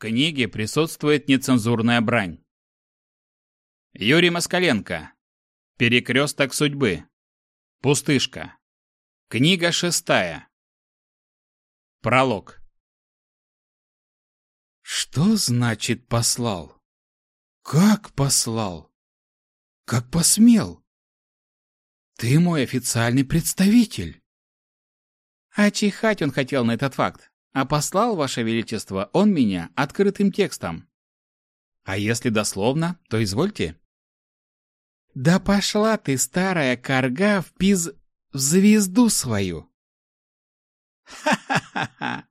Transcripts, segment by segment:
книге присутствует нецензурная брань. Юрий Москаленко. Перекресток судьбы. Пустышка. Книга шестая. Пролог. Что значит послал? Как послал? Как посмел? Ты мой официальный представитель. А чихать он хотел на этот факт. А послал, Ваше Величество, он меня открытым текстом. А если дословно, то извольте. Да пошла ты, старая корга, в пиз... в звезду свою. Ха-ха-ха!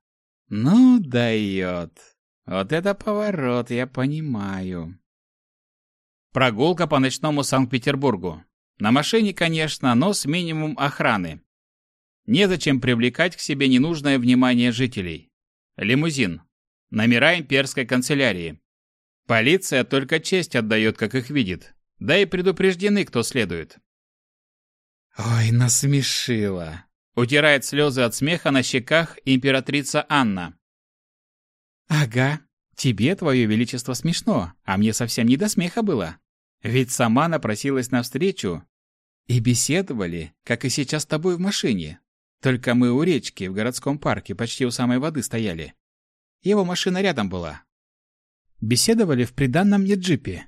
Ну, дает. Вот это поворот, я понимаю. Прогулка по ночному Санкт-Петербургу. На машине, конечно, но с минимум охраны. Незачем привлекать к себе ненужное внимание жителей. Лимузин. Номера имперской канцелярии. Полиция только честь отдает, как их видит. Да и предупреждены, кто следует. Ой, насмешила. Утирает слезы от смеха на щеках императрица Анна. Ага, тебе, твое величество, смешно, а мне совсем не до смеха было. Ведь сама напросилась навстречу и беседовали, как и сейчас с тобой в машине. Только мы у речки, в городском парке, почти у самой воды стояли. Его машина рядом была. Беседовали в приданном мне джипе.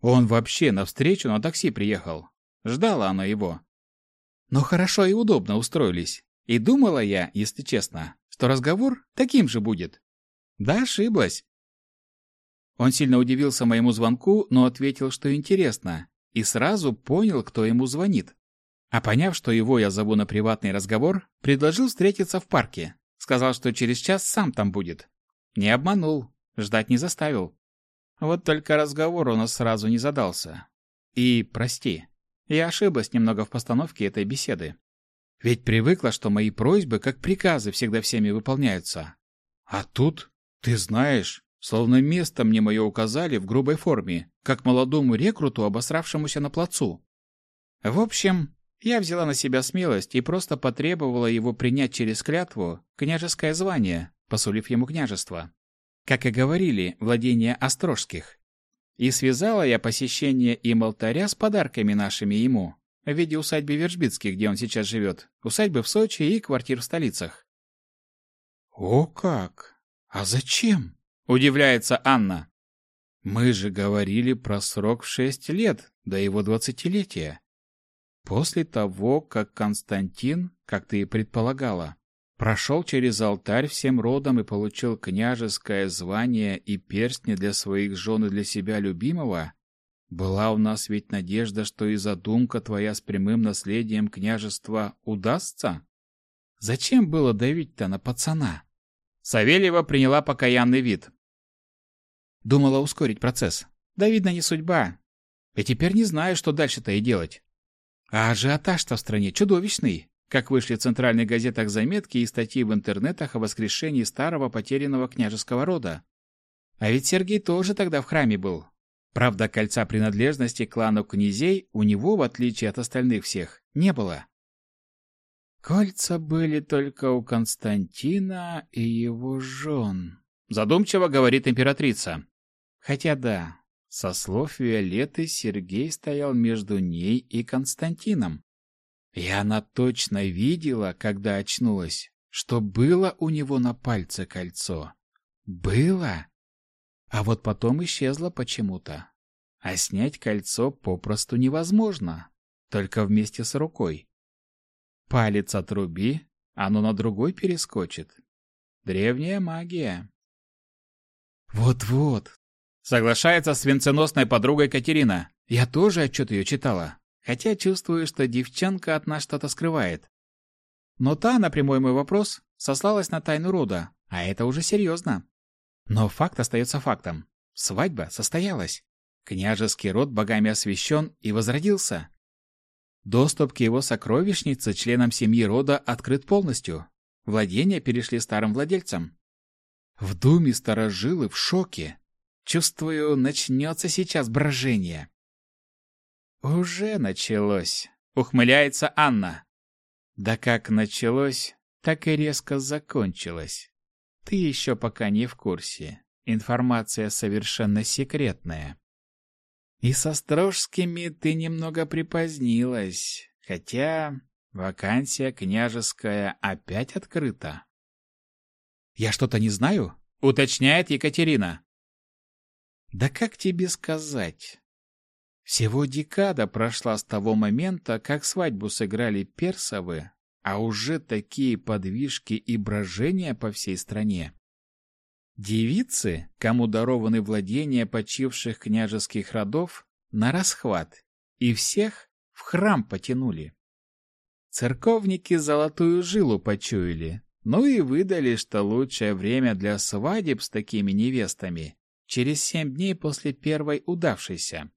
Он вообще навстречу на такси приехал. Ждала она его. Но хорошо и удобно устроились. И думала я, если честно, что разговор таким же будет. Да, ошиблась. Он сильно удивился моему звонку, но ответил, что интересно, и сразу понял, кто ему звонит. А поняв, что его я зову на приватный разговор, предложил встретиться в парке. Сказал, что через час сам там будет. Не обманул, ждать не заставил. Вот только разговор у нас сразу не задался. И, прости, я ошиблась немного в постановке этой беседы. Ведь привыкла, что мои просьбы, как приказы, всегда всеми выполняются. А тут, ты знаешь, словно место мне мое указали в грубой форме, как молодому рекруту, обосравшемуся на плацу. В общем, я взяла на себя смелость и просто потребовала его принять через клятву княжеское звание, посулив ему княжество. Как и говорили, владение Острожских. И связала я посещение им алтаря с подарками нашими ему, в виде усадьбы Вержбицких, где он сейчас живет, усадьбы в Сочи и квартир в столицах. «О как! А зачем?» – удивляется Анна. «Мы же говорили про срок в шесть лет, до его двадцатилетия. После того, как Константин, как ты и предполагала, прошел через алтарь всем родом и получил княжеское звание и перстни для своих жен и для себя любимого, была у нас ведь надежда, что и задумка твоя с прямым наследием княжества удастся? Зачем было давить-то на пацана? Савельева приняла покаянный вид. Думала ускорить процесс. Да, видно, не судьба. И теперь не знаю, что дальше-то и делать. А ажиотаж-то в стране чудовищный, как вышли в центральных газетах заметки и статьи в интернетах о воскрешении старого потерянного княжеского рода. А ведь Сергей тоже тогда в храме был. Правда, кольца принадлежности к клану князей у него, в отличие от остальных всех, не было. Кольца были только у Константина и его жен. Задумчиво говорит императрица. Хотя да, со слов Виолетты Сергей стоял между ней и Константином. И она точно видела, когда очнулась, что было у него на пальце кольцо. Было. А вот потом исчезло почему-то. А снять кольцо попросту невозможно, только вместе с рукой. Палец отруби, оно на другой перескочит. Древняя магия. Вот-вот, Соглашается с венценосной подругой Катерина. Я тоже отчет ее читала. Хотя чувствую, что девчонка от нас что-то скрывает. Но та на прямой мой вопрос сослалась на тайну рода, а это уже серьезно. Но факт остается фактом. Свадьба состоялась. Княжеский род богами освящен и возродился. Доступ к его сокровищнице членам семьи рода открыт полностью. Владения перешли старым владельцам. В думе старожилы в шоке. Чувствую, начнется сейчас брожение. Уже началось, ухмыляется Анна. Да как началось, так и резко закончилось. Ты еще пока не в курсе. информация совершенно секретная. И со Строжскими ты немного припозднилась, хотя вакансия княжеская опять открыта. Я что-то не знаю? Уточняет Екатерина. Да как тебе сказать? Всего декада прошла с того момента, как свадьбу сыграли Персовы, а уже такие подвижки и брожения по всей стране. Девицы, кому дарованы владения почивших княжеских родов, на расхват, и всех в храм потянули. Церковники золотую жилу почуяли, ну и выдали, что лучшее время для свадеб с такими невестами через семь дней после первой удавшейся.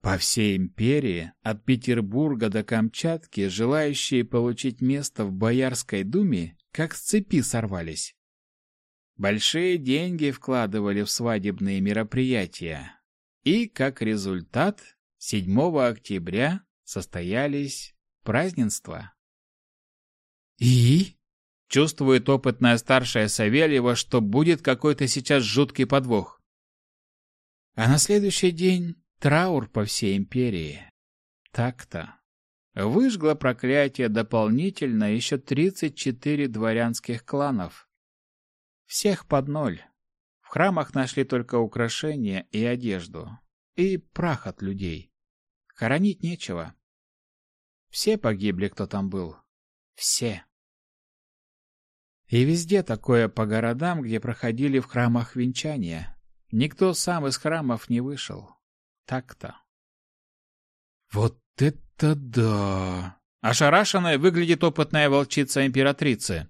По всей империи, от Петербурга до Камчатки, желающие получить место в Боярской думе, как с цепи сорвались. Большие деньги вкладывали в свадебные мероприятия. И, как результат, 7 октября состоялись празднества. И? Чувствует опытная старшая Савельева, что будет какой-то сейчас жуткий подвох. А на следующий день траур по всей империи. Так-то. Выжгло проклятие дополнительно еще 34 дворянских кланов. Всех под ноль. В храмах нашли только украшения и одежду. И прах от людей. Хоронить нечего. Все погибли, кто там был. Все. И везде такое по городам, где проходили в храмах венчания. Никто сам из храмов не вышел. Так-то. Вот это да! Ошарашенная выглядит опытная волчица императрицы.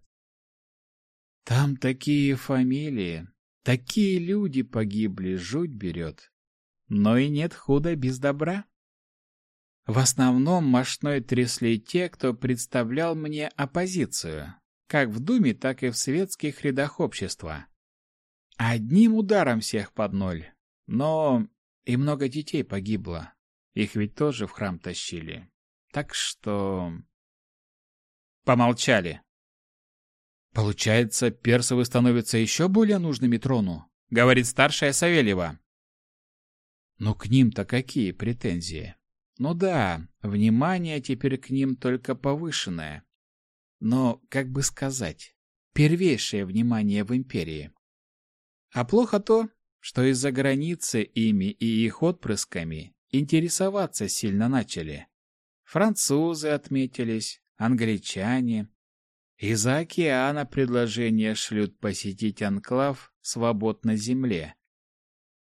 Там такие фамилии, такие люди погибли, жуть берет. Но и нет худа без добра. В основном мощной трясли те, кто представлял мне оппозицию, как в Думе, так и в светских рядах общества. Одним ударом всех под ноль. Но и много детей погибло. Их ведь тоже в храм тащили. Так что... Помолчали. Получается, персовы становятся еще более нужными трону, говорит старшая Савельева. Но к ним-то какие претензии? Ну да, внимание теперь к ним только повышенное. Но, как бы сказать, первейшее внимание в империи. А плохо то, что из-за границы ими и их отпрысками интересоваться сильно начали. Французы отметились, англичане, из-за океана предложения шлют посетить анклав свобод на земле.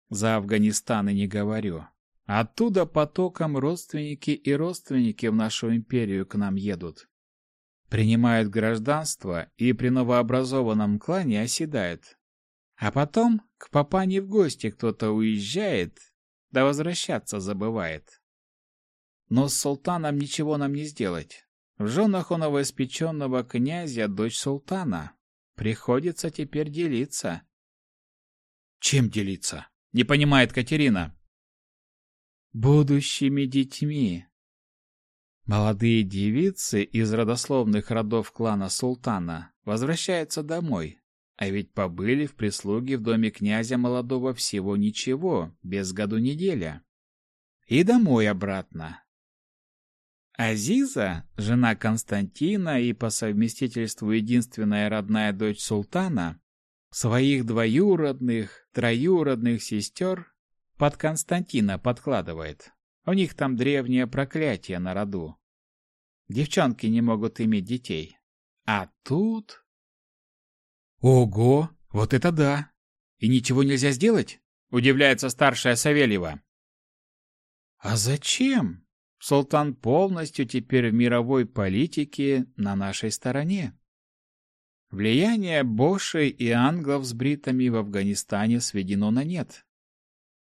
За Афганистан и не говорю. Оттуда потоком родственники и родственники в нашу империю к нам едут. Принимают гражданство и при новообразованном клане оседают. А потом к папане в гости кто-то уезжает, да возвращаться забывает. Но с султаном ничего нам не сделать. В женах у новоиспеченного князя дочь султана. Приходится теперь делиться. Чем делиться? Не понимает Катерина. Будущими детьми. Молодые девицы из родословных родов клана султана возвращаются домой, а ведь побыли в прислуге в доме князя молодого всего ничего, без году неделя. И домой обратно, Азиза, жена Константина и по совместительству единственная родная дочь султана, своих двоюродных, троюродных сестер под Константина подкладывает. У них там древнее проклятие на роду. Девчонки не могут иметь детей. А тут... Ого, вот это да! И ничего нельзя сделать? Удивляется старшая Савельева. А зачем? Султан полностью теперь в мировой политике на нашей стороне. Влияние Бошей и англов с бритами в Афганистане сведено на нет.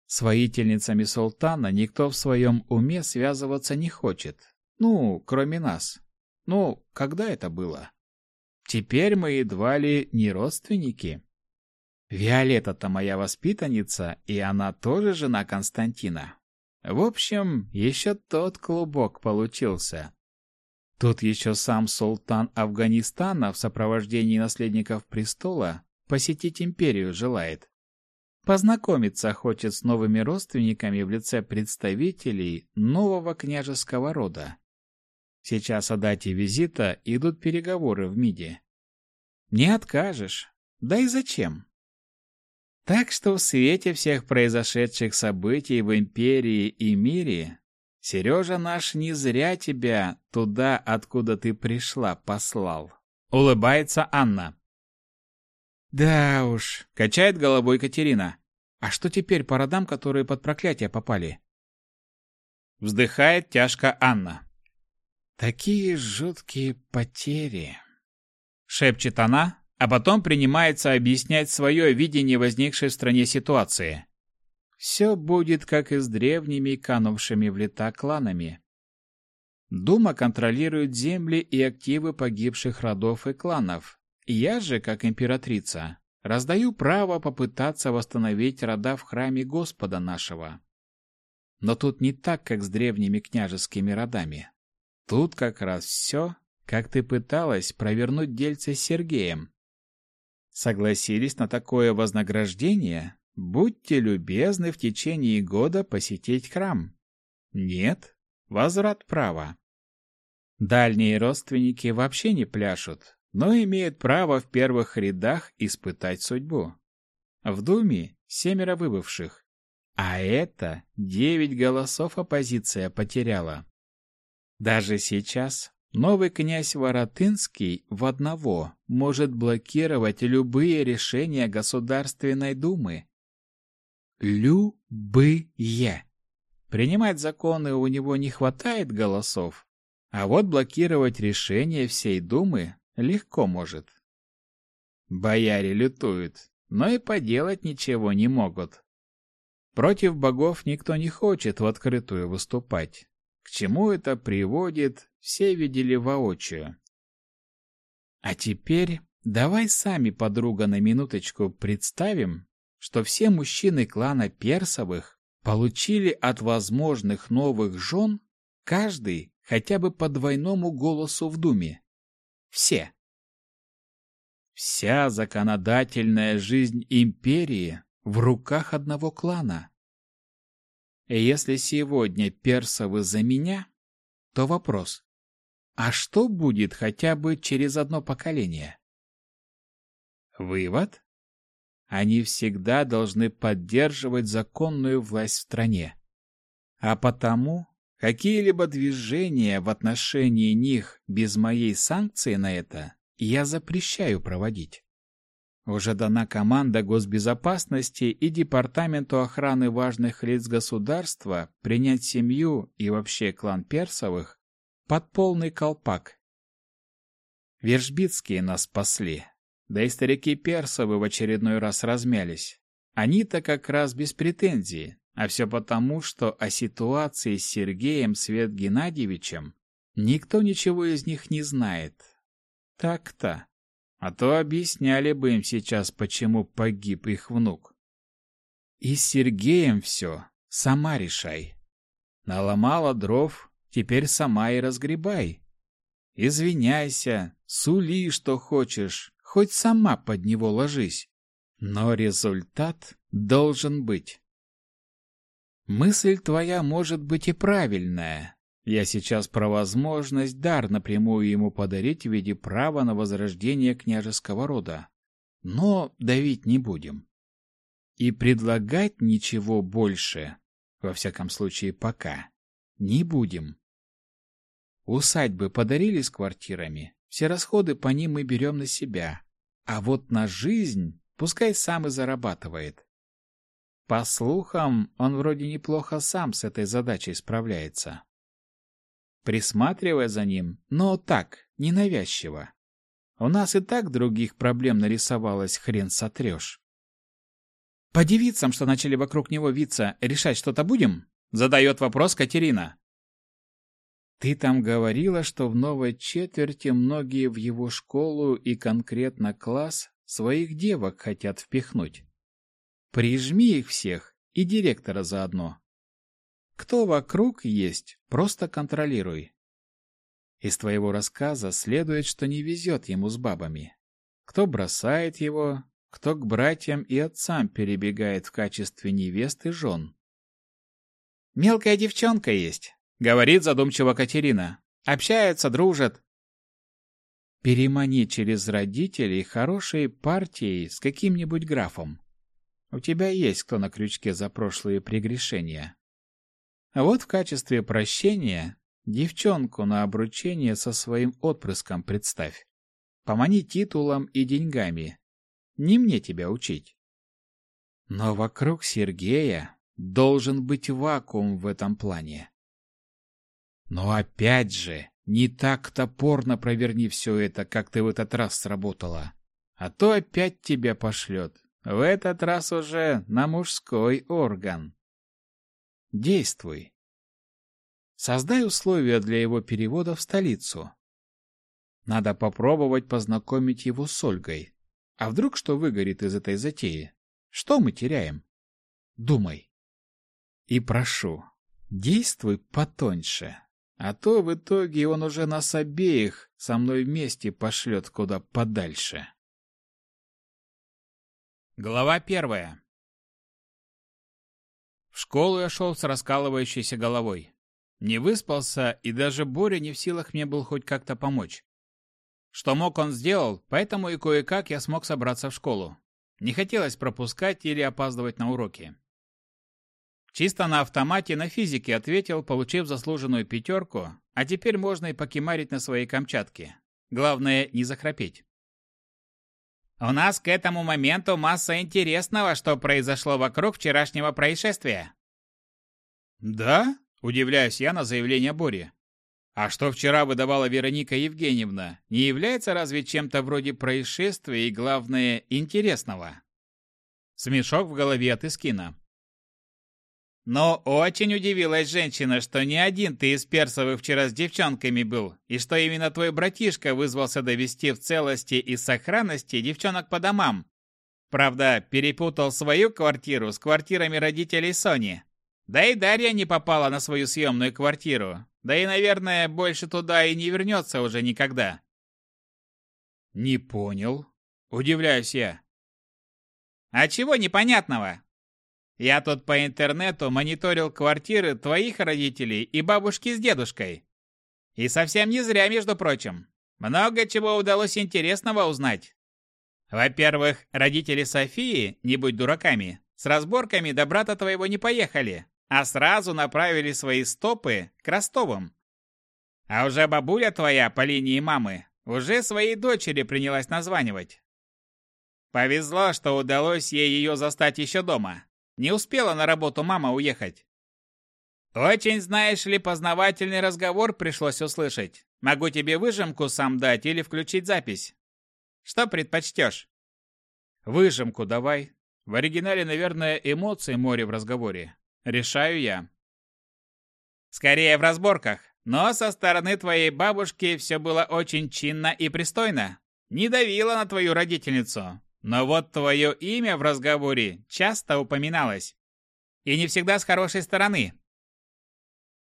С воительницами султана никто в своем уме связываться не хочет. Ну, кроме нас. Ну, когда это было? Теперь мы едва ли не родственники. Виолетта-то моя воспитанница, и она тоже жена Константина. В общем, еще тот клубок получился. Тут еще сам султан Афганистана в сопровождении наследников престола посетить империю желает. Познакомиться хочет с новыми родственниками в лице представителей нового княжеского рода. Сейчас о дате визита идут переговоры в МИДе. Не откажешь. Да и зачем? Так что в свете всех произошедших событий в империи и мире, Сережа наш не зря тебя туда, откуда ты пришла, послал. Улыбается Анна. Да уж, качает головой Катерина. А что теперь по родам, которые под проклятие попали? Вздыхает тяжко Анна. Такие жуткие потери. Шепчет она, а потом принимается объяснять свое видение возникшей в стране ситуации. Все будет, как и с древними канувшими в лета кланами. Дума контролирует земли и активы погибших родов и кланов, я же, как императрица, раздаю право попытаться восстановить рода в храме Господа нашего. Но тут не так, как с древними княжескими родами. Тут как раз все, как ты пыталась провернуть дельце с Сергеем. Согласились на такое вознаграждение? Будьте любезны в течение года посетить храм. Нет? Возврат права. Дальние родственники вообще не пляшут, но имеют право в первых рядах испытать судьбу. В Думе семеро выбывших, а это девять голосов оппозиция потеряла. Даже сейчас новый князь Воротынский в одного может блокировать любые решения Государственной Думы. Любые. Принимать законы у него не хватает голосов, а вот блокировать решения всей Думы легко может. Бояре лютуют, но и поделать ничего не могут. Против богов никто не хочет в открытую выступать. К чему это приводит, все видели воочию. А теперь давай сами, подруга, на минуточку представим, что все мужчины клана Персовых получили от возможных новых жен каждый хотя бы по двойному голосу в Думе. Все. Вся законодательная жизнь империи в руках одного клана. И если сегодня персовы за меня, то вопрос, а что будет хотя бы через одно поколение? Вывод? Они всегда должны поддерживать законную власть в стране. А потому Какие-либо движения в отношении них без моей санкции на это я запрещаю проводить. Уже дана команда госбезопасности и Департаменту охраны важных лиц государства принять семью и вообще клан Персовых под полный колпак. Вержбицкие нас спасли, да и старики Персовы в очередной раз размялись. Они-то как раз без претензий, а все потому, что о ситуации с Сергеем Свет Геннадьевичем никто ничего из них не знает. Так-то. А то объясняли бы им сейчас, почему погиб их внук. И с Сергеем все, сама решай. Наломала дров, теперь сама и разгребай. Извиняйся, сули, что хочешь, хоть сама под него ложись. Но результат должен быть. Мысль твоя может быть и правильная. Я сейчас про возможность дар напрямую ему подарить в виде права на возрождение княжеского рода. Но давить не будем. И предлагать ничего больше, во всяком случае пока, не будем. Усадьбы подарили с квартирами, все расходы по ним мы берем на себя. А вот на жизнь пускай сам и зарабатывает. По слухам, он вроде неплохо сам с этой задачей справляется. Присматривая за ним, но так, ненавязчиво. У нас и так других проблем нарисовалось, хрен сотрешь. По девицам, что начали вокруг него виться, решать что-то будем? Задает вопрос Катерина. Ты там говорила, что в новой четверти многие в его школу и конкретно класс своих девок хотят впихнуть. Прижми их всех и директора заодно. Кто вокруг есть, просто контролируй. Из твоего рассказа следует, что не везет ему с бабами. Кто бросает его, кто к братьям и отцам перебегает в качестве невест и жен. «Мелкая девчонка есть», — говорит задумчиво Катерина. «Общаются, дружат». «Перемани через родителей хорошей партией с каким-нибудь графом. У тебя есть кто на крючке за прошлые прегрешения. А вот в качестве прощения девчонку на обручение со своим отпрыском представь. Помани титулом и деньгами. Не мне тебя учить. Но вокруг Сергея должен быть вакуум в этом плане. Но опять же, не так топорно проверни все это, как ты в этот раз сработала. А то опять тебя пошлет. В этот раз уже на мужской орган. Действуй. Создай условия для его перевода в столицу. Надо попробовать познакомить его с Ольгой. А вдруг что выгорит из этой затеи? Что мы теряем? Думай. И прошу, действуй потоньше, а то в итоге он уже нас обеих со мной вместе пошлет куда подальше. Глава первая. В школу я шел с раскалывающейся головой. Не выспался, и даже Боря не в силах мне был хоть как-то помочь. Что мог, он сделал, поэтому и кое-как я смог собраться в школу. Не хотелось пропускать или опаздывать на уроки. Чисто на автомате на физике ответил, получив заслуженную пятерку, а теперь можно и покемарить на своей Камчатке. Главное, не захрапеть. У нас к этому моменту масса интересного, что произошло вокруг вчерашнего происшествия. Да? Удивляюсь я на заявление Бори. А что вчера выдавала Вероника Евгеньевна, не является разве чем-то вроде происшествия и, главное, интересного? Смешок в голове от Искина. Но очень удивилась женщина, что не один ты из Персовых вчера с девчонками был, и что именно твой братишка вызвался довести в целости и сохранности девчонок по домам. Правда, перепутал свою квартиру с квартирами родителей Сони. Да и Дарья не попала на свою съемную квартиру. Да и, наверное, больше туда и не вернется уже никогда. Не понял. Удивляюсь я. А чего непонятного? Я тут по интернету мониторил квартиры твоих родителей и бабушки с дедушкой. И совсем не зря, между прочим. Много чего удалось интересного узнать. Во-первых, родители Софии, не будь дураками, с разборками до брата твоего не поехали, а сразу направили свои стопы к Ростовым. А уже бабуля твоя по линии мамы уже своей дочери принялась названивать. Повезло, что удалось ей ее застать еще дома. Не успела на работу мама уехать. Очень, знаешь ли, познавательный разговор пришлось услышать. Могу тебе выжимку сам дать или включить запись. Что предпочтешь? Выжимку давай. В оригинале, наверное, эмоции море в разговоре. Решаю я. Скорее в разборках. Но со стороны твоей бабушки все было очень чинно и пристойно. Не давила на твою родительницу. Но вот твое имя в разговоре часто упоминалось. И не всегда с хорошей стороны.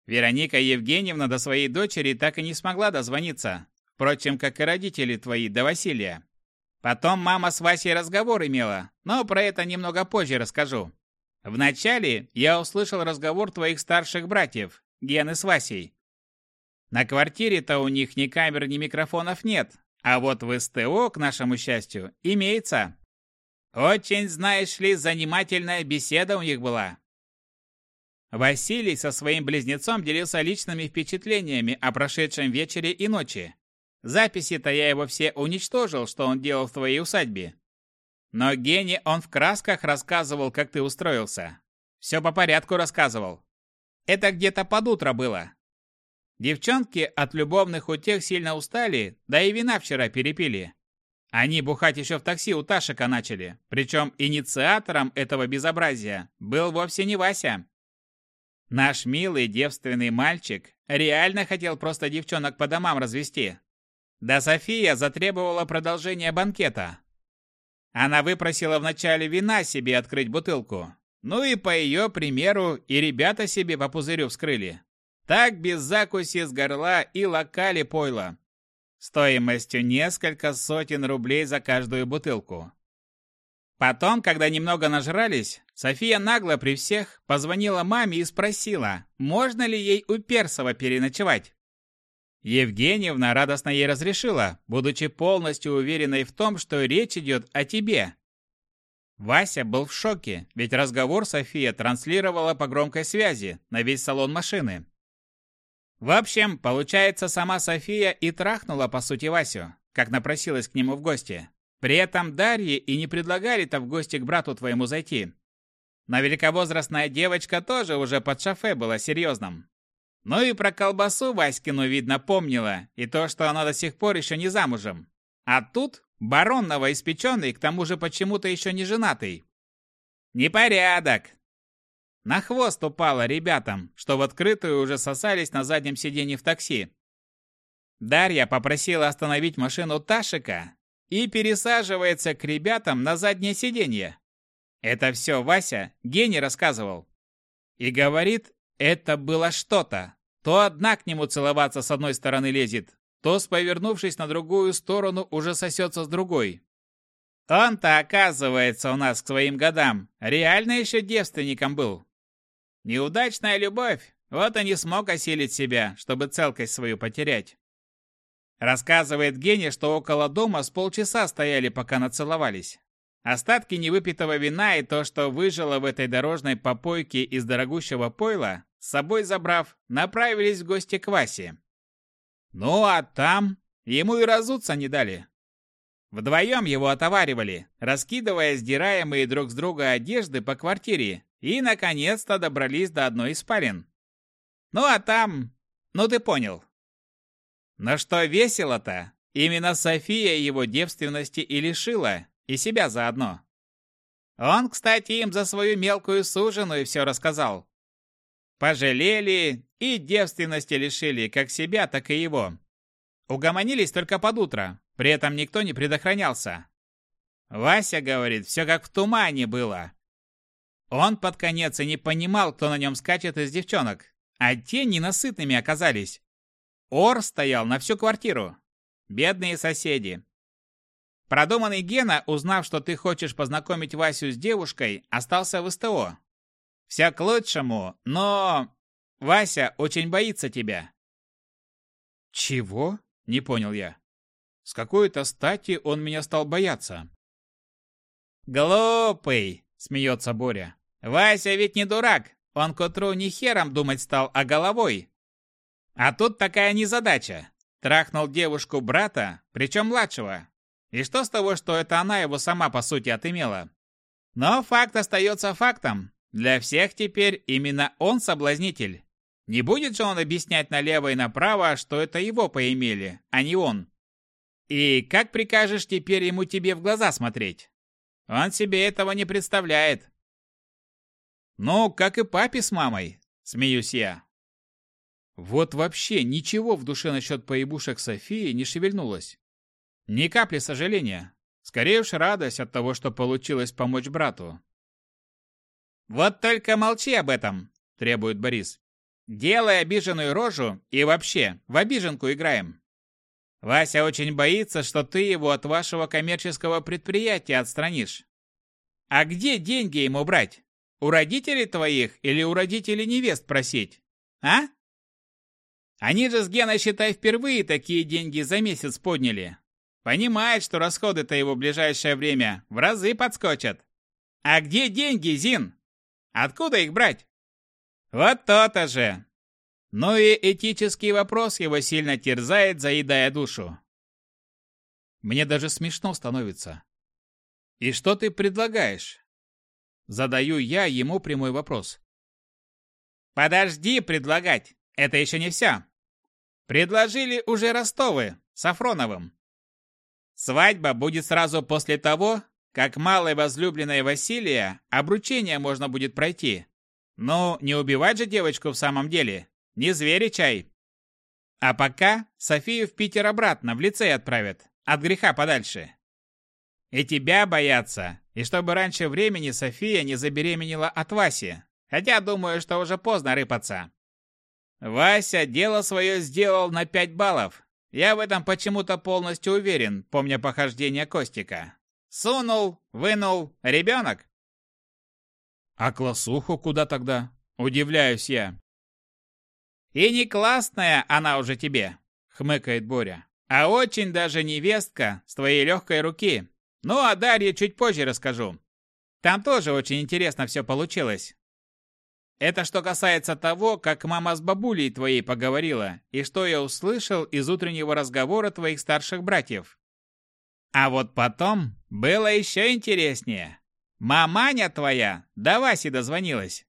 Вероника Евгеньевна до своей дочери так и не смогла дозвониться. Впрочем, как и родители твои до Василия. Потом мама с Васей разговор имела, но про это немного позже расскажу. Вначале я услышал разговор твоих старших братьев, Гены с Васей. На квартире-то у них ни камер, ни микрофонов нет, а вот в СТО, к нашему счастью, имеется. Очень, знаешь ли, занимательная беседа у них была. Василий со своим близнецом делился личными впечатлениями о прошедшем вечере и ночи. Записи-то я его все уничтожил, что он делал в твоей усадьбе. Но Гене он в красках рассказывал, как ты устроился. Все по порядку рассказывал. Это где-то под утро было. Девчонки от любовных утех сильно устали, да и вина вчера перепили. Они бухать еще в такси у Ташика начали, причем инициатором этого безобразия был вовсе не Вася. Наш милый девственный мальчик реально хотел просто девчонок по домам развести. Да София затребовала продолжение банкета. Она выпросила вначале вина себе открыть бутылку. Ну и по ее примеру и ребята себе по пузырю вскрыли. Так без закуси с горла и локали пойло. Стоимостью несколько сотен рублей за каждую бутылку. Потом, когда немного нажрались, София нагло при всех позвонила маме и спросила, можно ли ей у Персова переночевать. Евгеньевна радостно ей разрешила, будучи полностью уверенной в том, что речь идет о тебе. Вася был в шоке, ведь разговор София транслировала по громкой связи на весь салон машины. В общем, получается, сама София и трахнула, по сути, Васю, как напросилась к нему в гости. При этом Дарье и не предлагали-то в гости к брату твоему зайти. Но великовозрастная девочка тоже уже под шофе была серьезным. Ну и про колбасу Васькину, видно, помнила, и то, что она до сих пор еще не замужем. А тут барон новоиспеченный, к тому же почему-то еще не женатый. Непорядок. На хвост упала ребятам, что в открытую уже сосались на заднем сиденье в такси. Дарья попросила остановить машину Ташика и пересаживается к ребятам на заднее сиденье. Это все Вася Гене рассказывал. И говорит, это было что-то. То одна к нему целоваться с одной стороны лезет, то, повернувшись на другую сторону, уже сосется с другой. Он-то, оказывается, у нас к своим годам реально еще девственником был. Неудачная любовь, вот и не смог осилить себя, чтобы целкость свою потерять. Рассказывает Гене, что около дома с полчаса стояли, пока нацеловались. Остатки невыпитого вина и то, что выжило в этой дорожной попойке из дорогущего пойла, с собой забрав, направились в гости к Васе. Ну а там ему и разуться не дали. Вдвоем его отоваривали, раскидывая сдираемые друг с друга одежды по квартире, и, наконец-то, добрались до одной из спален. Ну а там... Ну ты понял. Но что весело-то, именно София его девственности и лишила, и себя заодно. Он, кстати, им за свою мелкую суженую все рассказал. Пожалели и девственности лишили как себя, так и его. Угомонились только под утро, при этом никто не предохранялся. Вася говорит, все как в тумане было. Он под конец и не понимал, кто на нем скачет из девчонок, а те ненасытными оказались. Ор стоял на всю квартиру. Бедные соседи. Продуманный Гена, узнав, что ты хочешь познакомить Васю с девушкой, остался в СТО. Все к лучшему, но... Вася очень боится тебя». «Чего?» — не понял я. С какой-то стати он меня стал бояться. «Глупый!» — смеется Боря. «Вася ведь не дурак. Он к утру не хером думать стал, а головой. А тут такая незадача. Трахнул девушку брата, причем младшего. И что с того, что это она его сама по сути отымела? Но факт остается фактом. Для всех теперь именно он соблазнитель. Не будет же он объяснять налево и направо, что это его поимели, а не он. И как прикажешь теперь ему тебе в глаза смотреть? Он себе этого не представляет. Ну, как и папе с мамой, смеюсь я. Вот вообще ничего в душе насчет поебушек Софии не шевельнулось. Ни капли сожаления. Скорее уж радость от того, что получилось помочь брату. «Вот только молчи об этом», – требует Борис. «Делай обиженную рожу и вообще, в обиженку играем. Вася очень боится, что ты его от вашего коммерческого предприятия отстранишь. А где деньги ему брать? У родителей твоих или у родителей невест просить? А? Они же с Геной, считай, впервые такие деньги за месяц подняли. Понимает, что расходы-то его в ближайшее время в разы подскочат. А где деньги, Зин? Откуда их брать? Вот то-то же. Ну и этический вопрос его сильно терзает, заедая душу. Мне даже смешно становится. И что ты предлагаешь? Задаю я ему прямой вопрос. Подожди предлагать. Это еще не все. Предложили уже Ростовы, Сафроновым. Свадьба будет сразу после того, как малой возлюбленной Василия обручение можно будет пройти. Ну, не убивать же девочку в самом деле. Не звери чай. А пока Софию в Питер обратно в лицей отправят. От греха подальше. И тебя боятся. И чтобы раньше времени София не забеременела от Васи. Хотя думаю, что уже поздно рыпаться. Вася дело свое сделал на 5 баллов. Я в этом почему-то полностью уверен, помня похождение Костика. Сунул, вынул, ребенок. А классуху куда тогда? Удивляюсь я. И не классная она уже тебе, хмыкает Боря, а очень даже невестка с твоей легкой руки. Ну, а Дарье чуть позже расскажу. Там тоже очень интересно все получилось. Это что касается того, как мама с бабулей твоей поговорила, и что я услышал из утреннего разговора твоих старших братьев. А вот потом было еще интереснее. Маманя твоя до Васи дозвонилась.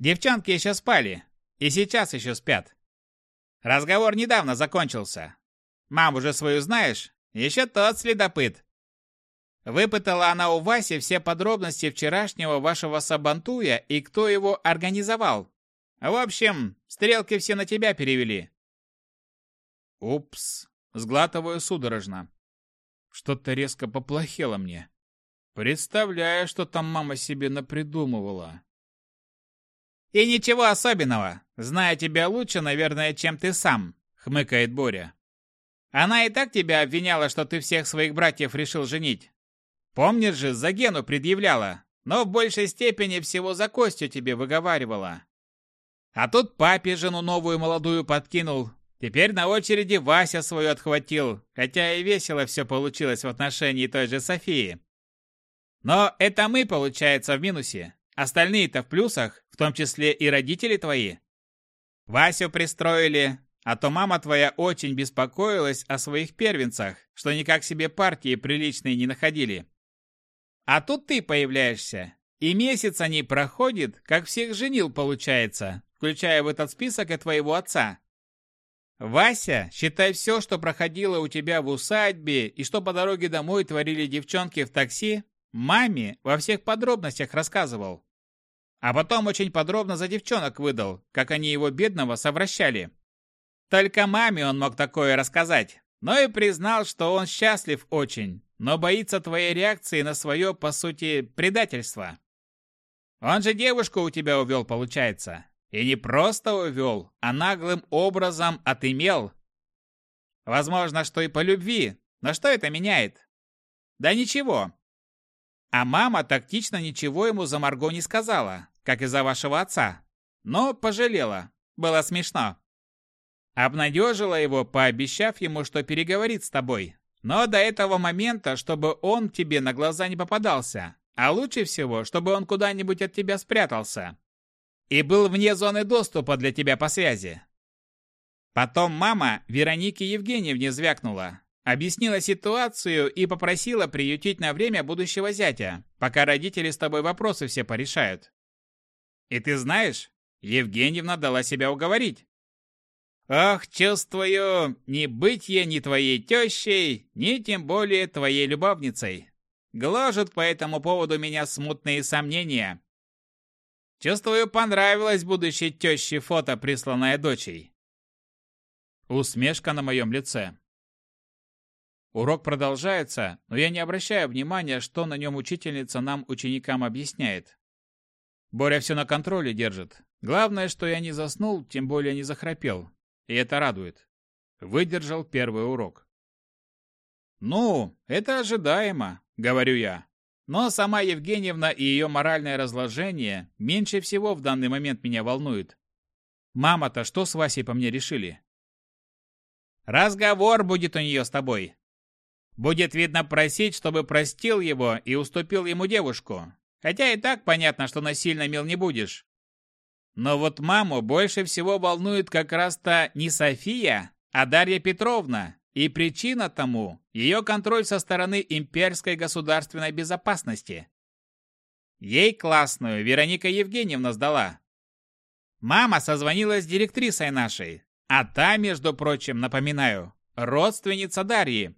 Девчонки еще спали, и сейчас еще спят. Разговор недавно закончился. Маму же свою знаешь? Еще тот следопыт. Выпытала она у Васи все подробности вчерашнего вашего сабантуя и кто его организовал. В общем, стрелки все на тебя перевели. Упс, сглатываю судорожно. Что-то резко поплохело мне. Представляю, что там мама себе напридумывала. И ничего особенного. Зная тебя лучше, наверное, чем ты сам, хмыкает Боря. Она и так тебя обвиняла, что ты всех своих братьев решил женить. Помнишь же, за Гену предъявляла, но в большей степени всего за Костю тебе выговаривала. А тут папе жену новую молодую подкинул. Теперь на очереди Вася свою отхватил, хотя и весело все получилось в отношении той же Софии. Но это мы, получается, в минусе. Остальные-то в плюсах, в том числе и родители твои. Васю пристроили, а то мама твоя очень беспокоилась о своих первенцах, что никак себе партии приличные не находили. А тут ты появляешься, и месяца не проходит, как всех женил, получается, включая в этот список и твоего отца. Вася, считай все, что проходило у тебя в усадьбе и что по дороге домой творили девчонки в такси, маме во всех подробностях рассказывал. А потом очень подробно за девчонок выдал, как они его бедного совращали. Только маме он мог такое рассказать, но и признал, что он счастлив очень, но боится твоей реакции на свое, по сути, предательство. Он же девушку у тебя увел, получается. И не просто увел, а наглым образом отымел. Возможно, что и по любви, но что это меняет? Да ничего. А мама тактично ничего ему за Марго не сказала, как и за вашего отца. Но пожалела. Было смешно. Обнадежила его, пообещав ему, что переговорит с тобой, но до этого момента, чтобы он тебе на глаза не попадался, а лучше всего, чтобы он куда-нибудь от тебя спрятался. И был вне зоны доступа для тебя по связи. Потом мама Веронике Евгеньевне звякнула, объяснила ситуацию и попросила приютить на время будущего зятя, пока родители с тобой вопросы все порешают. И ты знаешь, Евгеньевна дала себя уговорить. Ах, чувствую, не быть я ни твоей тещей, ни тем более твоей любовницей. Гложут по этому поводу меня смутные сомнения. Чувствую, понравилось будущей теще фото, присланное дочей. Усмешка на моем лице. Урок продолжается, но я не обращаю внимания, что на нем учительница нам, ученикам, объясняет. Боря все на контроле держит. Главное, что я не заснул, тем более не захрапел. И это радует. Выдержал первый урок. «Ну, это ожидаемо», — говорю я. Но сама Евгеньевна и ее моральное разложение меньше всего в данный момент меня волнует. Мама-то что с Васей по мне решили? Разговор будет у нее с тобой. Будет, видно, просить, чтобы простил его и уступил ему девушку. Хотя и так понятно, что насильно мил не будешь. Но вот маму больше всего волнует как раз-то не София, а Дарья Петровна. И причина тому – ее контроль со стороны имперской государственной безопасности. Ей классную Вероника Евгеньевна сдала. Мама созвонилась с директрисой нашей, а та, между прочим, напоминаю, родственница Дарьи.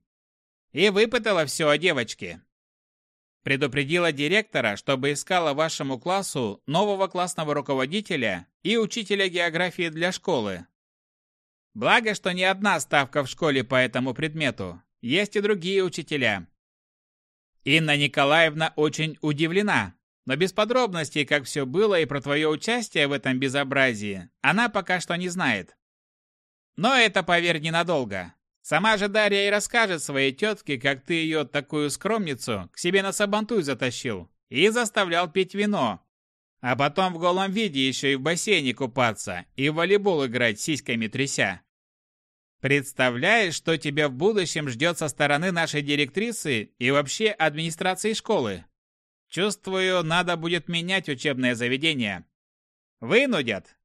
И выпытала все о девочке. Предупредила директора, чтобы искала вашему классу нового классного руководителя и учителя географии для школы. Благо, что не одна ставка в школе по этому предмету. Есть и другие учителя. Инна Николаевна очень удивлена, но без подробностей, как все было и про твое участие в этом безобразии, она пока что не знает. Но это, поверь, ненадолго. Сама же Дарья и расскажет своей тетке, как ты ее, такую скромницу, к себе на сабантуй затащил и заставлял пить вино. А потом в голом виде еще и в бассейне купаться и в волейбол играть, сиськами тряся. Представляешь, что тебя в будущем ждет со стороны нашей директрисы и вообще администрации школы? Чувствую, надо будет менять учебное заведение. Вынудят.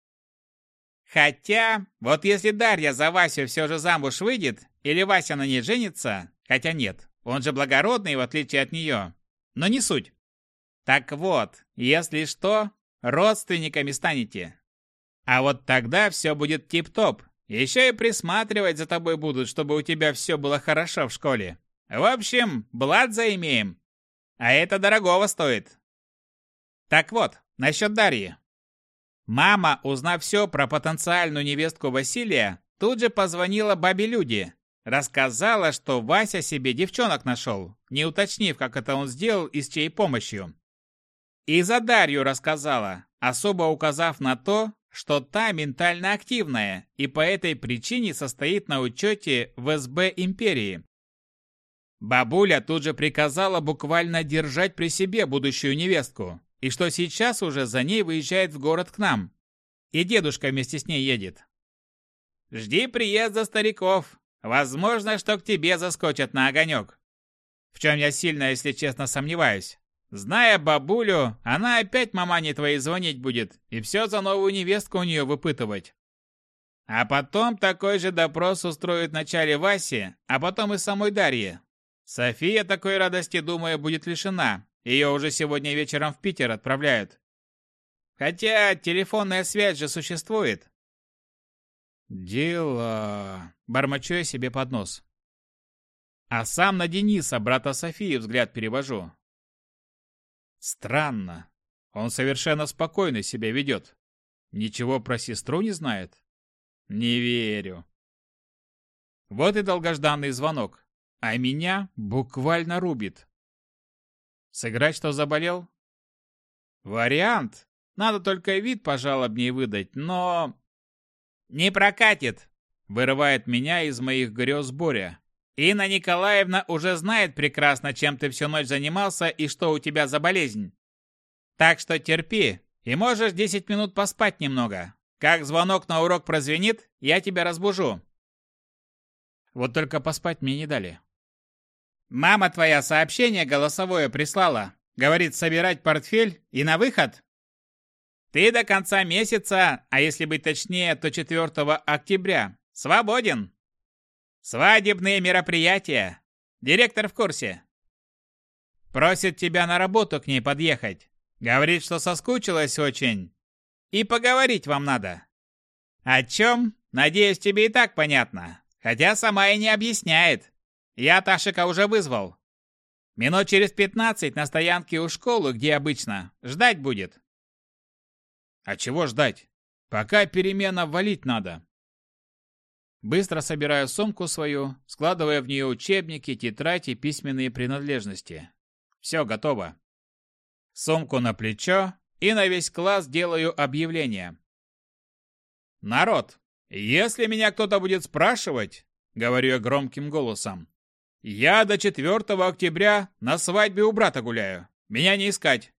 Хотя, вот если Дарья за Васю все же замуж выйдет, или Вася на ней женится, хотя нет, он же благородный, в отличие от нее, но не суть. Так вот, если что, родственниками станете. А вот тогда все будет тип-топ. Еще и присматривать за тобой будут, чтобы у тебя все было хорошо в школе. В общем, блат заимеем. А это дорогого стоит. Так вот, насчет Дарьи. Мама, узнав все про потенциальную невестку Василия, тут же позвонила бабе Люде. Рассказала, что Вася себе девчонок нашел, не уточнив, как это он сделал и с чьей помощью. И за Дарью рассказала, особо указав на то, что та ментально активная и по этой причине состоит на учете в СБ Империи. Бабуля тут же приказала буквально держать при себе будущую невестку, и что сейчас уже за ней выезжает в город к нам. И дедушка вместе с ней едет. Жди приезда стариков. Возможно, что к тебе заскочат на огонек. В чем я сильно, если честно, сомневаюсь. Зная бабулю, она опять мамане твоей звонить будет и все за новую невестку у нее выпытывать. А потом такой же допрос устроит вначале Васе, а потом и самой Дарье. София такой радости, думаю, будет лишена. Ее уже сегодня вечером в Питер отправляют. Хотя телефонная связь же существует. Дело... Бормочу я себе под нос. А сам на Дениса, брата Софии, взгляд перевожу. Странно. Он совершенно спокойно себя ведет. Ничего про сестру не знает? Не верю. Вот и долгожданный звонок. А меня буквально рубит. Сыграть, что заболел? Вариант. Надо только вид пожалобнее выдать, но... Не прокатит, вырывает меня из моих грез Боря. Инна Николаевна уже знает прекрасно, чем ты всю ночь занимался и что у тебя за болезнь. Так что терпи, и можешь 10 минут поспать немного. Как звонок на урок прозвенит, я тебя разбужу. Вот только поспать мне не дали. Мама твоя сообщение голосовое прислала. Говорит, собирать портфель и на выход. Ты до конца месяца, а если быть точнее, то 4 октября, свободен. Свадебные мероприятия. Директор в курсе. Просит тебя на работу к ней подъехать. Говорит, что соскучилась очень. И поговорить вам надо. О чем? Надеюсь, тебе и так понятно. Хотя сама и не объясняет. Я Ташика уже вызвал. Минут через пятнадцать на стоянке у школы, где обычно, ждать будет. А чего ждать? Пока перемена валить надо. Быстро собираю сумку свою, складывая в нее учебники, тетрадь и письменные принадлежности. Все готово. Сумку на плечо и на весь класс делаю объявление. «Народ, если меня кто-то будет спрашивать, — говорю я громким голосом, — я до 4 октября на свадьбе у брата гуляю. Меня не искать.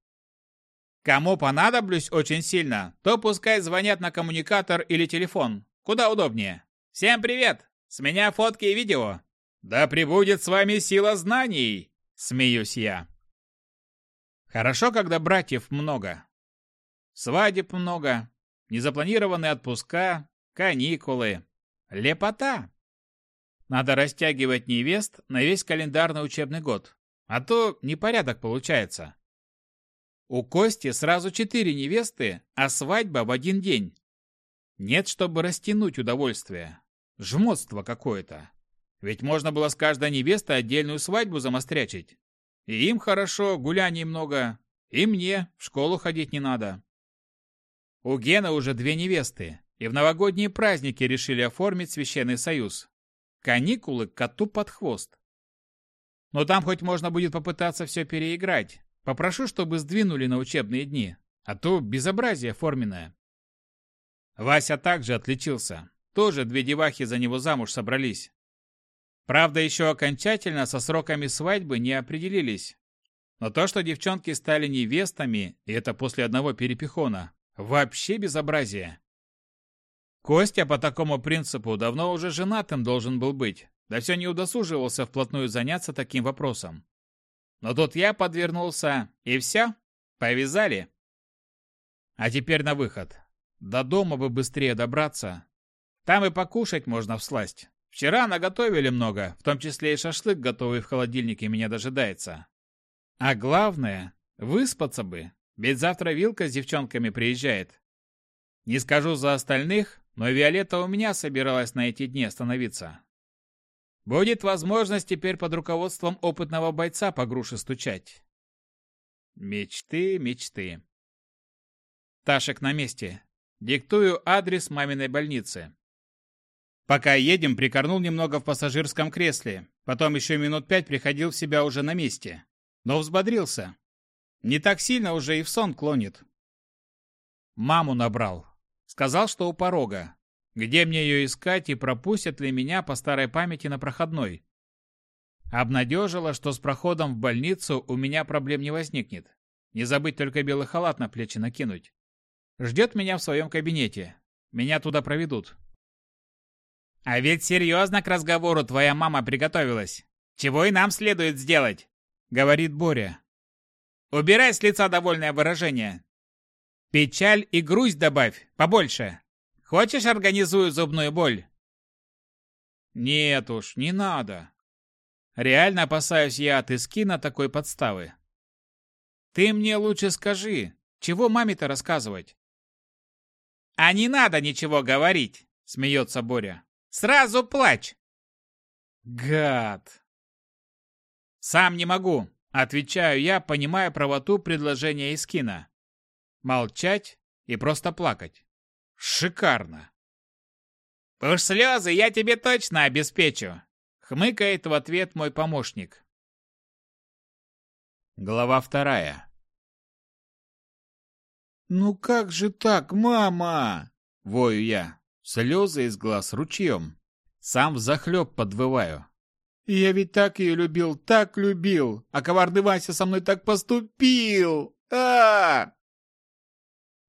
Кому понадоблюсь очень сильно, то пускай звонят на коммуникатор или телефон. Куда удобнее. Всем привет! С меня фотки и видео. Да пребудет с вами сила знаний, смеюсь я. Хорошо, когда братьев много. Свадеб много, незапланированные отпуска, каникулы. Лепота. Надо растягивать невест на весь календарный учебный год, а то непорядок получается. У Кости сразу четыре невесты, а свадьба в один день. Нет, чтобы растянуть удовольствие. Жмотство какое-то. Ведь можно было с каждой невестой отдельную свадьбу замострячить. И им хорошо, гуляний много, и мне в школу ходить не надо. У Гена уже две невесты, и в новогодние праздники решили оформить священный союз. Каникулы коту под хвост. Но там хоть можно будет попытаться все переиграть. Попрошу, чтобы сдвинули на учебные дни, а то безобразие форменное. Вася также отличился. Тоже две девахи за него замуж собрались. Правда, еще окончательно со сроками свадьбы не определились. Но то, что девчонки стали невестами, и это после одного перепихона, вообще безобразие. Костя по такому принципу давно уже женатым должен был быть, да все не удосуживался вплотную заняться таким вопросом. Но тут я подвернулся, и все, повязали. А теперь на выход. До дома бы быстрее добраться. Там и покушать можно всласть. Вчера наготовили много, в том числе и шашлык, готовый в холодильнике, меня дожидается. А главное, выспаться бы, ведь завтра Вилка с девчонками приезжает. Не скажу за остальных, но Виолетта у меня собиралась на эти дни остановиться. Будет возможность теперь под руководством опытного бойца по груше стучать. Мечты, мечты. Ташек на месте. Диктую адрес маминой больницы. Пока едем, прикорнул немного в пассажирском кресле. Потом еще минут пять приходил в себя уже на месте. Но взбодрился. Не так сильно уже и в сон клонит. Маму набрал. Сказал, что у порога. Где мне ее искать и пропустят ли меня по старой памяти на проходной? Обнадежила, что с проходом в больницу у меня проблем не возникнет. Не забыть только белый халат на плечи накинуть. Ждет меня в своем кабинете. Меня туда проведут. А ведь серьезно к разговору твоя мама приготовилась. Чего и нам следует сделать, говорит Боря. Убирай с лица довольное выражение. Печаль и грусть добавь, побольше. Хочешь, организую зубную боль?» «Нет уж, не надо. Реально опасаюсь я от Искина такой подставы. Ты мне лучше скажи, чего маме-то рассказывать?» «А не надо ничего говорить!» — смеется Боря. «Сразу плачь!» «Гад!» «Сам не могу!» — отвечаю я, понимая правоту предложения Искина. Молчать и просто плакать. Шикарно. Уж слезы я тебе точно обеспечу, хмыкает в ответ мой помощник. Глава вторая. «Ну как же так, мама?» — вою я. Слезы из глаз ручьем. Сам взахлеб подвываю. «Я ведь так ее любил, так любил, а коварный Вася со мной так поступил! а, -а, -а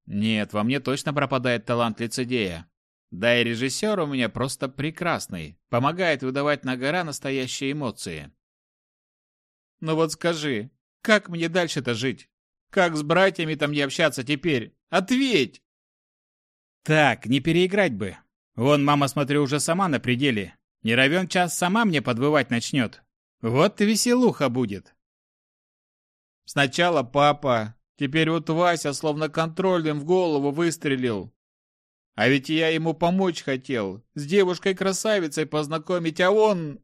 нет, во мне точно пропадает талант лицедея. Да и режиссер у меня просто прекрасный, помогает выдавать на гора настоящие эмоции. Ну вот скажи, как мне дальше-то жить? Как с братьями там не общаться теперь? Ответь! Так, не переиграть бы. Вон мама, смотрю, уже сама на пределе. Не равен час сама мне подвывать начнет. Вот веселуха будет. Сначала папа, Теперь вот Вася словно контрольным в голову выстрелил. А ведь я ему помочь хотел, с девушкой-красавицей познакомить, а он...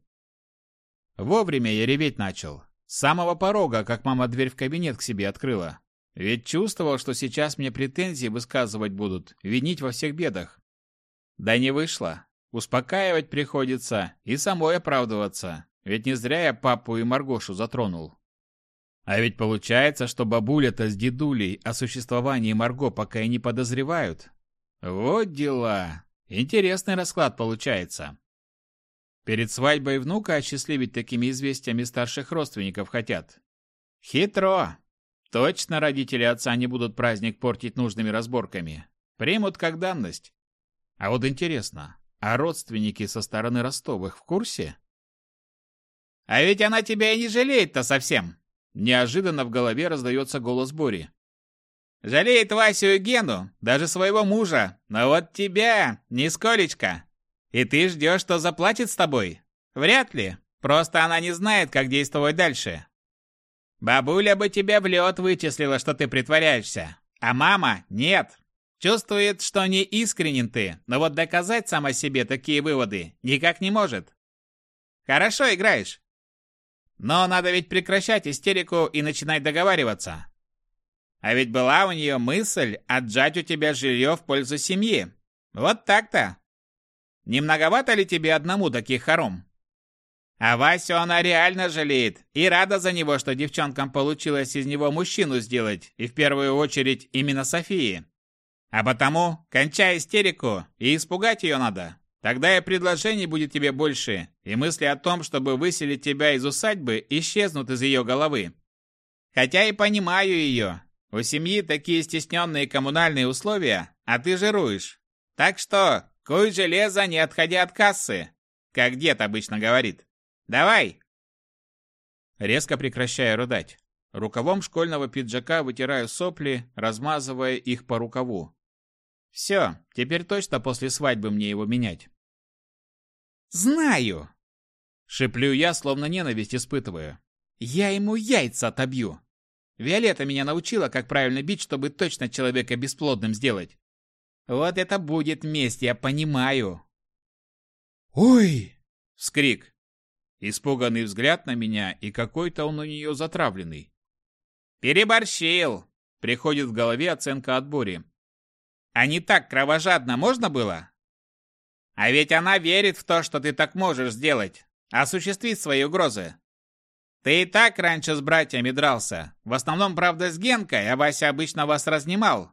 Вовремя я реветь начал. С самого порога, как мама дверь в кабинет к себе открыла. Ведь чувствовал, что сейчас мне претензии высказывать будут, винить во всех бедах. Да не вышло. Успокаивать приходится и самой оправдываться. Ведь не зря я папу и Маргошу затронул. А ведь получается, что бабуля-то с дедулей о существовании Марго пока и не подозревают. Вот дела. Интересный расклад получается. Перед свадьбой внука осчастливить такими известиями старших родственников хотят. Хитро. Точно родители отца не будут праздник портить нужными разборками. Примут как данность. А вот интересно, а родственники со стороны Ростовых в курсе? А ведь она тебя и не жалеет-то совсем, Неожиданно в голове раздается голос Бори. «Жалеет Васю и Гену, даже своего мужа, но вот тебя нисколечко. И ты ждешь, что заплатит с тобой? Вряд ли. Просто она не знает, как действовать дальше. Бабуля бы тебя в лед вычислила, что ты притворяешься. А мама – нет. Чувствует, что не искренен ты, но вот доказать сама себе такие выводы никак не может. Хорошо играешь. Но надо ведь прекращать истерику и начинать договариваться. А ведь была у нее мысль отжать у тебя жилье в пользу семьи. Вот так-то. Не многовато ли тебе одному таких хором? А Васю она реально жалеет и рада за него, что девчонкам получилось из него мужчину сделать, и в первую очередь именно Софии. А потому кончай истерику и испугать ее надо. Тогда и предложений будет тебе больше, и мысли о том, чтобы выселить тебя из усадьбы, исчезнут из ее головы. Хотя и понимаю ее. У семьи такие стесненные коммунальные условия, а ты жируешь. Так что, куй железо, не отходя от кассы, как дед обычно говорит. Давай!» Резко прекращая рыдать. Рукавом школьного пиджака вытираю сопли, размазывая их по рукаву. Все, теперь точно после свадьбы мне его менять. «Знаю!» Шиплю я, словно ненависть испытываю. «Я ему яйца отобью!» Виолетта меня научила, как правильно бить, чтобы точно человека бесплодным сделать. Вот это будет месть, я понимаю. «Ой!» — вскрик. Испуганный взгляд на меня, и какой-то он у нее затравленный. «Переборщил!» — приходит в голове оценка отборе. «А не так кровожадно можно было?» «А ведь она верит в то, что ты так можешь сделать, осуществить свои угрозы. Ты и так раньше с братьями дрался, в основном, правда, с Генкой, а Вася обычно вас разнимал.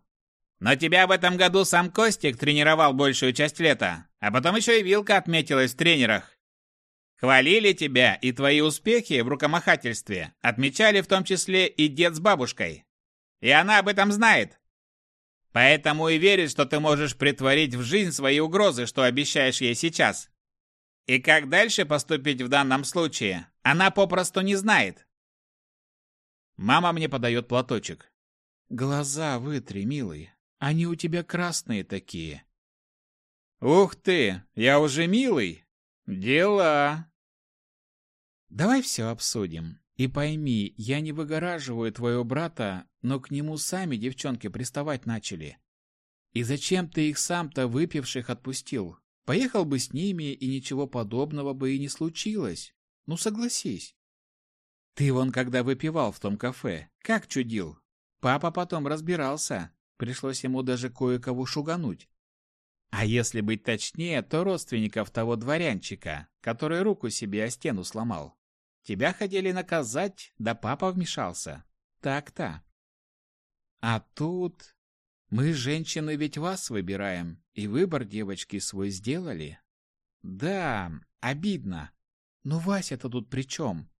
Но тебя в этом году сам Костик тренировал большую часть лета, а потом еще и Вилка отметилась в тренерах. Хвалили тебя и твои успехи в рукомахательстве, отмечали в том числе и дед с бабушкой. И она об этом знает. Поэтому и верит, что ты можешь притворить в жизнь свои угрозы, что обещаешь ей сейчас. И как дальше поступить в данном случае, она попросту не знает. Мама мне подает платочек. Глаза вытри, милый. Они у тебя красные такие. Ух ты, я уже милый. Дела. Давай все обсудим. И пойми, я не выгораживаю твоего брата, но к нему сами девчонки приставать начали. И зачем ты их сам-то выпивших отпустил? Поехал бы с ними, и ничего подобного бы и не случилось. Ну, согласись. Ты вон, когда выпивал в том кафе, как чудил? Папа потом разбирался. Пришлось ему даже кое-кого шугануть. А если быть точнее, то родственников того дворянчика, который руку себе о стену сломал. Тебя хотели наказать, да папа вмешался. Так-то. А тут... Мы, женщины, ведь вас выбираем, и выбор девочки свой сделали. Да, обидно. Но Вася-то тут при чем?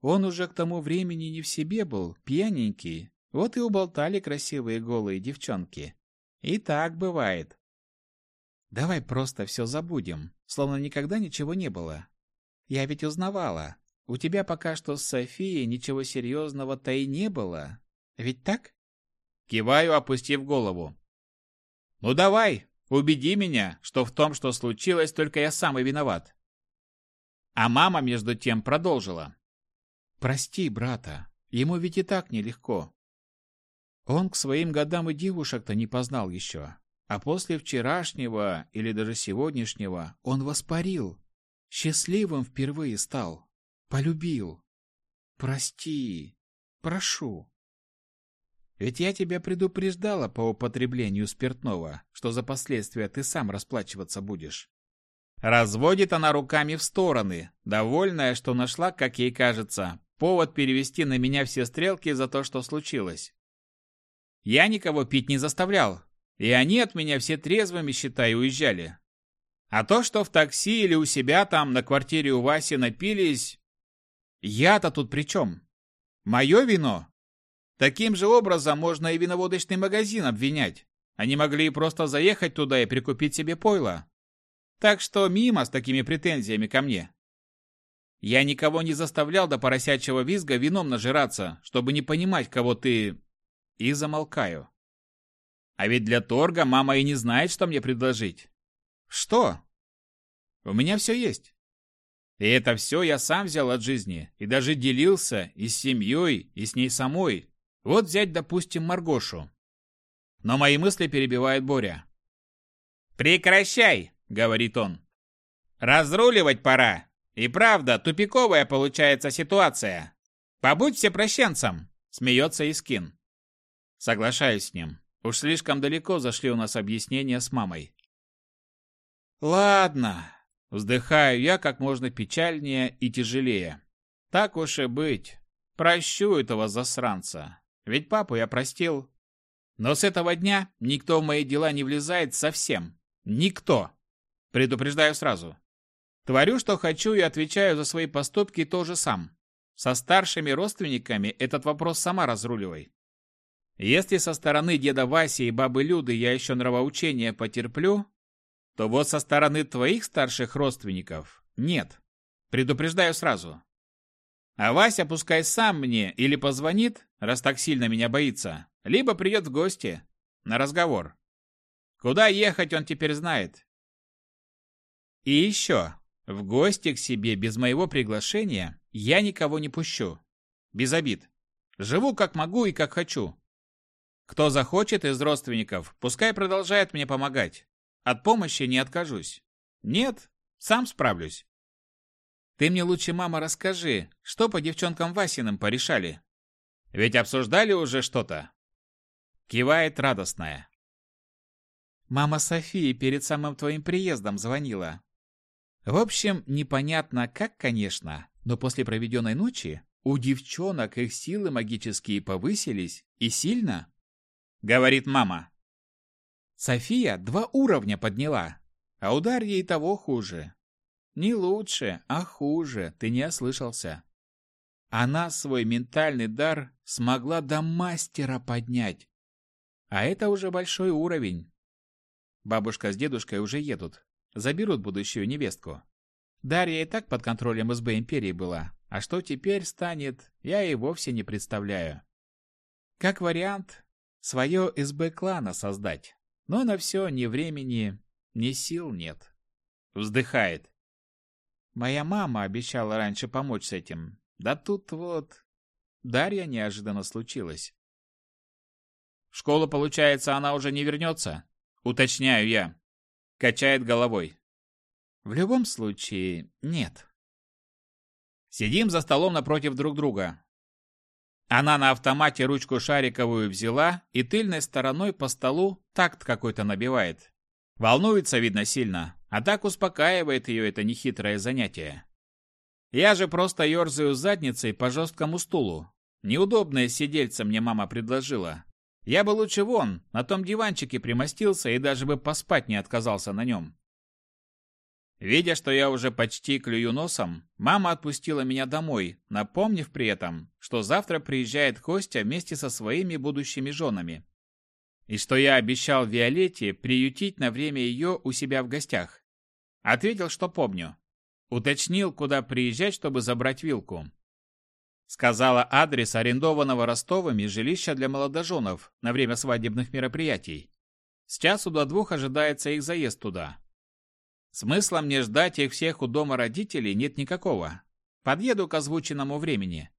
Он уже к тому времени не в себе был, пьяненький. Вот и уболтали красивые голые девчонки. И так бывает. Давай просто все забудем, словно никогда ничего не было. Я ведь узнавала. У тебя пока что с Софией ничего серьезного-то и не было. Ведь так? Киваю, опустив голову. Ну давай, убеди меня, что в том, что случилось, только я сам и виноват. А мама между тем продолжила. Прости брата, ему ведь и так нелегко. Он к своим годам и девушек-то не познал еще. А после вчерашнего или даже сегодняшнего он воспарил. Счастливым впервые стал. Полюбил. Прости. Прошу. Ведь я тебя предупреждала по употреблению спиртного, что за последствия ты сам расплачиваться будешь. Разводит она руками в стороны, довольная, что нашла, как ей кажется, повод перевести на меня все стрелки за то, что случилось. Я никого пить не заставлял, и они от меня все трезвыми, считай, уезжали. А то, что в такси или у себя там на квартире у Васи напились... Я-то тут при чем? Мое вино? Таким же образом можно и виноводочный магазин обвинять. Они могли просто заехать туда и прикупить себе пойло. Так что мимо с такими претензиями ко мне. Я никого не заставлял до поросячьего визга вином нажираться, чтобы не понимать, кого ты... И замолкаю. А ведь для торга мама и не знает, что мне предложить. Что? У меня все есть. И это все я сам взял от жизни, и даже делился и с семьей, и с ней самой. Вот взять, допустим, Маргошу. Но мои мысли перебивает Боря. «Прекращай!» — говорит он. «Разруливать пора. И правда, тупиковая получается ситуация. Побудь всепрощенцем!» — смеется Искин. Соглашаюсь с ним. Уж слишком далеко зашли у нас объяснения с мамой. Ладно, вздыхаю я как можно печальнее и тяжелее. Так уж и быть. Прощу этого засранца. Ведь папу я простил. Но с этого дня никто в мои дела не влезает совсем. Никто. Предупреждаю сразу. Творю, что хочу, и отвечаю за свои поступки тоже сам. Со старшими родственниками этот вопрос сама разруливай. Если со стороны деда Васи и бабы Люды я еще нравоучение потерплю, то вот со стороны твоих старших родственников нет. Предупреждаю сразу. А Вася пускай сам мне или позвонит, раз так сильно меня боится, либо придет в гости на разговор. Куда ехать он теперь знает. И еще, в гости к себе без моего приглашения я никого не пущу. Без обид. Живу как могу и как хочу. Кто захочет из родственников, пускай продолжает мне помогать. От помощи не откажусь. Нет, сам справлюсь. Ты мне лучше, мама, расскажи, что по девчонкам Васиным порешали? Ведь обсуждали уже что-то. Кивает радостная. Мама София перед самым твоим приездом звонила. В общем, непонятно как, конечно, но после проведенной ночи у девчонок их силы магические повысились и сильно говорит мама. София два уровня подняла, а удар ей того хуже. Не лучше, а хуже, ты не ослышался. Она свой ментальный дар смогла до мастера поднять. А это уже большой уровень. Бабушка с дедушкой уже едут. Заберут будущую невестку. Дарья и так под контролем СБ Империи была. А что теперь станет, я и вовсе не представляю. Как вариант, свое СБ клана создать. Но на все ни времени, ни сил нет. Вздыхает. Моя мама обещала раньше помочь с этим. Да тут вот... Дарья неожиданно случилась. В школу, получается, она уже не вернется? Уточняю я. Качает головой. В любом случае, нет. Сидим за столом напротив друг друга. Она на автомате ручку шариковую взяла и тыльной стороной по столу такт какой-то набивает. Волнуется, видно, сильно, а так успокаивает ее это нехитрое занятие. Я же просто ерзаю задницей по жесткому стулу. Неудобное сидельце мне мама предложила. Я бы лучше вон, на том диванчике примостился и даже бы поспать не отказался на нем. Видя, что я уже почти клюю носом, мама отпустила меня домой, напомнив при этом, что завтра приезжает Костя вместе со своими будущими женами. И что я обещал Виолетте приютить на время ее у себя в гостях. Ответил, что помню. Уточнил, куда приезжать, чтобы забрать вилку. Сказала адрес арендованного Ростовыми жилища для молодоженов на время свадебных мероприятий. С часу до двух ожидается их заезд туда. Смысла мне ждать их всех у дома родителей нет никакого. Подъеду к озвученному времени.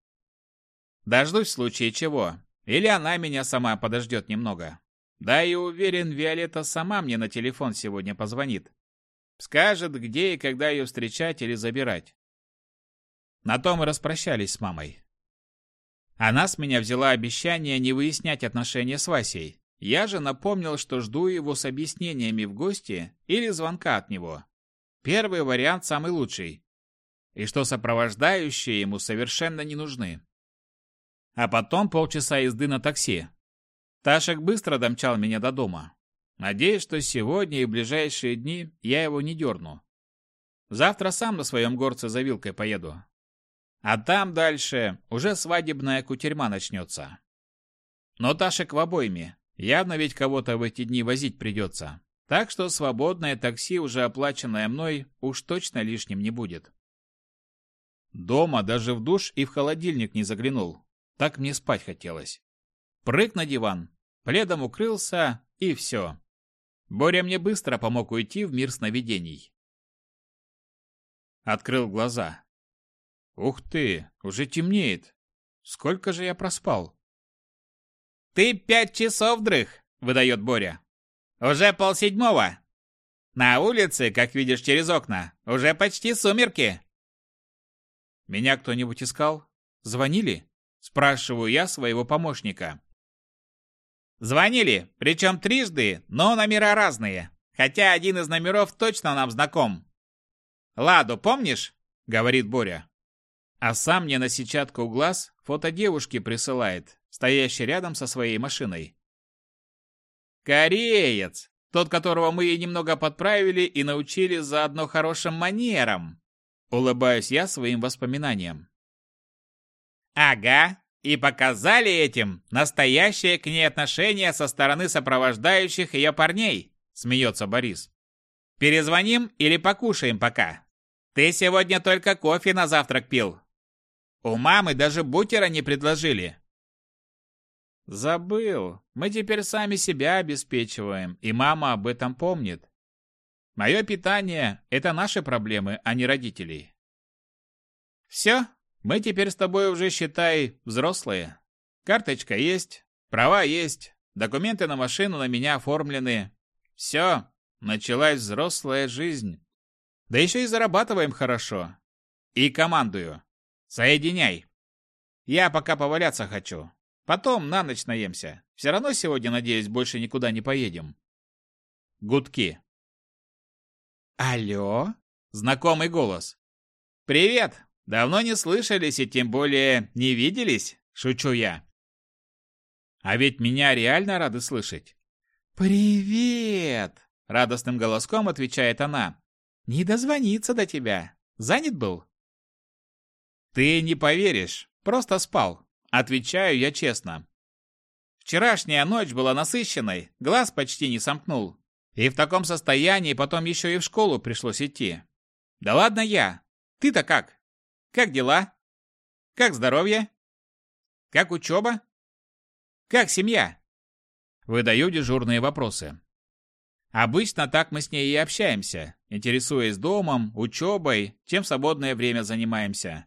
Дождусь в случае чего. Или она меня сама подождет немного. Да и уверен, Виолетта сама мне на телефон сегодня позвонит. Скажет, где и когда ее встречать или забирать. На том и распрощались с мамой. Она с меня взяла обещание не выяснять отношения с Васей. Я же напомнил, что жду его с объяснениями в гости или звонка от него. Первый вариант самый лучший. И что сопровождающие ему совершенно не нужны. А потом полчаса езды на такси. Ташек быстро домчал меня до дома. Надеюсь, что сегодня и в ближайшие дни я его не дерну. Завтра сам на своем горце за вилкой поеду. А там дальше уже свадебная кутерьма начнется. Но Ташек в обойме. Явно ведь кого-то в эти дни возить придется. Так что свободное такси, уже оплаченное мной, уж точно лишним не будет. Дома даже в душ и в холодильник не заглянул. Так мне спать хотелось. Прыг на диван, пледом укрылся, и все. Боря мне быстро помог уйти в мир сновидений. Открыл глаза. Ух ты, уже темнеет. Сколько же я проспал? «Ты пять часов дрых!» — выдает Боря. «Уже полседьмого. На улице, как видишь через окна, уже почти сумерки». «Меня кто-нибудь искал? Звонили?» — спрашиваю я своего помощника. «Звонили, причем трижды, но номера разные, хотя один из номеров точно нам знаком». «Ладу, помнишь?» — говорит Боря. А сам мне на сетчатку глаз фото девушки присылает, стоящий рядом со своей машиной. «Кореец! Тот, которого мы ей немного подправили и научили заодно хорошим манерам. Улыбаюсь я своим воспоминаниям. Ага, и показали этим настоящее к ней отношение со стороны сопровождающих ее парней, смеется Борис. Перезвоним или покушаем пока? Ты сегодня только кофе на завтрак пил. У мамы даже бутера не предложили. Забыл. Мы теперь сами себя обеспечиваем, и мама об этом помнит. Мое питание – это наши проблемы, а не родителей. Все, мы теперь с тобой уже, считай, взрослые. Карточка есть, права есть, документы на машину на меня оформлены. Все, началась взрослая жизнь. Да еще и зарабатываем хорошо. И командую. Соединяй. Я пока поваляться хочу. Потом на ночь наемся. Все равно сегодня, надеюсь, больше никуда не поедем. Гудки. Алло? Знакомый голос. Привет! Давно не слышались и тем более не виделись, шучу я. А ведь меня реально рады слышать. «Привет!» — радостным голоском отвечает она. «Не дозвониться до тебя. Занят был?» «Ты не поверишь, просто спал», — отвечаю я честно. Вчерашняя ночь была насыщенной, глаз почти не сомкнул. И в таком состоянии потом еще и в школу пришлось идти. Да ладно я. Ты-то как? Как дела? Как здоровье? Как учеба? Как семья? Выдаю дежурные вопросы. Обычно так мы с ней и общаемся, интересуясь домом, учебой, чем свободное время занимаемся.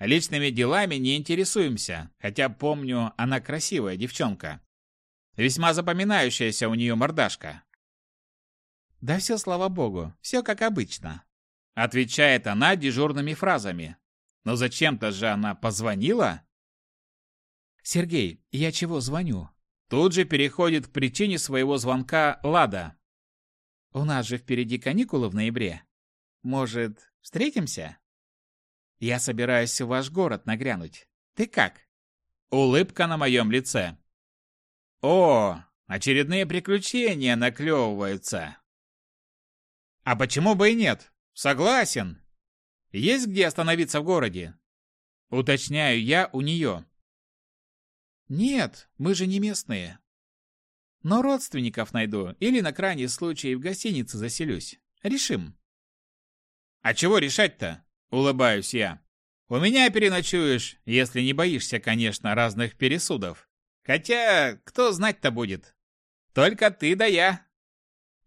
Личными делами не интересуемся, хотя помню, она красивая девчонка. Весьма запоминающаяся у нее мордашка. «Да все, слава богу, все как обычно», Отвечает она дежурными фразами. Но зачем-то же она позвонила? Сергей, я чего звоню? Тут же переходит к причине своего звонка Лада. У нас же впереди каникулы в ноябре. Может, встретимся? Я собираюсь в ваш город нагрянуть. Ты как? Улыбка на моем лице. О, очередные приключения наклевываются. А почему бы и нет? Согласен. Есть где остановиться в городе? Уточняю я у нее. Нет, мы же не местные. Но родственников найду или на крайний случай в гостинице заселюсь. Решим. А чего решать-то? Улыбаюсь я. У меня переночуешь, если не боишься, конечно, разных пересудов. Хотя, кто знать-то будет? Только ты да я.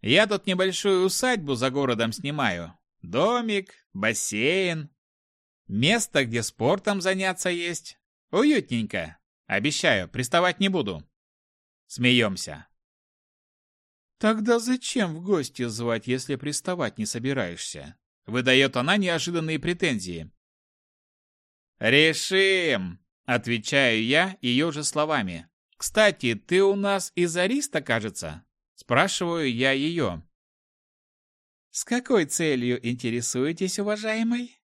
Я тут небольшую усадьбу за городом снимаю. Домик, бассейн. Место, где спортом заняться есть. Уютненько. Обещаю, приставать не буду. Смеемся. Тогда зачем в гости звать, если приставать не собираешься? Выдает она неожиданные претензии. Решим, отвечаю я ее же словами. Кстати, ты у нас из Ариста, кажется? Спрашиваю я ее. «С какой целью интересуетесь, уважаемый?»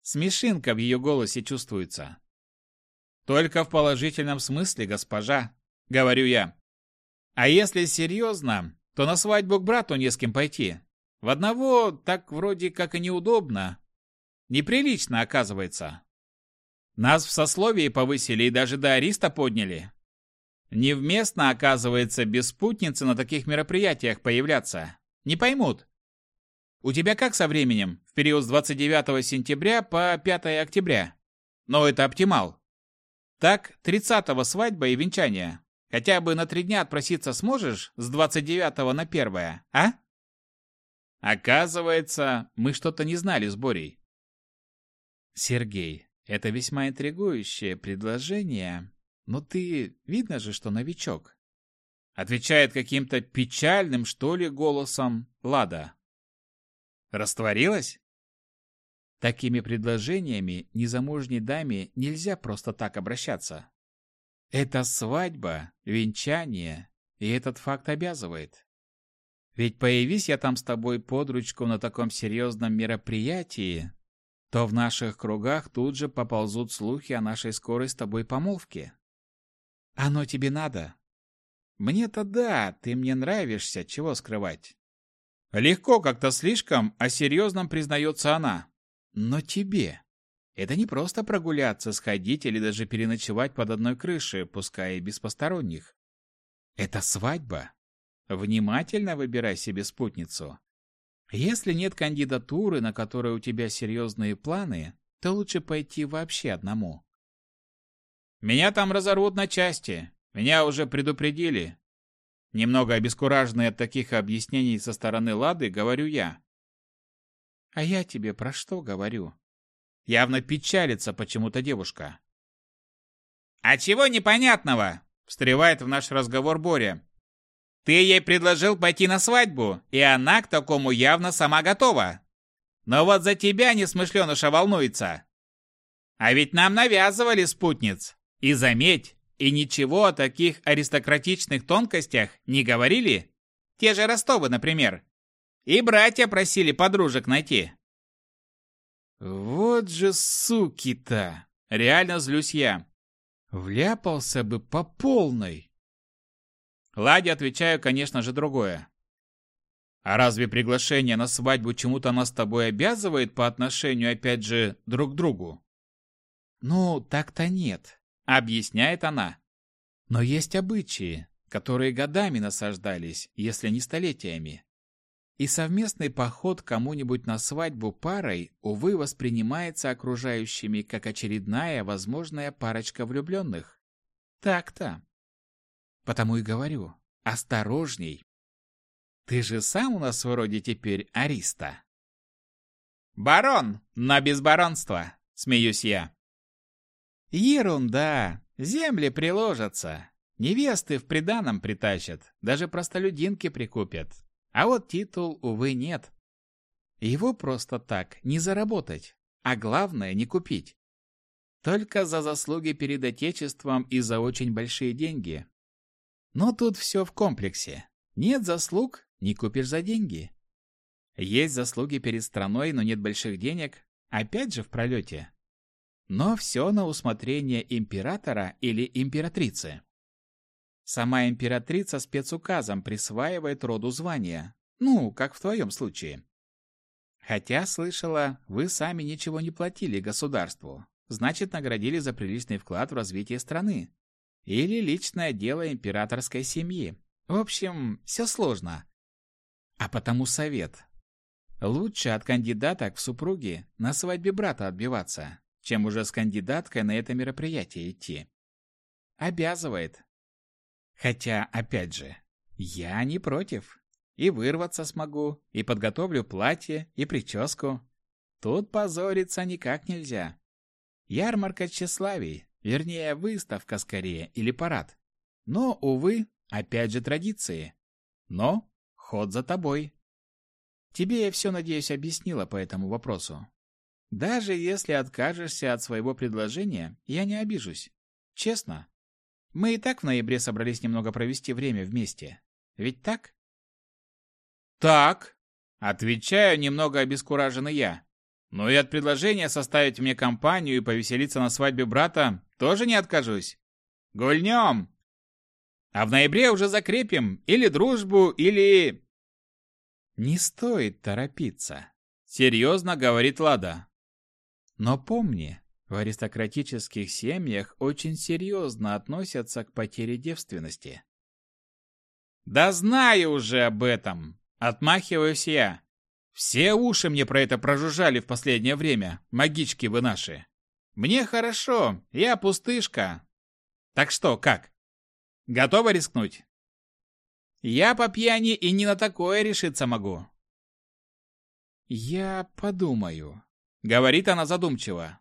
Смешинка в ее голосе чувствуется. «Только в положительном смысле, госпожа», — говорю я. «А если серьезно, то на свадьбу к брату не с кем пойти. В одного так вроде как и неудобно. Неприлично, оказывается. Нас в сословии повысили и даже до ариста подняли. Невместно, оказывается, без спутницы на таких мероприятиях появляться. Не поймут. У тебя как со временем? В период с 29 сентября по 5 октября. Но это оптимал. Так, 30-го свадьба и венчание. Хотя бы на три дня отпроситься сможешь с 29 на 1 а? Оказывается, мы что-то не знали с Борей. Сергей, это весьма интригующее предложение, но ты, видно же, что новичок. Отвечает каким-то печальным, что ли, голосом Лада. Растворилась? Такими предложениями незамужней даме нельзя просто так обращаться. Это свадьба, венчание, и этот факт обязывает. Ведь появись я там с тобой под ручку на таком серьезном мероприятии, то в наших кругах тут же поползут слухи о нашей скорой с тобой помолвке. Оно тебе надо? Мне-то да, ты мне нравишься, чего скрывать. Легко как-то слишком о серьезном признается она. Но тебе. Это не просто прогуляться, сходить или даже переночевать под одной крышей, пускай и без посторонних. Это свадьба. Внимательно выбирай себе спутницу. Если нет кандидатуры, на которой у тебя серьезные планы, то лучше пойти вообще одному. Меня там разорвут на части. Меня уже предупредили. Немного обескураженный от таких объяснений со стороны Лады, говорю я. А я тебе про что говорю? Явно печалится почему-то девушка. «А чего непонятного?» – встревает в наш разговор Боря. «Ты ей предложил пойти на свадьбу, и она к такому явно сама готова. Но вот за тебя несмышленыша волнуется. А ведь нам навязывали спутниц. И заметь, и ничего о таких аристократичных тонкостях не говорили. Те же Ростовы, например. И братья просили подружек найти. Вот же суки-то! Реально злюсь я. Вляпался бы по полной. Ладе отвечаю, конечно же, другое. А разве приглашение на свадьбу чему-то нас с тобой обязывает по отношению, опять же, друг к другу? Ну, так-то нет, объясняет она. Но есть обычаи, которые годами насаждались, если не столетиями. И совместный поход кому-нибудь на свадьбу парой, увы, воспринимается окружающими как очередная возможная парочка влюбленных. Так-то. Потому и говорю, осторожней. Ты же сам у нас вроде теперь ариста. Барон, но без баронства, смеюсь я. Ерунда, земли приложатся. Невесты в приданом притащат, даже простолюдинки прикупят. А вот титул, увы, нет. Его просто так не заработать, а главное не купить. Только за заслуги перед Отечеством и за очень большие деньги. Но тут все в комплексе. Нет заслуг – не купишь за деньги. Есть заслуги перед страной, но нет больших денег – опять же в пролете. Но все на усмотрение императора или императрицы. Сама императрица спецуказом присваивает роду звания. Ну, как в твоем случае. Хотя, слышала, вы сами ничего не платили государству. Значит, наградили за приличный вклад в развитие страны. Или личное дело императорской семьи. В общем, все сложно. А потому совет. Лучше от кандидаток в супруги на свадьбе брата отбиваться, чем уже с кандидаткой на это мероприятие идти. Обязывает, Хотя, опять же, я не против. И вырваться смогу, и подготовлю платье, и прическу. Тут позориться никак нельзя. Ярмарка тщеславий, вернее, выставка скорее, или парад. Но, увы, опять же традиции. Но ход за тобой. Тебе я все, надеюсь, объяснила по этому вопросу. Даже если откажешься от своего предложения, я не обижусь. Честно. Мы и так в ноябре собрались немного провести время вместе. Ведь так? Так, отвечаю немного обескураженный я. Но и от предложения составить мне компанию и повеселиться на свадьбе брата тоже не откажусь. Гульнем! А в ноябре уже закрепим или дружбу, или... Не стоит торопиться, серьезно говорит Лада. Но помни, в аристократических семьях очень серьезно относятся к потере девственности. «Да знаю уже об этом!» — отмахиваюсь я. «Все уши мне про это прожужжали в последнее время, магички вы наши. Мне хорошо, я пустышка. Так что, как? Готова рискнуть?» «Я по пьяни и не на такое решиться могу». «Я подумаю», — говорит она задумчиво.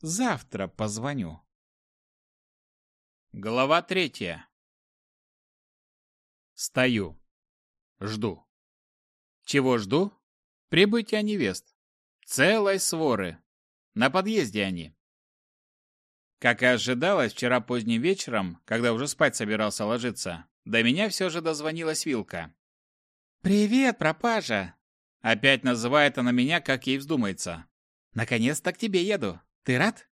Завтра позвоню. Глава третья. Стою. Жду. Чего жду? Прибытия невест. Целой своры. На подъезде они. Как и ожидалось, вчера поздним вечером, когда уже спать собирался ложиться, до меня все же дозвонилась Вилка. «Привет, пропажа!» Опять называет она меня, как ей вздумается. «Наконец-то к тебе еду. Ты рад?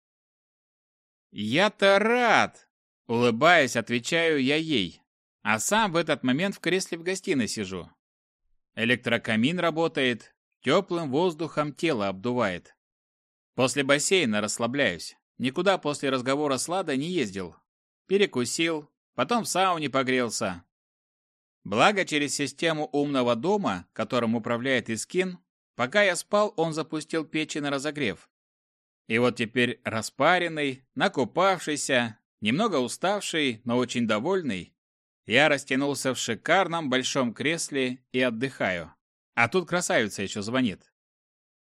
Я-то рад! Улыбаясь, отвечаю я ей. а сам в этот момент в кресле в гостиной сижу. Электрокамин работает, теплым воздухом тело обдувает. После бассейна расслабляюсь. Никуда после разговора с Ладой не ездил. Перекусил, потом в сауне погрелся. Благо, через систему умного дома, которым управляет Искин, пока я спал, он запустил печи на разогрев. И вот теперь распаренный, накупавшийся, немного уставший, но очень довольный, я растянулся в шикарном большом кресле и отдыхаю. А тут красавица еще звонит.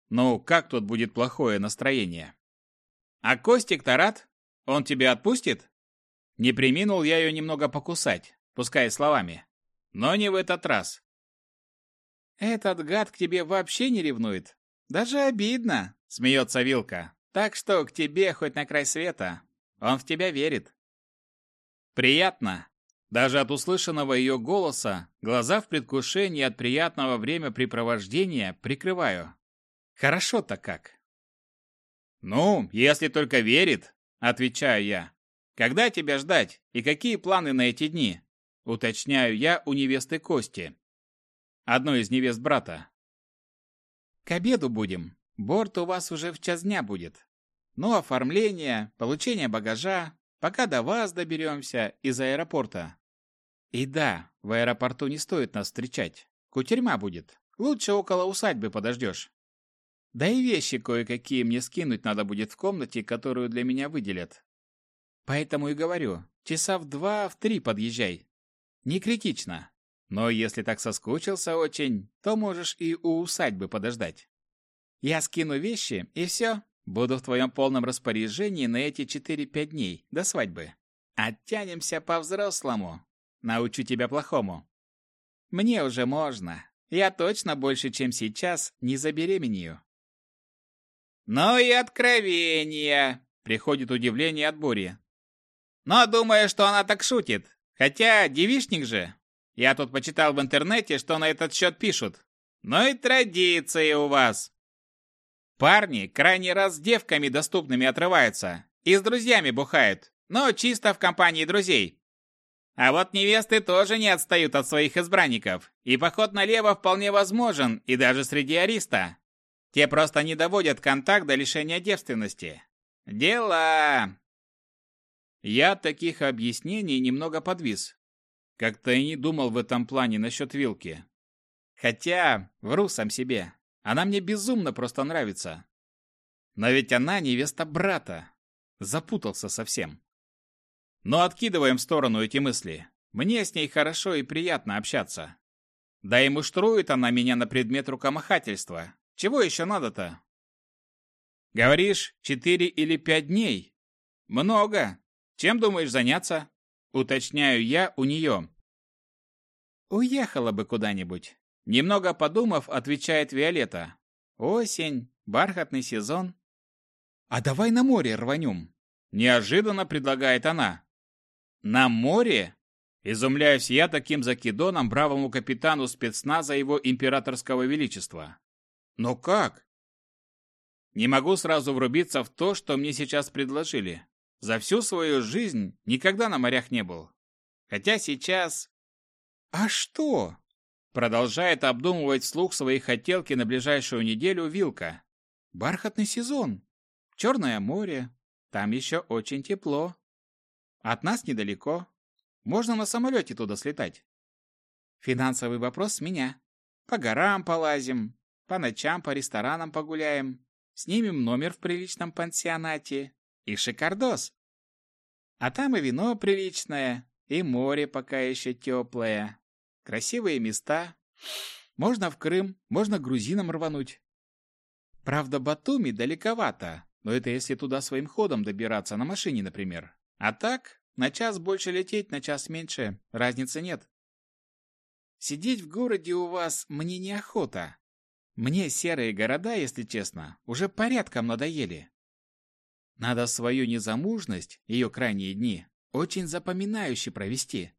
Ну, как тут будет плохое настроение? А Костик-то рад? Он тебя отпустит? Не приминул я ее немного покусать, пускай словами. Но не в этот раз. Этот гад к тебе вообще не ревнует. Даже обидно, смеется Вилка. Так что к тебе хоть на край света. Он в тебя верит. Приятно. Даже от услышанного ее голоса глаза в предвкушении от приятного времяпрепровождения прикрываю. Хорошо-то как. «Ну, если только верит», — отвечаю я. «Когда тебя ждать и какие планы на эти дни?» — уточняю я у невесты Кости. Одной из невест брата. «К обеду будем. Борт у вас уже в час дня будет. Ну, оформление, получение багажа, пока до вас доберемся из аэропорта. И да, в аэропорту не стоит нас встречать. Кутерьма будет. Лучше около усадьбы подождешь. Да и вещи кое-какие мне скинуть надо будет в комнате, которую для меня выделят. Поэтому и говорю, часа в два, в три подъезжай. Не критично. Но если так соскучился очень, то можешь и у усадьбы подождать. Я скину вещи, и все. Буду в твоем полном распоряжении на эти 4-5 дней, до свадьбы. Оттянемся по-взрослому. Научу тебя плохому. Мне уже можно. Я точно больше, чем сейчас, не забеременею. «Ну и откровение!» — приходит удивление от Бури. «Но думаю, что она так шутит. Хотя девишник же. Я тут почитал в интернете, что на этот счет пишут. Ну и традиции у вас. Парни крайне раз с девками доступными отрываются и с друзьями бухают, но чисто в компании друзей. А вот невесты тоже не отстают от своих избранников, и поход налево вполне возможен и даже среди ариста. Те просто не доводят контакт до лишения девственности. Дела. Я от таких объяснений немного подвис. Как-то и не думал в этом плане насчет вилки. Хотя, вру сам себе, она мне безумно просто нравится. Но ведь она невеста брата. Запутался совсем. Но откидываем в сторону эти мысли. Мне с ней хорошо и приятно общаться. Да и муштрует она меня на предмет рукомахательства, чего еще надо-то? Говоришь, четыре или пять дней? Много. Чем думаешь заняться? Уточняю я у нее. Уехала бы куда-нибудь. Немного подумав, отвечает Виолетта. Осень, бархатный сезон. А давай на море рванем. Неожиданно предлагает она. На море? Изумляюсь я таким закидоном бравому капитану спецназа его императорского величества. Но как? Не могу сразу врубиться в то, что мне сейчас предложили. За всю свою жизнь никогда на морях не был. Хотя сейчас... А что? Продолжает обдумывать вслух свои хотелки на ближайшую неделю Вилка. Бархатный сезон. Черное море. Там еще очень тепло. От нас недалеко. Можно на самолете туда слетать. Финансовый вопрос с меня. По горам полазим, по ночам по ресторанам погуляем, снимем номер в приличном пансионате и шикардос. А там и вино приличное, и море пока еще теплое, красивые места. Можно в Крым, можно грузинам рвануть. Правда, Батуми далековато, но это если туда своим ходом добираться, на машине, например. А так, на час больше лететь, на час меньше, разницы нет. Сидеть в городе у вас мне неохота. Мне серые города, если честно, уже порядком надоели. Надо свою незамужность, ее крайние дни, очень запоминающе провести.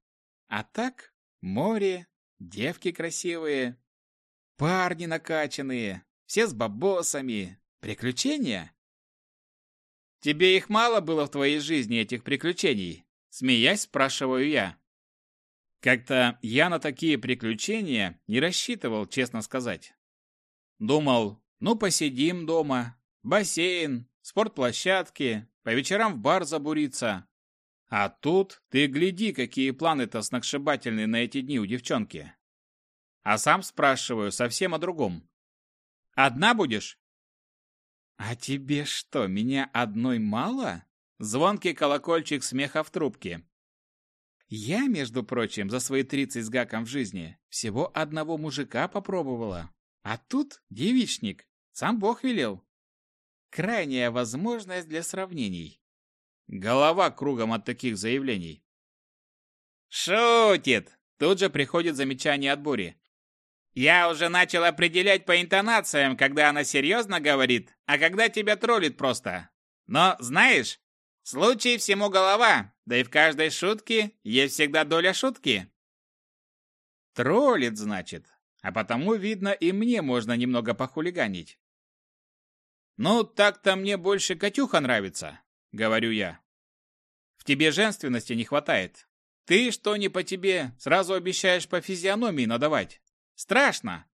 А так, море, девки красивые, парни накачанные, все с бабосами, приключения. Тебе их мало было в твоей жизни, этих приключений? Смеясь, спрашиваю я. Как-то я на такие приключения не рассчитывал, честно сказать. Думал, ну посидим дома, бассейн, спортплощадки, по вечерам в бар забуриться. А тут ты гляди, какие планы-то сногсшибательные на эти дни у девчонки. А сам спрашиваю совсем о другом. Одна будешь? А тебе что, меня одной мало? Звонкий колокольчик смеха в трубке. Я, между прочим, за свои тридцать с гаком в жизни всего одного мужика попробовала. А тут девичник. Сам Бог велел. Крайняя возможность для сравнений. Голова кругом от таких заявлений. «Шутит!» Тут же приходит замечание от Бури. «Я уже начал определять по интонациям, когда она серьезно говорит, а когда тебя троллит просто. Но, знаешь, случай всему голова, да и в каждой шутке есть всегда доля шутки». Троллит, значит. А потому, видно, и мне можно немного похулиганить. «Ну, так-то мне больше Катюха нравится», — говорю я. «В тебе женственности не хватает. Ты, что не по тебе, сразу обещаешь по физиономии надавать. Страшно!»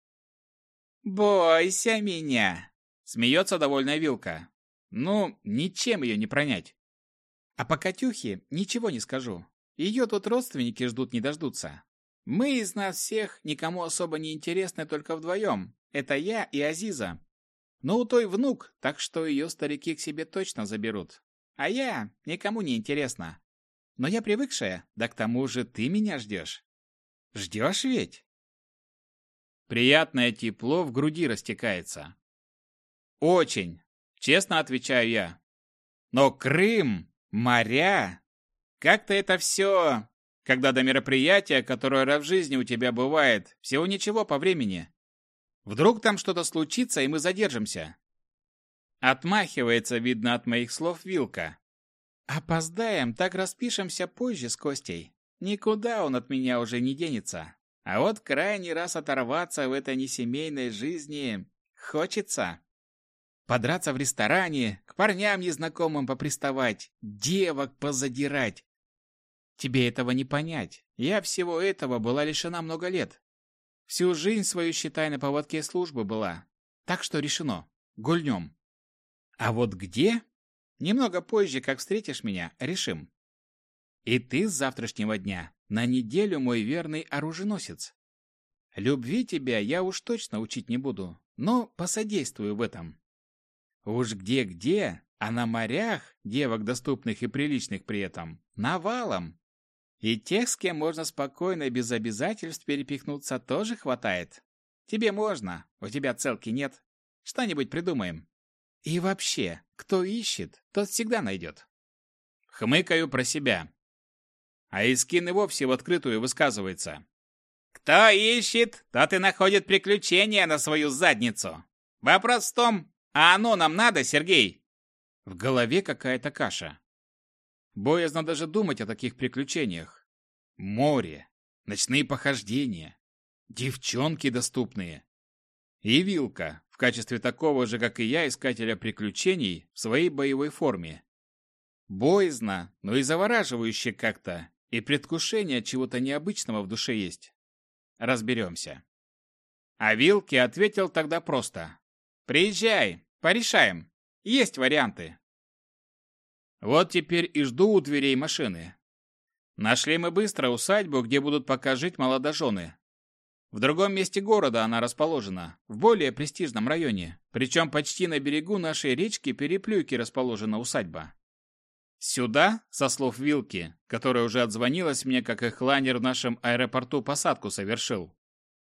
«Бойся меня!» — смеется довольная Вилка. «Ну, ничем ее не пронять. А по Катюхе ничего не скажу. Ее тут родственники ждут не дождутся. Мы из нас всех никому особо не интересны только вдвоем. Это я и Азиза. Но у той внук, так что ее старики к себе точно заберут. А я никому не интересна. Но я привыкшая, да к тому же ты меня ждешь. Ждешь ведь? Приятное тепло в груди растекается. Очень, честно отвечаю я. Но Крым, моря, как-то это все, когда до мероприятия, которое раз в жизни у тебя бывает, всего ничего по времени. Вдруг там что-то случится, и мы задержимся. Отмахивается, видно, от моих слов Вилка. Опоздаем, так распишемся позже с Костей. Никуда он от меня уже не денется. А вот крайний раз оторваться в этой несемейной жизни хочется. Подраться в ресторане, к парням незнакомым поприставать, девок позадирать. Тебе этого не понять. Я всего этого была лишена много лет. Всю жизнь свою, считай, на поводке службы была. Так что решено. Гульнем. А вот где? Немного позже, как встретишь меня, решим. И ты с завтрашнего дня на неделю мой верный оруженосец. Любви тебя я уж точно учить не буду, но посодействую в этом. Уж где-где, а на морях, девок доступных и приличных при этом, навалом. И тех, с кем можно спокойно, без обязательств перепихнуться, тоже хватает. Тебе можно, у тебя целки нет. Что-нибудь придумаем. И вообще, кто ищет, тот всегда найдет. Хмыкаю про себя. А Искин и вовсе в открытую высказывается. Кто ищет, тот и находит приключения на свою задницу. Вопрос в том, а оно нам надо, Сергей? В голове какая-то каша. Боязно даже думать о таких приключениях. Море, ночные похождения, девчонки доступные. И Вилка, в качестве такого же, как и я, искателя приключений, в своей боевой форме. Боязно, но и завораживающе как-то, и предвкушение чего-то необычного в душе есть. Разберемся. А Вилке ответил тогда просто. «Приезжай, порешаем. Есть варианты. Вот теперь и жду у дверей машины. Нашли мы быстро усадьбу, где будут пока жить молодожены. В другом месте города она расположена, в более престижном районе, причем почти на берегу нашей речки Переплюйки расположена усадьба. Сюда, со слов Вилки, которая уже отзвонилась мне, как их лайнер в нашем аэропорту посадку совершил.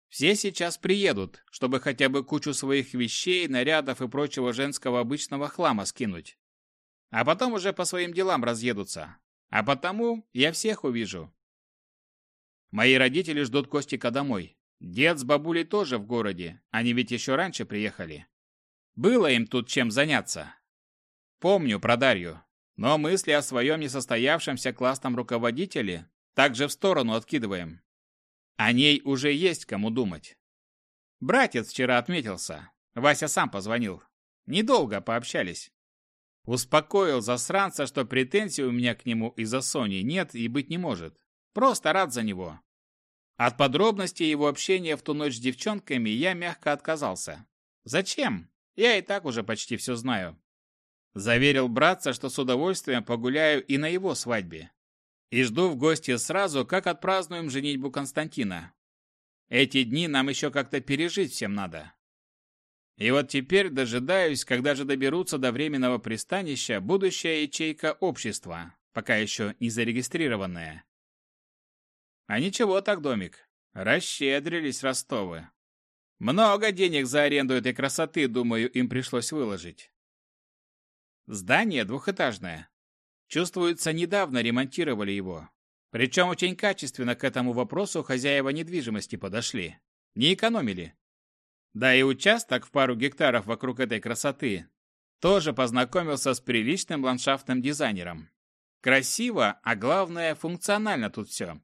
Все сейчас приедут, чтобы хотя бы кучу своих вещей, нарядов и прочего женского обычного хлама скинуть а потом уже по своим делам разъедутся. А потому я всех увижу. Мои родители ждут Костика домой. Дед с бабулей тоже в городе, они ведь еще раньше приехали. Было им тут чем заняться. Помню про Дарью, но мысли о своем несостоявшемся классном руководителе также в сторону откидываем. О ней уже есть кому думать. Братец вчера отметился. Вася сам позвонил. Недолго пообщались. Успокоил засранца, что претензий у меня к нему из-за Сони нет и быть не может. Просто рад за него. От подробностей его общения в ту ночь с девчонками я мягко отказался. Зачем? Я и так уже почти все знаю. Заверил братца, что с удовольствием погуляю и на его свадьбе. И жду в гости сразу, как отпразднуем женитьбу Константина. Эти дни нам еще как-то пережить всем надо. И вот теперь дожидаюсь, когда же доберутся до временного пристанища будущая ячейка общества, пока еще не зарегистрированная. А ничего так, домик. Расщедрились Ростовы. Много денег за аренду этой красоты, думаю, им пришлось выложить. Здание двухэтажное. Чувствуется, недавно ремонтировали его. Причем очень качественно к этому вопросу хозяева недвижимости подошли. Не экономили. Да и участок в пару гектаров вокруг этой красоты тоже познакомился с приличным ландшафтным дизайнером. Красиво, а главное, функционально тут все.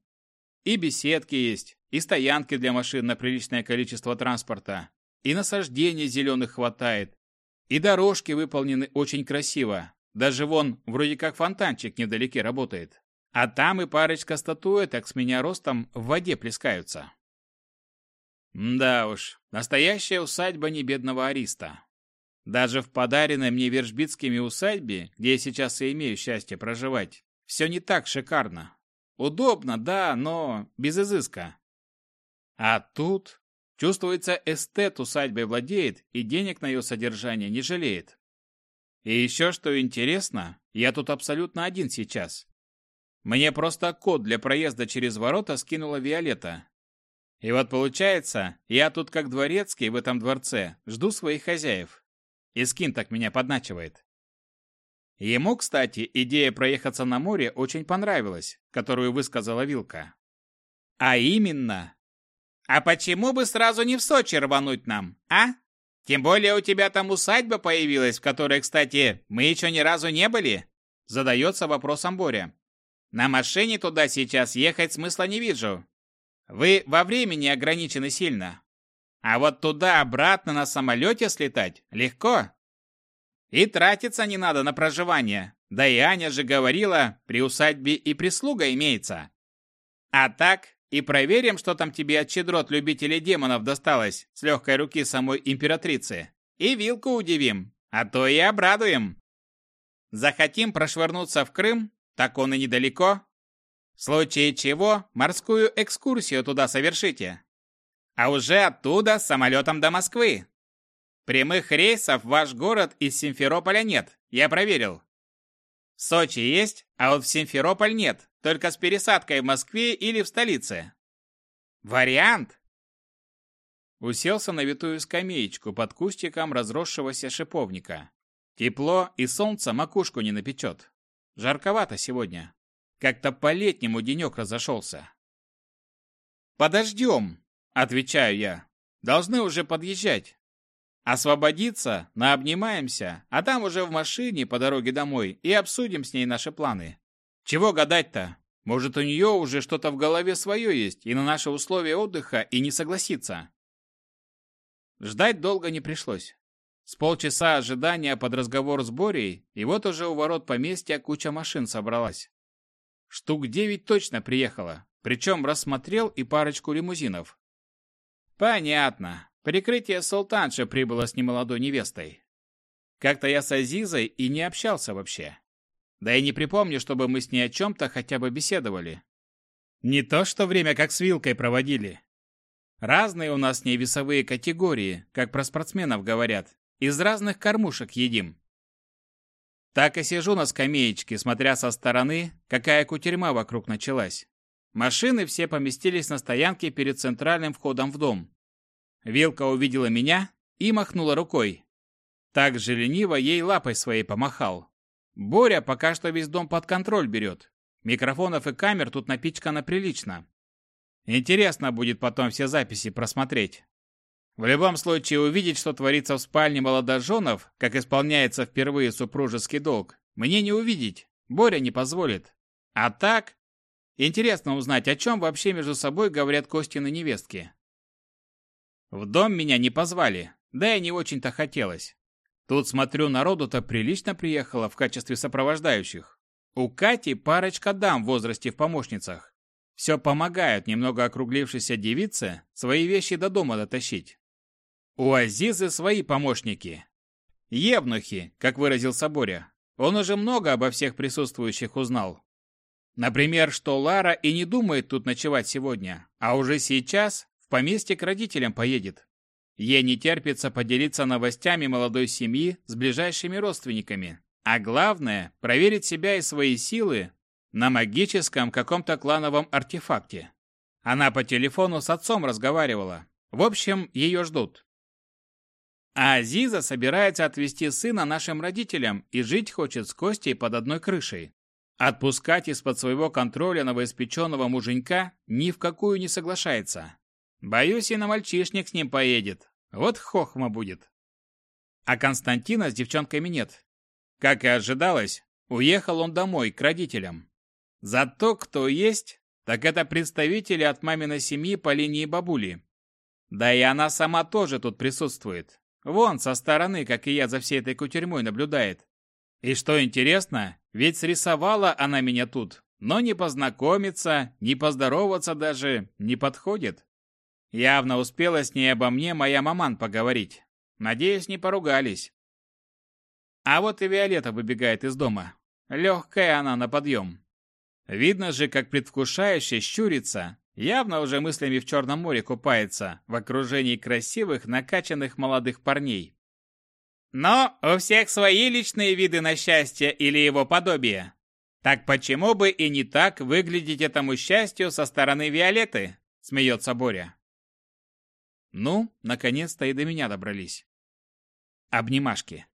И беседки есть, и стоянки для машин на приличное количество транспорта, и насаждений зеленых хватает, и дорожки выполнены очень красиво. Даже вон, вроде как фонтанчик недалеке работает. А там и парочка статуэток с меня ростом в воде плескаются. Да уж, настоящая усадьба небедного ариста. Даже в подаренной мне Вержбицкими усадьбе, где я сейчас и имею счастье проживать, все не так шикарно. Удобно, да, но без изыска. А тут, чувствуется, эстет усадьбой владеет и денег на ее содержание не жалеет. И еще что интересно, я тут абсолютно один сейчас. Мне просто код для проезда через ворота скинула Виолетта, и вот получается, я тут как дворецкий в этом дворце, жду своих хозяев. И скин так меня подначивает. Ему, кстати, идея проехаться на море очень понравилась, которую высказала Вилка. А именно... А почему бы сразу не в Сочи рвануть нам, а? Тем более у тебя там усадьба появилась, в которой, кстати, мы еще ни разу не были? Задается вопросом Боря. На машине туда сейчас ехать смысла не вижу. Вы во времени ограничены сильно. А вот туда-обратно на самолете слетать легко. И тратиться не надо на проживание. Да и Аня же говорила, при усадьбе и прислуга имеется. А так, и проверим, что там тебе от щедрот любителей демонов досталось с легкой руки самой императрицы. И вилку удивим, а то и обрадуем. Захотим прошвырнуться в Крым, так он и недалеко, в случае чего морскую экскурсию туда совершите. А уже оттуда самолетом до Москвы. Прямых рейсов в ваш город из Симферополя нет, я проверил. Сочи есть, а вот в Симферополь нет, только с пересадкой в Москве или в столице. Вариант? Уселся на витую скамеечку под кустиком разросшегося шиповника. Тепло и солнце макушку не напечет. Жарковато сегодня. Как-то по-летнему денек разошелся. «Подождем», — отвечаю я. «Должны уже подъезжать. Освободиться, наобнимаемся, а там уже в машине по дороге домой и обсудим с ней наши планы. Чего гадать-то? Может, у нее уже что-то в голове свое есть и на наши условия отдыха и не согласится». Ждать долго не пришлось. С полчаса ожидания под разговор с Борей, и вот уже у ворот поместья куча машин собралась. Штук девять точно приехало, причем рассмотрел и парочку лимузинов. Понятно. Прикрытие султанша прибыло с немолодой невестой. Как-то я с Азизой и не общался вообще. Да и не припомню, чтобы мы с ней о чем-то хотя бы беседовали. Не то, что время как с вилкой проводили. Разные у нас с ней весовые категории, как про спортсменов говорят. Из разных кормушек едим. Так и сижу на скамеечке, смотря со стороны, какая кутерьма вокруг началась. Машины все поместились на стоянке перед центральным входом в дом. Вилка увидела меня и махнула рукой. Так же лениво ей лапой своей помахал. Боря пока что весь дом под контроль берет. Микрофонов и камер тут напичкано прилично. Интересно будет потом все записи просмотреть. В любом случае, увидеть, что творится в спальне молодоженов, как исполняется впервые супружеский долг, мне не увидеть, Боря не позволит. А так, интересно узнать, о чем вообще между собой говорят Костины невестки. В дом меня не позвали, да и не очень-то хотелось. Тут, смотрю, народу-то прилично приехало в качестве сопровождающих. У Кати парочка дам в возрасте в помощницах. все помогают немного округлившейся девице свои вещи до дома дотащить. У Азизы свои помощники. Евнухи, как выразился Боря. Он уже много обо всех присутствующих узнал. Например, что Лара и не думает тут ночевать сегодня, а уже сейчас в поместье к родителям поедет. Ей не терпится поделиться новостями молодой семьи с ближайшими родственниками. А главное, проверить себя и свои силы на магическом каком-то клановом артефакте. Она по телефону с отцом разговаривала. В общем, ее ждут. А Азиза собирается отвезти сына нашим родителям и жить хочет с Костей под одной крышей. Отпускать из-под своего контроля новоиспеченного муженька ни в какую не соглашается. Боюсь, и на мальчишник с ним поедет. Вот хохма будет. А Константина с девчонками нет. Как и ожидалось, уехал он домой, к родителям. Зато кто есть, так это представители от маминой семьи по линии бабули. Да и она сама тоже тут присутствует. Вон, со стороны, как и я, за всей этой кутерьмой наблюдает. И что интересно, ведь срисовала она меня тут, но не познакомиться, не поздороваться даже не подходит. Явно успела с ней обо мне моя маман поговорить. Надеюсь, не поругались. А вот и Виолетта выбегает из дома. Легкая она на подъем. Видно же, как предвкушающе щурится, явно уже мыслями в Черном море купается, в окружении красивых, накачанных молодых парней. Но у всех свои личные виды на счастье или его подобие. Так почему бы и не так выглядеть этому счастью со стороны Виолетты? Смеется Боря. Ну, наконец-то и до меня добрались. Обнимашки.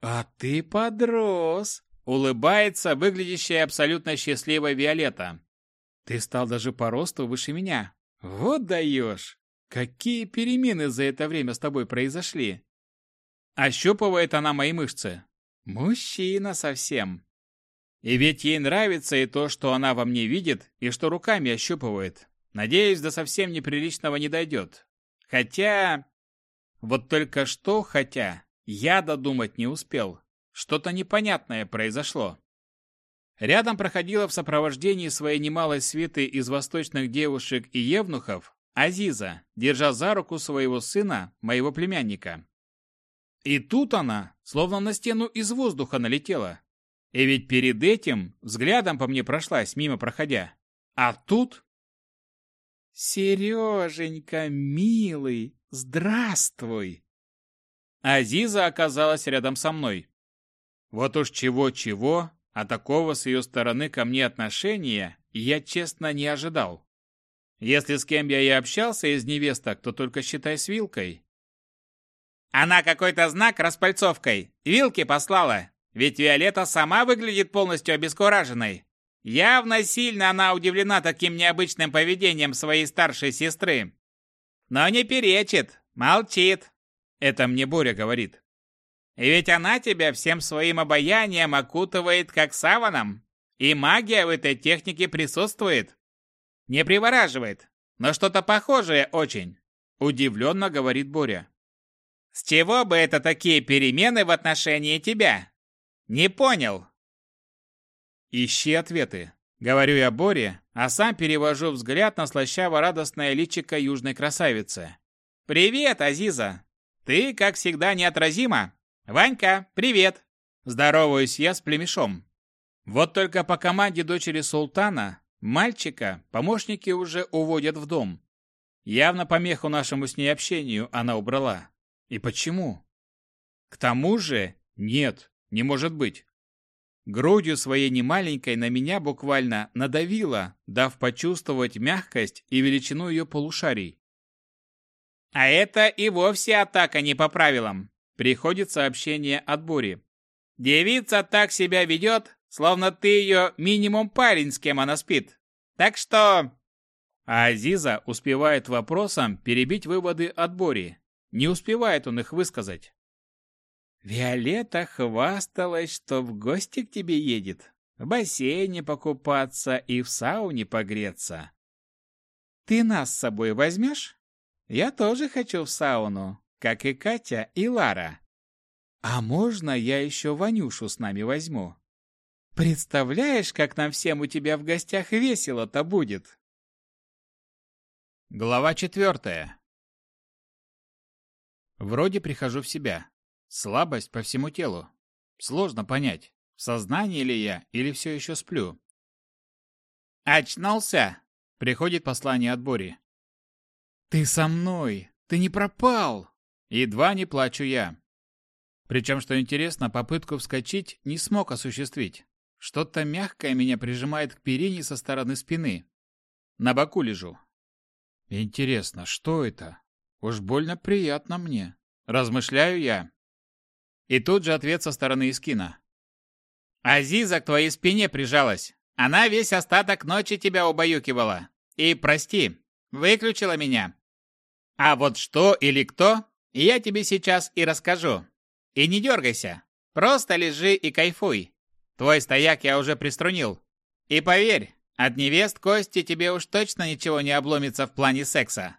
А ты подрос, Улыбается выглядящая абсолютно счастливая Виолетта. Ты стал даже по росту выше меня. Вот даешь! Какие перемены за это время с тобой произошли? Ощупывает она мои мышцы. Мужчина совсем. И ведь ей нравится и то, что она во мне видит, и что руками ощупывает. Надеюсь, до совсем неприличного не дойдет. Хотя... Вот только что, хотя, я додумать не успел. Что-то непонятное произошло. Рядом проходила в сопровождении своей немалой свиты из восточных девушек и евнухов Азиза, держа за руку своего сына, моего племянника. И тут она, словно на стену из воздуха налетела. И ведь перед этим взглядом по мне прошлась, мимо проходя. А тут... «Сереженька, милый, здравствуй!» Азиза оказалась рядом со мной. Вот уж чего-чего, а такого с ее стороны ко мне отношения я честно не ожидал. Если с кем я и общался из невесток, то только считай с Вилкой. Она какой-то знак распальцовкой. Вилки послала. Ведь Виолетта сама выглядит полностью обескураженной. Явно сильно она удивлена таким необычным поведением своей старшей сестры. Но не перечит, молчит. Это мне Боря говорит. И ведь она тебя всем своим обаянием окутывает, как саваном. И магия в этой технике присутствует. Не привораживает, но что-то похожее очень. Удивленно говорит Боря. С чего бы это такие перемены в отношении тебя? Не понял. Ищи ответы. Говорю я Боре, а сам перевожу взгляд на слащаво-радостное личико южной красавицы. «Привет, Азиза! Ты, как всегда, неотразима!» «Ванька, привет!» Здороваюсь я с племешом. Вот только по команде дочери султана, мальчика, помощники уже уводят в дом. Явно помеху нашему с ней общению она убрала. И почему? К тому же, нет, не может быть. Грудью своей немаленькой на меня буквально надавила, дав почувствовать мягкость и величину ее полушарий. А это и вовсе атака не по правилам. Приходит сообщение от Бури. «Девица так себя ведет, словно ты ее минимум парень, с кем она спит. Так что...» А Азиза успевает вопросом перебить выводы от Бори. Не успевает он их высказать. Виолетта хвасталась, что в гости к тебе едет. В бассейне покупаться и в сауне погреться. Ты нас с собой возьмешь? Я тоже хочу в сауну как и Катя и Лара. А можно я еще Ванюшу с нами возьму? Представляешь, как нам всем у тебя в гостях весело-то будет? Глава четвертая. Вроде прихожу в себя. Слабость по всему телу. Сложно понять, в сознании ли я или все еще сплю. «Очнулся?» — приходит послание от Бори. «Ты со мной! Ты не пропал!» Едва не плачу я. Причем, что интересно, попытку вскочить не смог осуществить. Что-то мягкое меня прижимает к перине со стороны спины. На боку лежу, Интересно, что это? Уж больно приятно мне. Размышляю я. И тут же ответ со стороны Искина. Азиза к твоей спине прижалась. Она весь остаток ночи тебя убаюкивала. И, прости, выключила меня. А вот что или кто, я тебе сейчас и расскажу. И не дергайся. Просто лежи и кайфуй. Твой стояк я уже приструнил. И поверь, от невест Кости тебе уж точно ничего не обломится в плане секса.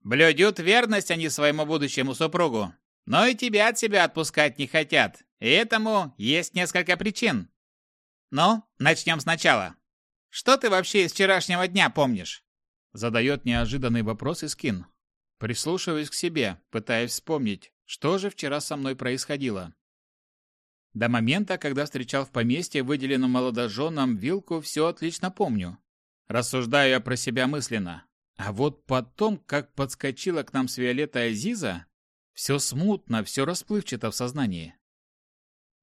Блюдют верность они своему будущему супругу, но и тебя от себя отпускать не хотят, и этому есть несколько причин. Ну, начнем сначала. Что ты вообще из вчерашнего дня помнишь? Задает неожиданный вопрос Искин. Прислушиваюсь к себе, пытаясь вспомнить, что же вчера со мной происходило. До момента, когда встречал в поместье выделенном молодоженам вилку, все отлично помню. Рассуждаю я про себя мысленно. А вот потом, как подскочила к нам с Виолеттой Азиза, все смутно, все расплывчато в сознании.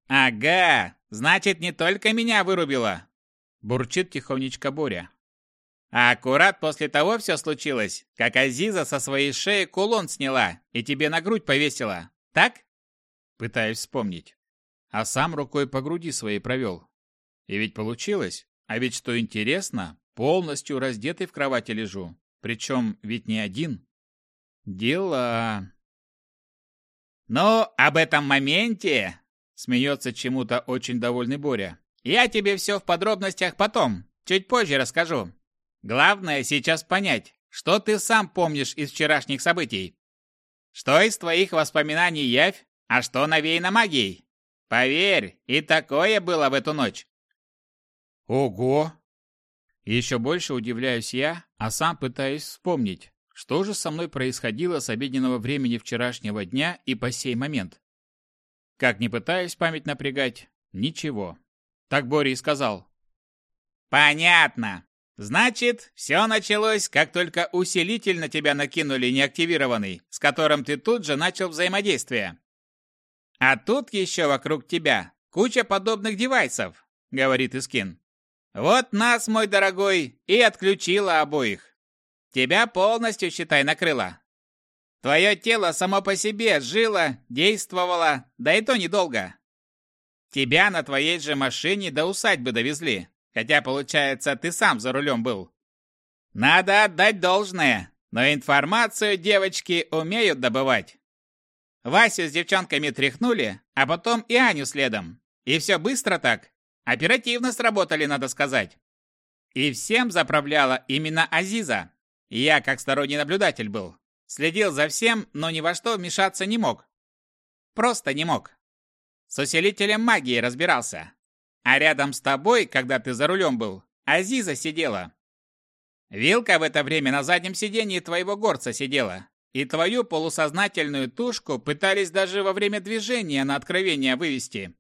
«Ага, значит, не только меня вырубила!» Бурчит тихонечко Боря. А аккурат после того все случилось, как Азиза со своей шеи кулон сняла и тебе на грудь повесила. Так? Пытаюсь вспомнить а сам рукой по груди своей провел. И ведь получилось. А ведь что интересно, полностью раздетый в кровати лежу. Причем ведь не один. Дела. «Ну, об этом моменте...» Смеется чему-то очень довольный Боря. «Я тебе все в подробностях потом, чуть позже расскажу. Главное сейчас понять, что ты сам помнишь из вчерашних событий. Что из твоих воспоминаний явь, а что навеяно магией? Поверь, и такое было в эту ночь. Ого! Еще больше удивляюсь я, а сам пытаюсь вспомнить, что же со мной происходило с обеденного времени вчерашнего дня и по сей момент. Как не пытаюсь память напрягать, ничего. Так Бори и сказал. Понятно. Значит, все началось, как только усилитель на тебя накинули неактивированный, с которым ты тут же начал взаимодействие. А тут еще вокруг тебя куча подобных девайсов, говорит Искин. Вот нас, мой дорогой, и отключила обоих. Тебя полностью, считай, накрыло. Твое тело само по себе жило, действовало, да и то недолго. Тебя на твоей же машине до усадьбы довезли, хотя, получается, ты сам за рулем был. Надо отдать должное, но информацию девочки умеют добывать. Васю с девчонками тряхнули, а потом и Аню следом. И все быстро так. Оперативно сработали, надо сказать. И всем заправляла именно Азиза. Я, как сторонний наблюдатель был, следил за всем, но ни во что вмешаться не мог. Просто не мог. С усилителем магии разбирался. А рядом с тобой, когда ты за рулем был, Азиза сидела. Вилка в это время на заднем сиденье твоего горца сидела, и твою полусознательную тушку пытались даже во время движения на откровение вывести.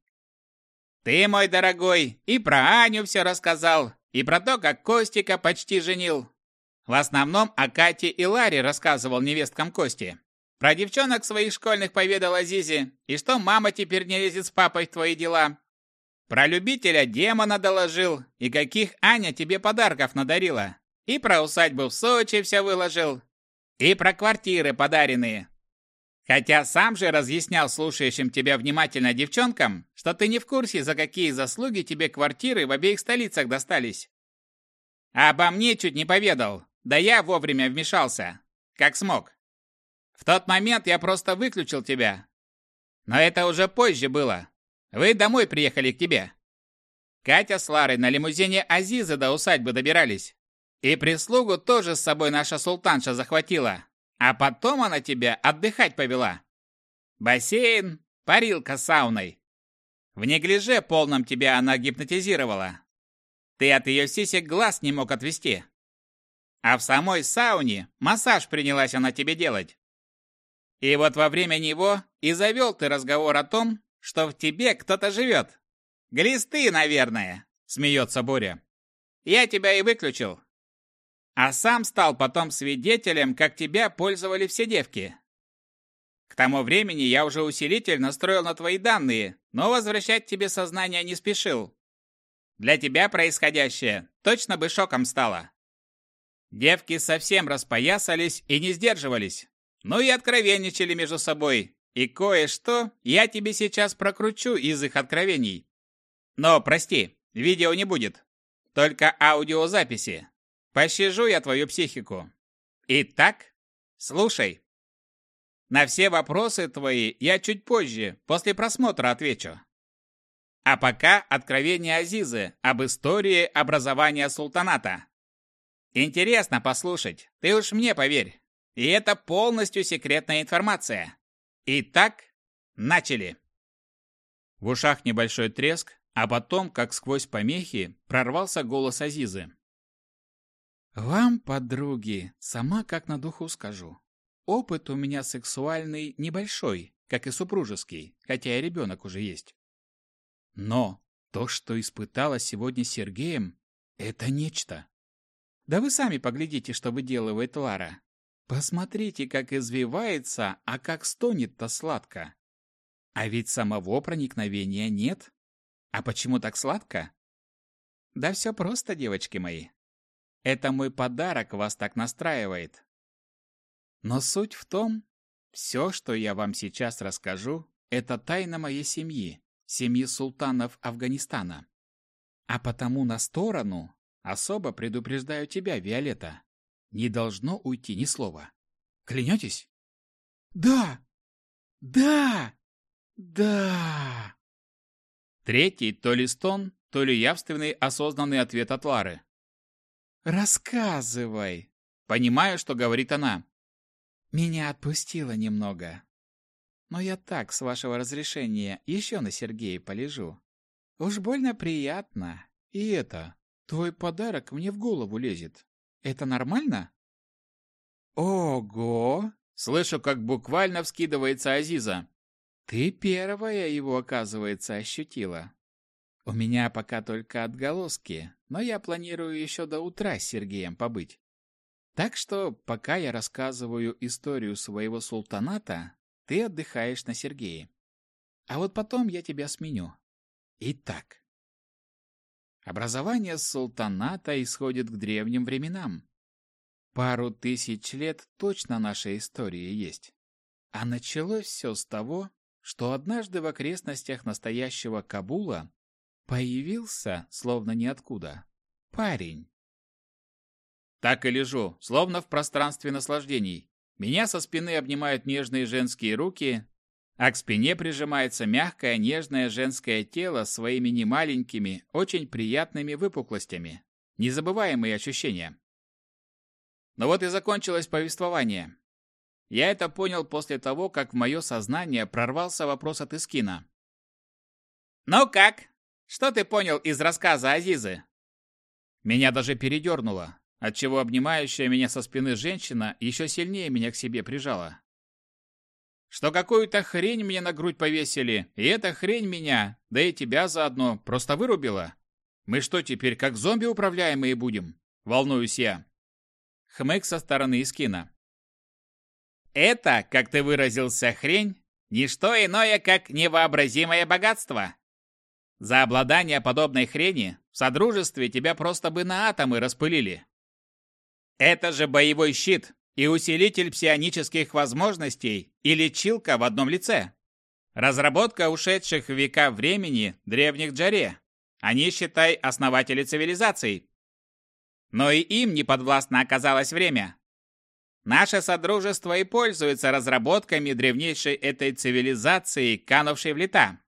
Ты, мой дорогой, и про Аню все рассказал, и про то, как Костика почти женил. В основном о Кате и Ларе рассказывал невесткам Кости. Про девчонок своих школьных поведал Азизе, и что мама теперь не лезет с папой в твои дела. Про любителя демона доложил, и каких Аня тебе подарков надарила. И про усадьбу в Сочи все выложил, и про квартиры подаренные. Хотя сам же разъяснял слушающим тебя внимательно девчонкам, что ты не в курсе, за какие заслуги тебе квартиры в обеих столицах достались. А обо мне чуть не поведал, да я вовремя вмешался, как смог. В тот момент я просто выключил тебя. Но это уже позже было. Вы домой приехали к тебе. Катя с Ларой на лимузине Азиза до усадьбы добирались. И прислугу тоже с собой наша султанша захватила. А потом она тебя отдыхать повела. Бассейн, парилка с сауной. В неглиже полном тебя она гипнотизировала. Ты от ее сисек глаз не мог отвести. А в самой сауне массаж принялась она тебе делать. И вот во время него и завел ты разговор о том, что в тебе кто-то живет. Глисты, наверное, смеется Боря. Я тебя и выключил. А сам стал потом свидетелем, как тебя пользовали все девки. К тому времени я уже усилитель настроил на твои данные, но возвращать тебе сознание не спешил. Для тебя происходящее точно бы шоком стало. Девки совсем распоясались и не сдерживались. Ну и откровенничали между собой. И кое-что я тебе сейчас прокручу из их откровений. Но, прости, видео не будет. Только аудиозаписи. Пощажу я твою психику. Итак, слушай. На все вопросы твои я чуть позже, после просмотра отвечу. А пока откровение Азизы об истории образования султаната. Интересно послушать, ты уж мне поверь. И это полностью секретная информация. Итак, начали. В ушах небольшой треск, а потом, как сквозь помехи, прорвался голос Азизы. «Вам, подруги, сама как на духу скажу. Опыт у меня сексуальный небольшой, как и супружеский, хотя и ребенок уже есть. Но то, что испытала сегодня Сергеем, это нечто. Да вы сами поглядите, что выделывает Лара. Посмотрите, как извивается, а как стонет-то сладко. А ведь самого проникновения нет. А почему так сладко? Да все просто, девочки мои. Это мой подарок вас так настраивает. Но суть в том, все, что я вам сейчас расскажу, это тайна моей семьи, семьи султанов Афганистана. А потому на сторону Особо предупреждаю тебя, Виолетта. Не должно уйти ни слова. Клянетесь? Да! Да! Да! Третий то ли стон, то ли явственный осознанный ответ от Лары. «Рассказывай!» Понимаю, что говорит она. «Меня отпустило немного. Но я так, с вашего разрешения, еще на Сергея полежу. Уж больно приятно. И это, Твой подарок мне в голову лезет. Это нормально? Ого! Слышу, как буквально вскидывается Азиза. Ты первая его, оказывается, ощутила. У меня пока только отголоски, но я планирую еще до утра с Сергеем побыть. Так что, пока я рассказываю историю своего султаната, ты отдыхаешь на Сергее. А вот потом я тебя сменю. Итак, Образование султаната исходит к древним временам. Пару тысяч лет точно нашей истории есть. А началось все с того, что однажды в окрестностях настоящего Кабула появился, словно ниоткуда, парень. Так и лежу, словно в пространстве наслаждений. Меня со спины обнимают нежные женские руки, а к спине прижимается мягкое, нежное женское тело своими немаленькими, очень приятными выпуклостями. Незабываемые ощущения. Но вот и закончилось повествование. Я это понял после того, как в мое сознание прорвался вопрос от Искина. «Ну как? Что ты понял из рассказа Азизы?» Меня даже передернуло, отчего обнимающая меня со спины женщина еще сильнее меня к себе прижала что какую-то хрень мне на грудь повесили, и эта хрень меня, да и тебя заодно, просто вырубила. Мы что, теперь как зомби управляемые будем? Волнуюсь я. Хмык со стороны Искина. Это, как ты выразился, хрень, не что иное, как невообразимое богатство. За обладание подобной хрени в Содружестве тебя просто бы на атомы распылили. Это же боевой щит, и усилитель псионических возможностей и лечилка в одном лице. Разработка ушедших в века времени древних Джаре. Они, считай, основатели цивилизаций. Но и им не подвластно оказалось время. Наше Содружество и пользуется разработками древнейшей этой цивилизации, канувшей в лета.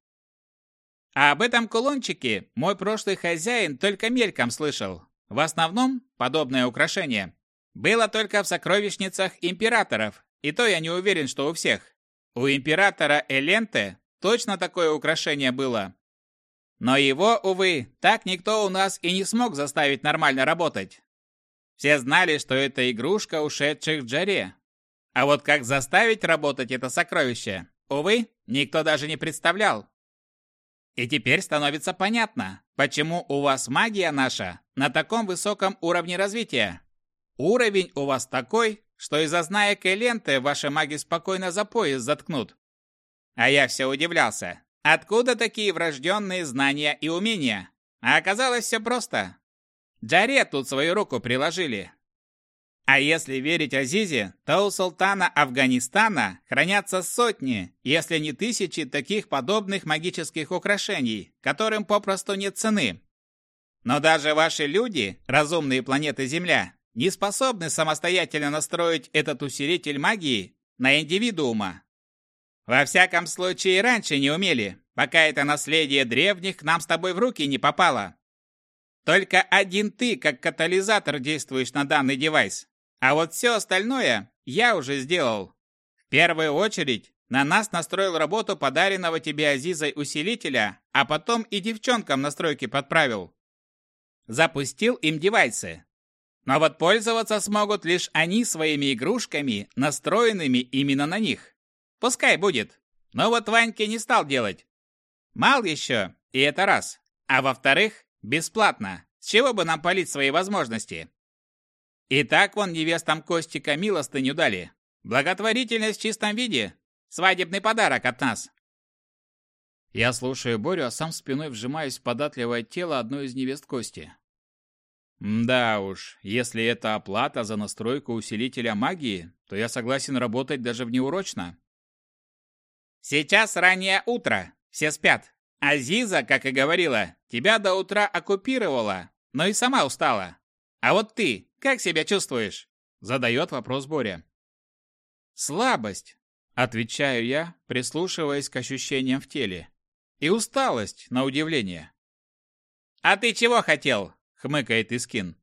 А об этом кулончике мой прошлый хозяин только мельком слышал. В основном подобное украшение было только в сокровищницах императоров, и то я не уверен, что у всех. У императора Эленте точно такое украшение было. Но его, увы, так никто у нас и не смог заставить нормально работать. Все знали, что это игрушка ушедших Джаре. А вот как заставить работать это сокровище, увы, никто даже не представлял. И теперь становится понятно, почему у вас магия наша на таком высоком уровне развития. Уровень у вас такой, что из-за знаек и ленты ваши маги спокойно за пояс заткнут. А я все удивлялся. Откуда такие врожденные знания и умения? А оказалось все просто. Джаре тут свою руку приложили. А если верить Азизе, то у султана Афганистана хранятся сотни, если не тысячи таких подобных магических украшений, которым попросту нет цены. Но даже ваши люди, разумные планеты Земля, не способны самостоятельно настроить этот усилитель магии на индивидуума. Во всяком случае, раньше не умели, пока это наследие древних к нам с тобой в руки не попало. Только один ты, как катализатор, действуешь на данный девайс. А вот все остальное я уже сделал. В первую очередь на нас настроил работу подаренного тебе Азизой усилителя, а потом и девчонкам настройки подправил. Запустил им девайсы. Но вот пользоваться смогут лишь они своими игрушками, настроенными именно на них. Пускай будет. Но вот Ваньке не стал делать. Мал еще, и это раз. А во-вторых, бесплатно. С чего бы нам палить свои возможности? И так вон невестам Костика милостыню дали. Благотворительность в чистом виде. Свадебный подарок от нас. Я слушаю Борю, а сам спиной вжимаюсь в податливое тело одной из невест Кости. Да уж, если это оплата за настройку усилителя магии, то я согласен работать даже внеурочно. Сейчас раннее утро, все спят. Азиза, как и говорила, тебя до утра оккупировала, но и сама устала. А вот ты, как себя чувствуешь? Задает вопрос Боря. Слабость, отвечаю я, прислушиваясь к ощущениям в теле. И усталость, на удивление. А ты чего хотел? Хмыкает Искин.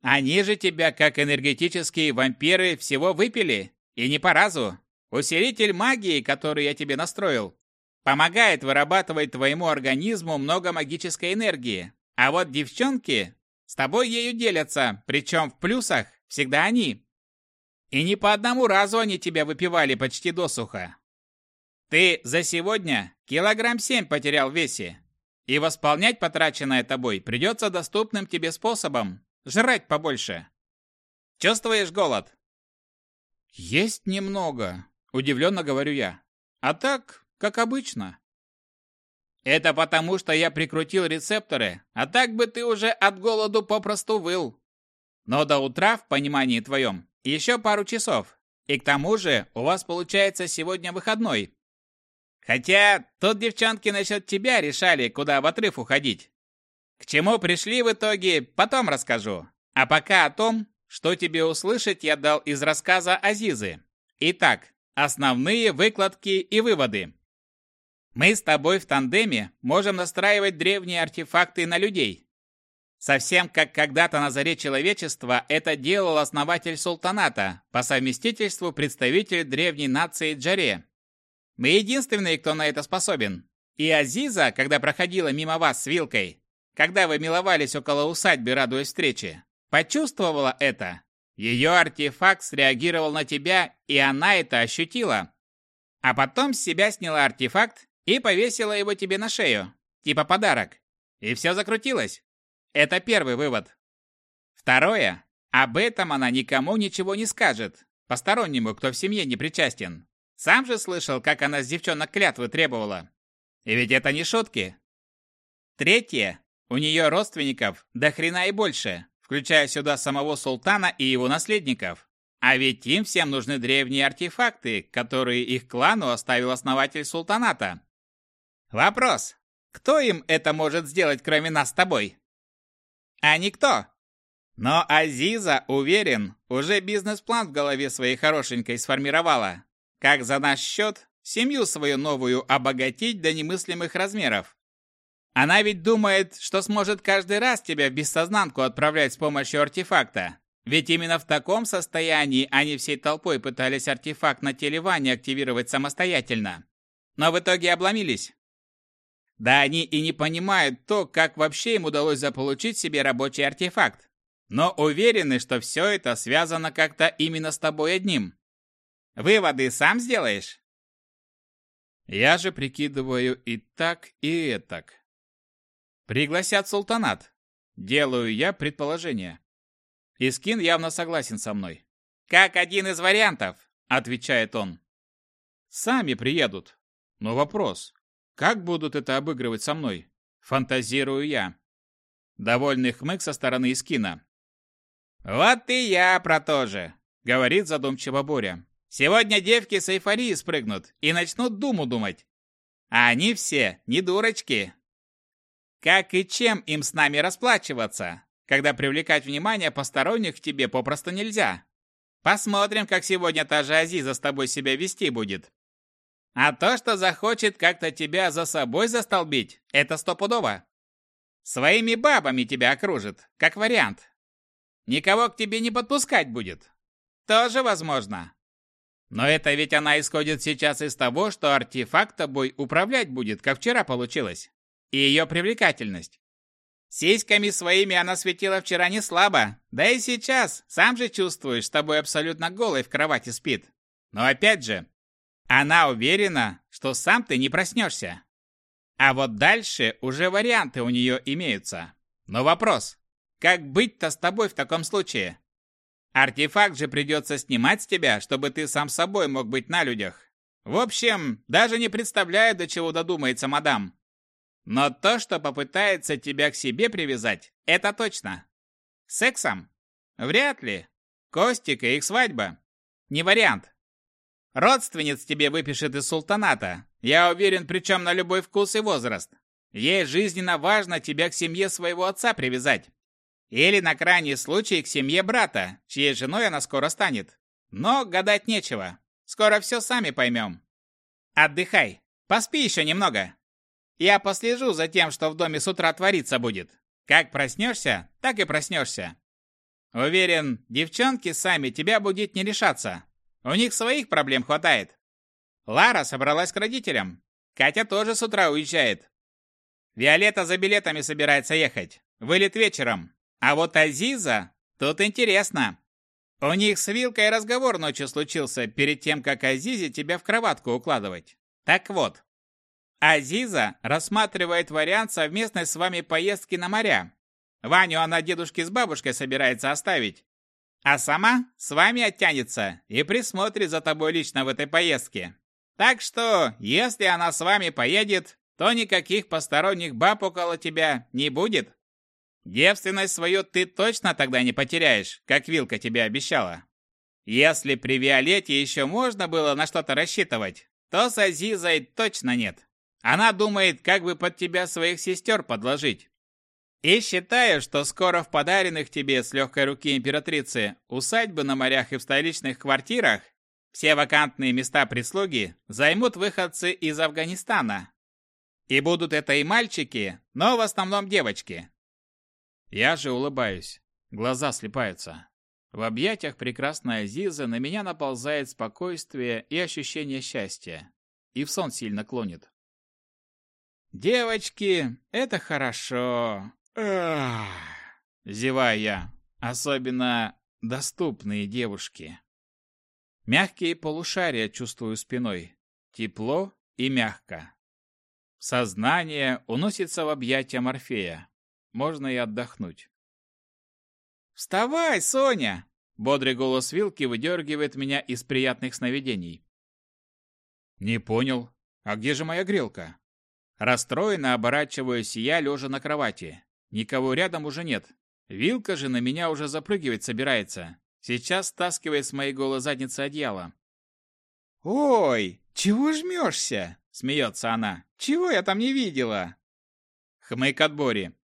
Они же тебя, как энергетические вампиры, всего выпили. И не по разу. Усилитель магии, который я тебе настроил, помогает вырабатывать твоему организму много магической энергии. А вот девчонки с тобой ею делятся, причем в плюсах всегда они. И не по одному разу они тебя выпивали почти досуха. Ты за сегодня килограмм семь потерял в весе. И восполнять потраченное тобой придется доступным тебе способом. Жрать побольше. Чувствуешь голод? Есть немного, удивленно говорю я. А так, как обычно. Это потому, что я прикрутил рецепторы, а так бы ты уже от голоду попросту выл. Но до утра, в понимании твоем, еще пару часов. И к тому же у вас получается сегодня выходной. Хотя тут девчонки насчет тебя решали, куда в отрыв уходить. К чему пришли в итоге, потом расскажу. А пока о том, что тебе услышать я дал из рассказа Азизы. Итак, основные выкладки и выводы. Мы с тобой в тандеме можем настраивать древние артефакты на людей. Совсем как когда-то на заре человечества это делал основатель султаната, по совместительству представитель древней нации Джаре. Мы единственные, кто на это способен. И Азиза, когда проходила мимо вас с вилкой, когда вы миловались около усадьбы, радуясь встрече, почувствовала это. Ее артефакт среагировал на тебя, и она это ощутила. А потом с себя сняла артефакт и повесила его тебе на шею, типа подарок. И все закрутилось. Это первый вывод. Второе. Об этом она никому ничего не скажет, постороннему, кто в семье не причастен. Сам же слышал, как она с девчонок клятвы требовала. И ведь это не шутки. Третье. У нее родственников до хрена и больше, включая сюда самого султана и его наследников. А ведь им всем нужны древние артефакты, которые их клану оставил основатель султаната. Вопрос. Кто им это может сделать, кроме нас с тобой? А никто. Но Азиза, уверен, уже бизнес-план в голове своей хорошенькой сформировала. Как за наш счет семью свою новую обогатить до немыслимых размеров. Она ведь думает, что сможет каждый раз тебя в бессознанку отправлять с помощью артефакта. Ведь именно в таком состоянии они всей толпой пытались артефакт на теле Вани активировать самостоятельно. Но в итоге обломились. Да они и не понимают то, как вообще им удалось заполучить себе рабочий артефакт. но уверены, что все это связано как-то именно с тобой одним. Выводы сам сделаешь? Я же прикидываю и так, и этак. Пригласят султанат. Делаю я предположение. Искин явно согласен со мной. «Как один из вариантов», — отвечает он. «Сами приедут. Но вопрос, как будут это обыгрывать со мной? Фантазирую я». Довольный хмык со стороны Искина. «Вот и я про то же», — говорит задумчиво Боря. «Сегодня девки с эйфории спрыгнут и начнут думу думать. А они все не дурочки. Как и чем им с нами расплачиваться, когда привлекать внимание посторонних к тебе попросту нельзя? Посмотрим, как сегодня та же Азиза с тобой себя вести будет. А то, что захочет как-то тебя за собой застолбить, это стопудово. Своими бабами тебя окружит, как вариант. Никого к тебе не подпускать будет. Тоже возможно. Но это ведь она исходит сейчас из того, что артефакт тобой управлять будет, как вчера получилось. И ее привлекательность. Сиськами своими она светила вчера не слабо, да и сейчас, сам же чувствуешь, с тобой абсолютно голой в кровати спит. Но опять же, она уверена, что сам ты не проснешься. А вот дальше уже варианты у нее имеются. Но вопрос, как быть-то с тобой в таком случае? Артефакт же придется снимать с тебя, чтобы ты сам собой мог быть на людях. В общем, даже не представляю, до чего додумается мадам. Но то, что попытается тебя к себе привязать, это точно. Сексом? Вряд ли. Костик и их свадьба? Не вариант. Родственниц тебе выпишет из султаната. Я уверен, причем на любой вкус и возраст. Ей жизненно важно тебя к семье своего отца привязать. Или на крайний случай к семье брата, чьей женой она скоро станет. Но гадать нечего. Скоро все сами поймем. Отдыхай. Поспи еще немного. Я послежу за тем, что в доме с утра твориться будет. Как проснешься, так и проснешься. Уверен, девчонки сами тебя будить не решатся. У них своих проблем хватает. Лара собралась к родителям. Катя тоже с утра уезжает. Виолетта за билетами собирается ехать. Вылет вечером. А вот Азиза, тут интересно. У них с Вилкой разговор ночью случился перед тем, как Азизе тебя в кроватку укладывать. Так вот, Азиза рассматривает вариант совместной с вами поездки на моря. Ваню она дедушке с бабушкой собирается оставить. А сама с вами оттянется и присмотрит за тобой лично в этой поездке. Так что, если она с вами поедет, то никаких посторонних баб около тебя не будет. Девственность свою ты точно тогда не потеряешь, как Вилка тебе обещала. Если при Виолетте еще можно было на что-то рассчитывать, то с Азизой точно нет. Она думает, как бы под тебя своих сестер подложить. И считаю, что скоро в подаренных тебе с легкой руки императрицы усадьбы на морях и в столичных квартирах все вакантные места прислуги займут выходцы из Афганистана. И будут это и мальчики, но в основном девочки. Я же улыбаюсь. Глаза слепаются. В объятиях прекрасная Азиза на меня наползает спокойствие и ощущение счастья. И в сон сильно клонит. «Девочки, это хорошо!» Ах, зеваю я. Особенно доступные девушки. Мягкие полушария чувствую спиной. Тепло и мягко. Сознание уносится в объятия Морфея можно и отдохнуть. «Вставай, Соня!» Бодрый голос Вилки выдергивает меня из приятных сновидений. «Не понял. А где же моя грелка?» Расстроенно оборачиваюсь я, лежа на кровати. Никого рядом уже нет. Вилка же на меня уже запрыгивать собирается. Сейчас стаскивает с моей голой задницы одеяло. «Ой, чего жмешься?» — смеется она. «Чего я там не видела?» Хмык от Бори.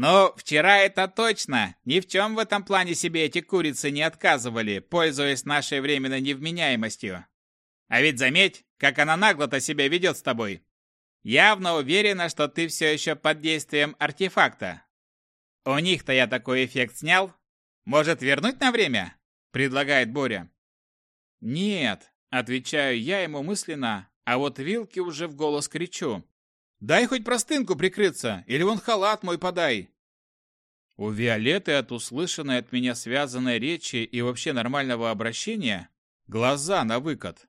Но вчера это точно. Ни в чем в этом плане себе эти курицы не отказывали, пользуясь нашей временной невменяемостью. А ведь заметь, как она нагло-то себя ведет с тобой. Явно уверена, что ты все еще под действием артефакта. У них-то я такой эффект снял. Может, вернуть на время? Предлагает Боря. Нет, отвечаю я ему мысленно, а вот Вилке уже в голос кричу. Дай хоть простынку прикрыться, или вон халат мой подай. У Виолетты от услышанной от меня связанной речи и вообще нормального обращения глаза на выкат.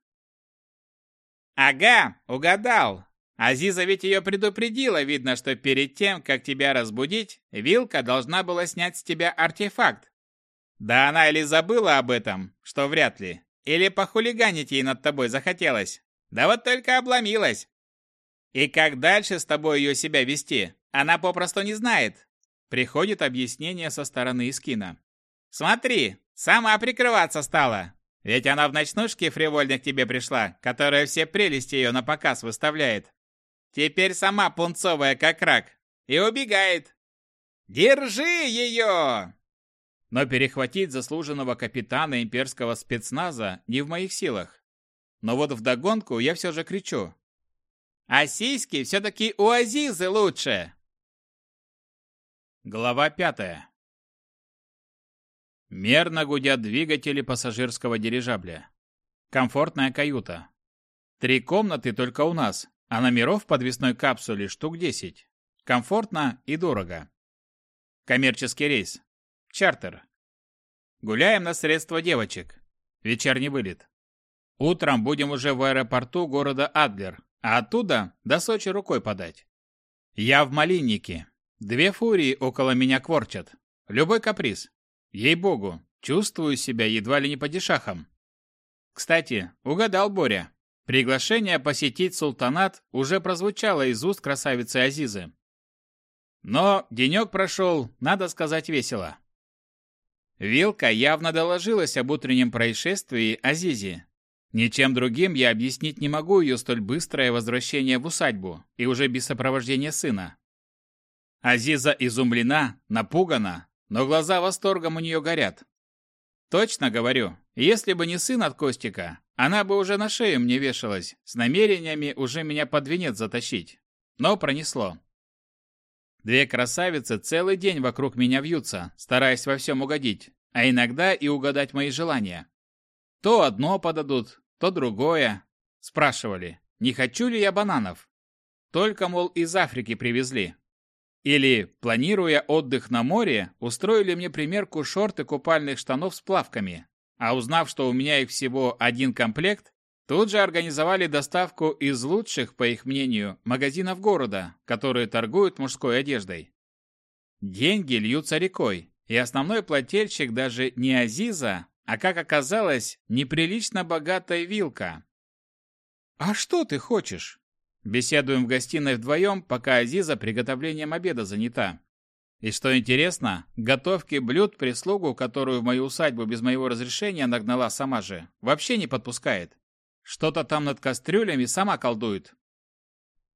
«Ага, угадал. Азиза ведь ее предупредила, видно, что перед тем, как тебя разбудить, Вилка должна была снять с тебя артефакт. Да она или забыла об этом, что вряд ли, или похулиганить ей над тобой захотелось. Да вот только обломилась. И как дальше с тобой ее себя вести, она попросту не знает. Приходит объяснение со стороны Искина. Смотри, сама прикрываться стала. Ведь она в ночнушке фривольно к тебе пришла, которая все прелести ее на показ выставляет. Теперь сама пунцовая как рак. И убегает. Держи ее! Но перехватить заслуженного капитана имперского спецназа не в моих силах. Но вот вдогонку я все же кричу. А сиськи все-таки у Азизы лучше. Глава пятая. Мерно гудят двигатели пассажирского дирижабля. Комфортная каюта. Три комнаты только у нас, а номеров в подвесной капсуле штук 10. Комфортно и дорого. Коммерческий рейс. Чартер. Гуляем на средства девочек. Вечерний вылет. Утром будем уже в аэропорту города Адлер, а оттуда до Сочи рукой подать. Я в Малиннике. Две фурии около меня кворчат. Любой каприз. Ей-богу, чувствую себя едва ли не падишахом. Кстати, угадал Боря. Приглашение посетить султанат уже прозвучало из уст красавицы Азизы. Но денек прошел, надо сказать, весело. Вилка явно доложилась об утреннем происшествии Азизе. Ничем другим я объяснить не могу ее столь быстрое возвращение в усадьбу и уже без сопровождения сына. Азиза изумлена, напугана, но глаза восторгом у нее горят. Точно говорю, если бы не сын от Костика, она бы уже на шею мне вешалась, с намерениями уже меня под венец затащить. Но пронесло. Две красавицы целый день вокруг меня вьются, стараясь во всем угодить, а иногда и угадать мои желания. То одно подадут, то другое. Спрашивали, не хочу ли я бананов. Только, мол, из Африки привезли. Или, планируя отдых на море, устроили мне примерку шорты купальных штанов с плавками, а узнав, что у меня их всего один комплект, тут же организовали доставку из лучших, по их мнению, магазинов города, которые торгуют мужской одеждой. Деньги льются рекой, и основной плательщик даже не Азиза, а, как оказалось, неприлично богатая вилка. «А что ты хочешь?» Беседуем в гостиной вдвоем, пока Азиза приготовлением обеда занята. И что интересно, готовки блюд прислугу, которую в мою усадьбу без моего разрешения нагнала сама же, вообще не подпускает. Что-то там над кастрюлями сама колдует.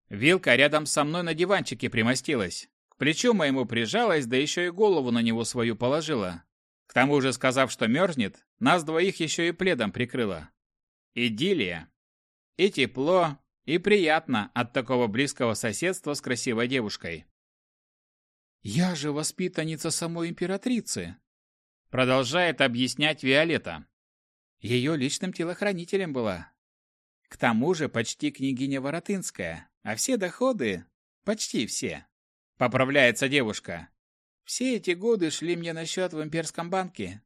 Вилка рядом со мной на диванчике примостилась. К плечу моему прижалась, да еще и голову на него свою положила. К тому же, сказав, что мерзнет, нас двоих еще и пледом прикрыла. Идиллия. И тепло, и приятно от такого близкого соседства с красивой девушкой. «Я же воспитанница самой императрицы», — продолжает объяснять Виолетта. Ее личным телохранителем была. К тому же почти княгиня Воротынская, а все доходы, почти все, поправляется девушка. Все эти годы шли мне на счет в имперском банке.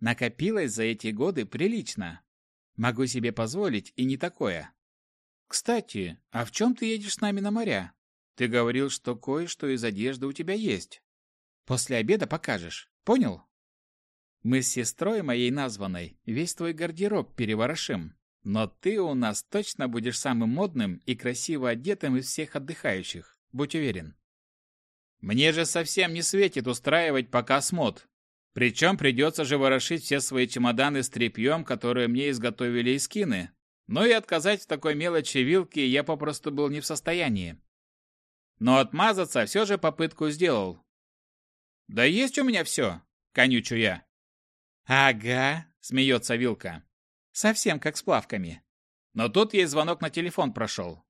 Накопилось за эти годы прилично. Могу себе позволить и не такое. «Кстати, а в чем ты едешь с нами на моря? Ты говорил, что кое-что из одежды у тебя есть. После обеда покажешь, понял?» «Мы с сестрой моей названной весь твой гардероб переворошим, но ты у нас точно будешь самым модным и красиво одетым из всех отдыхающих, будь уверен». «Мне же совсем не светит устраивать показ мод. Причем придется же ворошить все свои чемоданы с тряпьем, которые мне изготовили из кины, но и отказать в такой мелочи вилки я попросту был не в состоянии. Но отмазаться все же попытку сделал. «Да есть у меня все», — конючу я. «Ага», — смеется Вилка. «Совсем как с плавками». Но тут ей звонок на телефон прошел.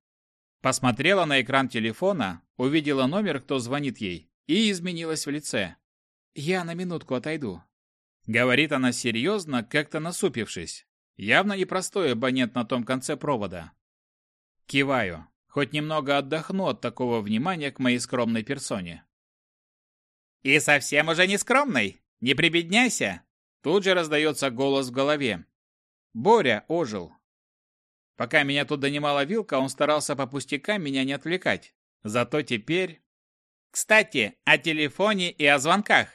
Посмотрела на экран телефона, увидела номер, кто звонит ей, и изменилась в лице. «Я на минутку отойду». Говорит она серьезно, как-то насупившись. Явно непростой абонент на том конце провода. Киваю. Хоть немного отдохну от такого внимания к моей скромной персоне. И совсем уже не скромный. Не прибедняйся. Тут же раздается голос в голове. Боря ожил. Пока меня тут донимала вилка, он старался по пустякам меня не отвлекать. Зато теперь... Кстати, о телефоне и о звонках.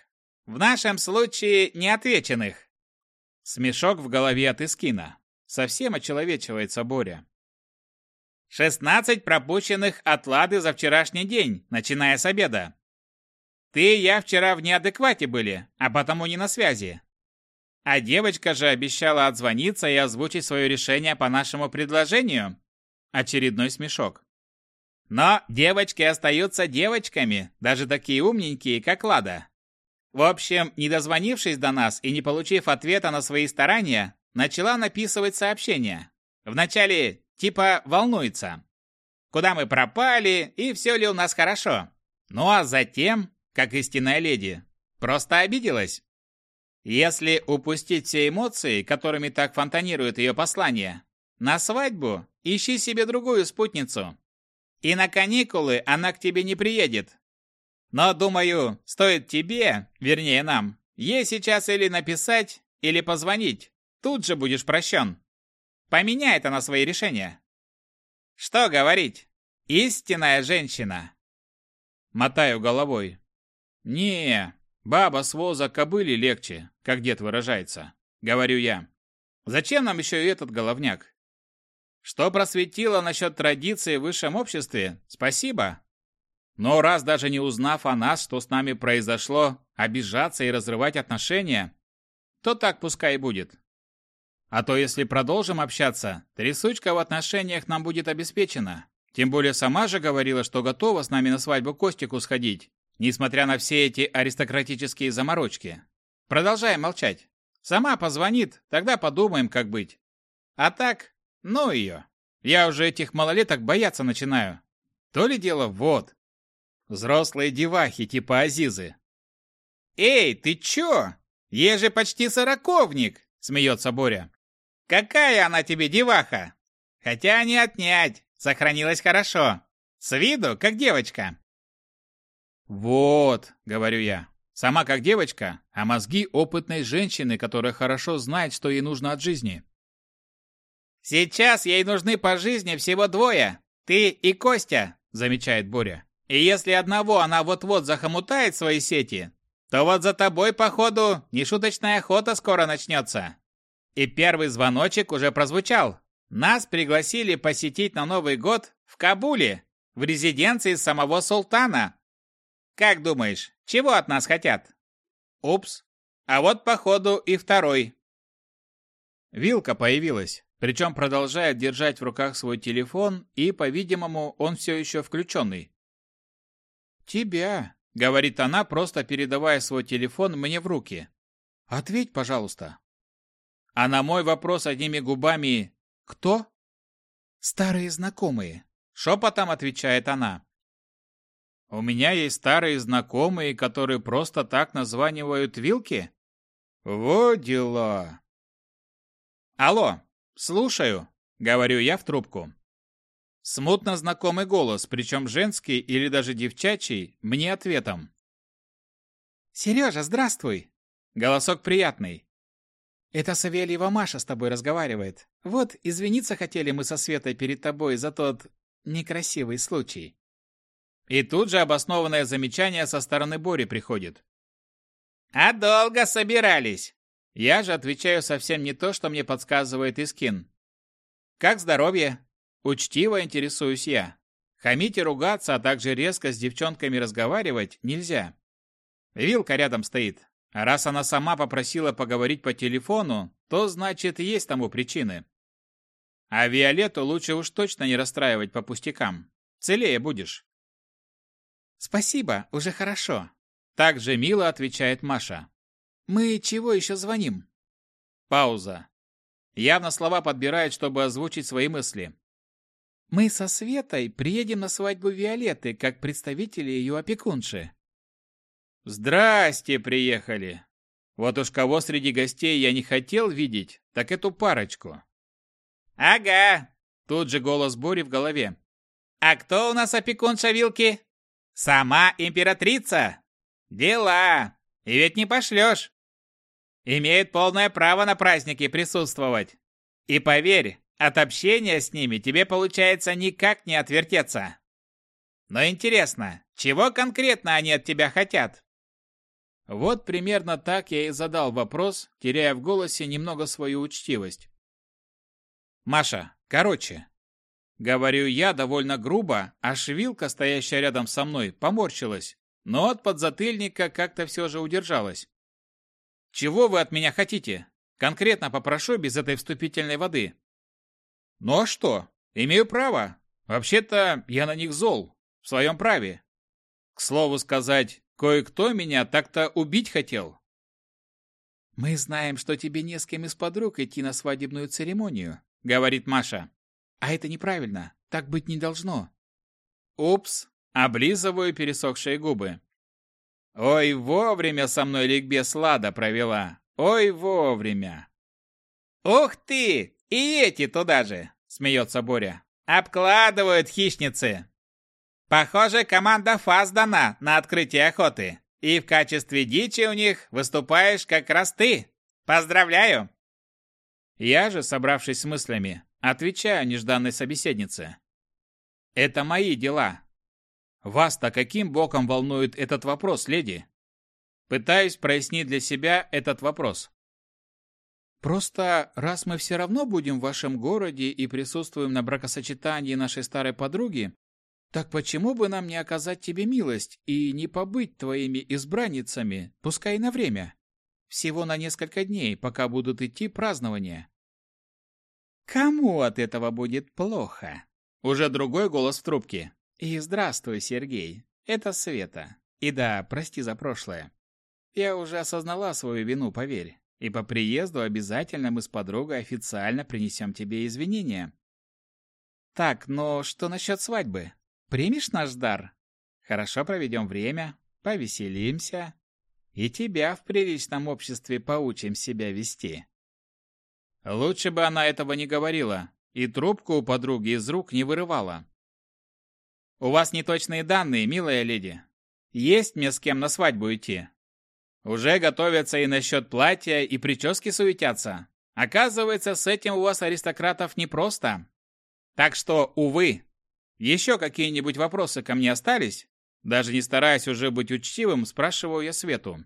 В нашем случае неотвеченных. Смешок в голове от Искина. Совсем очеловечивается Боря. «Шестнадцать пропущенных от Лады за вчерашний день, начиная с обеда. Ты и я вчера в неадеквате были, а потому не на связи. А девочка же обещала отзвониться и озвучить свое решение по нашему предложению. Очередной смешок. Но девочки остаются девочками, даже такие умненькие, как Лада. В общем, не дозвонившись до нас и не получив ответа на свои старания, начала написывать сообщения. Вначале типа волнуется. Куда мы пропали и все ли у нас хорошо. Ну а затем, как истинная леди, просто обиделась. Если упустить все эмоции, которыми так фонтанирует ее послание, на свадьбу ищи себе другую спутницу. И на каникулы она к тебе не приедет. Но, думаю, стоит тебе, вернее нам, ей сейчас или написать, или позвонить. Тут же будешь прощен. Поменяет она свои решения. Что говорить? Истинная женщина. Мотаю головой. Не, Баба с воза кобыли легче, как дед выражается, говорю я. Зачем нам еще и этот головняк? Что просветило насчет традиции в высшем обществе? Спасибо. Но раз даже не узнав о нас, что с нами произошло, обижаться и разрывать отношения, то так пускай и будет. А то если продолжим общаться, трясучка в отношениях нам будет обеспечена. Тем более сама же говорила, что готова с нами на свадьбу Костику сходить, Несмотря на все эти аристократические заморочки. Продолжаем молчать. Сама позвонит, тогда подумаем, как быть. А так, ну ее. Я уже этих малолеток бояться начинаю. То ли дело вот. Взрослые девахи типа Азизы. «Эй, ты чё? Ей же почти сороковник!» — смеется Боря. «Какая она тебе деваха? Хотя не отнять, сохранилась хорошо. С виду, как девочка. «Вот», — говорю я, — «сама как девочка, а мозги опытной женщины, которая хорошо знает, что ей нужно от жизни». «Сейчас ей нужны по жизни всего двое, ты и Костя», — замечает Боря. «И если одного она вот-вот захомутает свои сети, то вот за тобой, походу, нешуточная охота скоро начнется». И первый звоночек уже прозвучал. Нас пригласили посетить на Новый год в Кабуле, в резиденции самого султана, как думаешь, чего от нас хотят? Упс. А вот, походу, и второй. Вилка появилась, причем продолжает держать в руках свой телефон, и, по-видимому, он все еще включенный. «Тебя», — говорит она, просто передавая свой телефон мне в руки. «Ответь, пожалуйста». А на мой вопрос одними губами «Кто?» «Старые знакомые», — шепотом отвечает она. У меня есть старые знакомые, которые просто так названивают вилки? Вот дела. Алло, слушаю, говорю я в трубку. Смутно знакомый голос, причем женский или даже девчачий, мне ответом. «Сережа, здравствуй!» Голосок приятный. «Это Савельева Маша с тобой разговаривает. Вот, извиниться хотели мы со Светой перед тобой за тот некрасивый случай. И тут же обоснованное замечание со стороны Бори приходит. «А долго собирались?» Я же отвечаю совсем не то, что мне подсказывает Искин. «Как здоровье?» Учтиво интересуюсь я. Хамить и ругаться, а также резко с девчонками разговаривать нельзя. Вилка рядом стоит. А раз она сама попросила поговорить по телефону, то значит есть тому причины. А Виолетту лучше уж точно не расстраивать по пустякам. Целее будешь. «Спасибо, уже хорошо», — так же мило отвечает Маша. «Мы чего еще звоним?» Пауза. Явно слова подбирает, чтобы озвучить свои мысли. «Мы со Светой приедем на свадьбу Виолетты, как представители ее опекунши». «Здрасте, приехали!» Вот уж кого среди гостей я не хотел видеть, так эту парочку. «Ага!» Тут же голос Бори в голове. «А кто у нас опекунша Вилки?» «Сама императрица!» Дела! И ведь не пошлешь. Имеет полное право на праздники присутствовать. И поверь, от общения с ними тебе получается никак не отвертеться. Но интересно, чего конкретно они от тебя хотят? Вот примерно так я и задал вопрос, теряя в голосе немного свою учтивость. «Маша, короче». Говорю я довольно грубо, а швилка, стоящая рядом со мной, поморщилась, но от подзатыльника как-то все же удержалась. «Чего вы от меня хотите? Конкретно попрошу без этой вступительной воды». «Ну а что? Имею право. Вообще-то я на них зол. В своем праве. К слову сказать, кое-кто меня так-то убить хотел». «Мы знаем, что тебе не с кем из подруг идти на свадебную церемонию», — говорит Маша. «А это неправильно. Так быть не должно». «Упс, Облизываю пересохшие губы. Ой, вовремя со мной ликбез Лада провела. Ой, вовремя. Ух ты! И эти туда же, смеется Боря. Обкладывают хищницы. Похоже, команда ФАС дана на открытие охоты. И в качестве дичи у них выступаешь как раз ты. Поздравляю! Я же, собравшись с мыслями, отвечаю нежданной собеседнице. Это мои дела, вас-то каким боком волнует этот вопрос, леди? Пытаюсь прояснить для себя этот вопрос. Просто, раз мы все равно будем в вашем городе и присутствуем на бракосочетании нашей старой подруги, так почему бы нам не оказать тебе милость и не побыть твоими избранницами, пускай на время? Всего на несколько дней, пока будут идти празднования. Кому от этого будет плохо? Уже другой голос в трубке. И здравствуй, Сергей. Это Света. И да, прости за прошлое. Я уже осознала свою вину, поверь. И по приезду обязательно мы с подругой официально принесем тебе извинения. Так, но что насчет свадьбы? Примешь наш дар? Хорошо проведем время, повеселимся. И тебя в приличном обществе поучим себя вести. Лучше бы она этого не говорила и трубку у подруги из рук не вырывала. У вас неточные данные, милая леди. Есть мне с кем на свадьбу идти. Уже готовятся и насчет платья, и прически суетятся. Оказывается, с этим у вас, аристократов, непросто. Так что, увы. Еще какие-нибудь вопросы ко мне остались? Даже не стараясь уже быть учтивым, спрашиваю я Свету.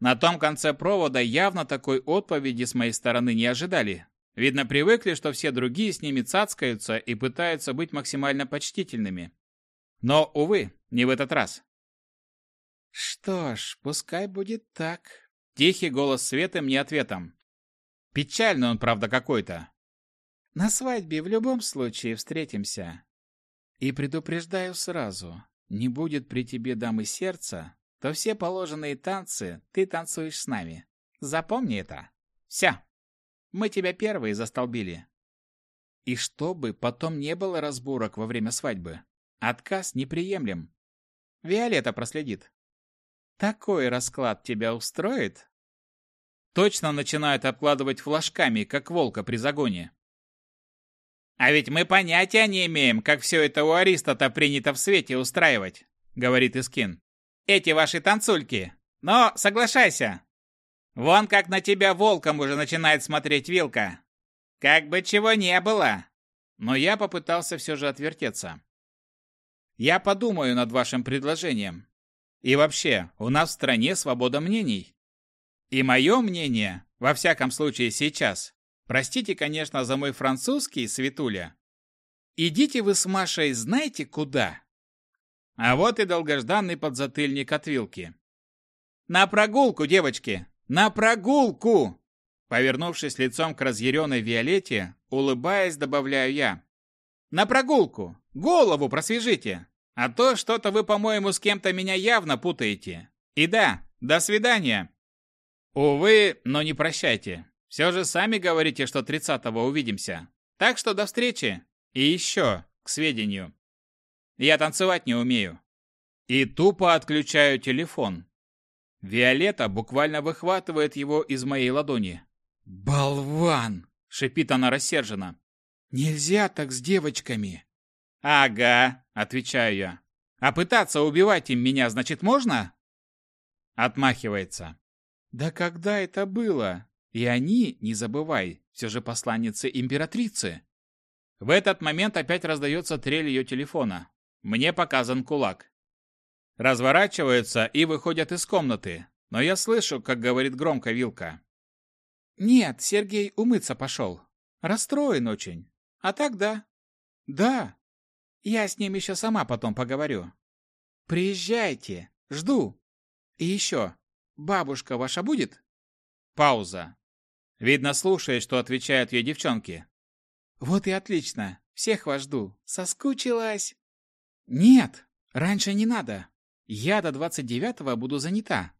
На том конце провода явно такой отповеди с моей стороны не ожидали. Видно, привыкли, что все другие с ними цацкаются и пытаются быть максимально почтительными. Но, увы, не в этот раз. Что ж, пускай будет так. Тихий голос Светы мне ответом. Печальный он, правда, какой-то. На свадьбе в любом случае встретимся. И предупреждаю сразу, не будет при тебе дамы сердца, то все положенные танцы ты танцуешь с нами. Запомни это. Все. Мы тебя первые застолбили. И чтобы потом не было разборок во время свадьбы, Отказ неприемлем. Виолетта проследит. Такой расклад тебя устроит? Точно начинают обкладывать флажками, как волка при загоне. А ведь мы понятия не имеем, как все это у Аристота принято в свете устраивать, говорит Искин. Эти ваши танцульки. Но соглашайся. Вон как на тебя волком уже начинает смотреть Вилка. Как бы чего не было. Но я попытался все же отвертеться. Я подумаю над вашим предложением. И вообще, у нас в стране свобода мнений. И мое мнение, во всяком случае сейчас, простите, конечно, за мой французский, Светуля, идите вы с Машей знаете куда? А вот и долгожданный подзатыльник от вилки. На прогулку, девочки, на прогулку! Повернувшись лицом к разъяренной Виолетте, улыбаясь, добавляю я. На прогулку! Голову просвежите! А то что-то вы, по-моему, с кем-то меня явно путаете. И да, до свидания. Увы, но не прощайте. Все же сами говорите, что 30-го увидимся. Так что до встречи. И еще, к сведению. Я танцевать не умею. И тупо отключаю телефон. Виолетта буквально выхватывает его из моей ладони. «Болван!» — шипит она рассерженно. «Нельзя так с девочками!» «Ага», — отвечаю я. «А пытаться убивать им меня, значит, можно?» Отмахивается. Да когда это было? И они, не забывай, все же посланницы императрицы. В этот момент опять раздается трель ее телефона. Мне показан кулак. Разворачиваются и выходят из комнаты, но я слышу, как говорит громко Вилка. «Нет, Сергей умыться пошел. Расстроен очень. А так да». «Да. Я с ним еще сама потом поговорю. Приезжайте. Жду. И еще. Бабушка ваша будет?» Пауза. Видно, слушает, что отвечают ей девчонки. «Вот и отлично. Всех вас жду. Соскучилась?» «Нет, раньше не надо. Я до двадцать девятого буду занята.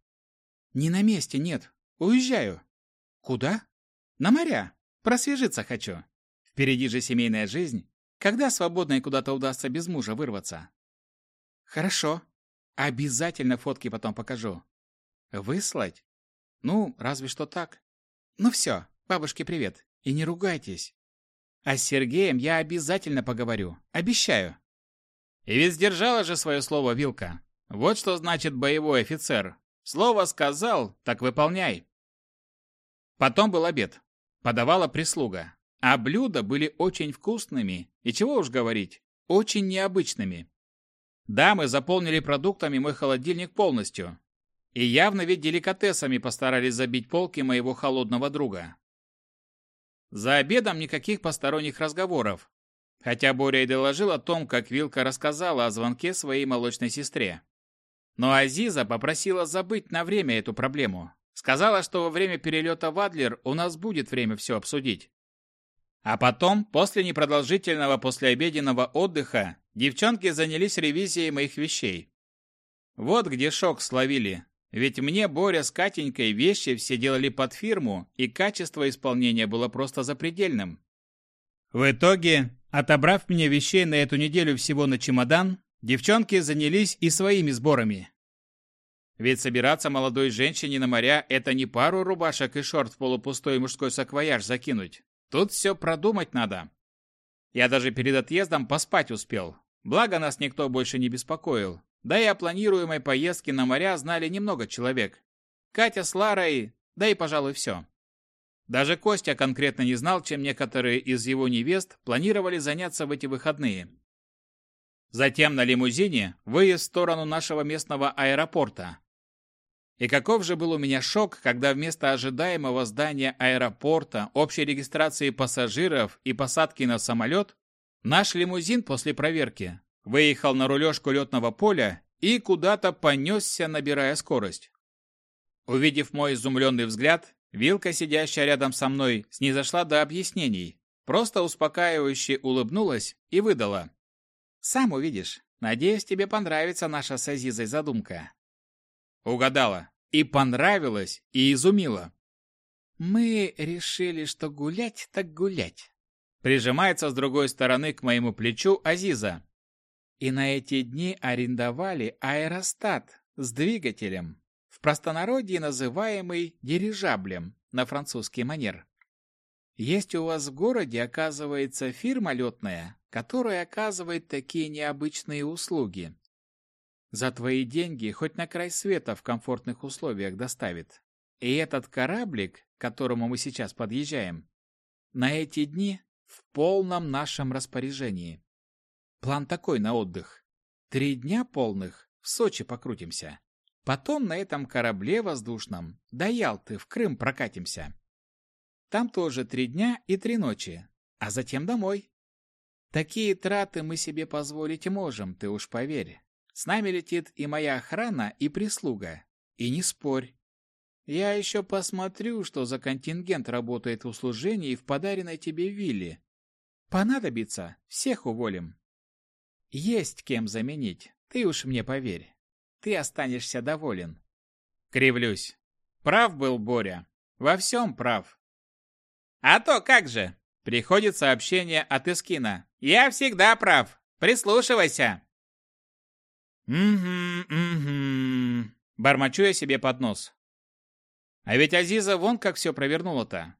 Не на месте, нет. Уезжаю. Куда? На моря. Просвежиться хочу. Впереди же семейная жизнь. Когда свободно и куда-то удастся без мужа вырваться? Хорошо. Обязательно фотки потом покажу. Выслать? Ну, разве что так. Ну все, бабушке привет. И не ругайтесь. А с Сергеем я обязательно поговорю. Обещаю. И ведь сдержала же свое слово Вилка. Вот что значит боевой офицер. Слово сказал, так выполняй. Потом был обед. Подавала прислуга. А блюда были очень вкусными, и чего уж говорить, очень необычными. Дамы заполнили продуктами мой холодильник полностью. И явно ведь деликатесами постарались забить полки моего холодного друга. За обедом никаких посторонних разговоров, хотя Боря и доложил о том, как Вилка рассказала о звонке своей молочной сестре. Но Азиза попросила забыть на время эту проблему. Сказала, что во время перелета в Адлер у нас будет время все обсудить. А потом, после непродолжительного послеобеденного отдыха, девчонки занялись ревизией моих вещей. Вот где шок словили. Ведь мне Боря с Катенькой вещи все делали под фирму, и качество исполнения было просто запредельным. В итоге, отобрав мне вещей на эту неделю всего на чемодан, девчонки занялись и своими сборами. Ведь собираться молодой женщине на моря – это не пару рубашек и шорт в полупустой мужской саквояж закинуть. Тут все продумать надо. Я даже перед отъездом поспать успел. Благо нас никто больше не беспокоил. Да и о планируемой поездке на моря знали немного человек. Катя с Ларой, да и, пожалуй, все. Даже Костя конкретно не знал, чем некоторые из его невест планировали заняться в эти выходные. Затем на лимузине выезд в сторону нашего местного аэропорта. И каков же был у меня шок, когда вместо ожидаемого здания аэропорта, общей регистрации пассажиров и посадки на самолет, наш лимузин после проверки выехал на рулежку летного поля и куда-то понесся, набирая скорость. Увидев мой изумленный взгляд, Вилка, сидящая рядом со мной, снизошла до объяснений, просто успокаивающе улыбнулась и выдала. «Сам увидишь. Надеюсь, тебе понравится наша с Азизой задумка». Угадала. И понравилось, и изумила. Мы решили, что гулять так гулять. Прижимается с другой стороны к моему плечу Азиза. И на эти дни арендовали аэростат с двигателем, в простонародье называемый дирижаблем на французский манер. Есть у вас в городе, оказывается, фирма летная, которая оказывает такие необычные услуги. За твои деньги хоть на край света в комфортных условиях доставит. И этот кораблик, к которому мы сейчас подъезжаем, на эти дни в полном нашем распоряжении. План такой на отдых. Три дня полных в Сочи покрутимся. Потом на этом корабле воздушном до Ялты в Крым прокатимся. Там тоже три дня и три ночи, а затем домой. Такие траты мы себе позволить можем, ты уж поверь. С нами летит и моя охрана, и прислуга. И не спорь. Я еще посмотрю, что за контингент работает в услужении в подаренной тебе вилле. Понадобится, всех уволим. Есть кем заменить, ты уж мне поверь. Ты останешься доволен. Кривлюсь. Прав был Боря. Во всем прав. А то как же? Приходит сообщение от Искина. Я всегда прав. Прислушивайся. «Угу, угу», — бормочу я себе под нос. А ведь Азиза вон как все провернула-то.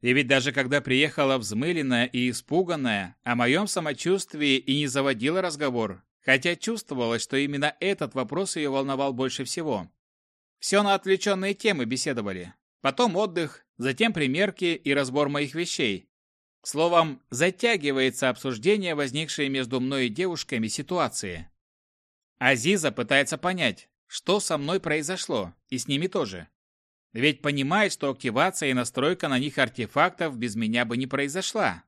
И ведь даже когда приехала взмыленная и испуганная, о моем самочувствии и не заводила разговор, хотя чувствовалось, что именно этот вопрос ее волновал больше всего. Все на отвлеченные темы беседовали. Потом отдых, затем примерки и разбор моих вещей. Словом, затягивается обсуждение, возникшее между мной и девушками ситуации. Азиза пытается понять, что со мной произошло, и с ними тоже. Ведь понимает, что активация и настройка на них артефактов без меня бы не произошла.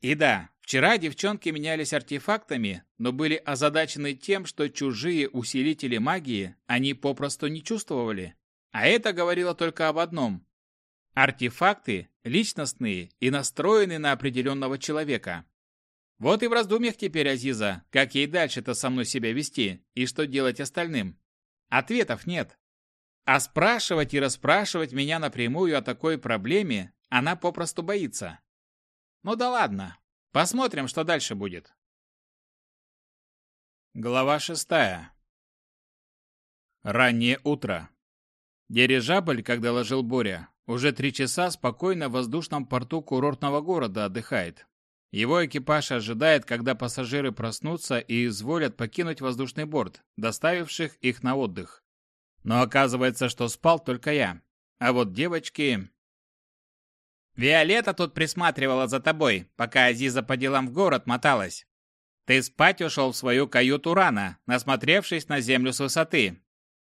И да, вчера девчонки менялись артефактами, но были озадачены тем, что чужие усилители магии они попросту не чувствовали. А это говорило только об одном. Артефакты личностные и настроены на определенного человека. Вот и в раздумьях теперь Азиза, как ей дальше-то со мной себя вести и что делать остальным. Ответов нет. А спрашивать и расспрашивать меня напрямую о такой проблеме она попросту боится. Ну да ладно, посмотрим, что дальше будет. Глава шестая. Раннее утро. Дирижабль, когда ложил Боря, уже три часа спокойно в воздушном порту курортного города отдыхает. Его экипаж ожидает, когда пассажиры проснутся и изволят покинуть воздушный борт, доставивших их на отдых. Но оказывается, что спал только я. А вот девочки... Виолетта тут присматривала за тобой, пока Азиза по делам в город моталась. Ты спать ушел в свою каюту рано, насмотревшись на землю с высоты.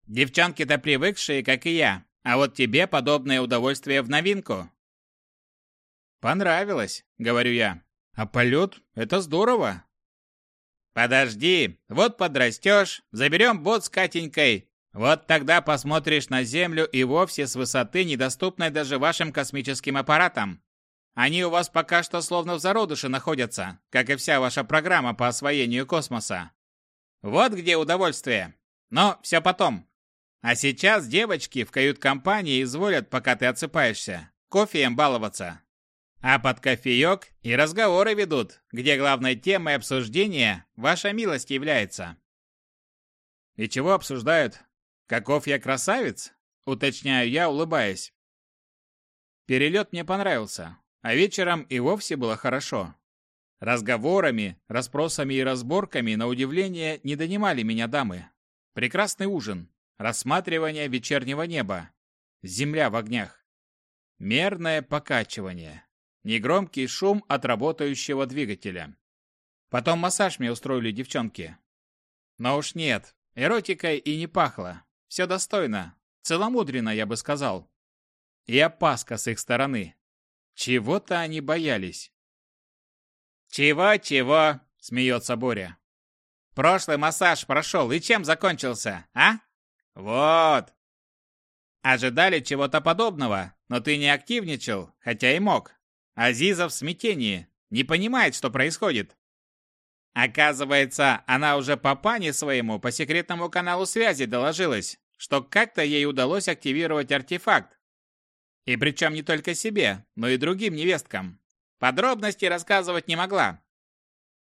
Девчонки-то привыкшие, как и я, а вот тебе подобное удовольствие в новинку. Понравилось, говорю я. А полет — это здорово. Подожди, вот подрастешь, заберем бот с Катенькой, вот тогда посмотришь на Землю и вовсе с высоты, недоступной даже вашим космическим аппаратам. Они у вас пока что словно в зародыше находятся, как и вся ваша программа по освоению космоса. Вот где удовольствие. Но все потом. А сейчас девочки в кают-компании изволят, пока ты отсыпаешься, кофеем баловаться. А под кофеек и разговоры ведут, где главной темой обсуждения ваша милость является. И чего обсуждают? «Каков я красавец?» — уточняю я, улыбаясь. Перелет мне понравился, а вечером и вовсе было хорошо. Разговорами, расспросами и разборками, на удивление, не донимали меня дамы. Прекрасный ужин, рассматривание вечернего неба, земля в огнях. Мерное покачивание, негромкий шум от работающего двигателя. Потом массаж мне устроили девчонки. Но уж нет, эротикой и не пахло. Все достойно, целомудренно, я бы сказал. И опаска с их стороны. Чего-то они боялись. «Чего-чего?» – смеется Боря. «Прошлый массаж прошел, и чем закончился, а? Вот!» Ожидали чего-то подобного, но ты не активничал, хотя и мог. Азиза в смятении, не понимает, что происходит. Оказывается, она уже по пане своему по секретному каналу связи доложилась, что как-то ей удалось активировать артефакт. И причем не только себе, но и другим невесткам. Подробности рассказывать не могла.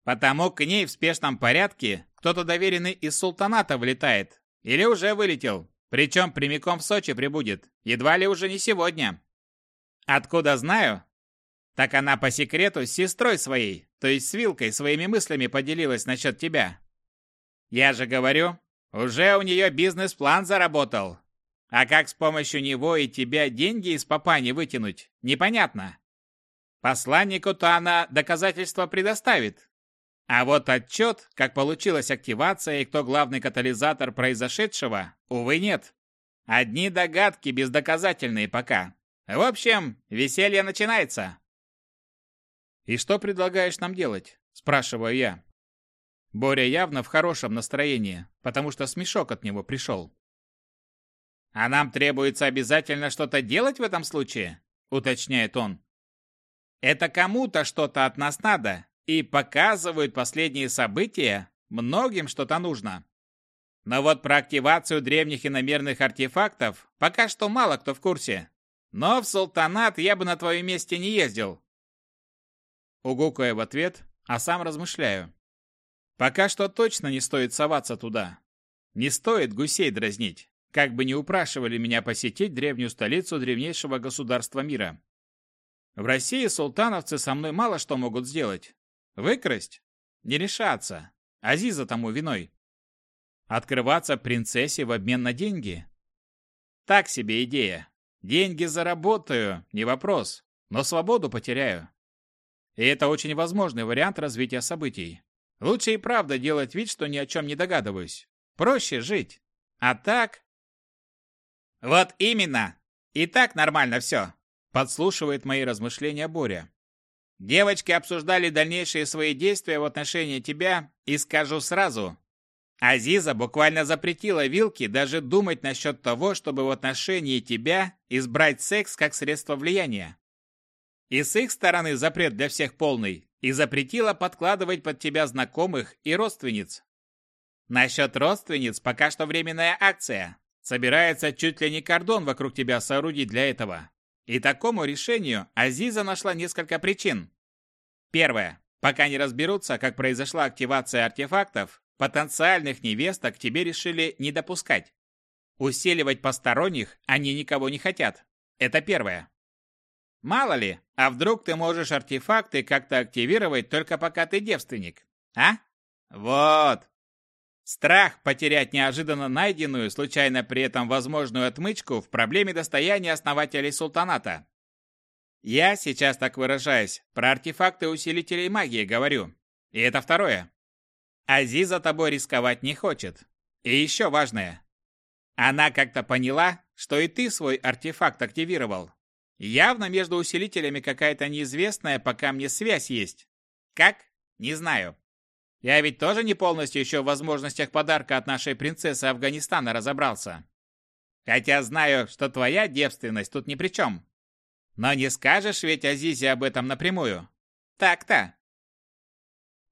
Потому к ней в спешном порядке кто-то доверенный из султаната влетает. Или уже вылетел. Причем прямиком в Сочи прибудет. Едва ли уже не сегодня. Откуда знаю? Так она по секрету с сестрой своей, то есть с Вилкой, своими мыслями поделилась насчет тебя. Я же говорю, уже у нее бизнес-план заработал. А как с помощью него и тебя деньги из папани вытянуть, непонятно. Посланнику-то она доказательства предоставит. А вот отчет, как получилась активация и кто главный катализатор произошедшего, увы, нет. Одни догадки бездоказательные пока. В общем, веселье начинается. «И что предлагаешь нам делать?» – спрашиваю я. Боря явно в хорошем настроении, потому что смешок от него пришел. «А нам требуется обязательно что-то делать в этом случае?» – уточняет он. «Это кому-то что-то от нас надо, и показывают последние события, многим что-то нужно. Но вот про активацию древних иномерных артефактов пока что мало кто в курсе. Но в султанат я бы на твоем месте не ездил, Угукая в ответ, а сам размышляю. Пока что точно не стоит соваться туда. Не стоит гусей дразнить, как бы не упрашивали меня посетить древнюю столицу древнейшего государства мира. В России султановцы со мной мало что могут сделать. Выкрасть? Не решаться. Азиза тому виной. Открываться принцессе в обмен на деньги? Так себе идея. Деньги заработаю, не вопрос, но свободу потеряю. И это очень возможный вариант развития событий. Лучше и правда делать вид, что ни о чем не догадываюсь. Проще жить. А так... Вот именно. И так нормально все. Подслушивает мои размышления Боря. Девочки обсуждали дальнейшие свои действия в отношении тебя, и скажу сразу. Азиза буквально запретила Вилке даже думать насчет того, чтобы в отношении тебя избрать секс как средство влияния. И с их стороны запрет для всех полный, и запретила подкладывать под тебя знакомых и родственниц. Насчет родственниц пока что временная акция. Собирается чуть ли не кордон вокруг тебя соорудить для этого. И такому решению Азиза нашла несколько причин. Первое. Пока не разберутся, как произошла активация артефактов, потенциальных невесток тебе решили не допускать. Усиливать посторонних они никого не хотят. Это первое. Мало ли, а вдруг ты можешь артефакты как-то активировать только пока ты девственник, а? Вот. Страх потерять неожиданно найденную, случайно при этом возможную отмычку в проблеме достояния основателей султаната. Я сейчас так выражаюсь, про артефакты усилителей магии говорю. И это второе. Ази за тобой рисковать не хочет. И еще важное. Она как-то поняла, что и ты свой артефакт активировал, Явно между усилителями какая-то неизвестная пока мне связь есть. Как? Не знаю. Я ведь тоже не полностью еще в возможностях подарка от нашей принцессы Афганистана разобрался. Хотя знаю, что твоя девственность тут ни при чем. Но не скажешь ведь Азизе об этом напрямую. Так-то.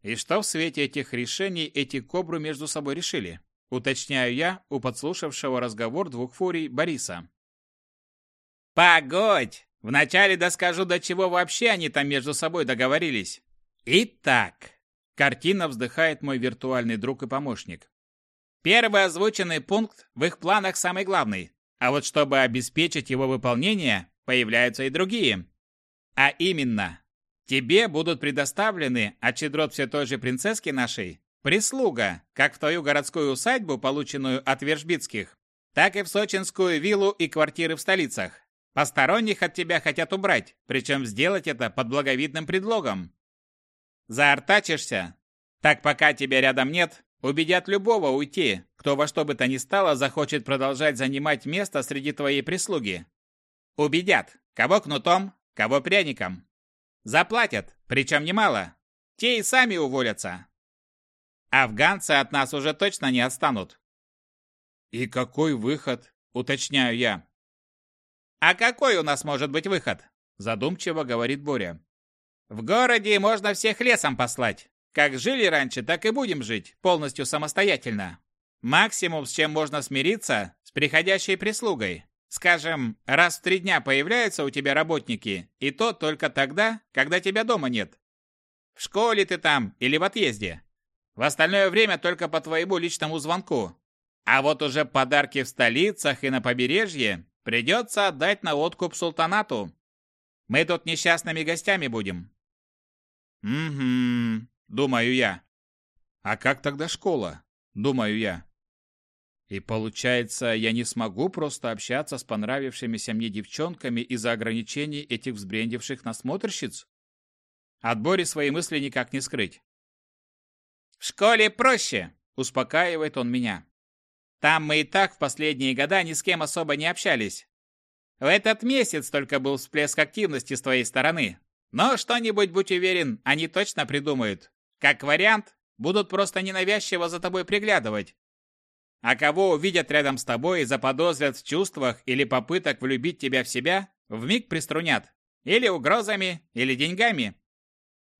И что в свете этих решений эти кобру между собой решили? Уточняю я у подслушавшего разговор двух фурий Бориса. Погодь! Вначале доскажу, до чего вообще они там между собой договорились. Итак, картина вздыхает мой виртуальный друг и помощник. Первый озвученный пункт в их планах самый главный. А вот чтобы обеспечить его выполнение, появляются и другие. А именно, тебе будут предоставлены от щедрот все той же принцесски нашей прислуга, как в твою городскую усадьбу, полученную от Вержбицких, так и в сочинскую виллу и квартиры в столицах. Посторонних от тебя хотят убрать, причем сделать это под благовидным предлогом. Заортачишься? Так пока тебя рядом нет, убедят любого уйти, кто во что бы то ни стало захочет продолжать занимать место среди твоей прислуги. Убедят, кого кнутом, кого пряником. Заплатят, причем немало. Те и сами уволятся. Афганцы от нас уже точно не отстанут. И какой выход, уточняю я. «А какой у нас может быть выход?» Задумчиво говорит Боря. «В городе можно всех лесом послать. Как жили раньше, так и будем жить, полностью самостоятельно. Максимум, с чем можно смириться, с приходящей прислугой. Скажем, раз в три дня появляются у тебя работники, и то только тогда, когда тебя дома нет. В школе ты там или в отъезде. В остальное время только по твоему личному звонку. А вот уже подарки в столицах и на побережье Придется отдать на откуп султанату. Мы тут несчастными гостями будем. Угу, думаю я. А как тогда школа? Думаю я. И получается, я не смогу просто общаться с понравившимися мне девчонками из-за ограничений этих взбрендивших насмотрщиц? От Бори свои мысли никак не скрыть. «В школе проще!» – успокаивает он меня. Там мы и так в последние года ни с кем особо не общались. В этот месяц только был всплеск активности с твоей стороны. Но что-нибудь, будь уверен, они точно придумают. Как вариант, будут просто ненавязчиво за тобой приглядывать. А кого увидят рядом с тобой и заподозрят в чувствах или попыток влюбить тебя в себя, вмиг приструнят. Или угрозами, или деньгами.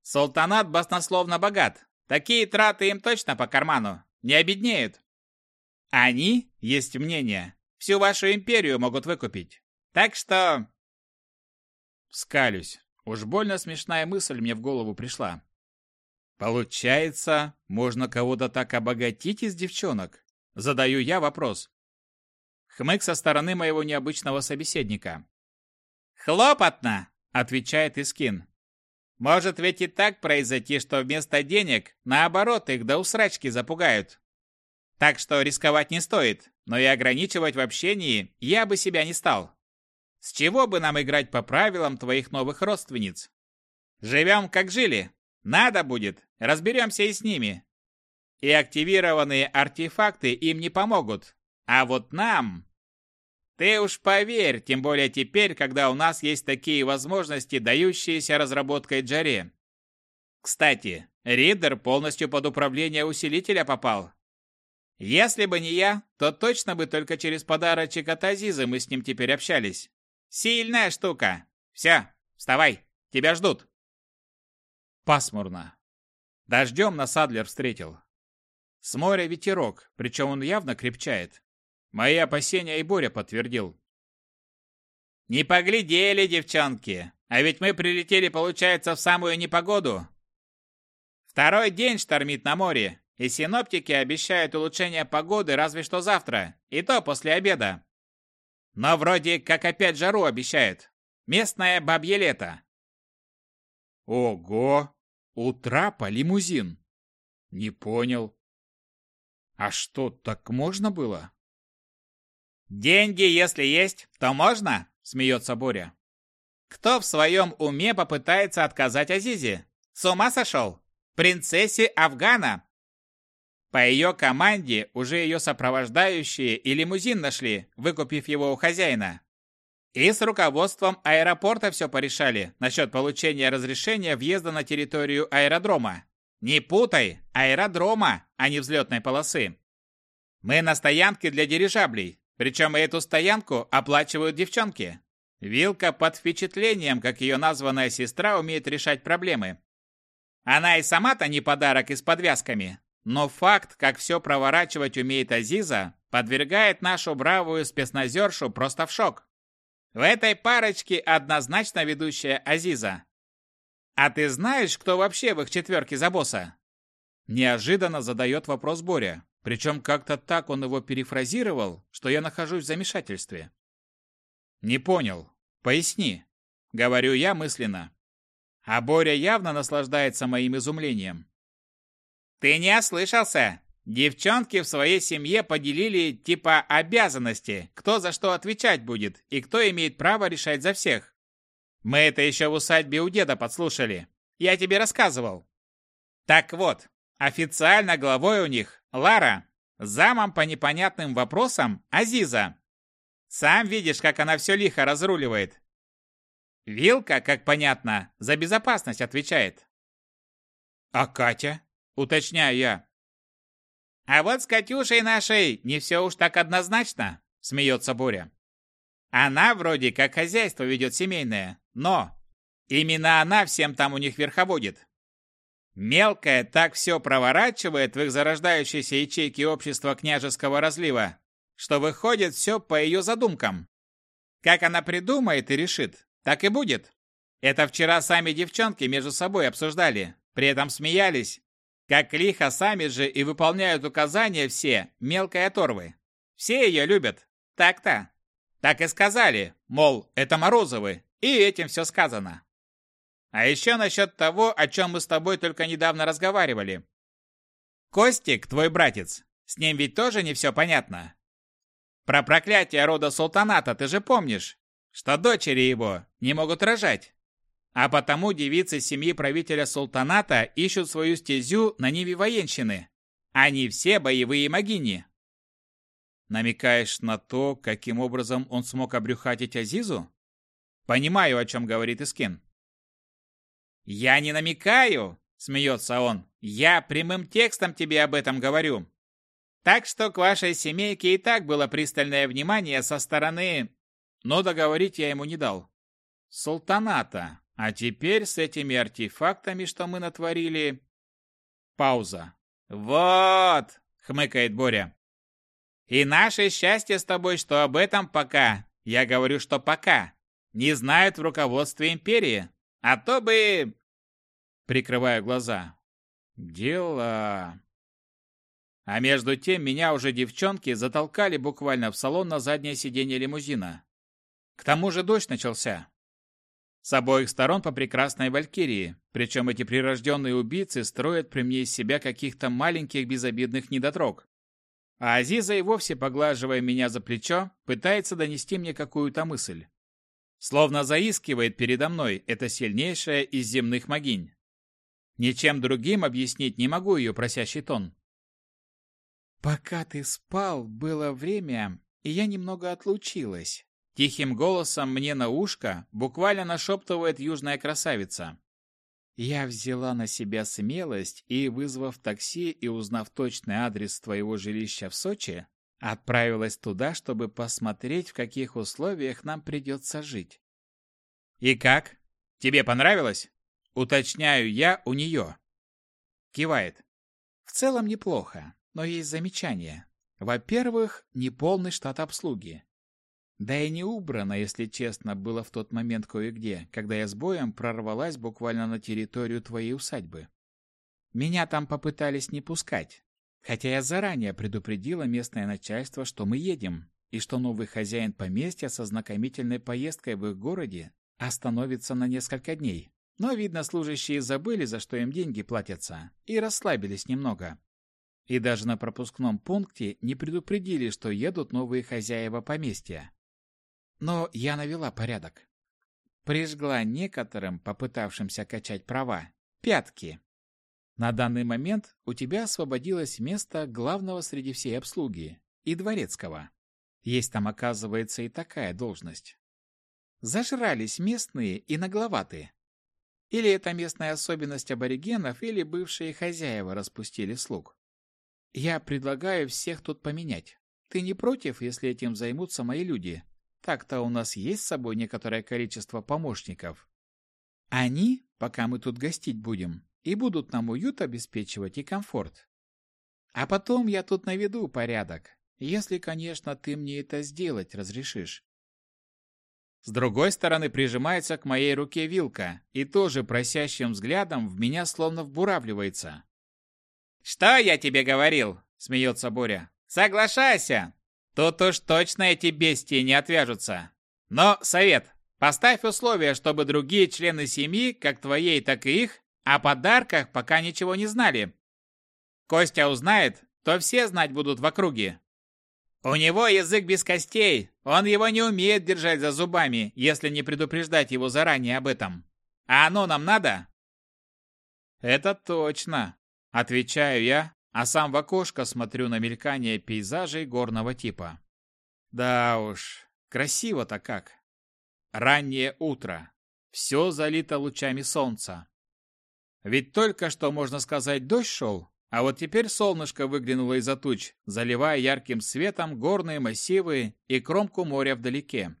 Султанат баснословно богат. Такие траты им точно по карману. Не обеднеют. Они, есть мнение, всю вашу империю могут выкупить. Так что... Скалюсь. Уж больно смешная мысль мне в голову пришла. Получается, можно кого-то так обогатить из девчонок? Задаю я вопрос. Хмык со стороны моего необычного собеседника. «Хлопотно!» — отвечает Искин. «Может ведь и так произойти, что вместо денег, наоборот, их до усрачки запугают. Так что рисковать не стоит, но и ограничивать в общении я бы себя не стал. С чего бы нам играть по правилам твоих новых родственниц? Живем, как жили. Надо будет, разберемся и с ними. И активированные артефакты им не помогут. А вот нам... Ты уж поверь, тем более теперь, когда у нас есть такие возможности, дающиеся разработкой Джаре. Кстати, Ридер полностью под управление усилителя попал. Если бы не я, то точно бы только через подарочек от Азизы мы с ним теперь общались. Сильная штука. Все, вставай, тебя ждут. Пасмурно. Дождем нас Адлер встретил. С моря ветерок, причем он явно крепчает. Мои опасения и Боря подтвердил. «Не поглядели, девчонки! А ведь мы прилетели, получается, в самую непогоду. Второй день штормит на море, и синоптики обещают улучшение погоды разве что завтра, и то после обеда. Но вроде как опять жару обещают. Местное бабье лето. Ого! Утра по лимузин. Не понял. А что, так можно было? «Деньги, если есть, то можно?» – смеется Боря. «Кто в своем уме попытается отказать Азизе? С ума сошел? Принцессе Афгана!» По ее команде уже ее сопровождающие и лимузин нашли, выкупив его у хозяина. И с руководством аэропорта все порешали насчет получения разрешения въезда на территорию аэродрома. Не путай, аэродрома, а не взлетной полосы. Мы на стоянке для дирижаблей, причем и эту стоянку оплачивают девчонки. Вилка под впечатлением, как ее названная сестра умеет решать проблемы. Она и сама-то не подарок и с подвязками. Но факт, как все проворачивать умеет Азиза, подвергает нашу бравую спецназершу просто в шок. В этой парочке однозначно ведущая Азиза. А ты знаешь, кто вообще в их четверке за босса? Неожиданно задает вопрос Боря. Причем как-то так он его перефразировал, что я нахожусь в замешательстве. «Не понял. Поясни», — говорю я мысленно. А Боря явно наслаждается моим изумлением. «Ты не ослышался. Девчонки в своей семье поделили типа обязанности, кто за что отвечать будет и кто имеет право решать за всех. Мы это еще в усадьбе у деда подслушали. Я тебе рассказывал. Так вот, официально главой у них Лара, замом по непонятным вопросам Азиза. Сам видишь, как она все лихо разруливает. Вилка, как понятно, за безопасность отвечает. А Катя? Уточняю я. А вот с Катюшей нашей не все уж так однозначно, смеется Боря. Она вроде как хозяйство ведет семейное, но именно она всем там у них верховодит. Мелкая так все проворачивает в их зарождающейся ячейке общества княжеского разлива, что выходит все по ее задумкам. Как она придумает и решит, так и будет. Это вчера сами девчонки между собой обсуждали, при этом смеялись. Как лихо сами же и выполняют указания все мелкой оторвы. Все ее любят. Так-то. Так и сказали, мол, это Морозовы, и этим все сказано. А еще насчет того, о чем мы с тобой только недавно разговаривали. Костик, твой братец, с ним ведь тоже не все понятно. Про проклятие рода султаната ты же помнишь, что дочери его не могут рожать. А потому девицы семьи правителя султаната ищут свою стезю на ниве военщины. Они все боевые магини. Намекаешь на то, каким образом он смог обрюхатить Азизу? Понимаю, о чем говорит Искин. «Я не намекаю!» – смеется он. «Я прямым текстом тебе об этом говорю. Так что к вашей семейке и так было пристальное внимание со стороны...» Но договорить я ему не дал. «Султаната. А теперь с этими артефактами, что мы натворили...» Пауза. «Вот!» – хмыкает Боря. «И наше счастье с тобой, что об этом пока, я говорю, что пока, не знают в руководстве империи. А то бы...» Прикрываю глаза. «Дело...» А между тем меня уже девчонки затолкали буквально в салон на заднее сиденье лимузина. К тому же дождь начался. С обоих сторон по прекрасной валькирии, причем эти прирожденные убийцы строят при мне из себя каких-то маленьких безобидных недотрог. а Азиза и вовсе, поглаживая меня за плечо, пытается донести мне какую-то мысль. Словно заискивает передо мной эта сильнейшая из земных могинь. Ничем другим объяснить не могу ее просящий тон. «Пока ты спал, было время, и я немного отлучилась». Тихим голосом мне на ушко буквально нашептывает южная красавица. Я взяла на себя смелость и, вызвав такси и узнав точный адрес твоего жилища в Сочи, отправилась туда, чтобы посмотреть, в каких условиях нам придется жить. «И как? Тебе понравилось?» Уточняю я у нее. Кивает. В целом неплохо, но есть замечания. Во-первых, неполный штат обслуги. Да и не убрано, если честно, было в тот момент кое-где, когда я с боем прорвалась буквально на территорию твоей усадьбы. Меня там попытались не пускать, хотя я заранее предупредила местное начальство, что мы едем, и что новый хозяин поместья со знакомительной поездкой в их городе остановится на несколько дней. Но, видно, служащие забыли, за что им деньги платятся, и расслабились немного. И даже на пропускном пункте не предупредили, что едут новые хозяева поместья. Но я навела порядок. Прижгла некоторым, попытавшимся качать права, пятки. На данный момент у тебя освободилось место главного среди всей обслуги и дворецкого. Есть там, оказывается, и такая должность. Зажрались местные и нагловатые. Или это местная особенность аборигенов, или бывшие хозяева распустили слуг. Я предлагаю всех тут поменять. Ты не против, если этим займутся мои люди? Так-то у нас есть с собой некоторое количество помощников. Они, пока мы тут гостить будем, и будут нам уют обеспечивать и комфорт. А потом я тут наведу порядок, если, конечно, ты мне это сделать разрешишь. С другой стороны прижимается к моей руке вилка и тоже просящим взглядом в меня словно вбуравливается. «Что я тебе говорил?» – смеется Боря. «Соглашайся! Тут уж точно эти бестии не отвяжутся. Но совет, поставь условия, чтобы другие члены семьи, как твоей, так и их, о подарках пока ничего не знали. Костя узнает, то все знать будут в округе. У него язык без костей, он его не умеет держать за зубами, если не предупреждать его заранее об этом. А оно нам надо? Это точно, отвечаю я, а сам в окошко смотрю на мелькание пейзажей горного типа. Да уж, красиво-то как. Раннее утро. Все залито лучами солнца. Ведь только что, можно сказать, дождь шел, а вот теперь солнышко выглянуло из-за туч, заливая ярким светом горные массивы и кромку моря вдалеке.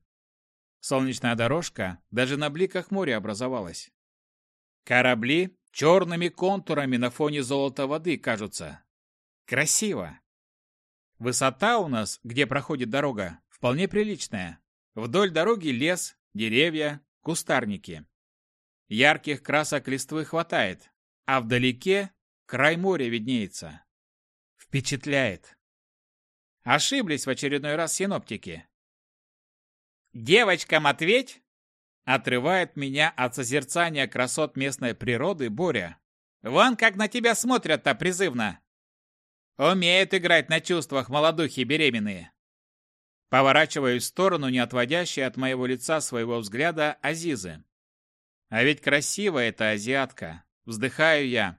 Солнечная дорожка даже на бликах моря образовалась. Корабли черными контурами на фоне золота воды кажутся, Красиво. Высота у нас, где проходит дорога, вполне приличная. Вдоль дороги лес, деревья, кустарники. Ярких красок листвы хватает, а вдалеке край моря виднеется. Впечатляет. Ошиблись в очередной раз синоптики. «Девочкам ответь!» Отрывает меня от созерцания красот местной природы Боря. «Вон как на тебя смотрят-то призывно!» Умеют играть на чувствах молодухи беременные. Поворачиваюсь в сторону, не отводящей от моего лица своего взгляда Азизы. А ведь красивая эта азиатка. Вздыхаю я.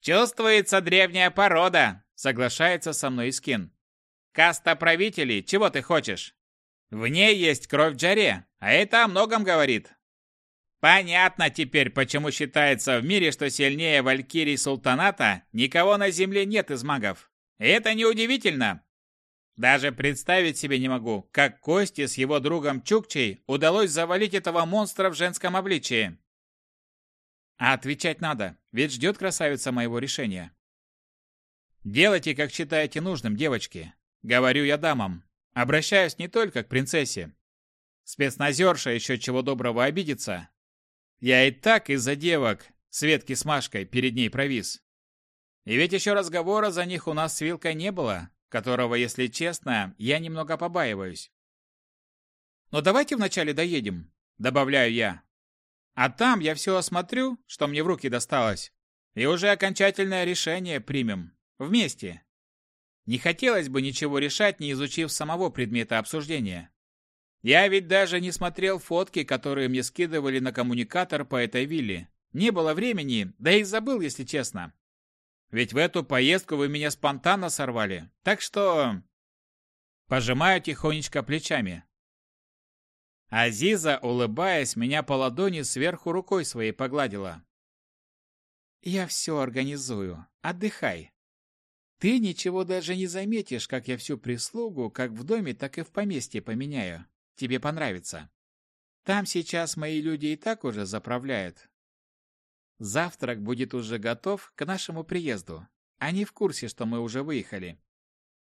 Чувствуется древняя порода, соглашается со мной Искин. Каста правителей, чего ты хочешь? В ней есть кровь Джаре, а это о многом говорит. Понятно теперь, почему считается в мире, что сильнее Валькирий Султаната никого на земле нет из магов. И это неудивительно. Даже представить себе не могу, как Кости с его другом Чукчей удалось завалить этого монстра в женском обличии. А отвечать надо, ведь ждет красавица моего решения. Делайте, как считаете нужным, девочки. Говорю я дамам. Обращаюсь не только к принцессе. Спецназерша еще чего доброго обидится, я и так из-за девок, Светки с Машкой, перед ней провис. И ведь еще разговора за них у нас с Вилкой не было, которого, если честно, я немного побаиваюсь. Но давайте вначале доедем, добавляю я. А там я все осмотрю, что мне в руки досталось, и уже окончательное решение примем. Вместе. Не хотелось бы ничего решать, не изучив самого предмета обсуждения. Я ведь даже не смотрел фотки, которые мне скидывали на коммуникатор по этой вилле. Не было времени, да и забыл, если честно. Ведь в эту поездку вы меня спонтанно сорвали. Так что... Пожимаю тихонечко плечами. Азиза, улыбаясь, меня по ладони сверху рукой своей погладила. «Я все организую. Отдыхай. Ты ничего даже не заметишь, как я всю прислугу как в доме, так и в поместье поменяю. Тебе понравится. Там сейчас мои люди и так уже заправляют. Завтрак будет уже готов к нашему приезду. Они в курсе, что мы уже выехали.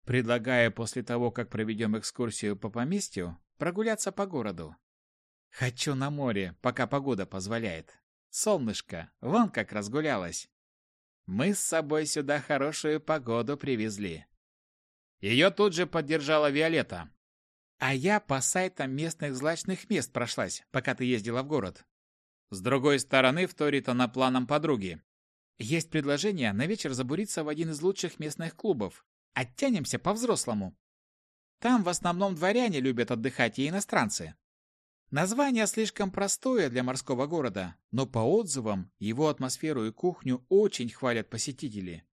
Предлагаю после того, как проведем экскурсию по поместью, прогуляться по городу. Хочу на море, пока погода позволяет. Солнышко, вон как разгулялась. Мы с собой сюда хорошую погоду привезли. Ее тут же поддержала Виолетта. А я по сайтам местных злачных мест прошлась, пока ты ездила в город. С другой стороны, вторит она планом подруги. Есть предложение на вечер забуриться в один из лучших местных клубов. Оттянемся по-взрослому. Там в основном дворяне любят отдыхать и иностранцы. Название слишком простое для морского города, но по отзывам его атмосферу и кухню очень хвалят посетители.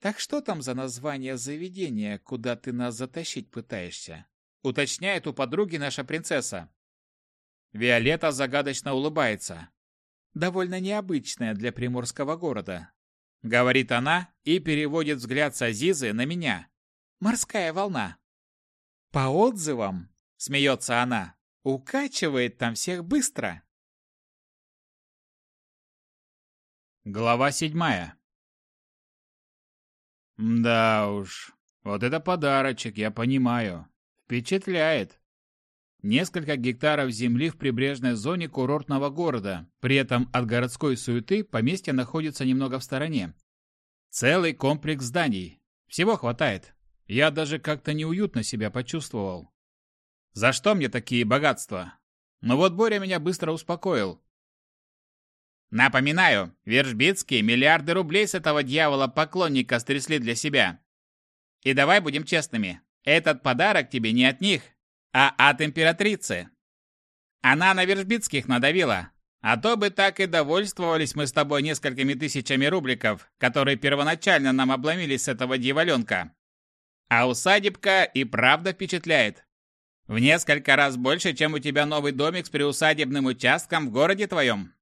Так что там за название заведения, куда ты нас затащить пытаешься? Уточняет у подруги наша принцесса. Виолетта загадочно улыбается. Довольно необычное для приморского города. Говорит она и переводит взгляд с Азизы на меня. Морская волна. По отзывам, смеется она, укачивает там всех быстро. Глава седьмая. Да уж, вот это подарочек, я понимаю. Впечатляет. Несколько гектаров земли в прибрежной зоне курортного города. При этом от городской суеты поместье находится немного в стороне. Целый комплекс зданий. Всего хватает. Я даже как-то неуютно себя почувствовал. За что мне такие богатства? Но вот Боря меня быстро успокоил. Напоминаю, Вержбицкие миллиарды рублей с этого дьявола-поклонника стрясли для себя. И давай будем честными, этот подарок тебе не от них, а от императрицы. Она на Вержбицких надавила, а то бы так и довольствовались мы с тобой несколькими тысячами рубликов, которые первоначально нам обломились с этого дьяволенка. А усадебка и правда впечатляет. В несколько раз больше, чем у тебя новый домик с приусадебным участком в городе твоем.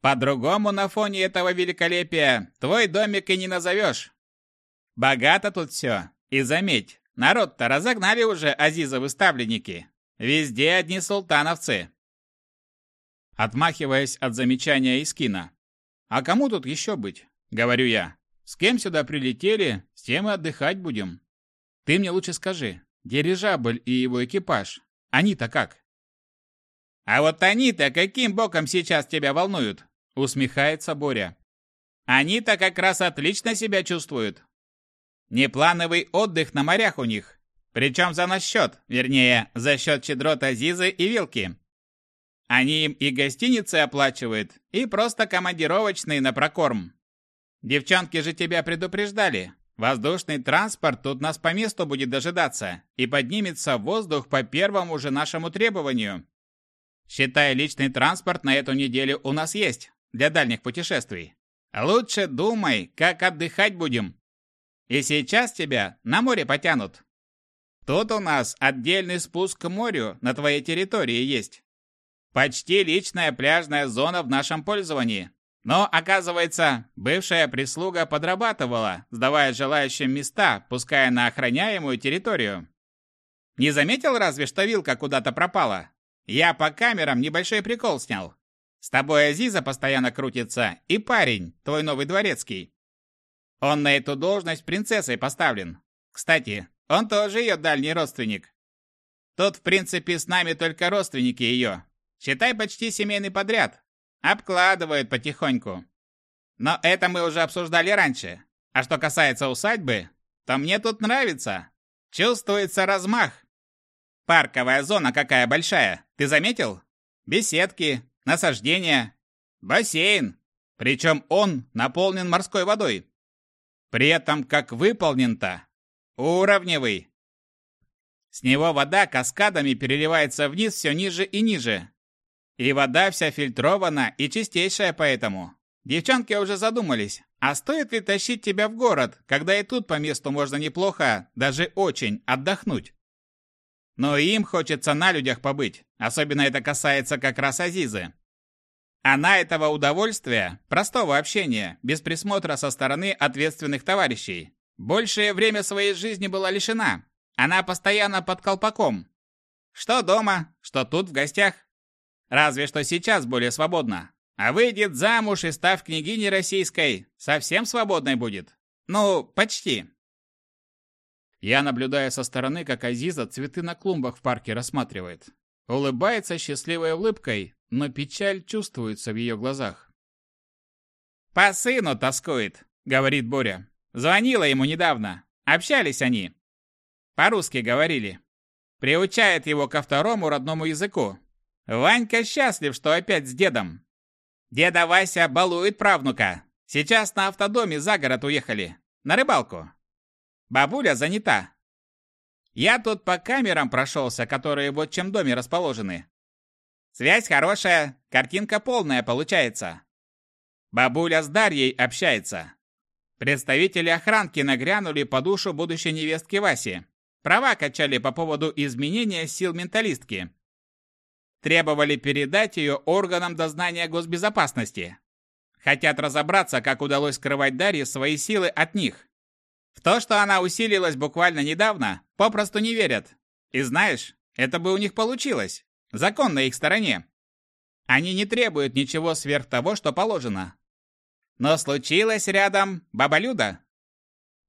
По-другому на фоне этого великолепия твой домик и не назовешь. Богато тут все. И заметь, народ-то разогнали уже Азизовы ставленники. Везде одни султановцы. Отмахиваясь от замечания Искина. А кому тут еще быть? Говорю я. С кем сюда прилетели, с тем и отдыхать будем. Ты мне лучше скажи, дирижабль и его экипаж, они-то как? А вот они-то каким боком сейчас тебя волнуют? Усмехается Боря. Они-то как раз отлично себя чувствуют. Неплановый отдых на морях у них. Причем за наш счет, вернее, за счет щедрот Азизы и Вилки. Они им и гостиницы оплачивают, и просто командировочные на прокорм. Девчонки же тебя предупреждали. Воздушный транспорт тут нас по месту будет дожидаться и поднимется в воздух по первому же нашему требованию. Считай, личный транспорт на эту неделю у нас есть для дальних путешествий. Лучше думай, как отдыхать будем. И сейчас тебя на море потянут. Тут у нас отдельный спуск к морю на твоей территории есть. Почти личная пляжная зона в нашем пользовании. Но, оказывается, бывшая прислуга подрабатывала, сдавая желающим места, пуская на охраняемую территорию. Не заметил разве, что вилка куда-то пропала? Я по камерам небольшой прикол снял. С тобой Азиза постоянно крутится, и парень, твой новый дворецкий. Он на эту должность принцессой поставлен. Кстати, он тоже ее дальний родственник. Тут, в принципе, с нами только родственники ее. Считай почти семейный подряд. Обкладывают потихоньку. Но это мы уже обсуждали раньше. А что касается усадьбы, то мне тут нравится. Чувствуется размах. Парковая зона какая большая, ты заметил? Беседки, насаждения, бассейн. Причем он наполнен морской водой. При этом как выполнен-то? Уровневый. С него вода каскадами переливается вниз все ниже и ниже. И вода вся фильтрована и чистейшая поэтому. Девчонки уже задумались, а стоит ли тащить тебя в город, когда и тут по месту можно неплохо, даже очень, отдохнуть? Но им хочется на людях побыть, особенно это касается как раз Азизы. Она этого удовольствия, простого общения, без присмотра со стороны ответственных товарищей, большее время своей жизни была лишена. Она постоянно под колпаком. Что дома, что тут в гостях. Разве что сейчас более свободна. А выйдет замуж и став княгиней российской, совсем свободной будет. Ну, почти. Я наблюдаю со стороны, как Азиза цветы на клумбах в парке рассматривает. Улыбается счастливой улыбкой, но печаль чувствуется в ее глазах. «По сыну тоскует», — говорит Боря. «Звонила ему недавно. Общались они. По-русски говорили. Приучает его ко второму родному языку. Ванька счастлив, что опять с дедом. Деда Вася балует правнука. Сейчас на автодоме за город уехали. На рыбалку. Бабуля занята. Я тут по камерам прошелся, которые вот чем доме расположены. Связь хорошая, картинка полная получается. Бабуля с Дарьей общается. Представители охранки нагрянули по душу будущей невестки Васи. Права качали по поводу изменения сил менталистки. Требовали передать ее органам дознания госбезопасности. Хотят разобраться, как удалось скрывать Дарье свои силы от них. В то, что она усилилась буквально недавно, попросту не верят. И знаешь, это бы у них получилось. Закон на их стороне. Они не требуют ничего сверх того, что положено. Но случилось рядом баба Люда.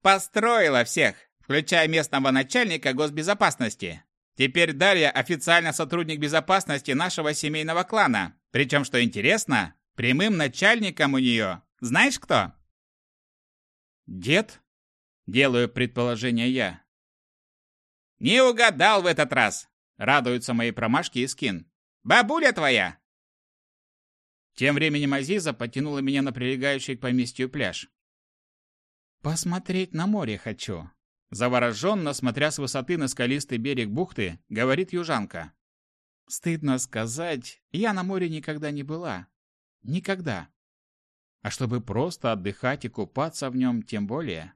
Построила всех, включая местного начальника госбезопасности. Теперь Дарья официально сотрудник безопасности нашего семейного клана. Причем, что интересно, прямым начальником у нее знаешь кто? Дед? Делаю предположение я. Не угадал в этот раз. Радуются мои промашки и скин. Бабуля твоя. Тем временем Азиза потянула меня на прилегающий к поместью пляж. «Посмотреть на море хочу», Завороженно, смотря с высоты на скалистый берег бухты, говорит южанка. Стыдно сказать, я на море никогда не была. Никогда. А чтобы просто отдыхать и купаться в нем, тем более.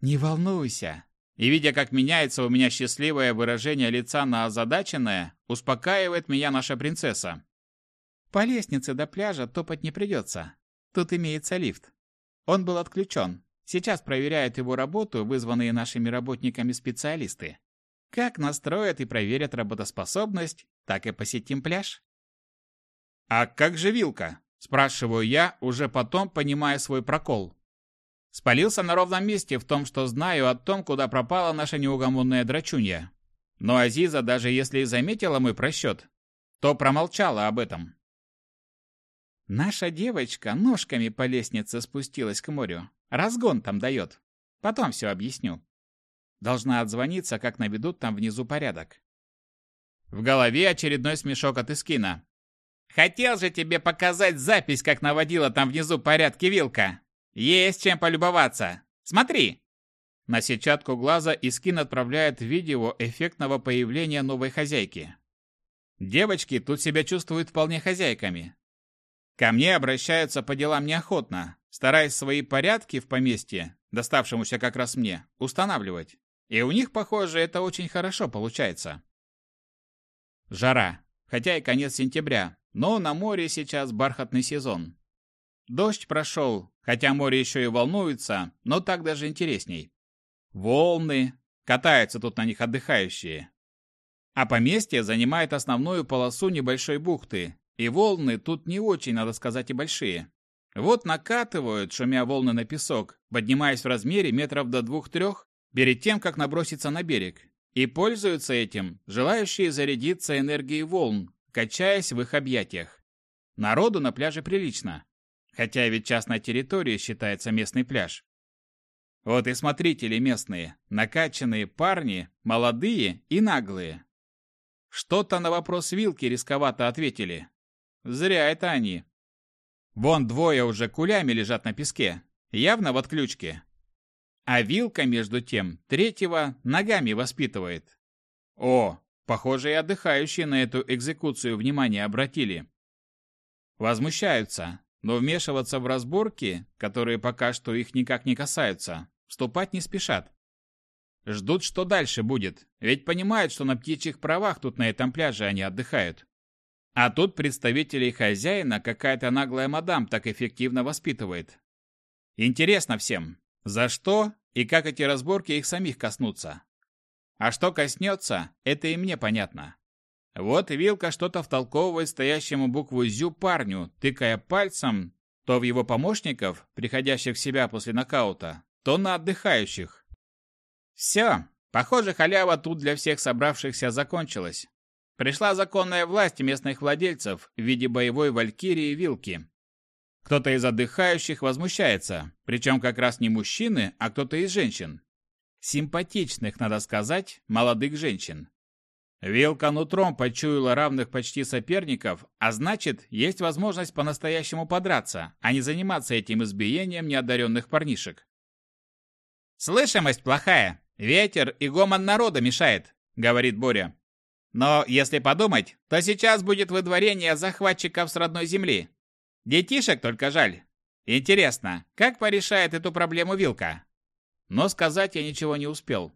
Не волнуйся. И видя, как меняется у меня счастливое выражение лица на озадаченное, успокаивает меня наша принцесса. По лестнице до пляжа топать не придется. Тут имеется лифт. Он был отключен. Сейчас проверяют его работу вызванные нашими работниками специалисты. Как настроят и проверят работоспособность, так и посетим пляж. «А как же вилка?» – спрашиваю я, уже потом понимая свой прокол. Спалился на ровном месте в том, что знаю о том, куда пропала наша неугомонная драчунья. Но Азиза, даже если и заметила мой просчет, то промолчала об этом. Наша девочка ножками по лестнице спустилась к морю. Разгон там дает. Потом все объясню. Должна отзвониться, как наведут там внизу порядок. В голове очередной смешок от Искина. «Хотел же тебе показать запись, как наводила там внизу порядки вилка. Есть чем полюбоваться. Смотри!» На сетчатку глаза Искин отправляет видео эффектного появления новой хозяйки. Девочки тут себя чувствуют вполне хозяйками. Ко мне обращаются по делам неохотно, стараясь свои порядки в поместье, доставшемуся как раз мне, устанавливать. И у них, похоже, это очень хорошо получается. Жара, хотя и конец сентября, но на море сейчас бархатный сезон. Дождь прошел, хотя море еще и волнуется, но так даже интересней. Волны, катаются тут на них отдыхающие. А поместье занимает основную полосу небольшой бухты, и волны тут не очень, надо сказать, и большие. Вот накатывают, шумя волны на песок, поднимаясь в размере метров до двух-трех, перед тем, как наброситься на берег. И пользуются этим желающие зарядиться энергией волн, качаясь в их объятиях. Народу на пляже прилично. Хотя ведь частная территория считается местный пляж. Вот и смотрители местные, накачанные парни, молодые и наглые. Что-то на вопрос Вилки рисковато ответили. Зря это они. Вон двое уже кулями лежат на песке, явно в отключке. А Вилка, между тем, третьего ногами воспитывает. О, похоже, и отдыхающие на эту экзекуцию внимание обратили. Возмущаются, но вмешиваться в разборки, которые пока что их никак не касаются, вступать не спешат. Ждут, что дальше будет, ведь понимают, что на птичьих правах тут на этом пляже они отдыхают. А тут представителей хозяина какая-то наглая мадам так эффективно воспитывает. Интересно всем, за что и как эти разборки их самих коснутся. А что коснется, это и мне понятно. Вот Вилка что-то втолковывает стоящему букву «Зю» парню, тыкая пальцем то в его помощников, приходящих в себя после нокаута, то на отдыхающих. Все, похоже, халява тут для всех собравшихся закончилась. Пришла законная власть местных владельцев в виде боевой валькирии Вилки. Кто-то из отдыхающих возмущается, причем как раз не мужчины, а кто-то из женщин. Симпатичных, надо сказать, молодых женщин. Вилка нутром почуяла равных почти соперников, а значит, есть возможность по-настоящему подраться, а не заниматься этим избиением неодаренных парнишек. «Слышимость плохая, ветер и гомон народа мешает», — говорит Боря. «Но если подумать, то сейчас будет выдворение захватчиков с родной земли. Детишек только жаль. Интересно, как порешает эту проблему Вилка?» Но сказать я ничего не успел.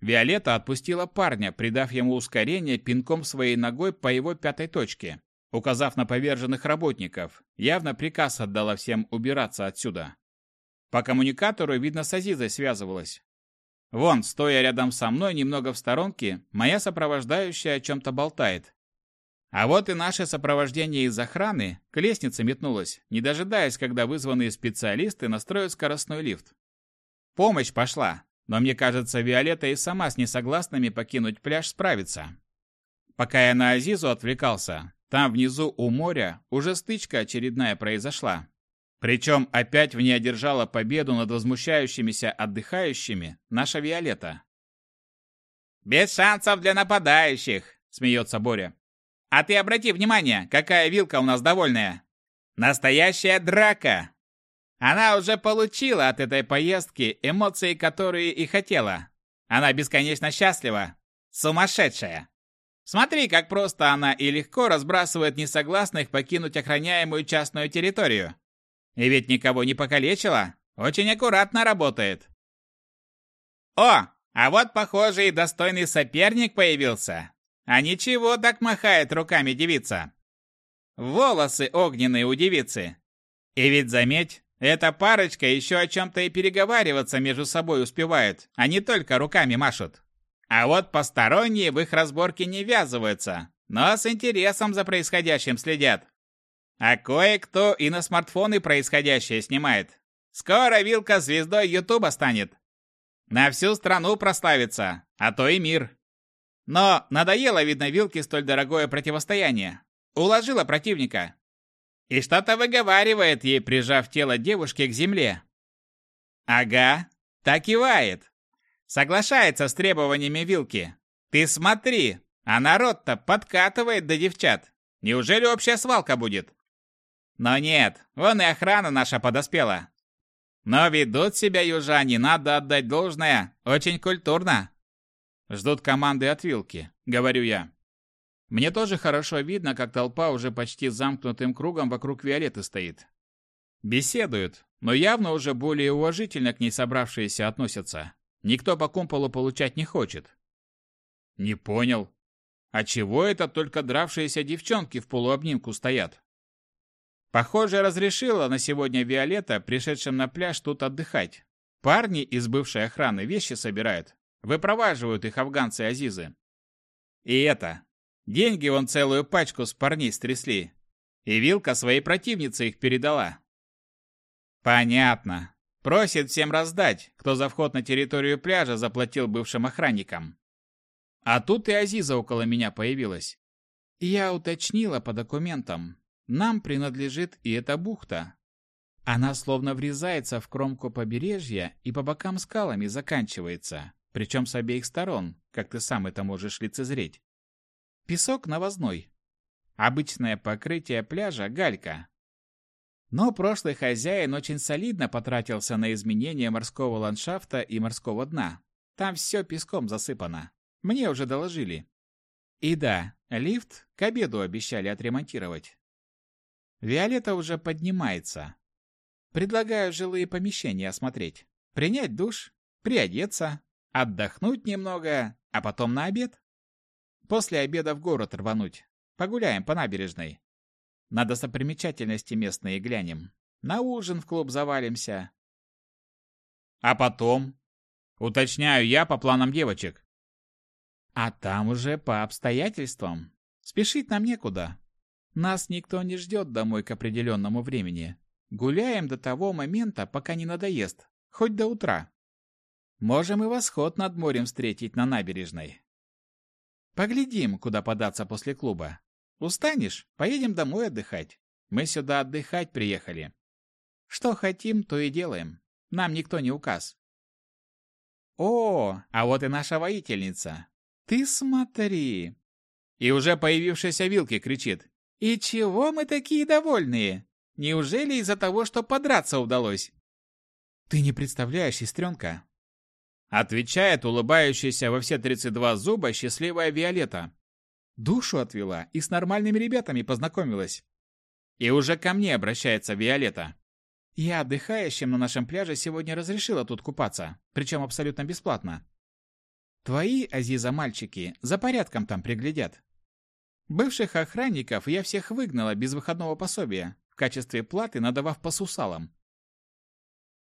Виолетта отпустила парня, придав ему ускорение пинком своей ногой по его пятой точке, указав на поверженных работников. Явно приказ отдала всем убираться отсюда. По коммуникатору, видно, с Азизой связывалась. Вон, стоя рядом со мной, немного в сторонке, моя сопровождающая о чем-то болтает. А вот и наше сопровождение из охраны к лестнице метнулось, не дожидаясь, когда вызванные специалисты настроят скоростной лифт. Помощь пошла, но мне кажется, Виолетта и сама с несогласными покинуть пляж справится. Пока я на Азизу отвлекался, там внизу у моря уже стычка очередная произошла. Причем опять в ней одержала победу над возмущающимися отдыхающими наша Виолетта. «Без шансов для нападающих!» – смеется Боря. «А ты обрати внимание, какая вилка у нас довольная! Настоящая драка! Она уже получила от этой поездки эмоции, которые и хотела. Она бесконечно счастлива. Сумасшедшая. Смотри, как просто она и легко разбрасывает несогласных покинуть охраняемую частную территорию. И ведь никого не покалечила. Очень аккуратно работает. О, а вот, похоже, и достойный соперник появился. А ничего так махает руками девица. Волосы огненные у девицы. И ведь заметь, эта парочка еще о чем-то и переговариваться между собой успевают, а не только руками машут. А вот посторонние в их разборки не ввязываются, но с интересом за происходящим следят. А кое-кто и на смартфоны происходящее снимает. Скоро Вилка звездой Ютуба станет. На всю страну прославится, а то и мир. Но надоело, видно, Вилке столь дорогое противостояние. Уложила противника, и что-то выговаривает ей, прижав тело девушки к земле. Ага, так кивает. Соглашается с требованиями Вилки. Ты смотри, а народ-то подкатывает до девчат. Неужели общая свалка будет? Но нет, вон и охрана наша подоспела. Но ведут себя южане, надо отдать должное, очень культурно. Ждут команды от Вилки, говорю я. Мне тоже хорошо видно, как толпа уже почти замкнутым кругом вокруг Виолетты стоит. Беседуют, но явно уже более уважительно к ней собравшиеся относятся. Никто по кумполу получать не хочет. Не понял. А чего это только дравшиеся девчонки в полуобнимку стоят? Похоже, разрешила на сегодня Виолетта, пришедшим на пляж, тут отдыхать. Парни из бывшей охраны вещи собирают. Выпроваживают их афганцы Азизы. И это, Деньги вон целую пачку с парней стрясли. И Вилка своей противнице их передала. Понятно. Просит всем раздать, кто за вход на территорию пляжа заплатил бывшим охранникам. А тут и Азиза около меня появилась. Я уточнила по документам. Нам принадлежит и эта бухта. Она словно врезается в кромку побережья и по бокам скалами заканчивается, причем с обеих сторон, как ты сам это можешь лицезреть. Песок навозной. Обычное покрытие пляжа – галька. Но прошлый хозяин очень солидно потратился на изменение морского ландшафта и морского дна. Там все песком засыпано. Мне уже доложили. И да, лифт к обеду обещали отремонтировать. Виолетта уже поднимается. Предлагаю жилые помещения осмотреть. Принять душ, приодеться, отдохнуть немного, а потом на обед. После обеда в город рвануть. Погуляем по набережной. На достопримечательности местные глянем. На ужин в клуб завалимся. А потом? Уточняю я по планам девочек. А там уже по обстоятельствам. Спешить нам некуда. Нас никто не ждет домой к определенному времени. Гуляем до того момента, пока не надоест. Хоть до утра. Можем и восход над морем встретить на набережной. Поглядим, куда податься после клуба. Устанешь? Поедем домой отдыхать. Мы сюда отдыхать приехали. Что хотим, то и делаем. Нам никто не указ. О, а вот и наша воительница. Ты смотри. И уже появившаяся Вилки кричит. И чего мы такие довольные? Неужели из-за того, что подраться удалось? Ты не представляешь, сестренка. Отвечает улыбающаяся во все 32 зуба счастливая Виолетта. Душу отвела и с нормальными ребятами познакомилась. И уже ко мне обращается Виолетта. Я отдыхающим на нашем пляже сегодня разрешила тут купаться, причем абсолютно бесплатно. Твои, Азиза, мальчики, за порядком там приглядят. Бывших охранников я всех выгнала без выходного пособия, в качестве платы надавав по сусалам.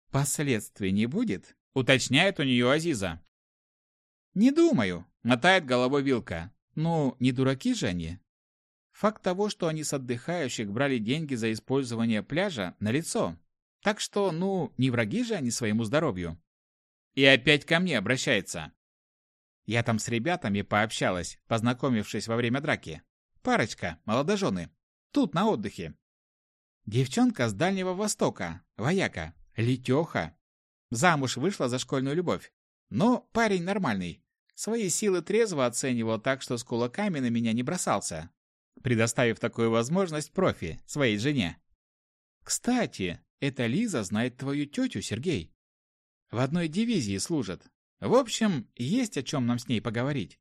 Последствий не будет? Уточняет у нее Азиза. Не думаю, мотает головой Вилка. Ну, не дураки же они. Факт того, что они с отдыхающих брали деньги за использование пляжа, налицо. Так что, ну, не враги же они своему здоровью. И опять ко мне обращается. Я там с ребятами пообщалась, познакомившись во время драки. Парочка, молодожены. Тут, на отдыхе. Девчонка с Дальнего Востока, вояка, Летеха. Замуж вышла за школьную любовь. Но парень нормальный. Свои силы трезво оценивал так, что с кулаками на меня не бросался, предоставив такую возможность профи, своей жене. Кстати, эта Лиза знает твою тетю, Сергей. В одной дивизии служат. В общем, есть о чем нам с ней поговорить.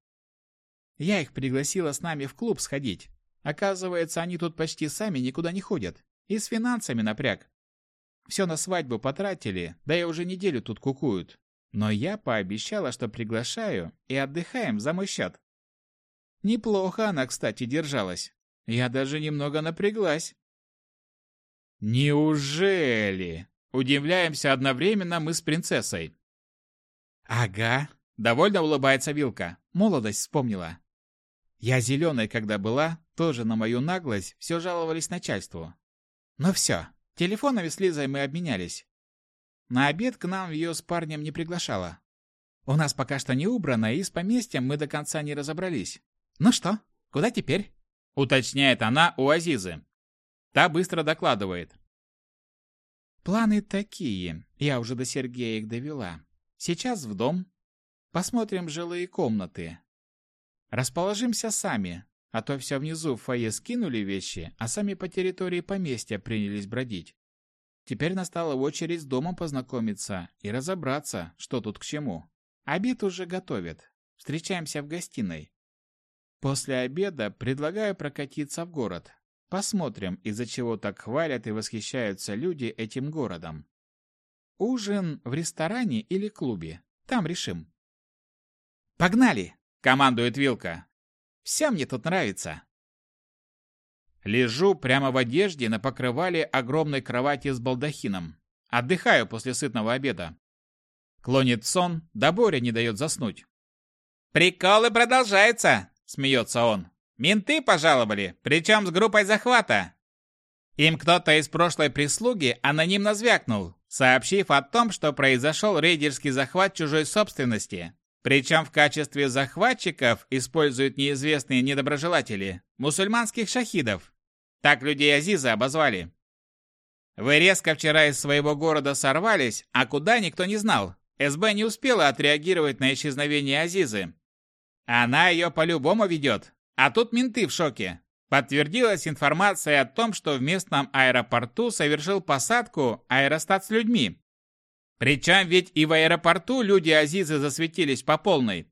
Я их пригласила с нами в клуб сходить. Оказывается, они тут почти сами никуда не ходят. И с финансами напряг. Все на свадьбу потратили, да и уже неделю тут кукуют. Но я пообещала, что приглашаю и отдыхаем за мой счет. Неплохо она, кстати, держалась. Я даже немного напряглась. Неужели? Удивляемся одновременно мы с принцессой. Ага, довольно улыбается Вилка. Молодость вспомнила. Я зеленой, когда была, тоже на мою наглость все жаловались начальству. Ну все, телефонами с Лизой мы обменялись. На обед к нам ее с парнем не приглашала. У нас пока что не убрано, и с поместьем мы до конца не разобрались. Ну что, куда теперь? Уточняет она у Азизы. Та быстро докладывает. Планы такие. Я уже до Сергея их довела. Сейчас в дом. Посмотрим жилые комнаты. Расположимся сами, а то все внизу в фойе скинули вещи, а сами по территории поместья принялись бродить. Теперь настала очередь с домом познакомиться и разобраться, что тут к чему. Обед уже готовят. Встречаемся в гостиной. После обеда предлагаю прокатиться в город. Посмотрим, из-за чего так хвалят и восхищаются люди этим городом. Ужин в ресторане или клубе. Там решим. «Погнали!» — командует Вилка. «Все мне тут нравится. Лежу прямо в одежде на покрывале огромной кровати с балдахином. Отдыхаю после сытного обеда. Клонит сон, да Боря не дает заснуть. «Приколы продолжаются!» – смеется он. «Менты пожаловали, причем с группой захвата!» Им кто-то из прошлой прислуги анонимно звякнул, сообщив о том, что произошел рейдерский захват чужой собственности. Причем в качестве захватчиков используют неизвестные недоброжелатели, мусульманских шахидов. Так людей Азиза обозвали. Вы резко вчера из своего города сорвались, а куда никто не знал. СБ не успела отреагировать на исчезновение Азизы. Она ее по-любому ведет. А тут менты в шоке. Подтвердилась информация о том, что в местном аэропорту совершил посадку аэростат с людьми. Причем ведь и в аэропорту люди Азизы засветились по полной.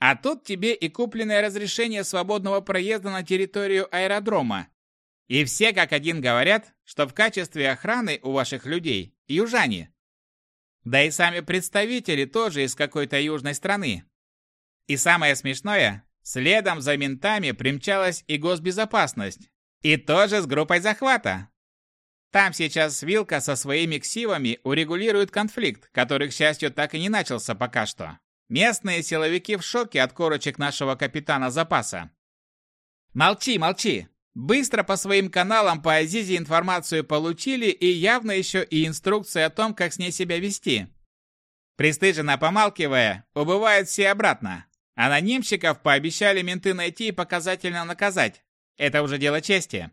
А тут тебе и купленное разрешение свободного проезда на территорию аэродрома. И все как один говорят, что в качестве охраны у ваших людей южане. Да и сами представители тоже из какой-то южной страны. И самое смешное, следом за ментами примчалась и госбезопасность. И тоже с группой захвата. Там сейчас Вилка со своими ксивами урегулирует конфликт, который, к счастью, так и не начался пока что. Местные силовики в шоке от корочек нашего капитана запаса. Молчи, молчи. Быстро по своим каналам по Азизе информацию получили и явно еще и инструкции о том, как с ней себя вести. Престыженно помалкивая, убывают все обратно. Анонимщиков пообещали менты найти и показательно наказать. Это уже дело чести.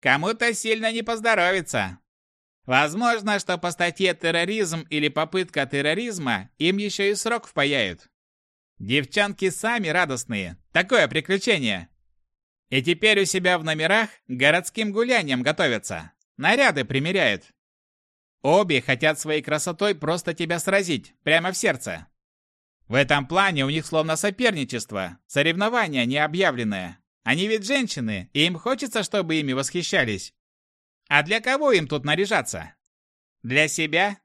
Кому-то сильно не поздоровится. Возможно, что по статье «терроризм» или «попытка терроризма» им еще и срок впаяют. Девчонки сами радостные. Такое приключение. И теперь у себя в номерах городским гулянием готовятся. Наряды примеряют. Обе хотят своей красотой просто тебя сразить, прямо в сердце. В этом плане у них словно соперничество, соревнование необъявленное. Они ведь женщины, и им хочется, чтобы ими восхищались. А для кого им тут наряжаться? Для себя?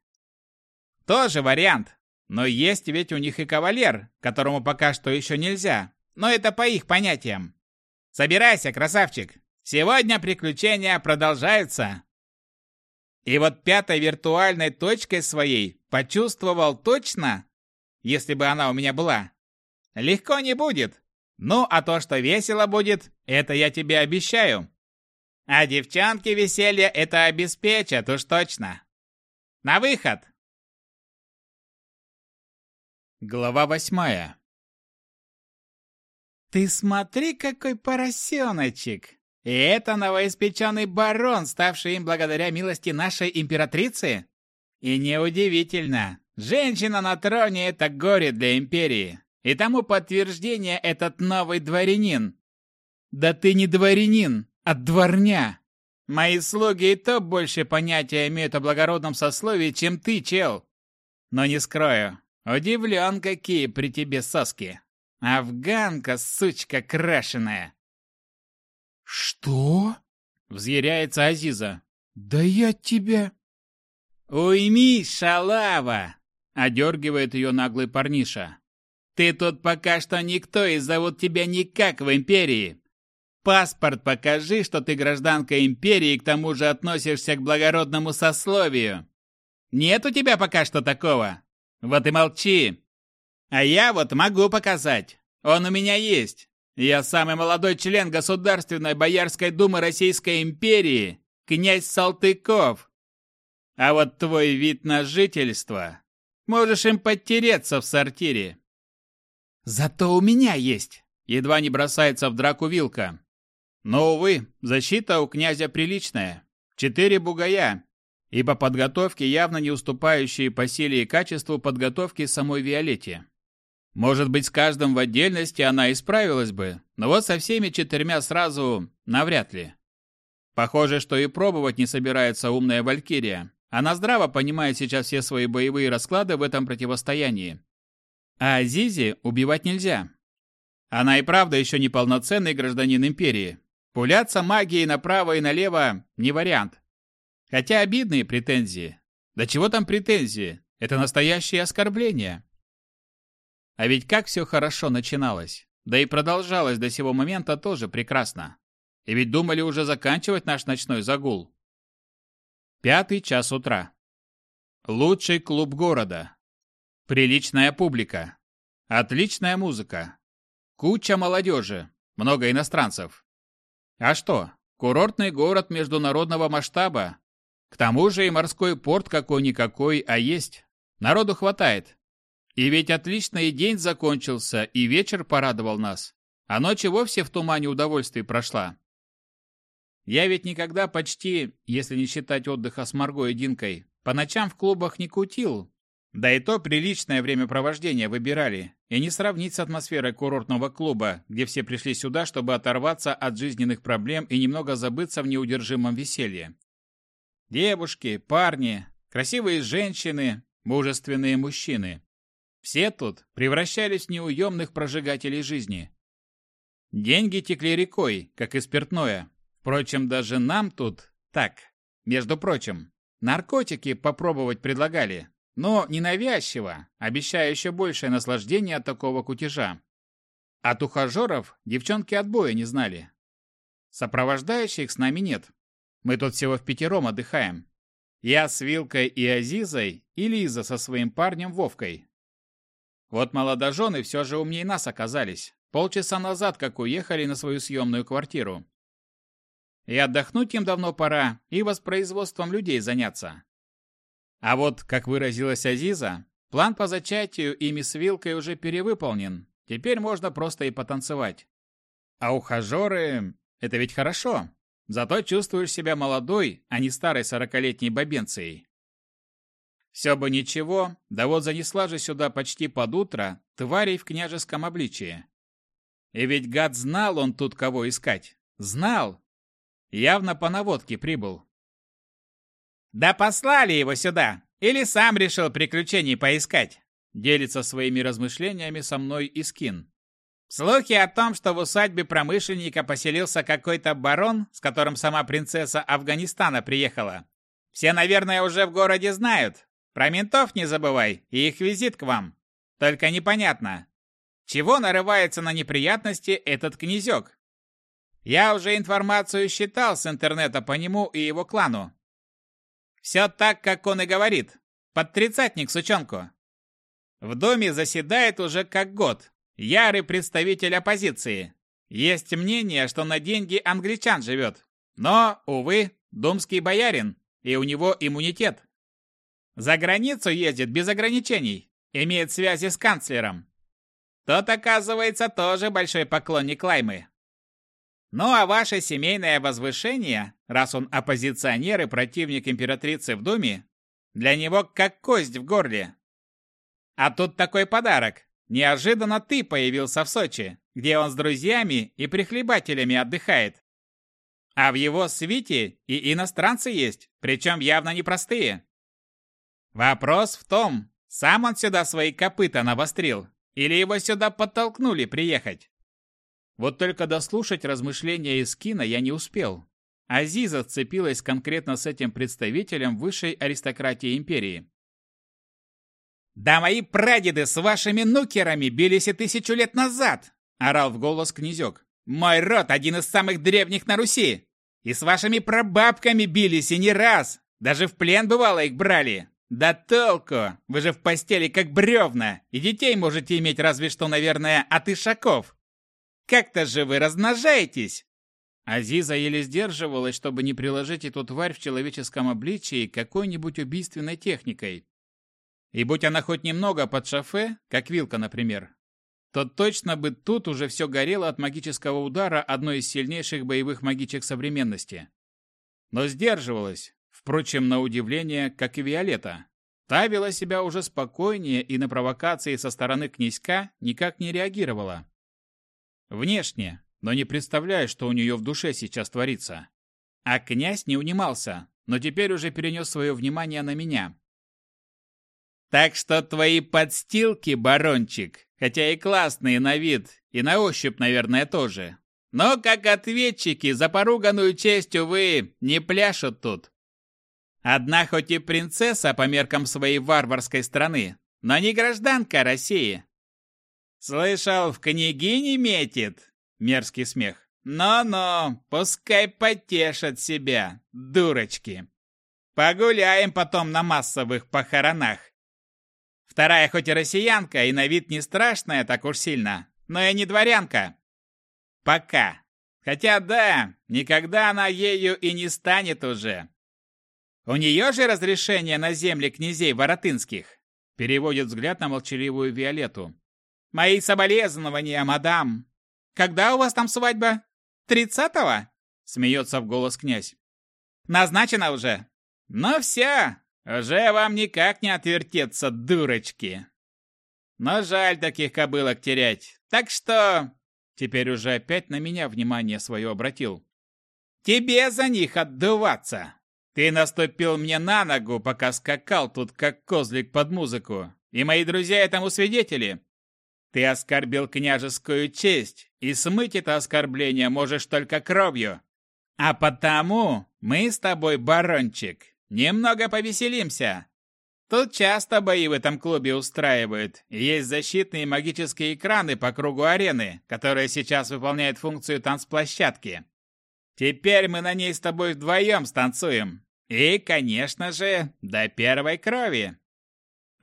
Тоже вариант. Но есть ведь у них и кавалер, которому пока что еще нельзя. Но это по их понятиям. Собирайся, красавчик. Сегодня приключения продолжаются. И вот пятой виртуальной точкой своей почувствовал точно, если бы она у меня была. Легко не будет. Ну, а то, что весело будет, это я тебе обещаю. А девчонки веселье это обеспечат уж точно. На выход! Глава восьмая Ты смотри, какой поросеночек! И это новоиспеченный барон, ставший им благодаря милости нашей императрицы? И неудивительно, женщина на троне – это горе для империи. И тому подтверждение этот новый дворянин. Да ты не дворянин, от дворня. Мои слуги и то больше понятия имеют о благородном сословии, чем ты, чел. Но не скрою, удивлен, какие при тебе соски. Афганка, сучка крашеная. Что? Взъяряется Азиза. Да я тебя... Уймись, шалава! Одергивает ее наглый парниша. Ты тут пока что никто и зовут тебя никак в Империи. Паспорт покажи, что ты гражданка империи и к тому же относишься к благородному сословию. Нет у тебя пока что такого. Вот и молчи. А я вот могу показать. Он у меня есть. Я самый молодой член Государственной Боярской Думы Российской империи, князь Салтыков. А вот твой вид на жительство. Можешь им подтереться в сортире. Зато у меня есть. Едва не бросается в драку Вилка. Но, увы, защита у князя приличная. Четыре бугая, и по подготовке явно не уступающие по силе и качеству подготовки самой Виолетте. Может быть, с каждым в отдельности она и справилась бы, но вот со всеми четырьмя сразу навряд ли. Похоже, что и пробовать не собирается умная Валькирия. Она здраво понимает сейчас все свои боевые расклады в этом противостоянии. А Азизе убивать нельзя. Она и правда еще не полноценный гражданин Империи, Пуляться магией направо и налево не вариант. Хотя обидные претензии. Да чего там претензии? Это настоящее оскорбление. А ведь как все хорошо начиналось. Да и продолжалось до сего момента тоже прекрасно. И ведь думали уже заканчивать наш ночной загул. Пятый час утра. Лучший клуб города. Приличная публика. Отличная музыка. Куча молодежи. Много иностранцев. А что, курортный город международного масштаба. К тому же и морской порт какой-никакой, а есть. Народу хватает. И ведь отличный день закончился, и вечер порадовал нас. А ночь и вовсе в тумане удовольствий прошла. Я ведь никогда почти, если не считать отдыха с Марго и Динкой, по ночам в клубах не кутил. Да и то приличное времяпровождение выбирали, и не сравнить с атмосферой курортного клуба, где все пришли сюда, чтобы оторваться от жизненных проблем и немного забыться в неудержимом веселье. Девушки, парни, красивые женщины, мужественные мужчины. Все тут превращались в неуемных прожигателей жизни. Деньги текли рекой, как и спиртное. Впрочем, даже нам тут так, между прочим, наркотики попробовать предлагали, но ненавязчиво, обещая еще большее наслаждение от такого кутежа. От ухажеров девчонки отбоя не знали. Сопровождающих с нами нет. Мы тут всего в пятером отдыхаем. Я с Вилкой и Азизой, и Лиза со своим парнем Вовкой. Вот молодожены все же умнее нас оказались. Полчаса назад, как уехали на свою съемную квартиру. И отдохнуть им давно пора, и воспроизводством людей заняться. А вот, как выразилась Азиза, план по зачатию ими с Вилкой уже перевыполнен. Теперь можно просто и потанцевать. А ухажеры – это ведь хорошо. Зато чувствуешь себя молодой, а не старой сорокалетней бабенцией. Все бы ничего, да вот занесла же сюда почти под утро тварей в княжеском обличии. И ведь гад знал он тут кого искать. Знал. Явно по наводке прибыл. «Да послали его сюда! Или сам решил приключений поискать?» Делится своими размышлениями со мной Искин. Слухи о том, что в усадьбе промышленника поселился какой-то барон, с которым сама принцесса Афганистана приехала. Все, наверное, уже в городе знают. Про ментов не забывай и их визит к вам. Только непонятно, чего нарывается на неприятности этот князек? Я уже информацию считал с интернета по нему и его клану. Все так, как он и говорит. Под тридцатник сучонку. В доме заседает уже как год. Ярый представитель оппозиции. Есть мнение, что на деньги англичан живет. Но, увы, думский боярин, и у него иммунитет. За границу ездит без ограничений, имеет связи с канцлером. Тот, оказывается, тоже большой поклонник Лаймы. Ну а ваше семейное возвышение, раз он оппозиционер и противник императрицы в Думе, для него как кость в горле. А тут такой подарок. Неожиданно ты появился в Сочи, где он с друзьями и прихлебателями отдыхает. А в его свите и иностранцы есть, причем явно непростые. Вопрос в том, сам он сюда свои копыта навострил, или его сюда подтолкнули приехать. Вот только дослушать размышления из кино я не успел. Азиза сцепилась конкретно с этим представителем высшей аристократии империи. «Да мои прадеды с вашими нукерами бились и тысячу лет назад!» – орал в голос князек. «Мой род один из самых древних на Руси! И с вашими прабабками бились и не раз! Даже в плен бывало их брали! Да толку! Вы же в постели как бревна, и детей можете иметь разве что, наверное, от ишаков! Как-то же вы размножаетесь!» Азиза еле сдерживалась, чтобы не приложить эту тварь в человеческом обличии какой-нибудь убийственной техникой. И будь она хоть немного под шофе, как вилка, например, то точно бы тут уже все горело от магического удара одной из сильнейших боевых магичек современности. Но сдерживалась, впрочем, на удивление, как и Виолетта. Та вела себя уже спокойнее и на провокации со стороны князька никак не реагировала. Внешне, но не представляю, что у нее в душе сейчас творится. А князь не унимался, но теперь уже перенес свое внимание на меня. Так что твои подстилки, барончик, хотя и классные на вид, и на ощупь, наверное, тоже. Но как ответчики за поруганную честь, увы, не пляшут тут. Одна хоть и принцесса по меркам своей варварской страны, но не гражданка России. «Слышал, в княгине метит?» Мерзкий смех. «Но-но, пускай потешат себя, дурочки. Погуляем потом на массовых похоронах. Вторая хоть и россиянка, и на вид не страшная так уж сильно, но и не дворянка. Пока. Хотя да, никогда она ею и не станет уже. У нее же разрешение на земли князей Воротынских. Переводит взгляд на молчаливую Виолетту. Мои соболезнования, мадам. Когда у вас там свадьба? Тридцатого? Смеется в голос князь. Назначено уже. Ну все, Уже вам никак не отвертеться, дурочки. Но жаль таких кобылок терять. Так что...» Теперь уже опять на меня внимание свое обратил. «Тебе за них отдуваться. Ты наступил мне на ногу, пока скакал тут, как козлик под музыку. И мои друзья этому свидетели. Ты оскорбил княжескую честь, и смыть это оскорбление можешь только кровью. А потому мы с тобой, барончик, немного повеселимся. Тут часто бои в этом клубе устраивают, есть защитные магические экраны по кругу арены, которые сейчас выполняют функцию танцплощадки. Теперь мы на ней с тобой вдвоем станцуем. И, конечно же, до первой крови.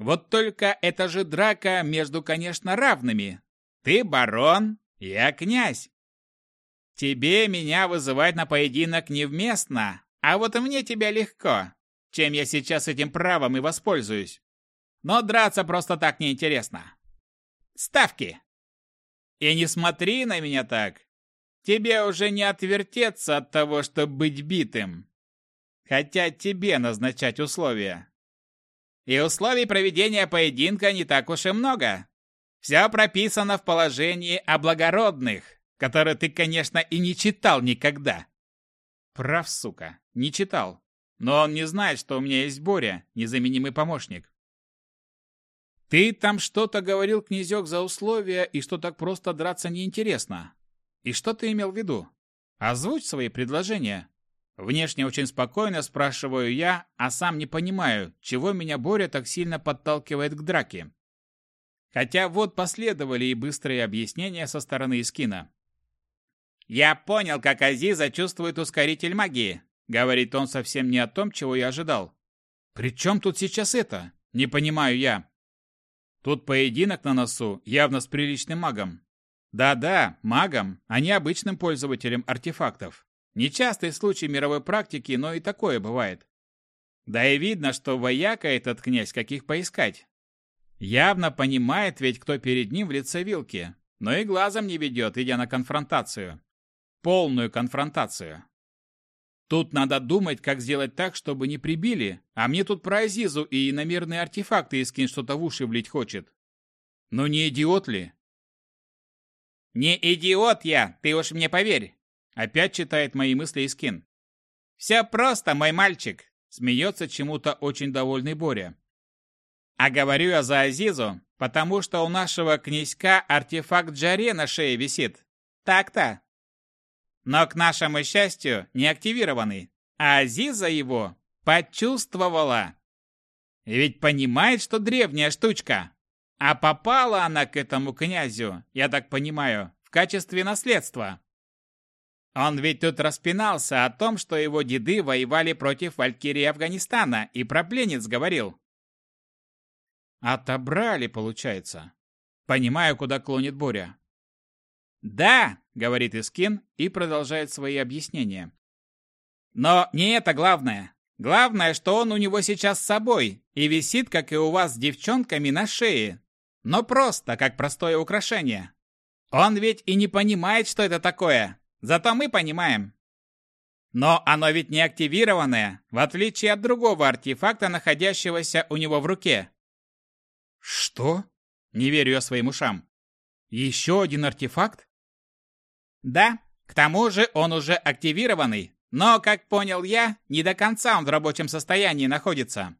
Вот только это же драка между, конечно, равными. Ты барон, я князь. Тебе меня вызывать на поединок невместно, а вот мне тебя легко, чем я сейчас этим правом и воспользуюсь. Но драться просто так неинтересно. Ставки! И не смотри на меня так. Тебе уже не отвертеться от того, чтобы быть битым. Хотя тебе назначать условия. И условий проведения поединка не так уж и много. Все прописано в положении о благородных, которое ты, конечно, и не читал никогда. Прав, сука, не читал. Но он не знает, что у меня есть Боря, незаменимый помощник. Ты там что-то говорил, князек, за условия, и что так просто драться неинтересно. И что ты имел в виду? Озвучь свои предложения. Внешне очень спокойно спрашиваю я, а сам не понимаю, чего меня Боря так сильно подталкивает к драке. Хотя вот последовали и быстрые объяснения со стороны Искина. «Я понял, как Азиза чувствует ускоритель магии», — говорит он совсем не о том, чего я ожидал. «При чем тут сейчас это? Не понимаю я». Тут поединок на носу, явно с приличным магом. Да-да, магом, а не обычным пользователем артефактов. Нечастый случай мировой практики, но и такое бывает. Да и видно, что вояка этот князь, каких поискать. Явно понимает ведь, кто перед ним в лице вилки, но и глазом не ведет, идя на конфронтацию. Полную конфронтацию. Тут надо думать, как сделать так, чтобы не прибили, а мне тут про Азизу и иномерные артефакты Искин что-то в уши влить хочет. Ну не идиот ли? Не идиот я, ты уж мне поверь. Опять читает мои мысли Искин. Все просто, мой мальчик. Смеется чему-то очень довольный Боря. А говорю я за Азизу, потому что у нашего князька артефакт Джаре на шее висит. Так-то. Но, к нашему счастью, не активированный. А Азиза его почувствовала. И ведь понимает, что древняя штучка. А попала она к этому князю, я так понимаю, в качестве наследства. Он ведь тут распинался о том, что его деды воевали против Валькирии Афганистана и про пленниц говорил. Отобрали, получается. Понимаю, куда клонит Боря. Да, говорит Искин и продолжает свои объяснения. Но не это главное. Главное, что он у него сейчас с собой и висит, как и у вас с девчонками, на шее. Но просто, как простое украшение. Он ведь и не понимает, что это такое. Зато мы понимаем. Но оно ведь не активированное, в отличие от другого артефакта, находящегося у него в руке. Что? Не верю я своим ушам. Еще один артефакт? Да, к тому же он уже активированный, но, как понял я, не до конца он в рабочем состоянии находится.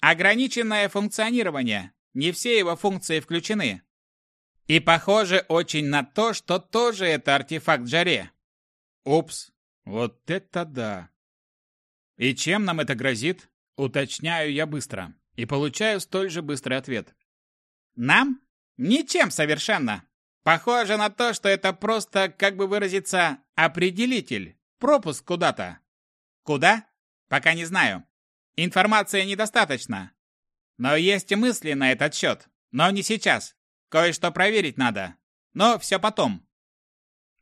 Ограниченное функционирование, не все его функции включены. И похоже очень на то, что тоже это артефакт Джаре. Упс, вот это да. И чем нам это грозит? Уточняю я быстро и получаю столь же быстрый ответ. Нам? Ничем совершенно. Похоже на то, что это просто, как бы выразиться, определитель, пропуск куда-то. Куда? Пока не знаю. Информации недостаточно. Но есть и мысли на этот счет. Но не сейчас. Кое-что проверить надо. Но все потом.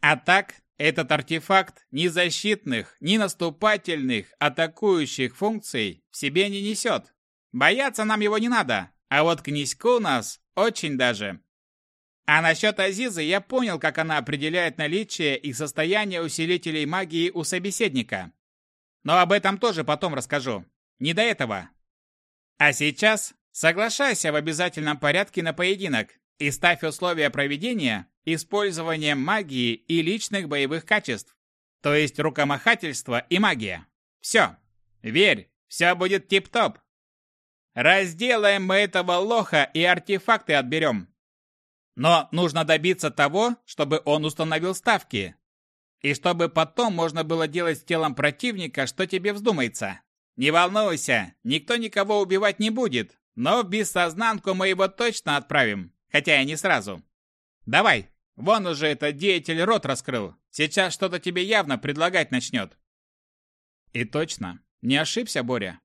А так, этот артефакт ни защитных, ни наступательных, атакующих функций в себе не несет. Бояться нам его не надо, а вот князьку нас очень даже. А насчет Азизы я понял, как она определяет наличие и состояние усилителей магии у собеседника. Но об этом тоже потом расскажу. Не до этого. А сейчас соглашайся в обязательном порядке на поединок и ставь условия проведения использованием магии и личных боевых качеств, то есть рукомахательство и магия. Все. Верь, все будет тип-топ. Разделаем мы этого лоха и артефакты отберем. Но нужно добиться того, чтобы он установил ставки. И чтобы потом можно было делать с телом противника, что тебе вздумается. Не волнуйся, никто никого убивать не будет, но в бессознанку мы его точно отправим, хотя и не сразу. Давай, вон уже этот деятель рот раскрыл, сейчас что-то тебе явно предлагать начнет. И точно, не ошибся Боря.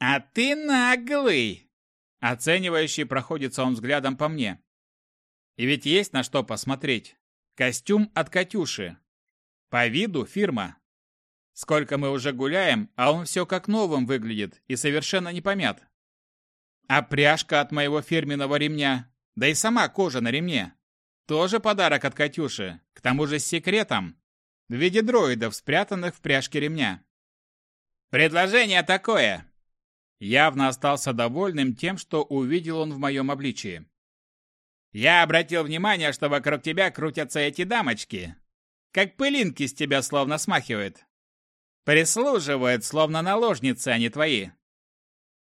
«А ты наглый!» Оценивающий проходится он взглядом по мне. И ведь есть на что посмотреть. Костюм от Катюши. По виду фирма. Сколько мы уже гуляем, а он все как новым выглядит и совершенно не помят. А пряжка от моего фирменного ремня, да и сама кожа на ремне. Тоже подарок от Катюши, к тому же с секретом, в виде дроидов, спрятанных в пряжке ремня. «Предложение такое!» Явно остался довольным тем, что увидел он в моем обличии. «Я обратил внимание, что вокруг тебя крутятся эти дамочки. Как пылинки с тебя словно смахивают. Прислуживают, словно наложницы, а не твои.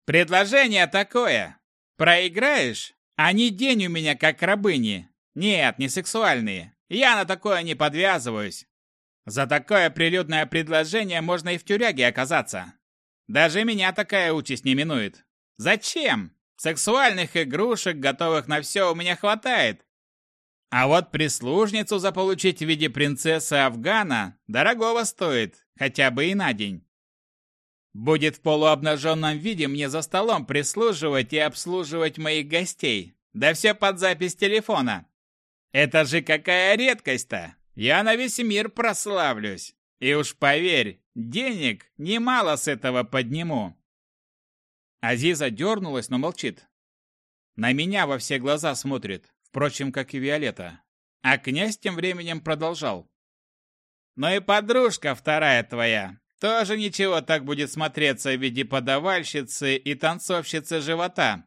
Предложение такое. Проиграешь? Они день у меня как рабыни. Нет, не сексуальные. Я на такое не подвязываюсь. За такое прилюдное предложение можно и в тюряге оказаться. Даже меня такая участь не минует. Зачем? Сексуальных игрушек, готовых на все, у меня хватает. А вот прислужницу заполучить в виде принцессы Афгана дорогого стоит, хотя бы и на день. Будет в полуобнаженном виде мне за столом прислуживать и обслуживать моих гостей. Да все под запись телефона. Это же какая редкость-то! Я на весь мир прославлюсь. И уж поверь, денег немало с этого подниму. Азиза дернулась, но молчит. На меня во все глаза смотрит, впрочем, как и Виолетта. А князь тем временем продолжал. «Ну и подружка вторая твоя, тоже ничего так будет смотреться в виде подавальщицы и танцовщицы живота.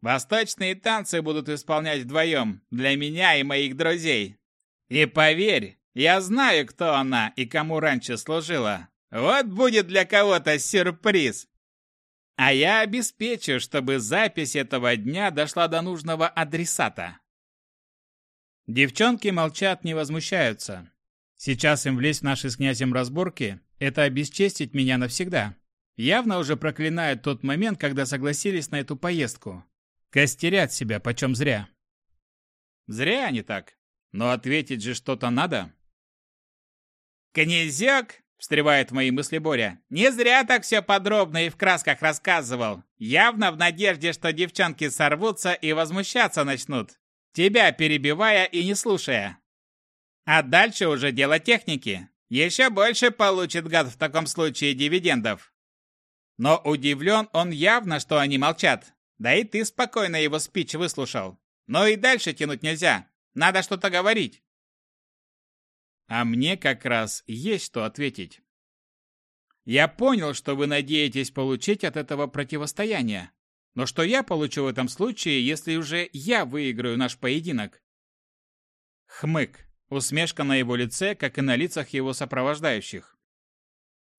Восточные танцы будут исполнять вдвоем, для меня и моих друзей. И поверь, я знаю, кто она и кому раньше служила. Вот будет для кого-то сюрприз. А я обеспечу, чтобы запись этого дня дошла до нужного адресата. Девчонки молчат, не возмущаются. Сейчас им влезть в наши с князем разборки – это обесчестить меня навсегда. Явно уже проклинают тот момент, когда согласились на эту поездку. Костерят себя почем зря. Зря они так. Но ответить же что-то надо. «Князек!» — встревает в мои мысли Боря. «Не зря так все подробно и в красках рассказывал. Явно в надежде, что девчонки сорвутся и возмущаться начнут, тебя перебивая и не слушая. А дальше уже дело техники. Еще больше получит гад в таком случае дивидендов. Но удивлен он явно, что они молчат. Да и ты спокойно его спич выслушал. Но и дальше тянуть нельзя. Надо что-то говорить. А мне как раз есть что ответить. Я понял, что вы надеетесь получить от этого противостояния. Но что я получу в этом случае, если уже я выиграю наш поединок? Хмык. Усмешка на его лице, как и на лицах его сопровождающих.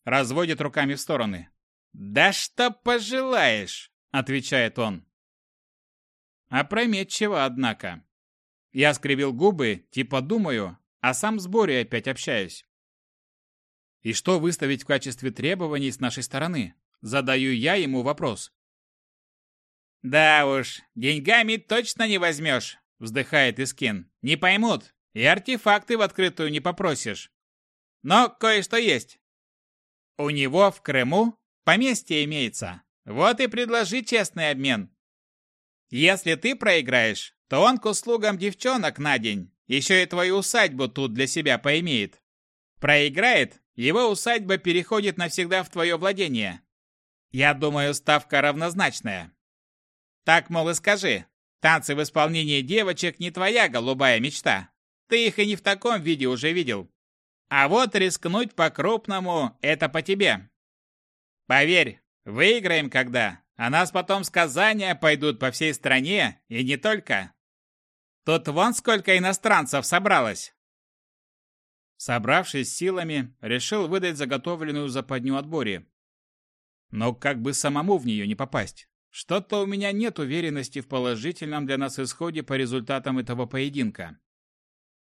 Разводит руками в стороны. «Да что пожелаешь!» — отвечает он. Опрометчиво, однако. Я скривил губы, типа думаю, а сам с Борей опять общаюсь. И что выставить в качестве требований с нашей стороны? Задаю я ему вопрос. «Да уж, деньгами точно не возьмешь», — вздыхает Искин. «Не поймут, и артефакты в открытую не попросишь. Но кое-что есть. У него в Крыму поместье имеется. Вот и предложи честный обмен. Если ты проиграешь, то он к услугам девчонок на день, еще и твою усадьбу тут для себя поимеет. Проиграет, его усадьба переходит навсегда в твое владение. Я думаю, ставка равнозначная. Так, мол, и скажи, танцы в исполнении девочек не твоя голубая мечта. Ты их и не в таком виде уже видел. А вот рискнуть по-крупному – это по тебе. Поверь, Выиграем когда, а нас потом сказания пойдут по всей стране, и не только. Тут вон сколько иностранцев собралось. Собравшись силами, решил выдать заготовленную западню отборе. Но как бы самому в нее не попасть. Что-то у меня нет уверенности в положительном для нас исходе по результатам этого поединка.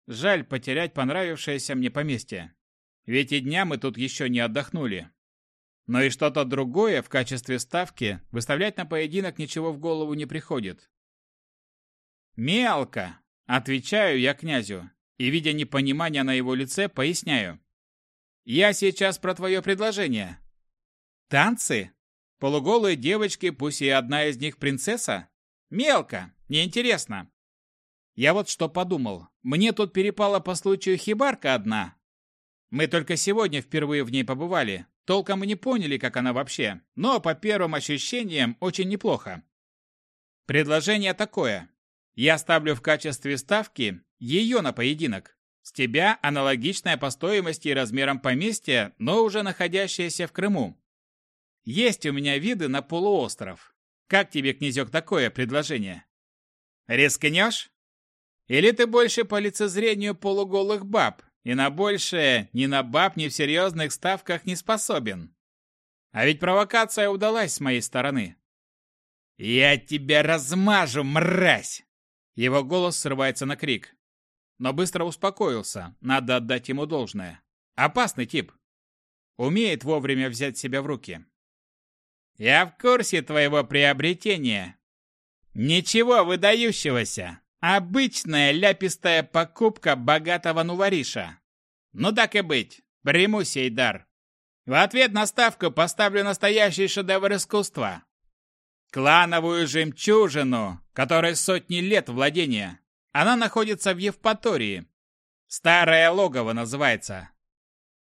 Жаль потерять понравившееся мне поместье. Ведь и дня мы тут еще не отдохнули. Но и что-то другое в качестве ставки выставлять на поединок ничего в голову не приходит. «Мелко!» – отвечаю я князю, и, видя непонимание на его лице, поясняю. «Я сейчас про твое предложение. Танцы? Полуголые девочки, пусть и одна из них принцесса? Мелко, неинтересно. Я вот что подумал. Мне тут перепала по случаю хибарка одна. Мы только сегодня впервые в ней побывали. Толком мы не поняли, как она вообще. Но по первым ощущениям очень неплохо. Предложение такое. Я ставлю в качестве ставки ее на поединок. С тебя аналогичная по стоимости и размерам поместья, но уже находящаяся в Крыму. Есть у меня виды на полуостров. Как тебе, князек, такое предложение? Рискнешь? Или ты больше по лицезрению полуголых баб, и на большее ни на баб, ни в серьезных ставках не способен? А ведь провокация удалась с моей стороны. «Я тебя размажу, мразь!» Его голос срывается на крик. Но быстро успокоился, надо отдать ему должное. Опасный тип. Умеет вовремя взять себя в руки. Я в курсе твоего приобретения. Ничего выдающегося. Обычная ляпистая покупка богатого нувариша. Ну так и быть, приму сей дар. В ответ на ставку поставлю настоящий шедевр искусства. Клановую жемчужину, которой сотни лет владения. Она находится в Евпатории. Старое логово называется.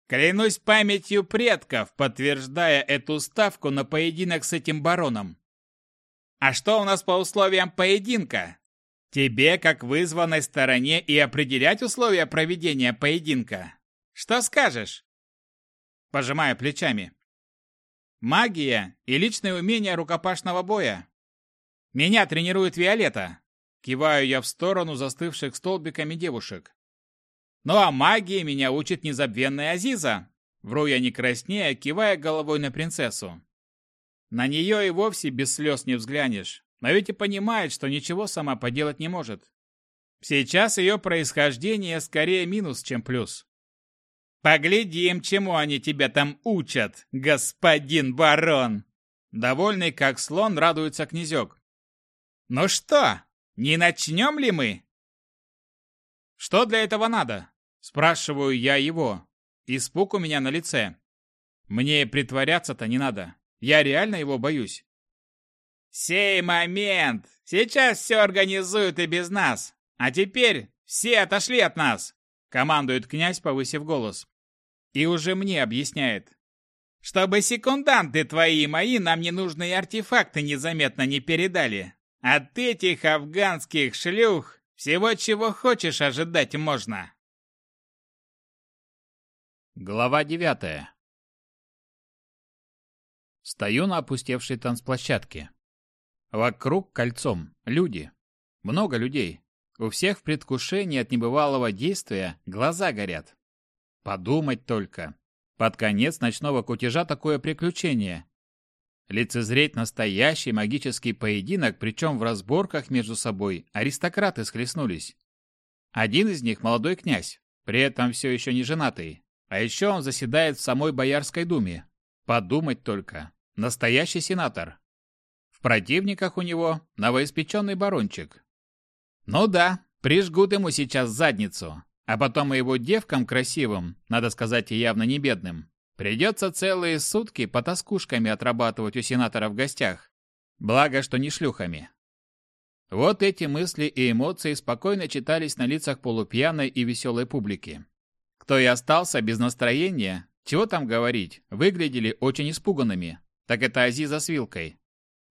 Клянусь памятью предков, подтверждая эту ставку на поединок с этим бароном. А что у нас по условиям поединка? Тебе, как вызванной стороне, и определять условия проведения поединка. Что скажешь? Пожимаю плечами. Магия и личные умения рукопашного боя. Меня тренирует Виолетта. Киваю я в сторону застывших столбиками девушек. Ну а магии меня учит незабвенная Азиза. Вру я не краснея, кивая головой на принцессу. На нее и вовсе без слез не взглянешь, но ведь и понимает, что ничего сама поделать не может. Сейчас ее происхождение скорее минус, чем плюс. «Поглядим, чему они тебя там учат, господин барон!» Довольный как слон радуется князек. «Ну что, не начнем ли мы?» «Что для этого надо?» Спрашиваю я его. Испуг у меня на лице. Мне притворяться-то не надо. Я реально его боюсь. «Сей момент! Сейчас все организуют и без нас! А теперь все отошли от нас!» Командует князь, повысив голос. И уже мне объясняет. «Чтобы секунданты твои и мои нам ненужные артефакты незаметно не передали. От этих афганских шлюх всего чего хочешь ожидать можно!» Глава девятая. Стою на опустевшей танцплощадке. Вокруг кольцом люди. Много людей. У всех в предвкушении от небывалого действия глаза горят. Подумать только. Под конец ночного кутежа такое приключение. Лицезреть настоящий магический поединок, причем в разборках между собой аристократы схлестнулись. Один из них молодой князь, при этом все еще не женатый, а еще он заседает в самой Боярской думе. Подумать только. Настоящий сенатор. Противниках у него новоиспеченный барончик. Ну да, прижгут ему сейчас задницу. А потом и его девкам красивым, надо сказать и явно не бедным, придется целые сутки по тоскушками отрабатывать у сенатора в гостях. Благо, что не шлюхами. Вот эти мысли и эмоции спокойно читались на лицах полупьяной и веселой публики. Кто и остался без настроения, чего там говорить, выглядели очень испуганными. Так это Азиза с вилкой.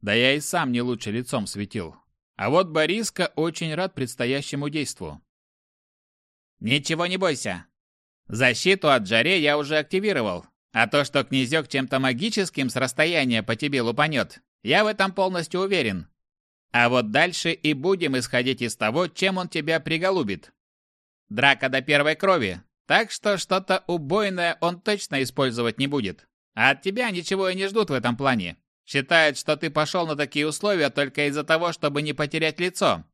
Да я и сам не лучше лицом светил. А вот Бориска очень рад предстоящему действу. «Ничего не бойся. Защиту от жаре я уже активировал, А то, что князек чем-то магическим с расстояния по тебе лупанет, я в этом полностью уверен. А вот дальше и будем исходить из того, чем он тебя приголубит. Драка до первой крови, так что что-то убойное он точно использовать не будет. А от тебя ничего и не ждут в этом плане. Считают, что ты пошел на такие условия только из-за того, чтобы не потерять лицо.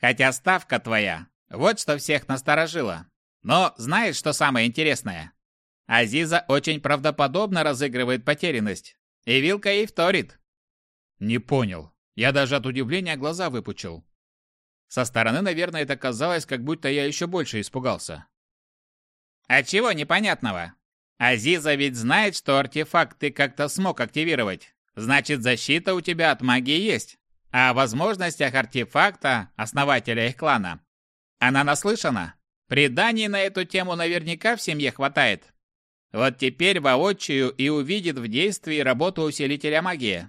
Хотя ставка твоя, вот что всех насторожило. Но знаешь, что самое интересное? Азиза очень правдоподобно разыгрывает потерянность. И Вилка ей вторит. Не понял. Я даже от удивления глаза выпучил. Со стороны, наверное, это казалось, как будто я еще больше испугался. А чего непонятного? Азиза ведь знает, что артефакт ты как-то смог активировать. Значит, защита у тебя от магии есть. А о возможностях артефакта, основателя их клана, она наслышана. Преданий на эту тему наверняка в семье хватает. Вот теперь воочию и увидит в действии работу усилителя магии.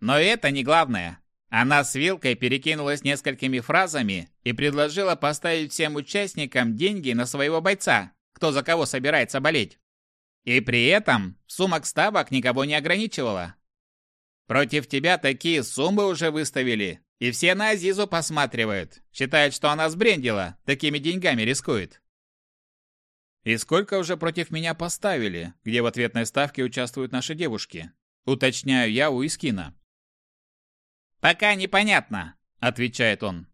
Но это не главное. Она с Вилкой перекинулась несколькими фразами и предложила поставить всем участникам деньги на своего бойца, кто за кого собирается болеть. И при этом сумок ставок никого не ограничивала. Против тебя такие суммы уже выставили, и все на Азизу посматривают, считают, что она сбрендила, такими деньгами рискует. И сколько уже против меня поставили, где в ответной ставке участвуют наши девушки? Уточняю я у Искина. «Пока непонятно», — отвечает он.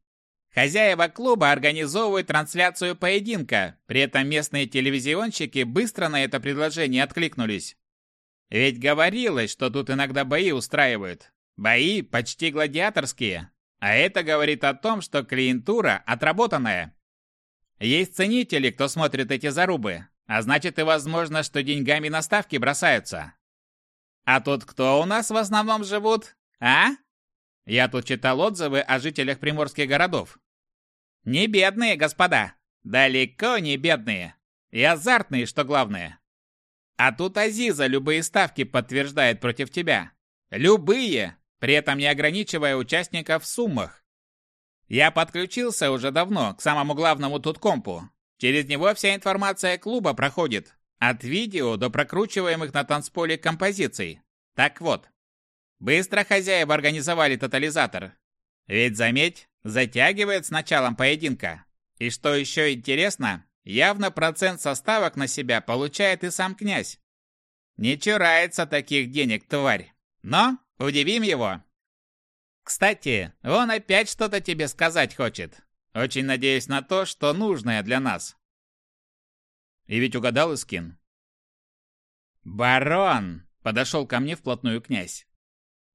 Хозяева клуба организовывают трансляцию поединка, при этом местные телевизионщики быстро на это предложение откликнулись. Ведь говорилось, что тут иногда бои устраивают. Бои почти гладиаторские. А это говорит о том, что клиентура отработанная. Есть ценители, кто смотрит эти зарубы, а значит и возможно, что деньгами на ставки бросаются. А тут кто у нас в основном живут, а? Я тут читал отзывы о жителях приморских городов. Не бедные, господа. Далеко не бедные. И азартные, что главное. А тут Азиза любые ставки подтверждает против тебя. Любые, при этом не ограничивая участников в суммах. Я подключился уже давно к самому главному тут компу. Через него вся информация клуба проходит. От видео до прокручиваемых на танцполе композиций. Так вот, Быстро хозяева организовали тотализатор. Ведь, заметь, затягивает с началом поединка. И что еще интересно, явно процент составок на себя получает и сам князь. Не чурается таких денег, тварь. Но удивим его. Кстати, он опять что-то тебе сказать хочет. Очень надеюсь на то, что нужное для нас. И ведь угадал Искин. «Барон!» — подошел ко мне вплотную князь.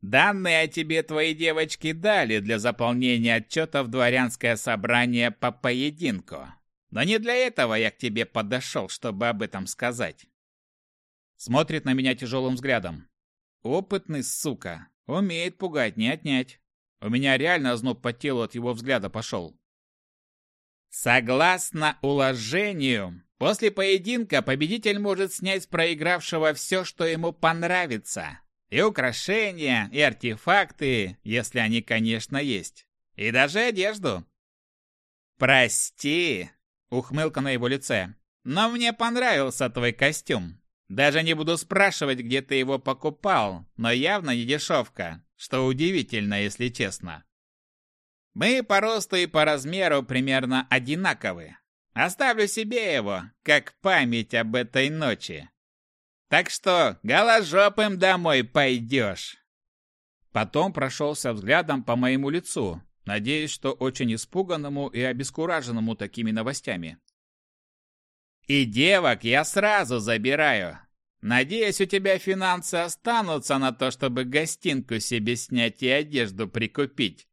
Данные о тебе твои девочки дали для заполнения отчета в дворянское собрание по поединку. Но не для этого я к тебе подошел, чтобы об этом сказать. Смотрит на меня тяжелым взглядом. Опытный, сука. Умеет пугать, не отнять. У меня реально озноб по телу от его взгляда пошел. Согласно уложению, после поединка победитель может снять с проигравшего все, что ему понравится. И украшения, и артефакты, если они, конечно, есть. И даже одежду. «Прости», — ухмылка на его лице, «но мне понравился твой костюм. Даже не буду спрашивать, где ты его покупал, но явно не дешевка, что удивительно, если честно. Мы по росту и по размеру примерно одинаковы. Оставлю себе его, как память об этой ночи. Так что голожопым домой пойдешь. Потом прошелся взглядом по моему лицу, надеясь, что очень испуганному и обескураженному такими новостями. И девок я сразу забираю. Надеюсь, у тебя финансы останутся на то, чтобы гостинку себе снять и одежду прикупить.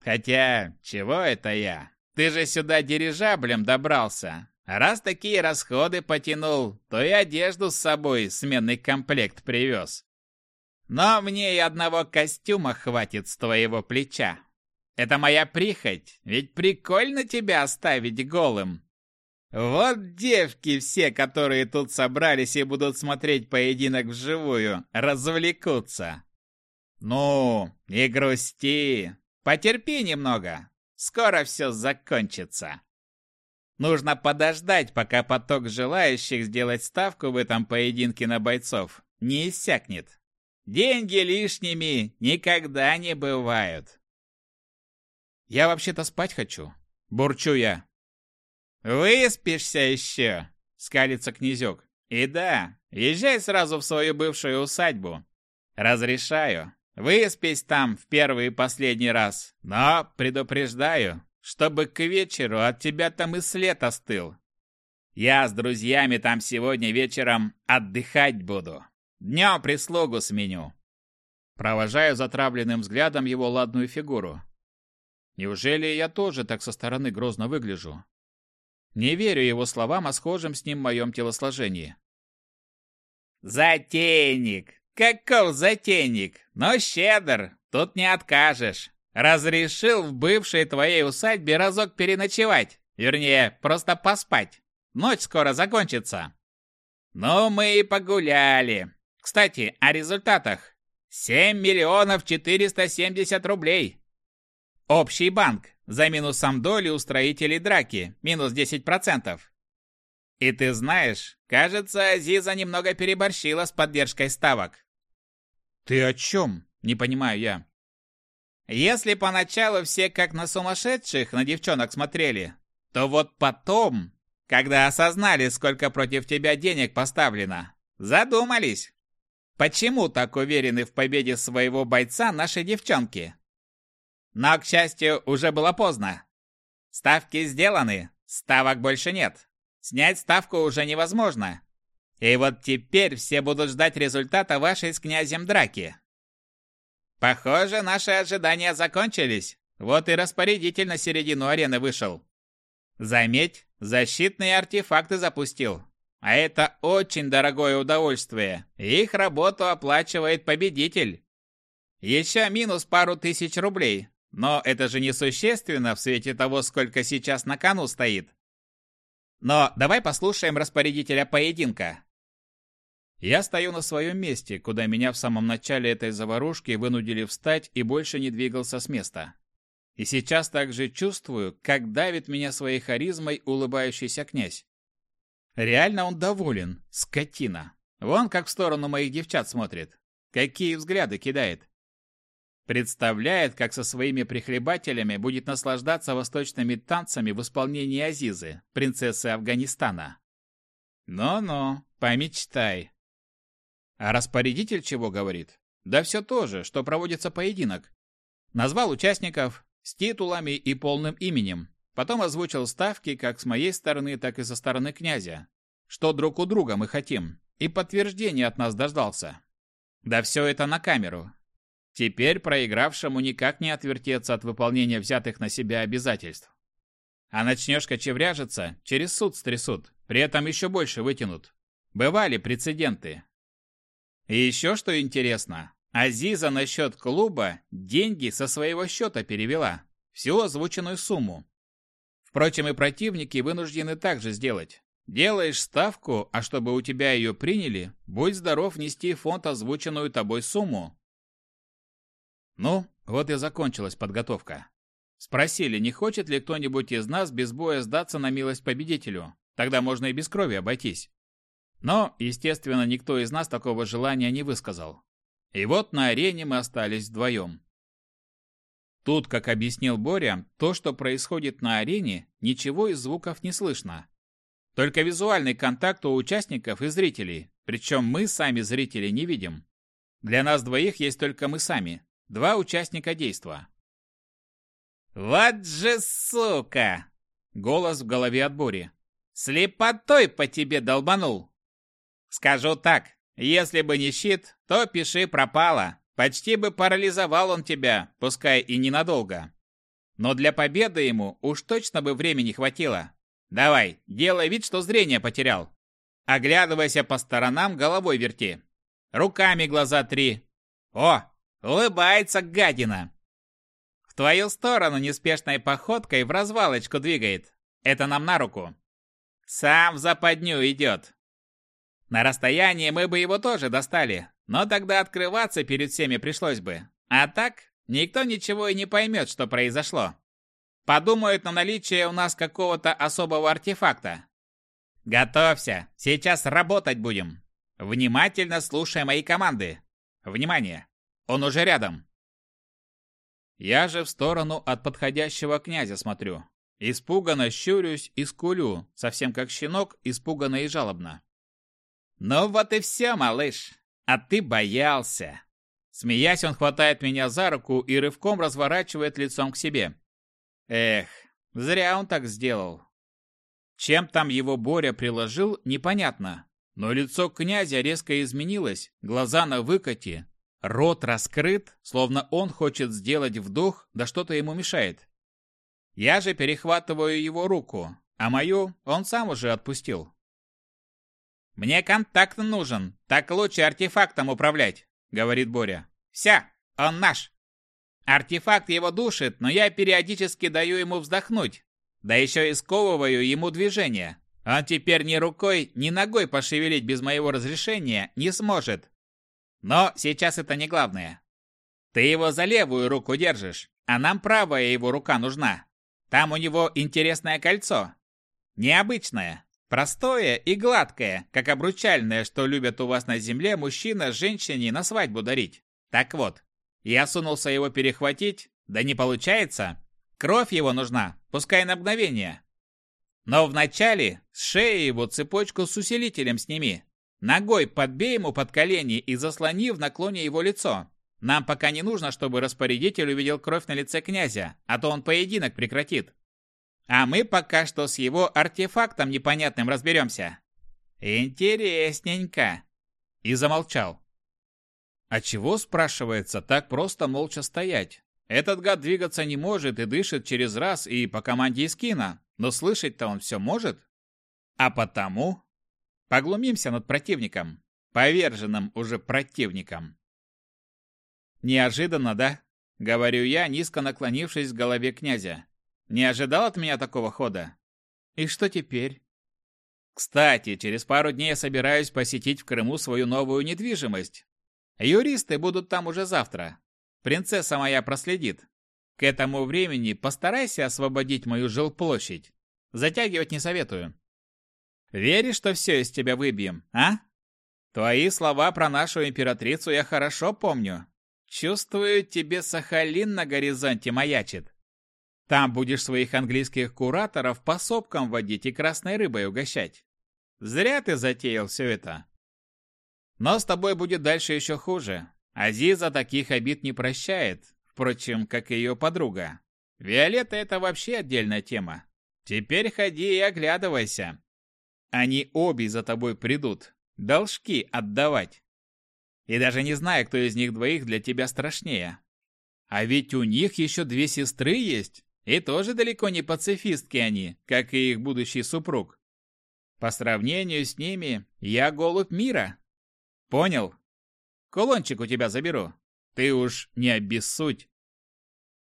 Хотя, чего это я? Ты же сюда дирижаблем добрался. Раз такие расходы потянул, то и одежду с собой сменный комплект привез. Но мне и одного костюма хватит с твоего плеча. Это моя прихоть, ведь прикольно тебя оставить голым. Вот девки все, которые тут собрались и будут смотреть поединок вживую, развлекутся. Ну, не грусти, потерпи немного, скоро все закончится. Нужно подождать, пока поток желающих сделать ставку в этом поединке на бойцов не иссякнет. Деньги лишними никогда не бывают. Я вообще-то спать хочу. Бурчу я. Выспишься еще, скалится князек. И да, езжай сразу в свою бывшую усадьбу. Разрешаю. Выспись там в первый и последний раз. Но предупреждаю, чтобы к вечеру от тебя там и след остыл. Я с друзьями там сегодня вечером отдыхать буду. Днем прислугу сменю. Провожаю затравленным взглядом его ладную фигуру. Неужели я тоже так со стороны грозно выгляжу? Не верю его словам о схожем с ним моем телосложении. «Затейник! Каков затейник! Но щедр, тут не откажешь. Разрешил в бывшей твоей усадьбе разок переночевать. Вернее, просто поспать. Ночь скоро закончится. Ну, мы и погуляли. Кстати, о результатах. 7 миллионов 470 рублей. Общий банк. За минусом доли у строителей драки. Минус 10%. И ты знаешь, кажется, Азиза немного переборщила с поддержкой ставок. Ты о чем? Не понимаю я. Если поначалу все как на сумасшедших на девчонок смотрели, то вот потом, когда осознали, сколько против тебя денег поставлено, задумались. Почему так уверены в победе своего бойца наши девчонки? Но, к счастью, уже было поздно. Ставки сделаны, ставок больше нет. Снять ставку уже невозможно. И вот теперь все будут ждать результата вашей с князем драки. Похоже, наши ожидания закончились. Вот и распорядитель на середину арены вышел. Заметь, защитные артефакты запустил. А это очень дорогое удовольствие. Их работу оплачивает победитель. Еще минус пару тысяч рублей. Но это же несущественно в свете того, сколько сейчас на кону стоит. Но давай послушаем распорядителя поединка. Я стою на своем месте, куда меня в самом начале этой заварушки вынудили встать и больше не двигался с места. И сейчас также чувствую, как давит меня своей харизмой улыбающийся князь. Реально он доволен, скотина. Вон как в сторону моих девчат смотрит. Какие взгляды кидает. Представляет, как со своими прихлебателями будет наслаждаться восточными танцами в исполнении Азизы, принцессы Афганистана. Ну-ну, помечтай. А распорядитель чего говорит? Да все то же, что проводится поединок. Назвал участников с титулами и полным именем. Потом озвучил ставки как с моей стороны, так и со стороны князя. Что друг у друга мы хотим. И подтверждение от нас дождался. Да все это на камеру. Теперь проигравшему никак не отвертеться от выполнения взятых на себя обязательств. А начнешь кочевряжиться, через суд стрясут, при этом еще больше вытянут. Бывали прецеденты, и еще что интересно, Азиза на счет клуба деньги со своего счета перевела, всю озвученную сумму. Впрочем, и противники вынуждены также сделать. Делаешь ставку, а чтобы у тебя ее приняли, будь здоров нести в фонд озвученную тобой сумму. Ну, вот и закончилась подготовка. Спросили, не хочет ли кто-нибудь из нас без боя сдаться на милость победителю. Тогда можно и без крови обойтись. Но, естественно, никто из нас такого желания не высказал. И вот на арене мы остались вдвоем. Тут, как объяснил Боря, то, что происходит на арене, ничего из звуков не слышно. Только визуальный контакт у участников и зрителей, причем мы сами зрители не видим. Для нас двоих есть только мы сами, два участника действа. «Вот же сука!» Голос в голове от Бори. «Слепотой по тебе долбанул!» Скажу так, если бы не щит, то пиши пропало. Почти бы парализовал он тебя, пускай и ненадолго. Но для победы ему уж точно бы времени хватило. Давай, делай вид, что зрение потерял. Оглядывайся по сторонам, головой верти. Руками глаза три. О, улыбается гадина. В твою сторону неспешной походкой в развалочку двигает. Это нам на руку. Сам в западню идет. На расстоянии мы бы его тоже достали, но тогда открываться перед всеми пришлось бы. А так, никто ничего и не поймет, что произошло. Подумают на наличие у нас какого-то особого артефакта. Готовься, сейчас работать будем. Внимательно слушай мои команды. Внимание, он уже рядом. Я же в сторону от подходящего князя смотрю. Испуганно щурюсь и скулю, совсем как щенок, испуганно и жалобно. «Ну вот и все, малыш, а ты боялся!» Смеясь, он хватает меня за руку и рывком разворачивает лицом к себе. Эх, зря он так сделал. Чем там его Боря приложил, непонятно. Но лицо князя резко изменилось, глаза на выкате, рот раскрыт, словно он хочет сделать вдох, да что-то ему мешает. Я же перехватываю его руку, а мою он сам уже отпустил. «Мне контакт нужен, так лучше артефактом управлять», — говорит Боря. «Вся, он наш. Артефакт его душит, но я периодически даю ему вздохнуть, да еще и сковываю ему движение. Он теперь ни рукой, ни ногой пошевелить без моего разрешения не сможет. Но сейчас это не главное. Ты его за левую руку держишь, а нам правая его рука нужна. Там у него интересное кольцо. Необычное, простое и гладкое, как обручальное, что любят у вас на земле мужчина женщине на свадьбу дарить. Так вот, я сунулся его перехватить, да не получается. Кровь его нужна, пускай на мгновение. Но вначале с шеи его цепочку с усилителем сними. Ногой подбей ему под колени и заслони в наклоне его лицо. Нам пока не нужно, чтобы распорядитель увидел кровь на лице князя, а то он поединок прекратит. А мы пока что с его артефактом непонятным разберемся. Интересненько. И замолчал. А чего, спрашивается, так просто молча стоять? Этот гад двигаться не может и дышит через раз и по команде Искина, но слышать-то он все может. А потому поглумимся над противником, поверженным уже противником. Неожиданно, да? Говорю я, низко наклонившись к голове князя. Не ожидал от меня такого хода? И что теперь? Кстати, через пару дней я собираюсь посетить в Крыму свою новую недвижимость. Юристы будут там уже завтра. Принцесса моя проследит. К этому времени постарайся освободить мою жилплощадь. Затягивать не советую. Веришь, что все из тебя выбьем, а? Твои слова про нашу императрицу я хорошо помню. Чувствую, тебе Сахалин на горизонте маячит. Там будешь своих английских кураторов по сопкам водить и красной рыбой угощать. Зря ты затеял все это. Но с тобой будет дальше еще хуже. Азиза таких обид не прощает, впрочем, как и ее подруга. Виолетта – это вообще отдельная тема. Теперь ходи и оглядывайся. Они обе за тобой придут, должки отдавать. И даже не знаю, кто из них двоих для тебя страшнее. А ведь у них еще две сестры есть, и тоже далеко не пацифистки они, как и их будущий супруг. По сравнению с ними, я голубь мира. Понял? Кулончик у тебя заберу. Ты уж не обессудь.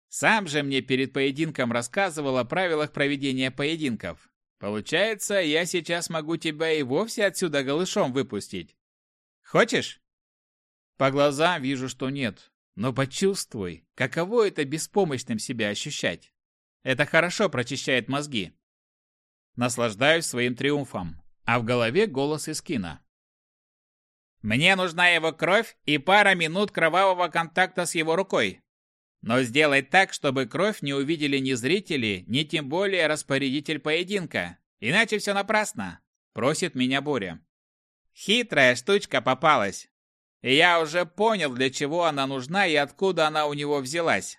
Сам же мне перед поединком рассказывал о правилах проведения поединков. Получается, я сейчас могу тебя и вовсе отсюда голышом выпустить. Хочешь? По глазам вижу, что нет. Но почувствуй, каково это беспомощным себя ощущать. Это хорошо прочищает мозги. Наслаждаюсь своим триумфом. А в голове голос из кино. Мне нужна его кровь и пара минут кровавого контакта с его рукой. Но сделай так, чтобы кровь не увидели ни зрители, ни тем более распорядитель поединка. Иначе все напрасно, просит меня Боря. Хитрая штучка попалась. И я уже понял, для чего она нужна и откуда она у него взялась.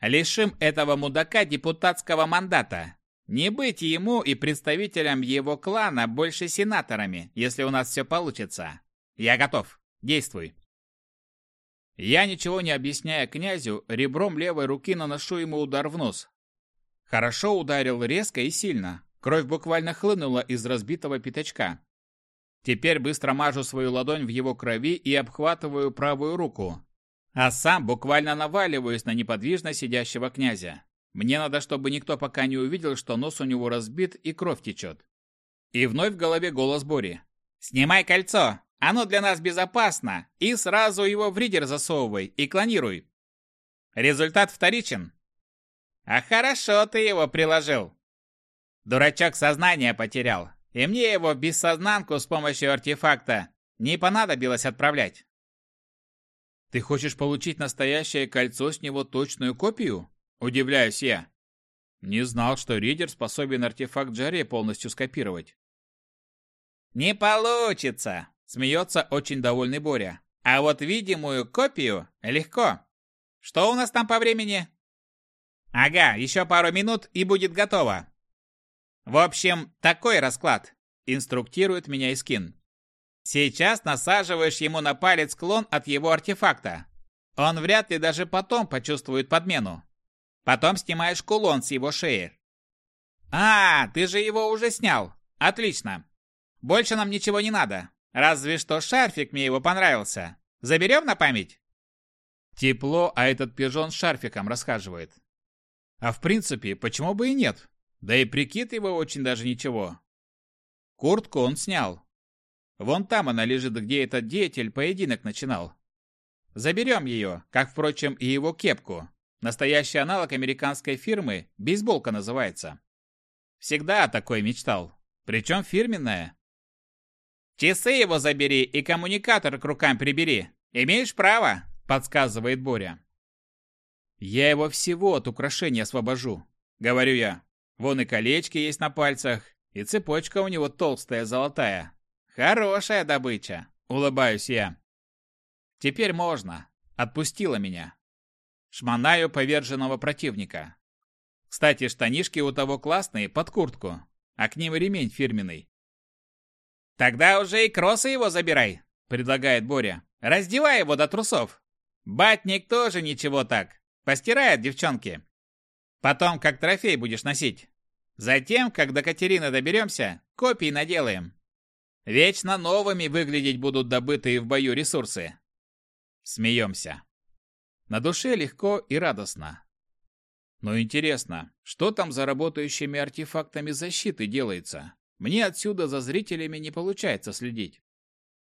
Лишим этого мудака депутатского мандата. Не быть ему и представителям его клана больше сенаторами, если у нас все получится. Я готов. Действуй. Я, ничего не объясняя князю, ребром левой руки наношу ему удар в нос. Хорошо ударил резко и сильно. Кровь буквально хлынула из разбитого пятачка. Теперь быстро мажу свою ладонь в его крови и обхватываю правую руку. А сам буквально наваливаюсь на неподвижно сидящего князя. Мне надо, чтобы никто пока не увидел, что нос у него разбит и кровь течет. И вновь в голове голос Бори. «Снимай кольцо! Оно для нас безопасно! И сразу его в ридер засовывай и клонируй!» Результат вторичен. А хорошо ты его приложил. Дурачок сознание потерял, и мне его в бессознанку с помощью артефакта не понадобилось отправлять. Ты хочешь получить настоящее кольцо с него точную копию? Удивляюсь я. Не знал, что ридер способен артефакт Джаре полностью скопировать. Не получится, смеется очень довольный Боря. А вот видимую копию легко. Что у нас там по времени? Ага, еще пару минут и будет готово. В общем, такой расклад. Инструктирует меня Искин. Сейчас насаживаешь ему на палец клон от его артефакта. Он вряд ли даже потом почувствует подмену. Потом снимаешь кулон с его шеи. А, ты же его уже снял. Отлично. Больше нам ничего не надо. Разве что шарфик мне его понравился. Заберем на память? Тепло, а этот пижон с шарфиком расхаживает. А в принципе, почему бы и нет? Да и прикид его очень даже ничего. Куртку он снял. Вон там она лежит, где этот деятель поединок начинал. Заберем ее, как, впрочем, и его кепку. Настоящий аналог американской фирмы, бейсболка называется. Всегда о такой мечтал. Причем фирменная. «Часы его забери и коммуникатор к рукам прибери. Имеешь право», — подсказывает Боря. «Я его всего от украшений освобожу», — говорю я. Вон и колечки есть на пальцах, и цепочка у него толстая золотая. Хорошая добыча, улыбаюсь я. Теперь можно. Отпустила меня. Шмонаю поверженного противника. Кстати, штанишки у того классные, под куртку, а к ним ремень фирменный. «Тогда уже и кроссы его забирай», — предлагает Боря. «Раздевай его до трусов. Батник тоже ничего так. Постирает девчонки. Потом как трофей будешь носить. Затем, как до Катерины доберемся, копии наделаем. Вечно новыми выглядеть будут добытые в бою ресурсы. Смеемся. На душе легко и радостно. Но интересно, что там за работающими артефактами защиты делается? Мне отсюда за зрителями не получается следить.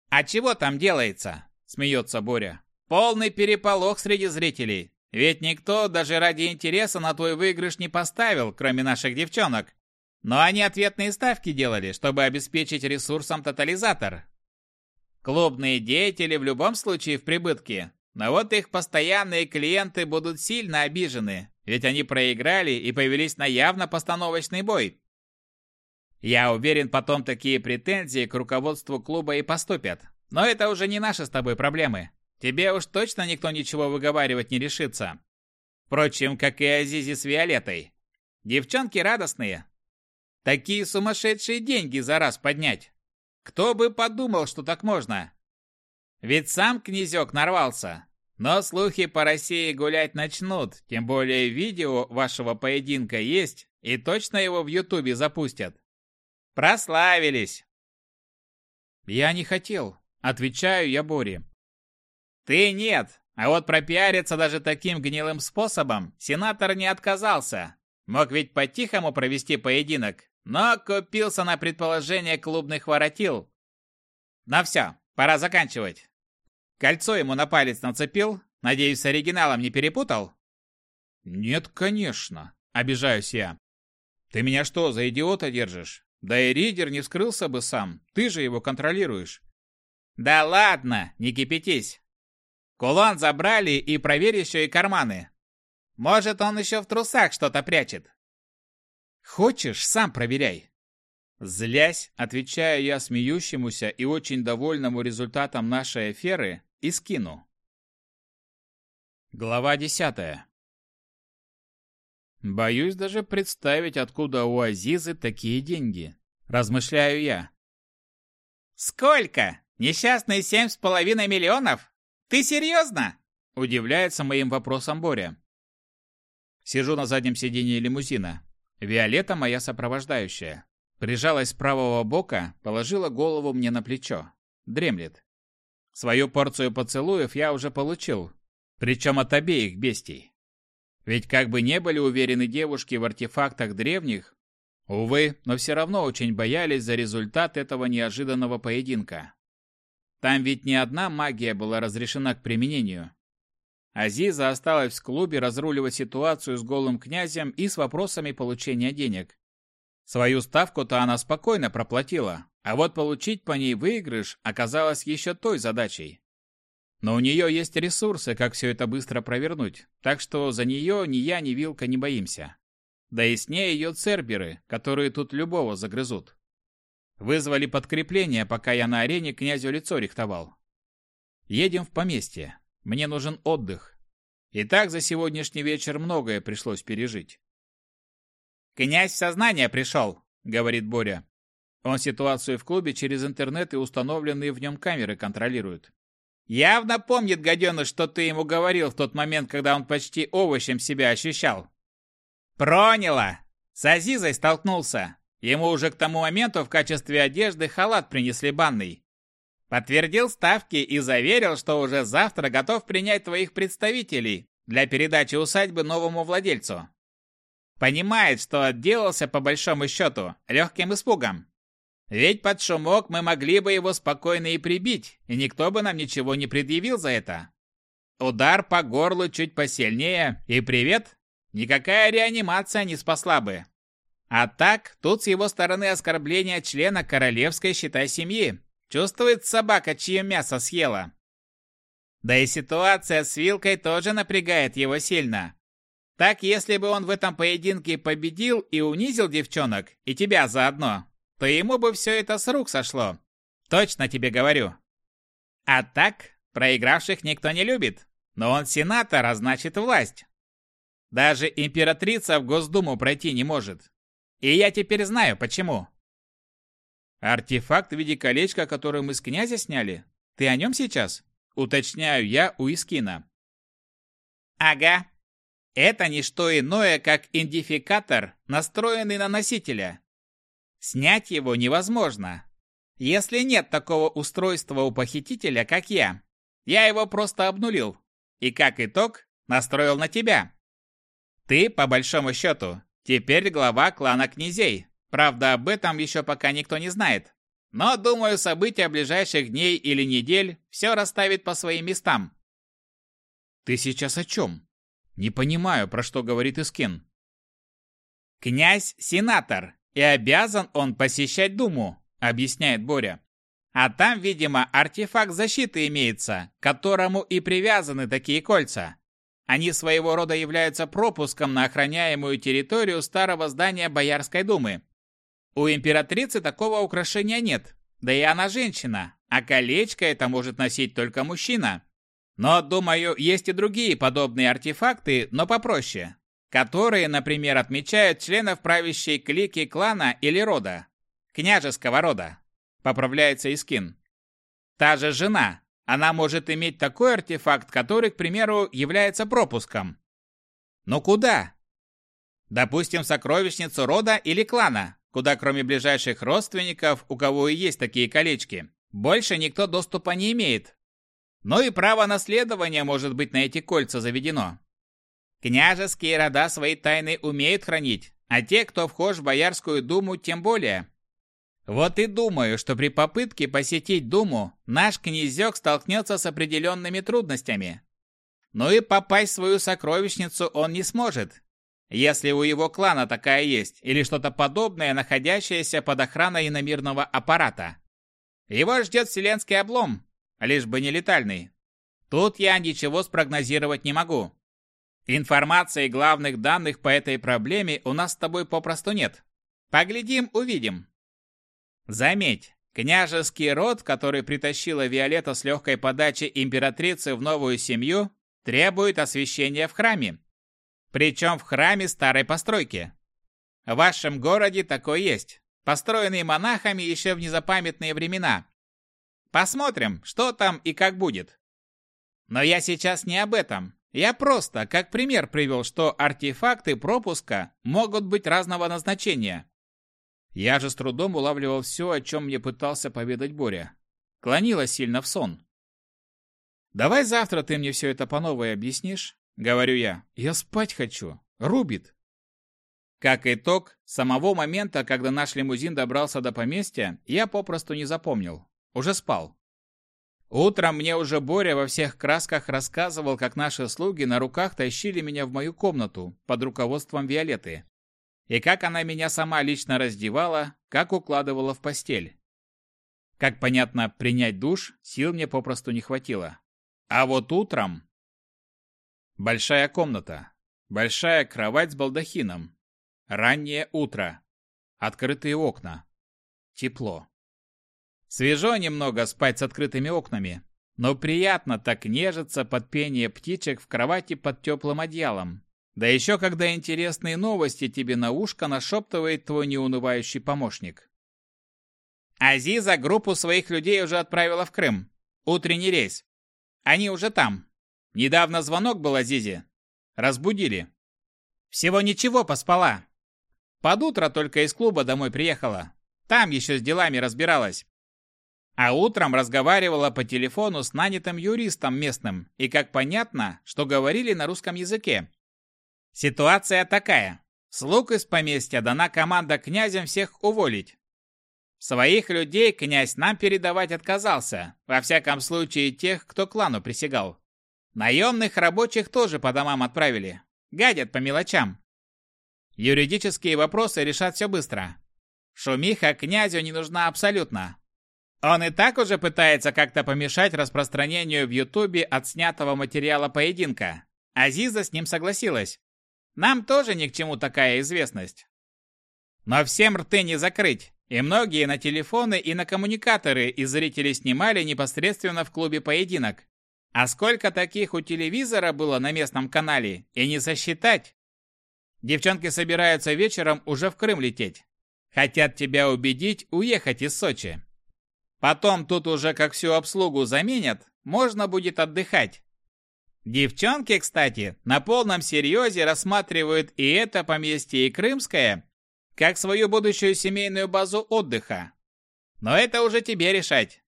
«А чего там делается?» – смеется Боря. «Полный переполох среди зрителей. Ведь никто даже ради интереса на твой выигрыш не поставил, кроме наших девчонок. Но они ответные ставки делали, чтобы обеспечить ресурсом тотализатор. Клубные деятели в любом случае в прибытке, но вот их постоянные клиенты будут сильно обижены, ведь они проиграли и повелись на явно постановочный бой. Я уверен, потом такие претензии к руководству клуба и поступят. Но это уже не наши с тобой проблемы. Тебе уж точно никто ничего выговаривать не решится. Впрочем, как и Азизи с Виолетой. Девчонки радостные. Такие сумасшедшие деньги за раз поднять. Кто бы подумал, что так можно? Ведь сам князек нарвался. Но слухи по России гулять начнут, тем более видео вашего поединка есть, и точно его в Ютубе запустят. Прославились. Я не хотел, отвечаю я Боре. Ты нет, а вот пропиариться даже таким гнилым способом сенатор не отказался. Мог ведь по-тихому провести поединок, но купился на предположение клубных воротил. Ну все, пора заканчивать. Кольцо ему на палец нацепил, надеюсь, с оригиналом не перепутал? Нет, конечно, обижаюсь я. Ты меня что, за идиота держишь? Да и Ридер не скрылся бы сам, ты же его контролируешь. Да ладно, не кипятись. Кулон забрали и проверь еще и карманы. Может, он еще в трусах что-то прячет. Хочешь, сам проверяй. Злясь, отвечаю я смеющемуся и очень довольному результатом нашей аферы, и скину. Глава десятая. Боюсь даже представить, откуда у Азизы такие деньги. Размышляю я. Сколько? Несчастные семь с половиной миллионов? «Ты серьезно?» – удивляется моим вопросом Боря. Сижу на заднем сиденье лимузина. Виолетта моя сопровождающая. Прижалась с правого бока, положила голову мне на плечо. Дремлет. Свою порцию поцелуев я уже получил. Причем от обеих бестий. Ведь как бы не были уверены девушки в артефактах древних, увы, но все равно очень боялись за результат этого неожиданного поединка. Там ведь не одна магия была разрешена к применению. Азиза осталась в клубе разруливать ситуацию с голым князем и с вопросами получения денег. Свою ставку-то она спокойно проплатила, а вот получить по ней выигрыш оказалось еще той задачей. Но у нее есть ресурсы, как все это быстро провернуть, так что за нее ни я, ни Вилка не боимся. Да и с ней ее церберы, которые тут любого загрызут. Вызвали подкрепление, пока я на арене князю лицо рихтовал. Едем в поместье. Мне нужен отдых. И так за сегодняшний вечер многое пришлось пережить. «Князь в сознание пришел», — говорит Боря. Он ситуацию в клубе через интернет и установленные в нем камеры контролирует. Явно помнит гаденыш, что ты ему говорил в тот момент, когда он почти овощем себя ощущал. Проняло! С Азизой столкнулся. Ему уже к тому моменту в качестве одежды халат принесли банный. Подтвердил ставки и заверил, что уже завтра готов принять твоих представителей для передачи усадьбы новому владельцу. Понимает, что отделался по большому счету легким испугом. Ведь под шумок мы могли бы его спокойно и прибить, и никто бы нам ничего не предъявил за это. Удар по горлу чуть посильнее, и привет. Никакая реанимация не спасла бы. А так, тут с его стороны оскорбление члена королевской, считай, семьи. Чувствует собака, чье мясо съела. Да и ситуация с вилкой тоже напрягает его сильно. Так, если бы он в этом поединке победил и унизил девчонок, и тебя заодно, то ему бы все это с рук сошло. Точно тебе говорю. А так, проигравших никто не любит. Но он сенатор, а значит власть. Даже императрица в Госдуму пройти не может. И я теперь знаю, почему. Артефакт в виде колечка, который мы с князя сняли? Ты о нем сейчас? Уточняю я у Искина. Ага. Это не что иное, как идентификатор, настроенный на носителя. Снять его невозможно. Если нет такого устройства у похитителя, как я, я его просто обнулил. И как итог, настроил на тебя. Ты, по большому счету, теперь глава клана князей. Правда, об этом еще пока никто не знает. Но, думаю, события ближайших дней или недель все расставит по своим местам. Ты сейчас о чем? Не понимаю, про что говорит Искин. Князь-сенатор, и обязан он посещать Думу, объясняет Боря. А там, видимо, артефакт защиты имеется, к которому и привязаны такие кольца. Они своего рода являются пропуском на охраняемую территорию старого здания Боярской думы. У императрицы такого украшения нет, да и она женщина, а колечко это может носить только мужчина. Но, думаю, есть и другие подобные артефакты, но попроще которые, например, отмечают членов правящей клики клана или рода, княжеского рода, поправляется Искин. Та же жена, она может иметь такой артефакт, который, к примеру, является пропуском. Но куда? Допустим, сокровищницу рода или клана, куда кроме ближайших родственников, у кого и есть такие колечки, больше никто доступа не имеет. Но и право наследования может быть на эти кольца заведено. Княжеские рода свои тайны умеют хранить, а те, кто вхож в Боярскую думу, тем более. Вот и думаю, что при попытке посетить думу наш князек столкнется с определенными трудностями. Но и попасть в свою сокровищницу он не сможет, если у его клана такая есть, или что-то подобное, находящееся под охраной иномирного аппарата. Его ждет вселенский облом, лишь бы не летальный. Тут я ничего спрогнозировать не могу. Информации главных данных по этой проблеме у нас с тобой попросту нет. Поглядим, увидим. Заметь, княжеский род, который притащила Виолетта с легкой подачи императрицы в новую семью, требует освящения в храме. Причем в храме старой постройки. В вашем городе такой есть, построенный монахами еще в незапамятные времена. Посмотрим, что там и как будет. Но я сейчас не об этом. Я просто как пример привел, что артефакты пропуска могут быть разного назначения. Я же с трудом улавливал все, о чем мне пытался поведать Боря. Клонилась сильно в сон. «Давай завтра ты мне все это по новой объяснишь?» — говорю я. «Я спать хочу. Рубит». Как итог, самого момента, когда наш лимузин добрался до поместья, я попросту не запомнил. Уже спал. Утром мне уже Боря во всех красках рассказывал, как наши слуги на руках тащили меня в мою комнату под руководством Виолетты. И как она меня сама лично раздевала, как укладывала в постель. Как понятно, принять душ сил мне попросту не хватило. А вот утром... Большая комната. Большая кровать с балдахином. Раннее утро. Открытые окна. Тепло. Свежо немного спать с открытыми окнами, но приятно так нежиться под пение птичек в кровати под теплым одеялом. Да еще когда интересные новости тебе на ушко нашептывает твой неунывающий помощник. Азиза группу своих людей уже отправила в Крым. Утренний рейс. Они уже там. Недавно звонок был Азизе. Разбудили. Всего ничего, поспала. Под утро только из клуба домой приехала. Там еще с делами разбиралась. А утром разговаривала по телефону с нанятым юристом местным, и как понятно, что говорили на русском языке. Ситуация такая. Слуг из поместья дана команда князем всех уволить. Своих людей князь нам передавать отказался, во всяком случае тех, кто клану присягал. Наемных рабочих тоже по домам отправили. Гадят по мелочам. Юридические вопросы решат все быстро. Шумиха князю не нужна абсолютно. Он и так уже пытается как-то помешать распространению в Ютубе отснятого материала поединка. Азиза с ним согласилась. Нам тоже ни к чему такая известность. Но всем рты не закрыть, и многие на телефоны и на коммуникаторы из зрителей снимали непосредственно в клубе поединок. А сколько таких у телевизора было на местном канале, и не сосчитать. Девчонки собираются вечером уже в Крым лететь. Хотят тебя убедить уехать из Сочи. Потом тут уже как всю обслугу заменят, можно будет отдыхать. Девчонки, кстати, на полном серьезе рассматривают и это поместье, и Крымское, как свою будущую семейную базу отдыха. Но это уже тебе решать.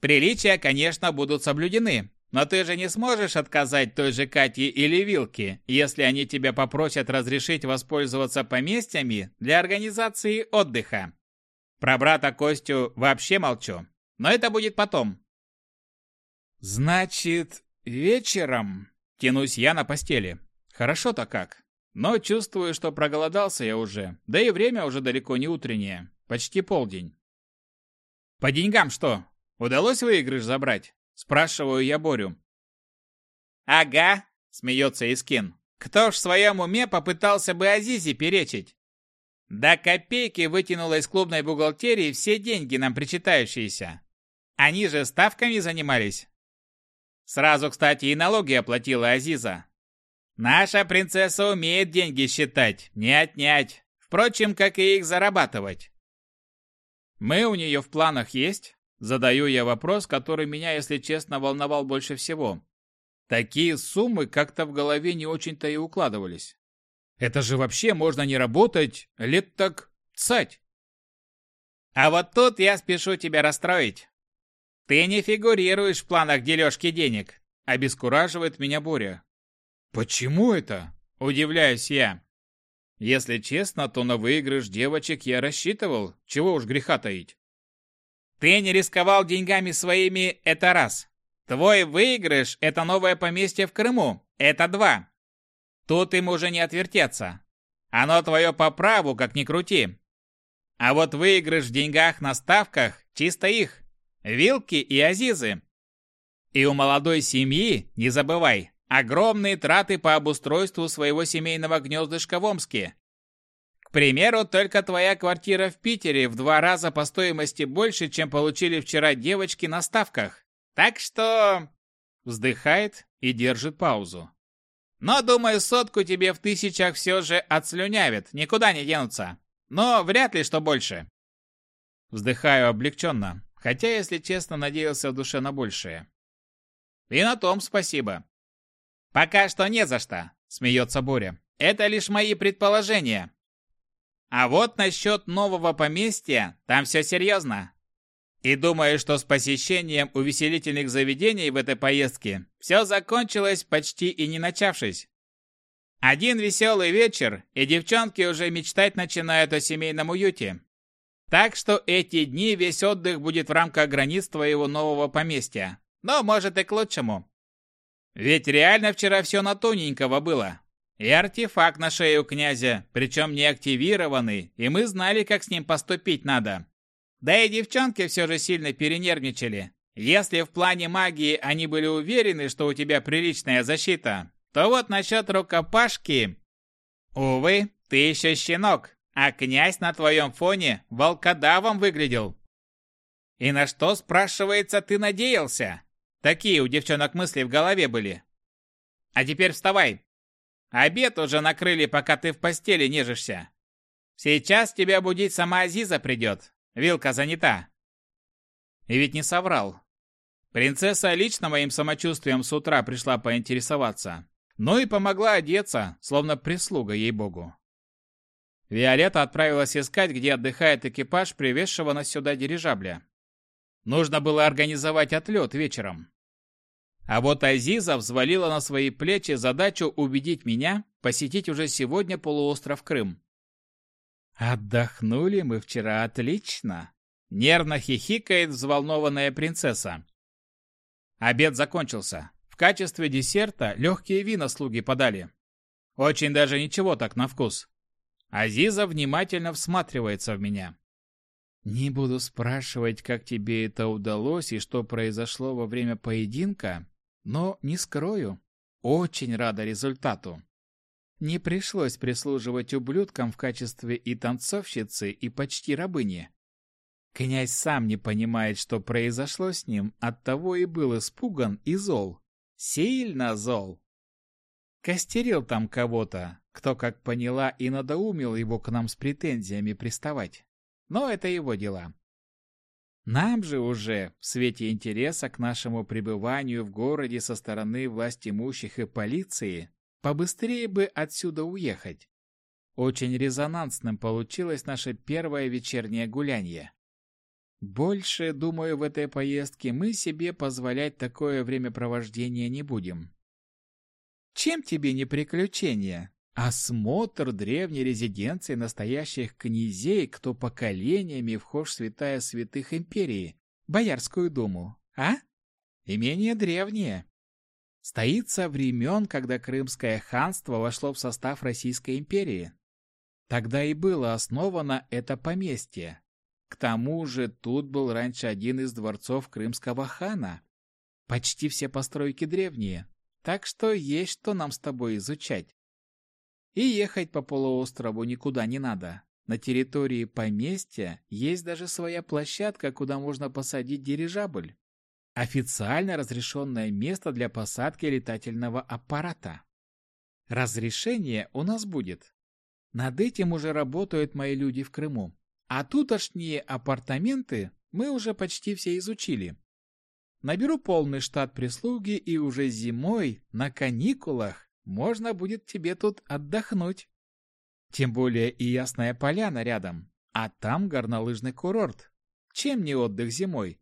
Приличия, конечно, будут соблюдены, но ты же не сможешь отказать той же Кате или Вилке, если они тебя попросят разрешить воспользоваться поместьями для организации отдыха. Про брата Костю вообще молчу, но это будет потом. Значит, вечером тянусь я на постели. Хорошо-то как. Но чувствую, что проголодался я уже, да и время уже далеко не утреннее, почти полдень. По деньгам что, удалось выигрыш забрать? Спрашиваю я Борю. «Ага», — смеется Искин. «Кто ж в своем уме попытался бы Азизе перечить? До копейки вытянула из клубной бухгалтерии все деньги нам причитающиеся. Они же ставками занимались. Сразу, кстати, и налоги оплатила Азиза. Наша принцесса умеет деньги считать, не отнять. Впрочем, как и их зарабатывать. Мы у нее в планах есть? Задаю я вопрос, который меня, если честно, волновал больше всего. Такие суммы как-то в голове не очень-то и укладывались. Это же вообще можно не работать лет так цать. А вот тут я спешу тебя расстроить. Ты не фигурируешь в планах дележки денег, обескураживает меня Боря. Почему это? Удивляюсь я. Если честно, то на выигрыш девочек я рассчитывал, чего уж греха таить. Ты не рисковал деньгами своими, это раз. Твой выигрыш – это новое поместье в Крыму, это два. Тут им уже не отвертеться. Оно твое по праву, как ни крути. А вот выигрыш в деньгах на ставках – чисто их. Вилки и Азизы. И у молодой семьи, не забывай, огромные траты по обустройству своего семейного гнездышка в Омске. К примеру, только твоя квартира в Питере в два раза по стоимости больше, чем получили вчера девочки на ставках. Так что...» Вздыхает и держит паузу. «Но, думаю, сотку тебе в тысячах все же отслюнявят, никуда не денутся. Но вряд ли что больше». Вздыхаю облегченно, хотя, если честно, надеялся в душе на большее. «И на том спасибо». «Пока что не за что», — смеется Боря. «Это лишь мои предположения. А вот насчет нового поместья, там все серьезно. И думаю, что с посещением увеселительных заведений в этой поездке все закончилось почти и не начавшись. Один веселый вечер, и девчонки уже мечтать начинают о семейном уюте. Так что эти дни весь отдых будет в рамках границ твоего нового поместья. Но может и к лучшему. Ведь реально вчера все на тоненького было. И артефакт на шею князя, причем не активированный, и мы знали, как с ним поступить надо. Да и девчонки все же сильно перенервничали. Если в плане магии они были уверены, что у тебя приличная защита, то вот насчет рукопашки... Увы, ты еще щенок, а князь на твоем фоне волкодавом выглядел. И на что, спрашивается, ты надеялся? Такие у девчонок мысли в голове были. А теперь вставай. Обед уже накрыли, пока ты в постели нежишься. Сейчас тебя будить сама Азиза придет. Вилка занята. И ведь не соврал. Принцесса лично моим самочувствием с утра пришла поинтересоваться. Ну и помогла одеться, словно прислуга ей-богу. Виолетта отправилась искать, где отдыхает экипаж привезшего нас сюда дирижабля. Нужно было организовать отлет вечером. А вот Азиза взвалила на свои плечи задачу убедить меня посетить уже сегодня полуостров Крым. «Отдохнули мы вчера отлично», — нервно хихикает взволнованная принцесса. Обед закончился. В качестве десерта легкие вина слуги подали. Очень даже ничего так на вкус. Азиза внимательно всматривается в меня. Не буду спрашивать, как тебе это удалось и что произошло во время поединка, но не скрою, очень рада результату. Не пришлось прислуживать ублюдкам в качестве и танцовщицы, и почти рабыни. Князь сам не понимает, что произошло с ним, оттого и был испуган и зол. Сильно зол. Костерил там кого-то, кто, как поняла, и надоумил его к нам с претензиями приставать. Но это его дела. Нам же уже, в свете интереса к нашему пребыванию в городе со стороны власть имущих и полиции, побыстрее бы отсюда уехать. Очень резонансным получилось наше первое вечернее гулянье. Больше, думаю, в этой поездке мы себе позволять такое времяпровождение не будем. Чем тебе не приключения? Осмотр древней резиденции настоящих князей, кто поколениями вхож в святая святых империи, Боярскую думу, а? Имение древнее. Стоит со времен, когда Крымское ханство вошло в состав Российской империи. Тогда и было основано это поместье. К тому же тут был раньше один из дворцов крымского хана. Почти все постройки древние, так что есть что нам с тобой изучать. И ехать по полуострову никуда не надо. На территории поместья есть даже своя площадка, куда можно посадить дирижабль. Официально разрешенное место для посадки летательного аппарата. Разрешение у нас будет. Над этим уже работают мои люди в Крыму. А тутошние апартаменты мы уже почти все изучили. Наберу полный штат прислуги и уже зимой, на каникулах, можно будет тебе тут отдохнуть. Тем более и Ясная Поляна рядом, а там горнолыжный курорт. Чем не отдых зимой?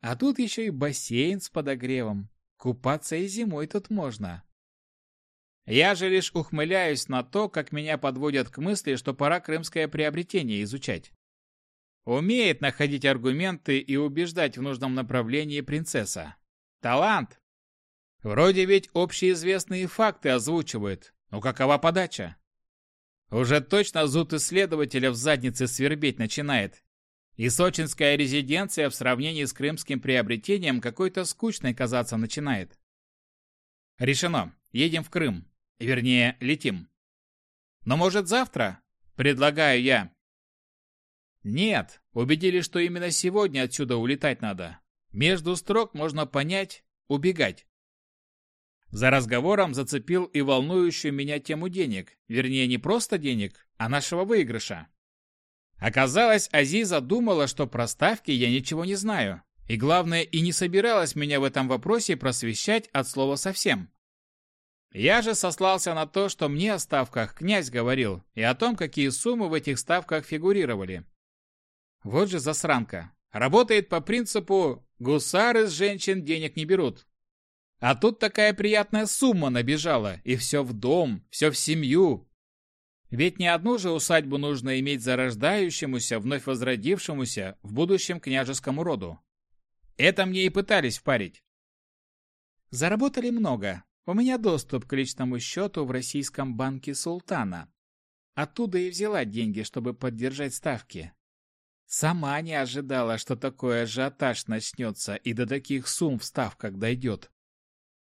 А тут еще и бассейн с подогревом. Купаться и зимой тут можно. Я же лишь ухмыляюсь на то, как меня подводят к мысли, что пора крымское приобретение изучать. Умеет находить аргументы и убеждать в нужном направлении принцесса. Талант! Вроде ведь общеизвестные факты озвучивает, но какова подача? Уже точно зуд исследователя в заднице свербеть начинает. И сочинская резиденция в сравнении с крымским приобретением какой-то скучной казаться начинает. Решено. Едем в Крым. Вернее, летим. Но может завтра? Предлагаю я. Нет, убедили, что именно сегодня отсюда улетать надо. Между строк можно понять – убегать. За разговором зацепил и волнующую меня тему денег, вернее не просто денег, а нашего выигрыша. Оказалось, Азиза думала, что про ставки я ничего не знаю, и главное, и не собиралась меня в этом вопросе просвещать от слова совсем. Я же сослался на то, что мне о ставках князь говорил, и о том, какие суммы в этих ставках фигурировали. Вот же засранка. Работает по принципу «гусары с женщин денег не берут». А тут такая приятная сумма набежала, и все в дом, все в семью. Ведь не одну же усадьбу нужно иметь зарождающемуся, вновь возродившемуся в будущем княжескому роду. Это мне и пытались впарить. Заработали много. У меня доступ к личному счету в российском банке Султана. Оттуда и взяла деньги, чтобы поддержать ставки. Сама не ожидала, что такой ажиотаж начнется и до таких сумм в ставках дойдет.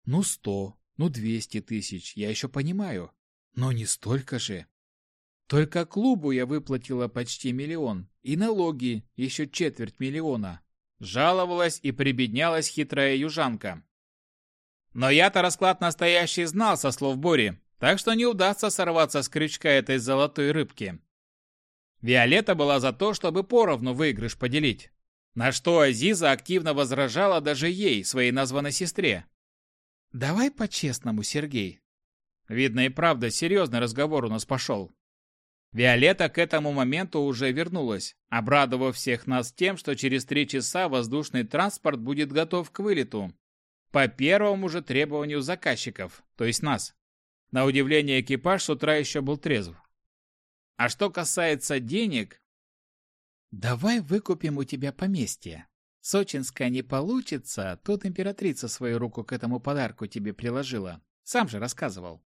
Ну, сто, ну, двести тысяч, я еще понимаю. Но не столько же. Только клубу я выплатила почти миллион, и налоги еще четверть миллиона. Жаловалась и прибеднялась хитрая южанка. Но я-то расклад настоящий знал со слов Бори, так что не удастся сорваться с крючка этой золотой рыбки. Виолетта была за то, чтобы поровну выигрыш поделить. На что Азиза активно возражала даже ей, своей названной сестре. «Давай по-честному, Сергей». Видно и правда, серьезный разговор у нас пошел. Виолетта к этому моменту уже вернулась, обрадовав всех нас тем, что через три часа воздушный транспорт будет готов к вылету. По первому же требованию заказчиков, то есть нас. На удивление экипаж с утра еще был трезв. А что касается денег... Давай выкупим у тебя поместье. Сочинская не получится, тут императрица свою руку к этому подарку тебе приложила. Сам же рассказывал.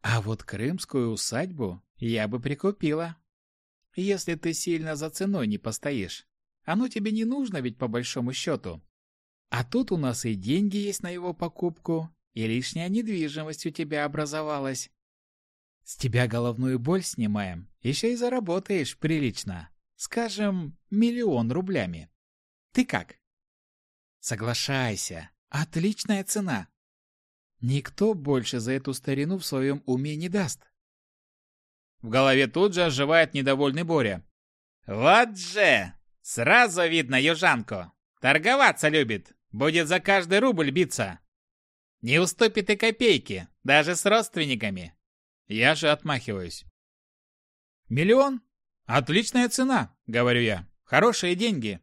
А вот крымскую усадьбу я бы прикупила. Если ты сильно за ценой не постоишь. Оно тебе не нужно ведь по большому счету. А тут у нас и деньги есть на его покупку, и лишняя недвижимость у тебя образовалась. С тебя головную боль снимаем, еще и заработаешь прилично. Скажем, миллион рублями. Ты как? Соглашайся. Отличная цена. Никто больше за эту старину в своем уме не даст. В голове тут же оживает недовольный Боря. Вот же! Сразу видно южанку. Торговаться любит. Будет за каждый рубль биться. Не уступит и копейки, даже с родственниками. Я же отмахиваюсь. Миллион? Отличная цена, говорю я. Хорошие деньги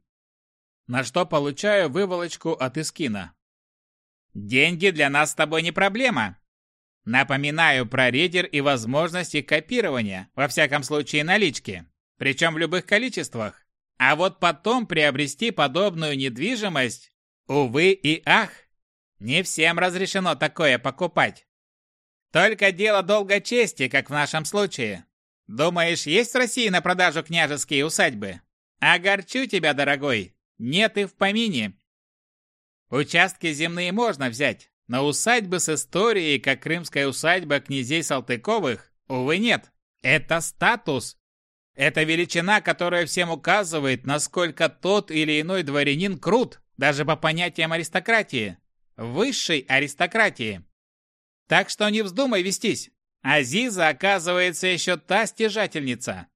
на что получаю выволочку от Искина. Деньги для нас с тобой не проблема. Напоминаю про рейдер и возможности копирования, во всяком случае налички, причем в любых количествах. А вот потом приобрести подобную недвижимость, увы и ах, не всем разрешено такое покупать. Только дело долга чести, как в нашем случае. Думаешь, есть в России на продажу княжеские усадьбы? Огорчу тебя, дорогой, нет и в помине. Участки земные можно взять, но усадьбы с историей, как крымская усадьба князей Салтыковых, увы, нет. Это статус. Это величина, которая всем указывает, насколько тот или иной дворянин крут, даже по понятиям аристократии. Высшей аристократии. Так что не вздумай вестись. Азиза, оказывается, еще та стяжательница.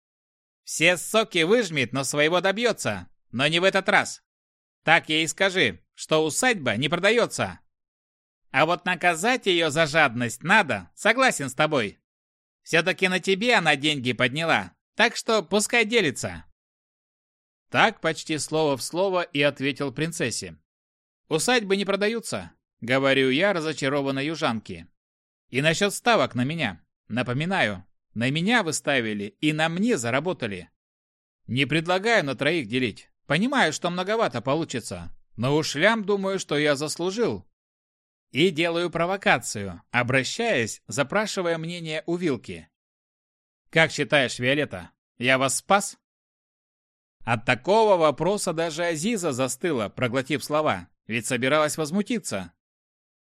Все соки выжмет, но своего добьется. Но не в этот раз. Так ей скажи, что усадьба не продается. А вот наказать ее за жадность надо, согласен с тобой. Все-таки на тебе она деньги подняла, так что пускай делится. Так почти слово в слово и ответил принцессе. Усадьбы не продаются, говорю я разочарованной южанке. И насчет ставок на меня. Напоминаю, на меня вы ставили и на мне заработали. Не предлагаю на троих делить. Понимаю, что многовато получится, но уж лям думаю, что я заслужил. И делаю провокацию, обращаясь, запрашивая мнение у Вилки. «Как считаешь, Виолетта, я вас спас?» От такого вопроса даже Азиза застыла, проглотив слова, ведь собиралась возмутиться.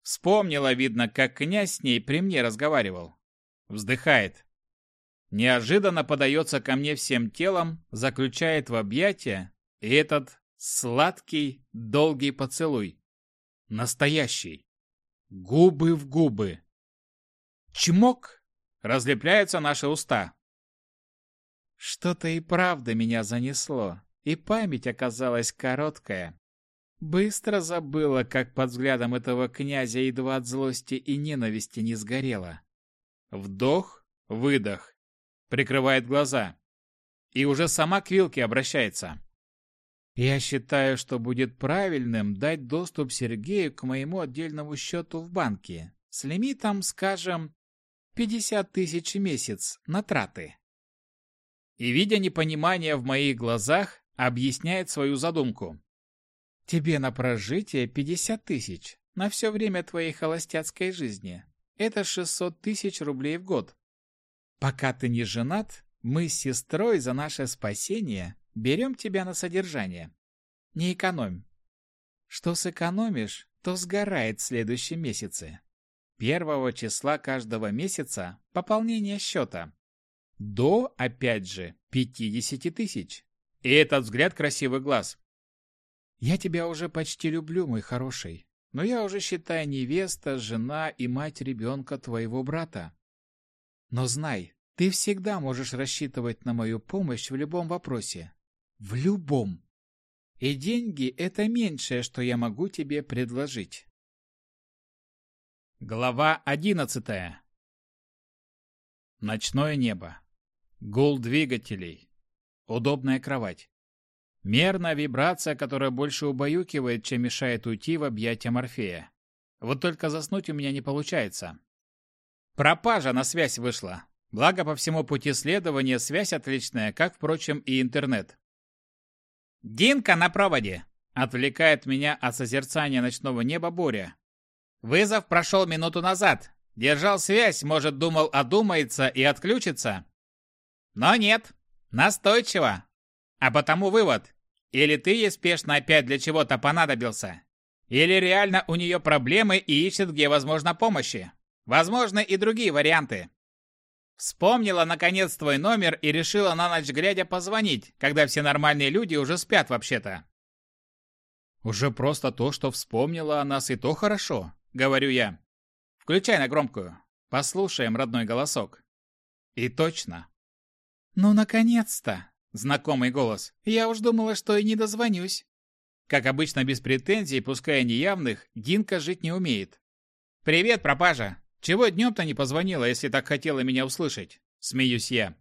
Вспомнила, видно, как князь с ней при мне разговаривал. Вздыхает. Неожиданно подается ко мне всем телом, заключает в объятия и этот сладкий, долгий поцелуй. Настоящий. Губы в губы. Чмок! Разлепляются наши уста. Что-то и правда меня занесло, и память оказалась короткая. Быстро забыла, как под взглядом этого князя едва от злости и ненависти не сгорела. Вдох, выдох. Прикрывает глаза. И уже сама к Вилке обращается. Я считаю, что будет правильным дать доступ Сергею к моему отдельному счету в банке с лимитом, скажем, Пятьдесят тысяч в месяц на траты. И, видя непонимание в моих глазах, объясняет свою задумку. Тебе на прожитие пятьдесят тысяч на все время твоей холостяцкой жизни. Это шестьсот тысяч рублей в год. Пока ты не женат, мы с сестрой за наше спасение берем тебя на содержание. Не экономь. Что сэкономишь, то сгорает в следующем месяце. Первого числа каждого месяца пополнение счета. До, опять же, 50 тысяч. И этот взгляд красивый глаз. Я тебя уже почти люблю, мой хороший, но я уже считаю невеста, жена и мать ребенка твоего брата. Но знай, ты всегда можешь рассчитывать на мою помощь в любом вопросе. В любом. И деньги — это меньшее, что я могу тебе предложить. Глава одиннадцатая Ночное небо. Гул двигателей. Удобная кровать. Мерная вибрация, которая больше убаюкивает, чем мешает уйти в объятия Морфея. Вот только заснуть у меня не получается. Пропажа на связь вышла. Благо, по всему пути следования связь отличная, как, впрочем, и интернет. «Динка на проводе!» — отвлекает меня от созерцания ночного неба Боря. «Вызов прошел минуту назад. Держал связь, может, думал, одумается и отключится. Но нет, настойчиво. А потому вывод. Или ты ей спешно опять для чего-то понадобился, или реально у нее проблемы и ищет, где возможно помощи. Возможны и другие варианты. Вспомнила, наконец, твой номер и решила на ночь глядя позвонить, когда все нормальные люди уже спят вообще-то. Уже просто то, что вспомнила о нас, и то хорошо, говорю я. Включай на громкую. Послушаем родной голосок. И точно. Ну, наконец-то! Знакомый голос. Я уж думала, что и не дозвонюсь. Как обычно, без претензий, пускай неявных, Динка жить не умеет. «Привет, пропажа! Чего днем-то не позвонила, если так хотела меня услышать? Смеюсь я.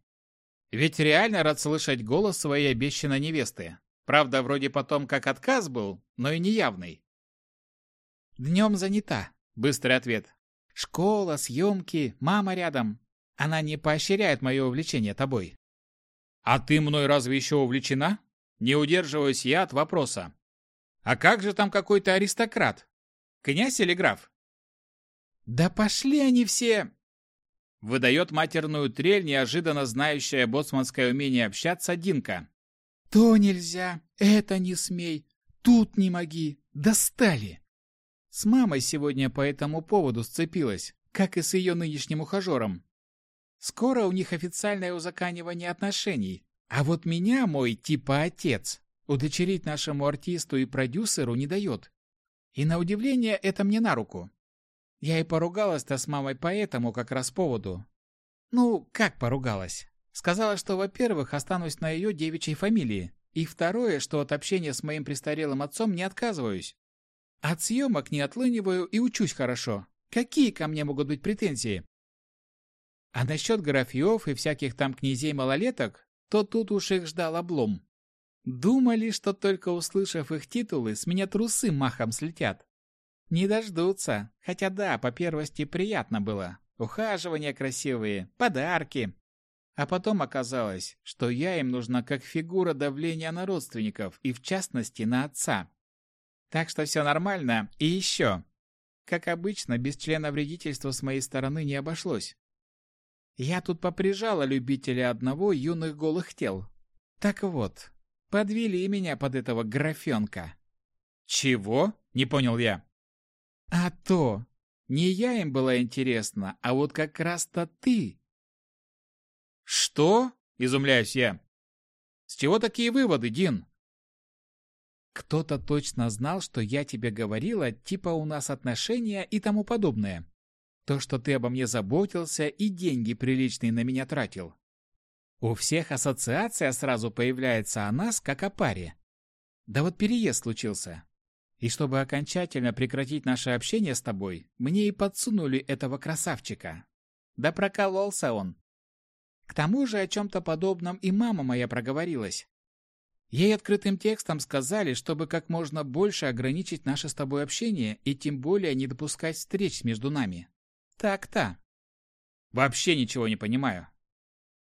Ведь реально рад слышать голос своей обещанной невесты. Правда, вроде потом как отказ был, но и неявный. Днем занята. Быстрый ответ. Школа, съемки, мама рядом. Она не поощряет мое увлечение тобой. А ты мной разве еще увлечена? Не удерживаюсь я от вопроса. А как же там какой-то аристократ? Князь или граф? «Да пошли они все!» Выдает матерную трель, неожиданно знающая боцманское умение общаться Динка. «То нельзя, это не смей, тут не моги, достали!» С мамой сегодня по этому поводу сцепилась, как и с ее нынешним ухажером. Скоро у них официальное узаканивание отношений, а вот меня мой типа отец удочерить нашему артисту и продюсеру не дает. И на удивление это мне на руку. Я и поругалась-то с мамой по этому как раз поводу. Ну, как поругалась? Сказала, что, во-первых, останусь на ее девичьей фамилии, и второе, что от общения с моим престарелым отцом не отказываюсь. От съемок не отлыниваю и учусь хорошо. Какие ко мне могут быть претензии? А насчет графьев и всяких там князей-малолеток, то тут уж их ждал облом. Думали, что только услышав их титулы, с меня трусы махом слетят. Не дождутся. Хотя да, по первости приятно было. Ухаживания красивые, подарки. А потом оказалось, что я им нужна как фигура давления на родственников и в частности на отца. Так что все нормально. И еще. Как обычно, без члена вредительства с моей стороны не обошлось. Я тут поприжала любителя одного юных голых тел. Так вот, подвели меня под этого графенка. «Чего?» — не понял я. А то! Не я им была интересна, а вот как раз-то ты. Что? Изумляюсь я. С чего такие выводы, Дин? Кто-то точно знал, что я тебе говорила, типа у нас отношения и тому подобное. То, что ты обо мне заботился и деньги приличные на меня тратил. У всех ассоциация сразу появляется о нас, как о паре. Да вот переезд случился. И чтобы окончательно прекратить наше общение с тобой, мне и подсунули этого красавчика. Да прокололся он. К тому же о чем-то подобном и мама моя проговорилась. Ей открытым текстом сказали, чтобы как можно больше ограничить наше с тобой общение и тем более не допускать встреч между нами. Так-то. Вообще ничего не понимаю.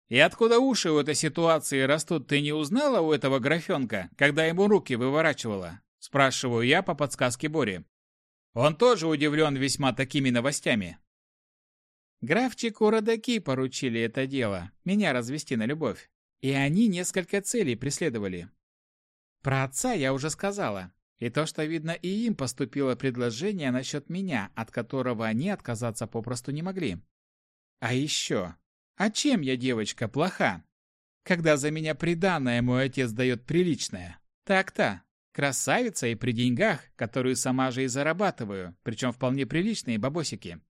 И откуда уши у этой ситуации растут, ты не узнала у этого графенка, когда ему руки выворачивала? Спрашиваю я по подсказке Бори. Он тоже удивлен весьма такими новостями. Графчику родаки поручили это дело, меня развести на любовь. И они несколько целей преследовали. Про отца я уже сказала. И то, что, видно, и им поступило предложение насчет меня, от которого они отказаться попросту не могли. А еще, а чем я, девочка, плоха? Когда за меня приданное мой отец дает приличное. Так-то, красавица и при деньгах, которую сама же и зарабатываю, причем вполне приличные бабосики.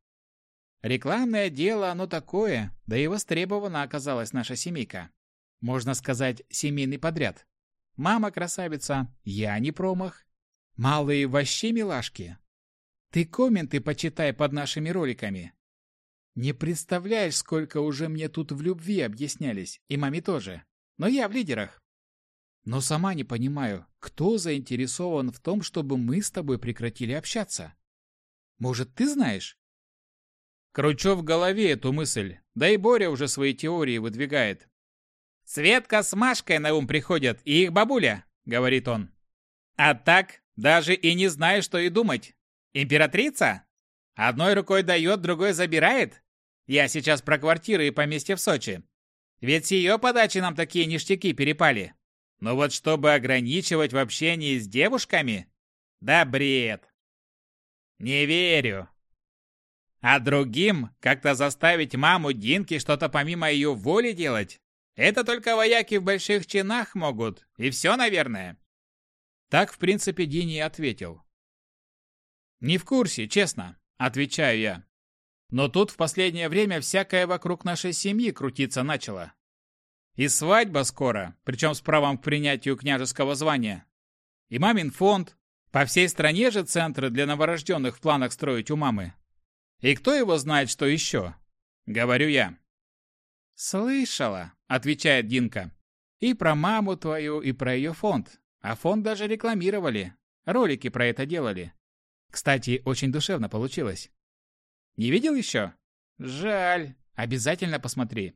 Рекламное дело оно такое, да и востребована оказалась наша семейка. Можно сказать, семейный подряд. Мама красавица, я не промах. Малые вообще милашки. Ты комменты почитай под нашими роликами. Не представляешь, сколько уже мне тут в любви объяснялись, и маме тоже. Но я в лидерах. Но сама не понимаю, кто заинтересован в том, чтобы мы с тобой прекратили общаться. Может, ты знаешь? Кручу в голове эту мысль, да и Боря уже свои теории выдвигает. «Светка с Машкой на ум приходят, и их бабуля», — говорит он. «А так, даже и не знаю, что и думать. Императрица? Одной рукой дает, другой забирает? Я сейчас про квартиры и поместье в Сочи. Ведь с ее подачи нам такие ништяки перепали. Но вот чтобы ограничивать в общении с девушками? Да бред. Не верю. А другим как-то заставить маму Динки что-то помимо ее воли делать? Это только вояки в больших чинах могут, и все, наверное. Так, в принципе, Дини ответил. Не в курсе, честно, отвечаю я. Но тут в последнее время всякое вокруг нашей семьи крутиться начало. И свадьба скоро, причем с правом к принятию княжеского звания. И мамин фонд. По всей стране же центры для новорожденных в планах строить у мамы. И кто его знает, что еще? Говорю я. Слышала, отвечает Динка. И про маму твою, и про ее фонд. А фонд даже рекламировали. Ролики про это делали. Кстати, очень душевно получилось. Не видел еще? Жаль. Обязательно посмотри.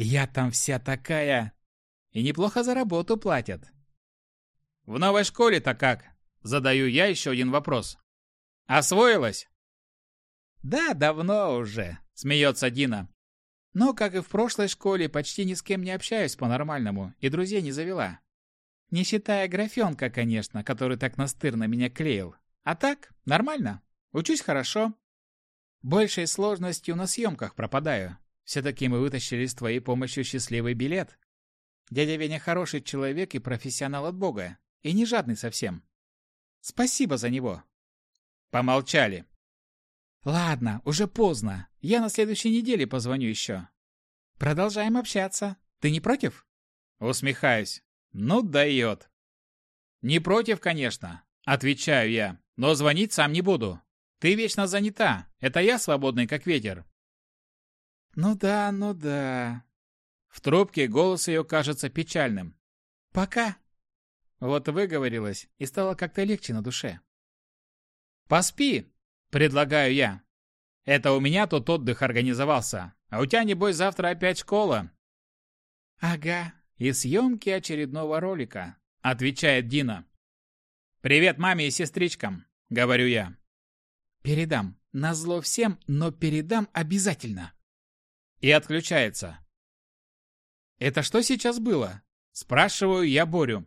Я там вся такая. И неплохо за работу платят. В новой школе-то как? Задаю я еще один вопрос. Освоилась? Да, давно уже, смеется Дина. Но, как и в прошлой школе, почти ни с кем не общаюсь по-нормальному и друзей не завела. Не считая графенка, конечно, который так настырно меня клеил. А так, нормально. Учусь хорошо. Большей сложностью на съемках пропадаю. Все-таки мы вытащили с твоей помощью счастливый билет. Дядя Веня хороший человек и профессионал от Бога. И не жадный совсем. Спасибо за него. Помолчали. Ладно, уже поздно. Я на следующей неделе позвоню еще. Продолжаем общаться. Ты не против? Усмехаюсь. Ну, дает. Не против, конечно, отвечаю я, но звонить сам не буду. Ты вечно занята. Это я свободный, как ветер. Ну да, ну да. В трубке голос ее кажется печальным. Пока. Вот выговорилась, и стало как-то легче на душе. Поспи, предлагаю я. Это у меня тут отдых организовался, а у тебя, небось, завтра опять школа. Ага, и съемки очередного ролика, отвечает Дина. Привет маме и сестричкам, говорю я. Передам. Назло всем, но передам обязательно. И отключается. Это что сейчас было? Спрашиваю я Борю.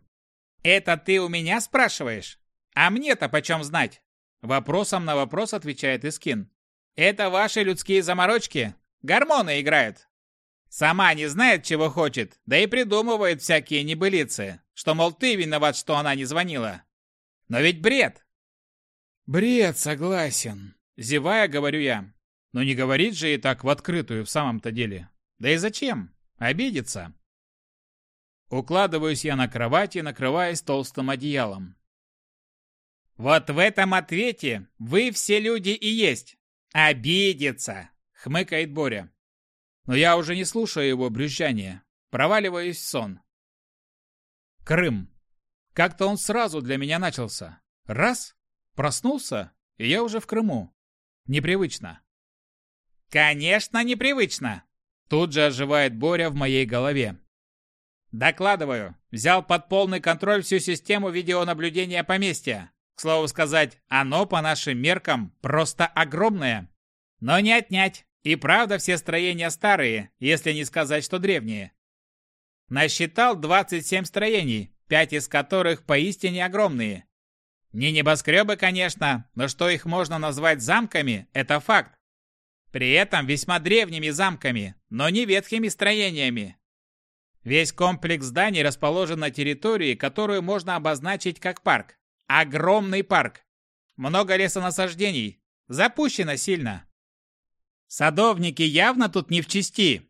Это ты у меня спрашиваешь? А мне-то почем знать? Вопросом на вопрос отвечает Искин. Это ваши людские заморочки? Гормоны играют. Сама не знает, чего хочет, да и придумывает всякие небылицы, что, мол, ты виноват, что она не звонила. Но ведь бред. Бред, согласен. Зевая, говорю я. Но не говорит же и так в открытую в самом-то деле. Да и зачем? Обидится. Укладываюсь я на кровати, накрываясь толстым одеялом. Вот в этом ответе вы все люди и есть. Обидится, хмыкает Боря. Но я уже не слушаю его брюзжания. Проваливаюсь в сон. Крым. Как-то он сразу для меня начался. Раз, проснулся, и я уже в Крыму. Непривычно. Конечно, непривычно. Тут же оживает Боря в моей голове. Докладываю. Взял под полный контроль всю систему видеонаблюдения поместья. К слову сказать, оно по нашим меркам просто огромное. Но не отнять. И правда все строения старые, если не сказать, что древние. Насчитал 27 строений, пять из которых поистине огромные. Не небоскребы, конечно, но что их можно назвать замками, это факт. При этом весьма древними замками, но не ветхими строениями. Весь комплекс зданий расположен на территории, которую можно обозначить как парк. Огромный парк. Много лесонасаждений. Запущено сильно. Садовники явно тут не в чести.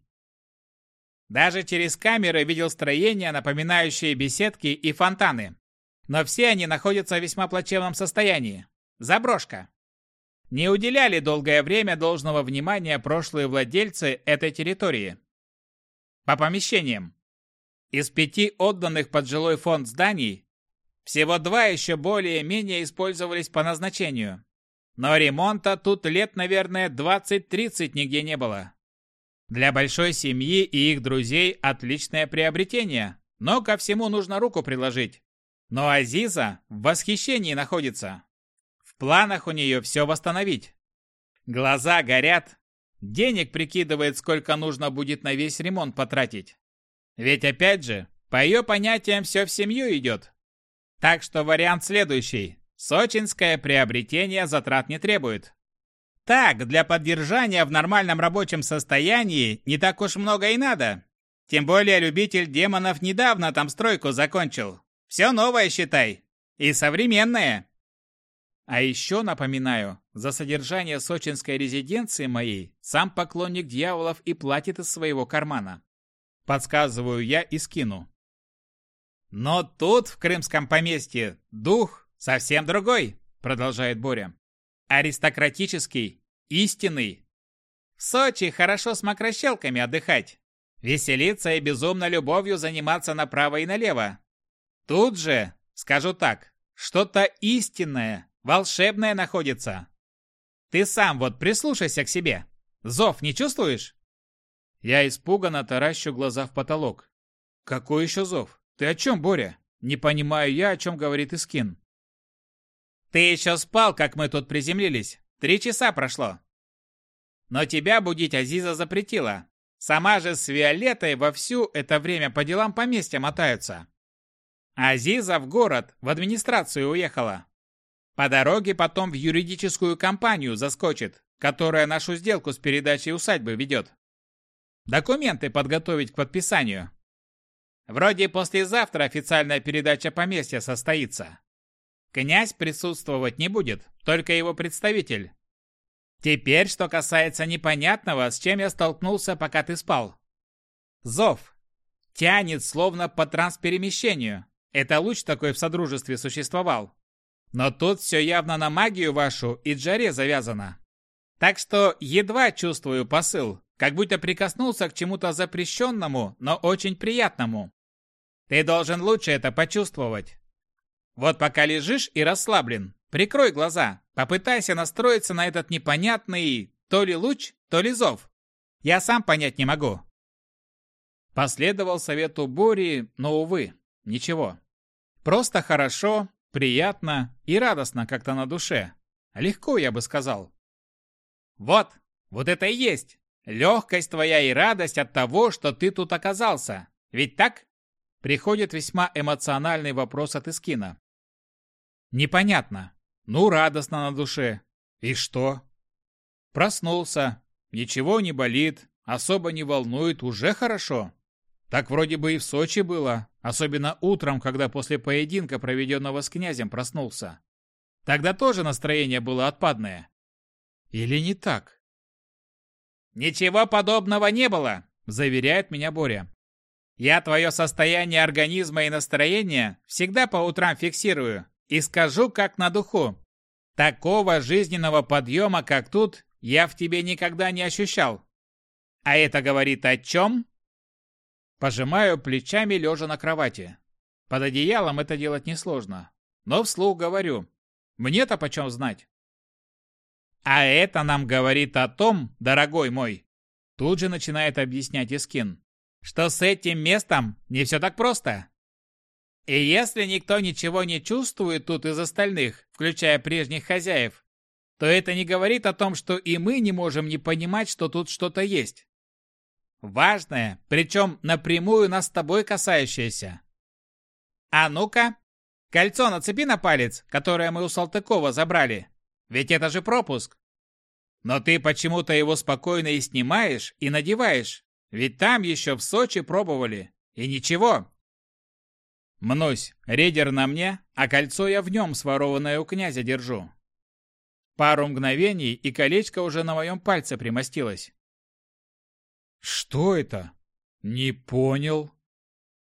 Даже через камеры видел строения, напоминающие беседки и фонтаны. Но все они находятся в весьма плачевном состоянии. Заброшка. Не уделяли долгое время должного внимания прошлые владельцы этой территории. По помещениям. Из пяти отданных под жилой фонд зданий, всего два еще более-менее использовались по назначению. Но ремонта тут лет, наверное, 20-30 нигде не было. Для большой семьи и их друзей отличное приобретение, но ко всему нужно руку приложить. Но Азиза в восхищении находится. Планах у нее все восстановить. Глаза горят, денег прикидывает, сколько нужно будет на весь ремонт потратить. Ведь опять же, по ее понятиям все в семью идет. Так что вариант следующий. Сочинское приобретение затрат не требует. Так, для поддержания в нормальном рабочем состоянии не так уж много и надо. Тем более любитель демонов недавно там стройку закончил. Все новое, считай. И современное. А еще напоминаю, за содержание сочинской резиденции моей сам поклонник дьяволов и платит из своего кармана. Подсказываю я и скину. Но тут, в крымском поместье, дух совсем другой, продолжает Боря. Аристократический, истинный. В Сочи хорошо с мокрощелками отдыхать. Веселиться и безумно любовью заниматься направо и налево. Тут же, скажу так, что-то истинное, волшебное находится. Ты сам вот прислушайся к себе. Зов не чувствуешь? Я испуганно таращу глаза в потолок. Какой еще зов? Ты о чем, Боря? Не понимаю я, о чем говорит Искин. Ты еще спал, как мы тут приземлились. Три часа прошло. Но тебя будить Азиза запретила. Сама же с Виолеттой вовсю это время по делам поместья мотаются. Азиза в город, в администрацию уехала. По дороге потом в юридическую компанию заскочит, которая нашу сделку с передачей усадьбы ведет. Документы подготовить к подписанию. Вроде послезавтра официальная передача поместья состоится. Князь присутствовать не будет, только его представитель. Теперь, что касается непонятного, с чем я столкнулся, пока ты спал. Зов. Тянет, словно по трансперемещению. Это луч такой в Содружестве существовал. Но тут все явно на магию вашу и Джаре завязано. Так что едва чувствую посыл, как будто прикоснулся к чему-то запрещенному, но очень приятному. Ты должен лучше это почувствовать. Вот пока лежишь и расслаблен, прикрой глаза, попытайся настроиться на этот непонятный то ли луч, то ли зов. Я сам понять не могу. Последовал совету Бори, но, увы, ничего. Просто хорошо, приятно и радостно как-то на душе. Легко, я бы сказал. Вот, вот это и есть. Легкость твоя и радость от того, что ты тут оказался. Ведь так? Приходит весьма эмоциональный вопрос от Искина. Непонятно. Ну, радостно на душе. И что? Проснулся. Ничего не болит, особо не волнует, уже хорошо. Так вроде бы и в Сочи было, особенно утром, когда после поединка, проведенного с князем, проснулся. Тогда тоже настроение было отпадное. Или не так? «Ничего подобного не было», – заверяет меня Боря. «Я твое состояние организма и настроения всегда по утрам фиксирую и скажу как на духу. Такого жизненного подъема, как тут, я в тебе никогда не ощущал. А это говорит о чем?» Пожимаю плечами, лежа на кровати. Под одеялом это делать несложно. Но вслух говорю. Мне-то почем знать? А это нам говорит о том, дорогой мой, тут же начинает объяснять Искин, что с этим местом не все так просто. И если никто ничего не чувствует тут из остальных, включая прежних хозяев, то это не говорит о том, что и мы не можем не понимать, что тут что-то есть. Важное, причем напрямую нас с тобой касающееся. А ну-ка, кольцо нацепи на палец, которое мы у Салтыкова забрали. Ведь это же пропуск. Но ты почему-то его спокойно и снимаешь, и надеваешь. Ведь там еще в Сочи пробовали. И ничего. Мнусь, рейдер на мне, а кольцо я в нем, сворованное у князя, держу. Пару мгновений, и колечко уже на моем пальце примостилось. Что это? Не понял.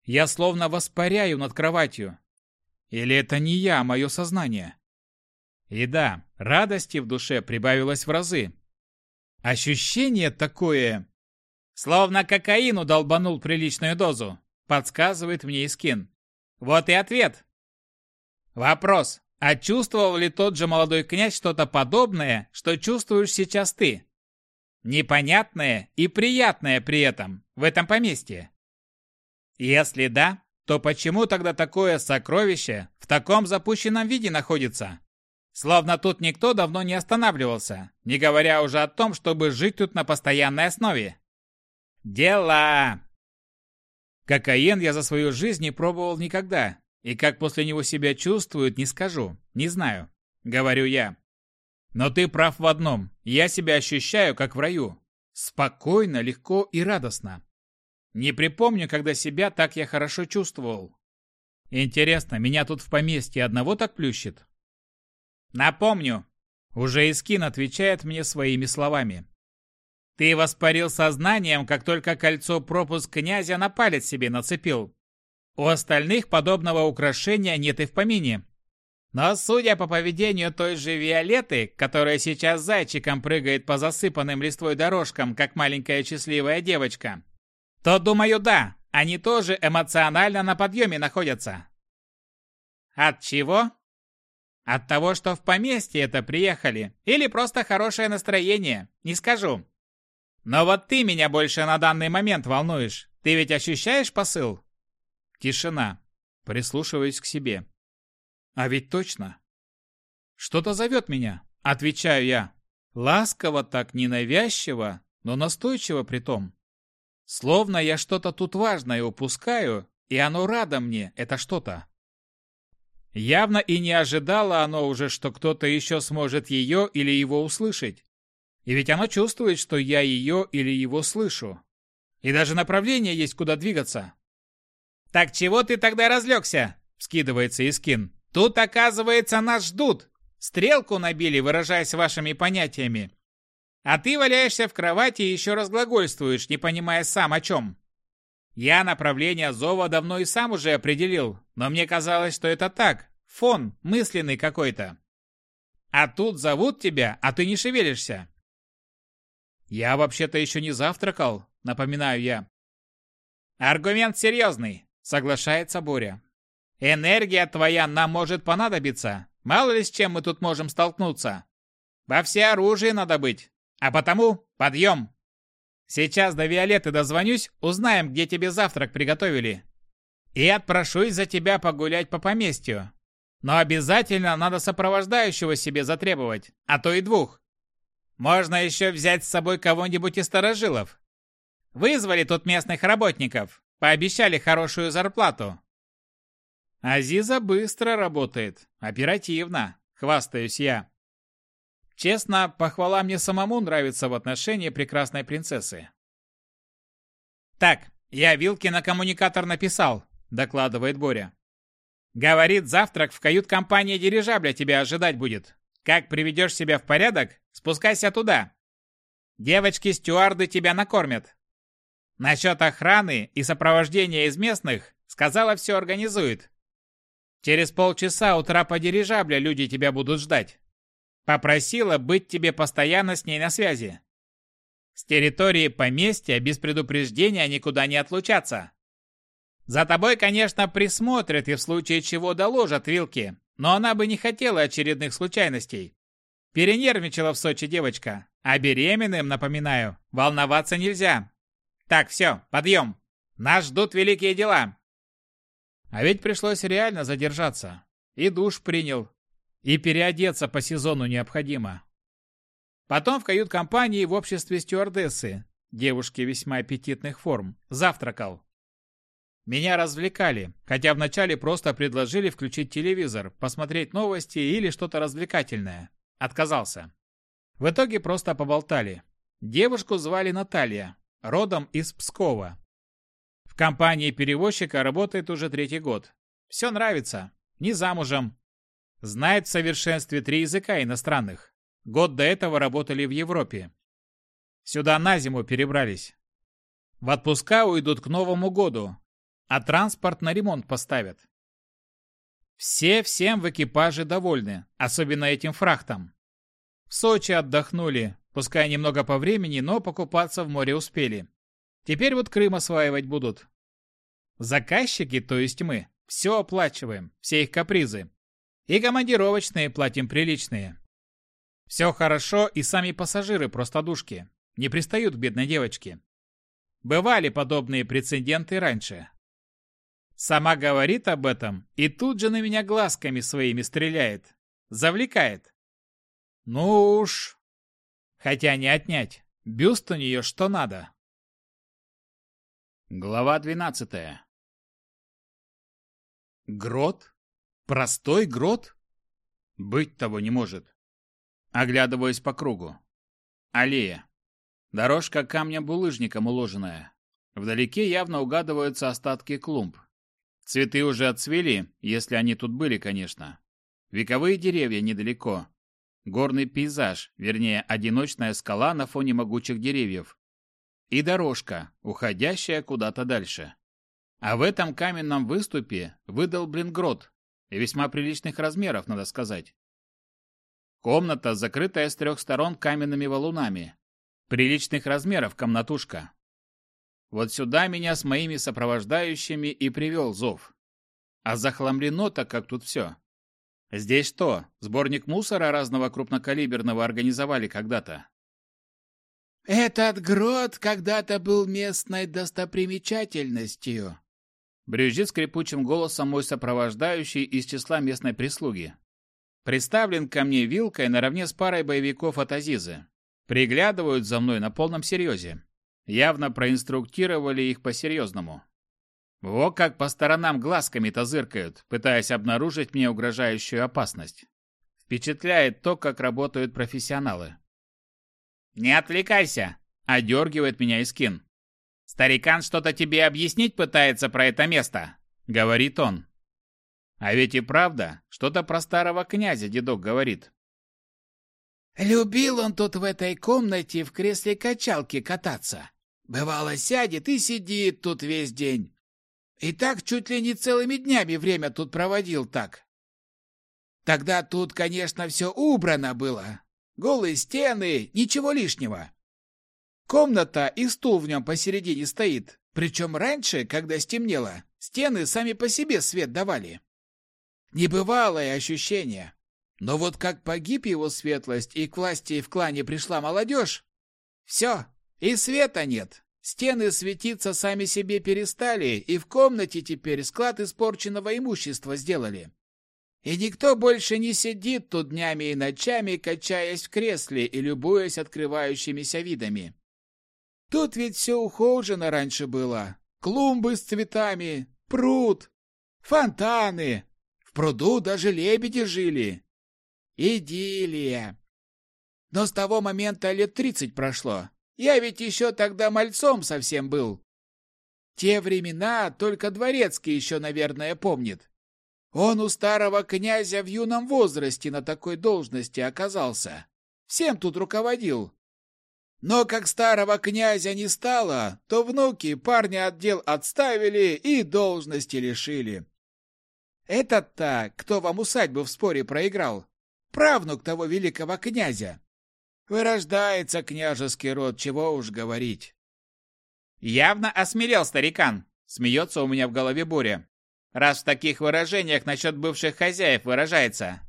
Я словно воспаряю над кроватью. Или это не я, а мое сознание? И да, радости в душе прибавилось в разы. Ощущение такое... Словно кокаину долбанул приличную дозу, подсказывает мне Искин. Вот и ответ. Вопрос. А чувствовал ли тот же молодой князь что-то подобное, что чувствуешь сейчас ты? Непонятное и приятное при этом, в этом поместье. Если да, то почему тогда такое сокровище в таком запущенном виде находится? Словно тут никто давно не останавливался, не говоря уже о том, чтобы жить тут на постоянной основе. Дела! Кокаин я за свою жизнь не пробовал никогда, и как после него себя чувствуют, не скажу, не знаю, говорю я. Но ты прав в одном. Я себя ощущаю, как в раю. Спокойно, легко и радостно. Не припомню, когда себя так я хорошо чувствовал. Интересно, меня тут в поместье одного так плющит? Напомню. Уже Искин отвечает мне своими словами. Ты воспарил сознанием, как только кольцо пропуск князя на палец себе нацепил. У остальных подобного украшения нет и в помине. Но судя по поведению той же Виолетты, которая сейчас зайчиком прыгает по засыпанным листвой дорожкам, как маленькая счастливая девочка, то, думаю, да, они тоже эмоционально на подъеме находятся. От чего? От того, что в поместье это приехали, или просто хорошее настроение, не скажу. Но вот ты меня больше на данный момент волнуешь. Ты ведь ощущаешь посыл? Тишина. Прислушиваюсь к себе. А ведь точно. Что-то зовет меня, отвечаю я. Ласково так, ненавязчиво, но настойчиво при том. Словно я что-то тут важное упускаю, и оно радо мне, это что-то. Явно и не ожидало оно уже, что кто-то еще сможет ее или его услышать. И ведь оно чувствует, что я ее или его слышу. И даже направление есть, куда двигаться. «Так чего ты тогда разлегся?» — скидывается Искин. Тут, оказывается, нас ждут. Стрелку набили, выражаясь вашими понятиями. А ты валяешься в кровати и еще разглагольствуешь, не понимая сам о чем. Я направление зова давно и сам уже определил, но мне казалось, что это так, фон мысленный какой-то. А тут зовут тебя, а ты не шевелишься. Я вообще-то еще не завтракал, напоминаю я. Аргумент серьезный, соглашается Боря. Энергия твоя нам может понадобиться. Мало ли с чем мы тут можем столкнуться. Во все оружие надо быть. А потому подъем. Сейчас до Виолетты дозвонюсь, узнаем, где тебе завтрак приготовили. И отпрошусь за тебя погулять по поместью. Но обязательно надо сопровождающего себе затребовать, а то и двух. Можно еще взять с собой кого-нибудь из старожилов. Вызвали тут местных работников, пообещали хорошую зарплату. Азиза быстро работает, оперативно, хвастаюсь я. Честно, похвала мне самому нравится в отношении прекрасной принцессы. Так, я вилки на коммуникатор написал, докладывает Боря. Говорит, завтрак в кают-компании дирижабля тебя ожидать будет. Как приведешь себя в порядок, спускайся туда. Девочки-стюарды тебя накормят. Насчет охраны и сопровождения из местных сказала все организует. Через полчаса у трапа дирижабля люди тебя будут ждать. Попросила быть тебе постоянно с ней на связи. С территории поместья без предупреждения никуда не отлучаться. За тобой, конечно, присмотрят и в случае чего доложат Вилки, но она бы не хотела очередных случайностей. Перенервничала в Сочи девочка. А беременным, напоминаю, волноваться нельзя. Так, все, подъем. Нас ждут великие дела. А ведь пришлось реально задержаться. И душ принял. И переодеться по сезону необходимо. Потом в кают-компании в обществе стюардессы, девушки весьма аппетитных форм, завтракал. Меня развлекали, хотя вначале просто предложили включить телевизор, посмотреть новости или что-то развлекательное. Отказался. В итоге просто поболтали. Девушку звали Наталья, родом из Пскова. В компании перевозчика работает уже третий год. Все нравится. Не замужем. Знает в совершенстве три языка иностранных. Год до этого работали в Европе. Сюда на зиму перебрались. В отпуска уйдут к Новому году, а транспорт на ремонт поставят. Все всем в экипаже довольны, особенно этим фрахтом. В Сочи отдохнули, пускай немного по времени, но покупаться в море успели. Теперь вот Крым осваивать будут. Заказчики, то есть мы, все оплачиваем, все их капризы. И командировочные платим приличные. Все хорошо, и сами пассажиры простодушки. Не пристают к бедной девочке. Бывали подобные прецеденты раньше. Сама говорит об этом и тут же на меня глазками своими стреляет. Завлекает. Ну уж. Хотя не отнять. Бюст у нее что надо. Глава двенадцатая. Грот? Простой грот? Быть того не может. Оглядываюсь по кругу. Аллея. Дорожка камнем-булыжником уложенная. Вдалеке явно угадываются остатки клумб. Цветы уже отцвели, если они тут были, конечно. Вековые деревья недалеко. Горный пейзаж, вернее, одиночная скала на фоне могучих деревьев. И дорожка, уходящая куда-то дальше. А в этом каменном выступе выдал блингрот, и весьма приличных размеров, надо сказать. Комната, закрытая с трех сторон каменными валунами. Приличных размеров комнатушка. Вот сюда меня с моими сопровождающими и привел зов. А захламлено-то как тут все. Здесь что, сборник мусора разного крупнокалиберного организовали когда-то? «Этот грот когда-то был местной достопримечательностью», брюзжит скрипучим голосом мой сопровождающий из числа местной прислуги. Представлен ко мне вилкой наравне с парой боевиков от Азизы. Приглядывают за мной на полном серьезе. Явно проинструктировали их по-серьезному. Во как по сторонам глазками-то зыркают, пытаясь обнаружить мне угрожающую опасность. Впечатляет то, как работают профессионалы. «Не отвлекайся!» – одергивает меня Искин. «Старикан что-то тебе объяснить пытается про это место», – говорит он. А ведь и правда, что-то про старого князя дедок говорит. Любил он тут в этой комнате в кресле качалки кататься. Бывало, сядет и сидит тут весь день. И так чуть ли не целыми днями время тут проводил так. Тогда тут, конечно, все убрано было. Голые стены, ничего лишнего. Комната и стул в нем посередине стоит. Причем раньше, когда стемнело, стены сами по себе свет давали. Небывалое ощущение. Но вот как погиб его светлость и к власти в клане пришла молодежь, все, и света нет. Стены светиться сами себе перестали, и в комнате теперь склад испорченного имущества сделали. И никто больше не сидит тут днями и ночами, качаясь в кресле и любуясь открывающимися видами. Тут ведь все ухожено раньше было. Клумбы с цветами, пруд, фонтаны. В пруду даже лебеди жили. Идиллия. Но с того момента лет тридцать прошло. Я ведь еще тогда мальцом совсем был. Те времена только Дворецкий еще, наверное, помнит. Он у старого князя в юном возрасте на такой должности оказался. Всем тут руководил. Но как старого князя не стало, то внуки парня отдел отставили и должности лишили. Этот-то, кто вам усадьбу в споре проиграл, правнук того великого князя. Вырождается княжеский род, чего уж говорить. Явно осмелел старикан, смеется у меня в голове Боря. Раз в таких выражениях насчет бывших хозяев выражается.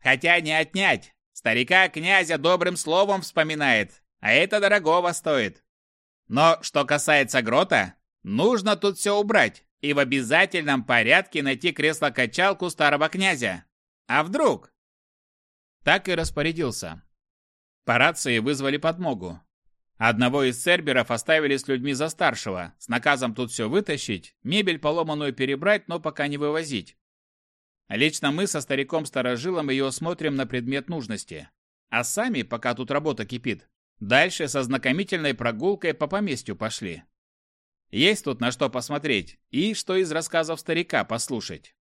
Хотя не отнять. Старика князя добрым словом вспоминает, а это дорогого стоит. Но что касается грота, нужно тут все убрать и в обязательном порядке найти кресло-качалку старого князя. А вдруг? Так и распорядился. По рации вызвали подмогу. Одного из церберов оставили с людьми за старшего, с наказом тут все вытащить, мебель поломанную перебрать, но пока не вывозить. Лично мы со стариком-старожилом ее осмотрим на предмет нужности. А сами, пока тут работа кипит, дальше со знакомительной прогулкой по поместью пошли. Есть тут на что посмотреть и что из рассказов старика послушать.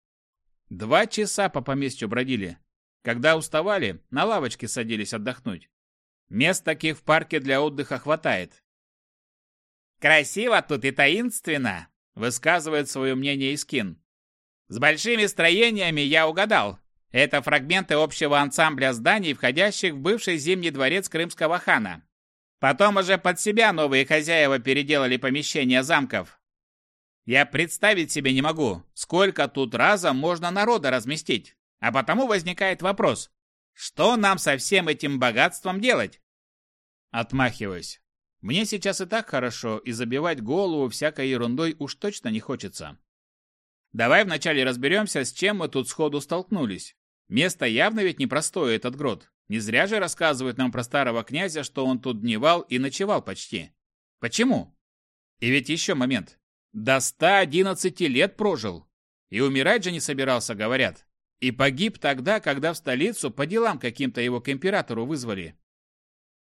Два часа по поместью бродили. Когда уставали, на лавочке садились отдохнуть. Мест таких в парке для отдыха хватает. «Красиво тут и таинственно», — высказывает свое мнение Искин. «С большими строениями я угадал. Это фрагменты общего ансамбля зданий, входящих в бывший зимний дворец крымского хана. Потом уже под себя новые хозяева переделали помещения замков. Я представить себе не могу, сколько тут разом можно народа разместить. А потому возникает вопрос, что нам со всем этим богатством делать? Отмахиваюсь. Мне сейчас и так хорошо, и забивать голову всякой ерундой уж точно не хочется. Давай вначале разберемся, с чем мы тут сходу столкнулись. Место явно ведь непростое, этот грот. Не зря же рассказывают нам про старого князя, что он тут дневал и ночевал почти. Почему? И ведь еще момент. До 111 лет прожил. И умирать же не собирался, говорят. И погиб тогда, когда в столицу по делам каким-то его к императору вызвали.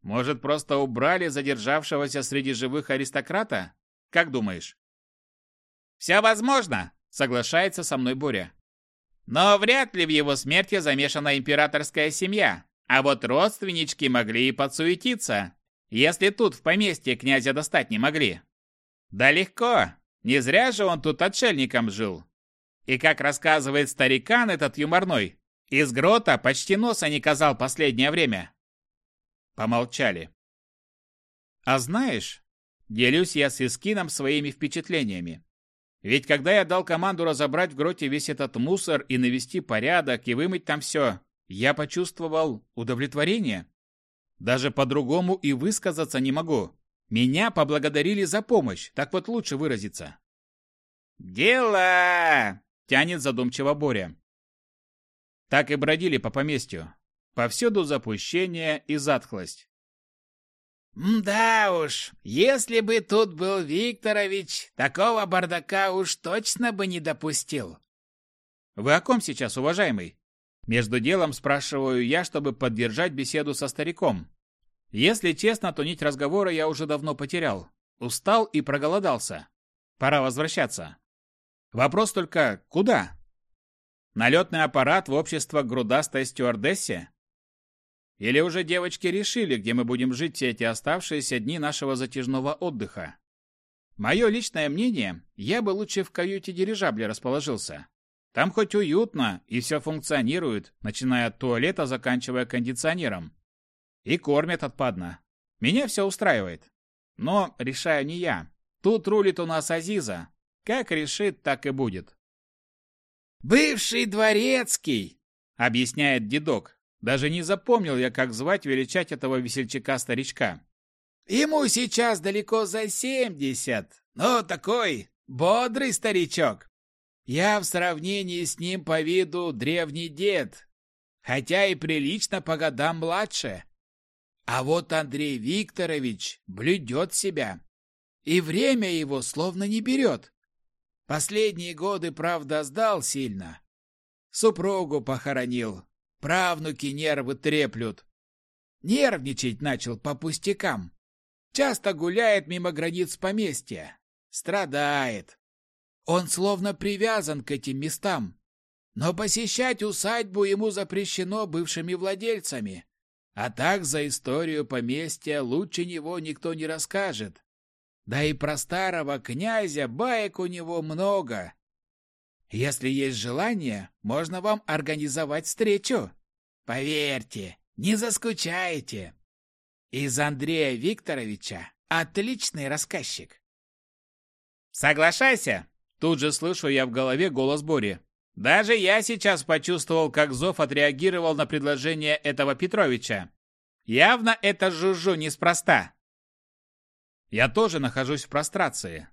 Может, просто убрали задержавшегося среди живых аристократа? Как думаешь? Все возможно, соглашается со мной Боря. Но вряд ли в его смерти замешана императорская семья. А вот родственнички могли и подсуетиться, если тут в поместье князя достать не могли. Да легко, не зря же он тут отшельником жил. И как рассказывает старикан этот юморной, из грота почти носа не казал последнее время. Помолчали. А знаешь, делюсь я с Искином своими впечатлениями. Ведь когда я дал команду разобрать в гроте весь этот мусор и навести порядок и вымыть там все, я почувствовал удовлетворение. Даже по-другому и высказаться не могу. Меня поблагодарили за помощь, так вот лучше выразиться. «Дело!» — тянет задумчиво Боря. Так и бродили по поместью. Повсюду запущение и затхлость. «Да уж, если бы тут был Викторович, такого бардака уж точно бы не допустил». «Вы о ком сейчас, уважаемый?» Между делом спрашиваю я, чтобы поддержать беседу со стариком. Если честно, то нить разговора я уже давно потерял. Устал и проголодался. Пора возвращаться. Вопрос только, куда? Налетный аппарат в общество грудастой стюардессе? Или уже девочки решили, где мы будем жить все эти оставшиеся дни нашего затяжного отдыха? Мое личное мнение, я бы лучше в каюте дирижабля расположился. Там хоть уютно и все функционирует, начиная от туалета, заканчивая кондиционером. И кормят отпадно. Меня все устраивает. Но решаю не я. Тут рулит у нас Азиза. Как решит, так и будет. «Бывший дворецкий!» — объясняет дедок, даже не запомнил я, как звать величать этого весельчака-старичка. Ему сейчас далеко за семьдесят, но такой бодрый старичок. Я в сравнении с ним по виду древний дед, хотя и прилично по годам младше. А вот Андрей Викторович блюдет себя, и время его словно не берет. Последние годы, правда, сдал сильно. Супругу похоронил, Правнуки нервы треплют. Нервничать начал по пустякам. Часто гуляет мимо границ поместья. Страдает. Он словно привязан к этим местам. Но посещать усадьбу ему запрещено бывшими владельцами. А так за историю поместья лучше него никто не расскажет. Да и про старого князя баек у него много. Если есть желание, можно вам организовать встречу. Поверьте, не заскучаете. Из Андрея Викторовича отличный рассказчик. Соглашайся. Тут же слышу я в голове голос Бори. Даже я сейчас почувствовал, как Зов отреагировал на предложение этого Петровича. Явно это жужжу неспроста. Я тоже нахожусь в прострации.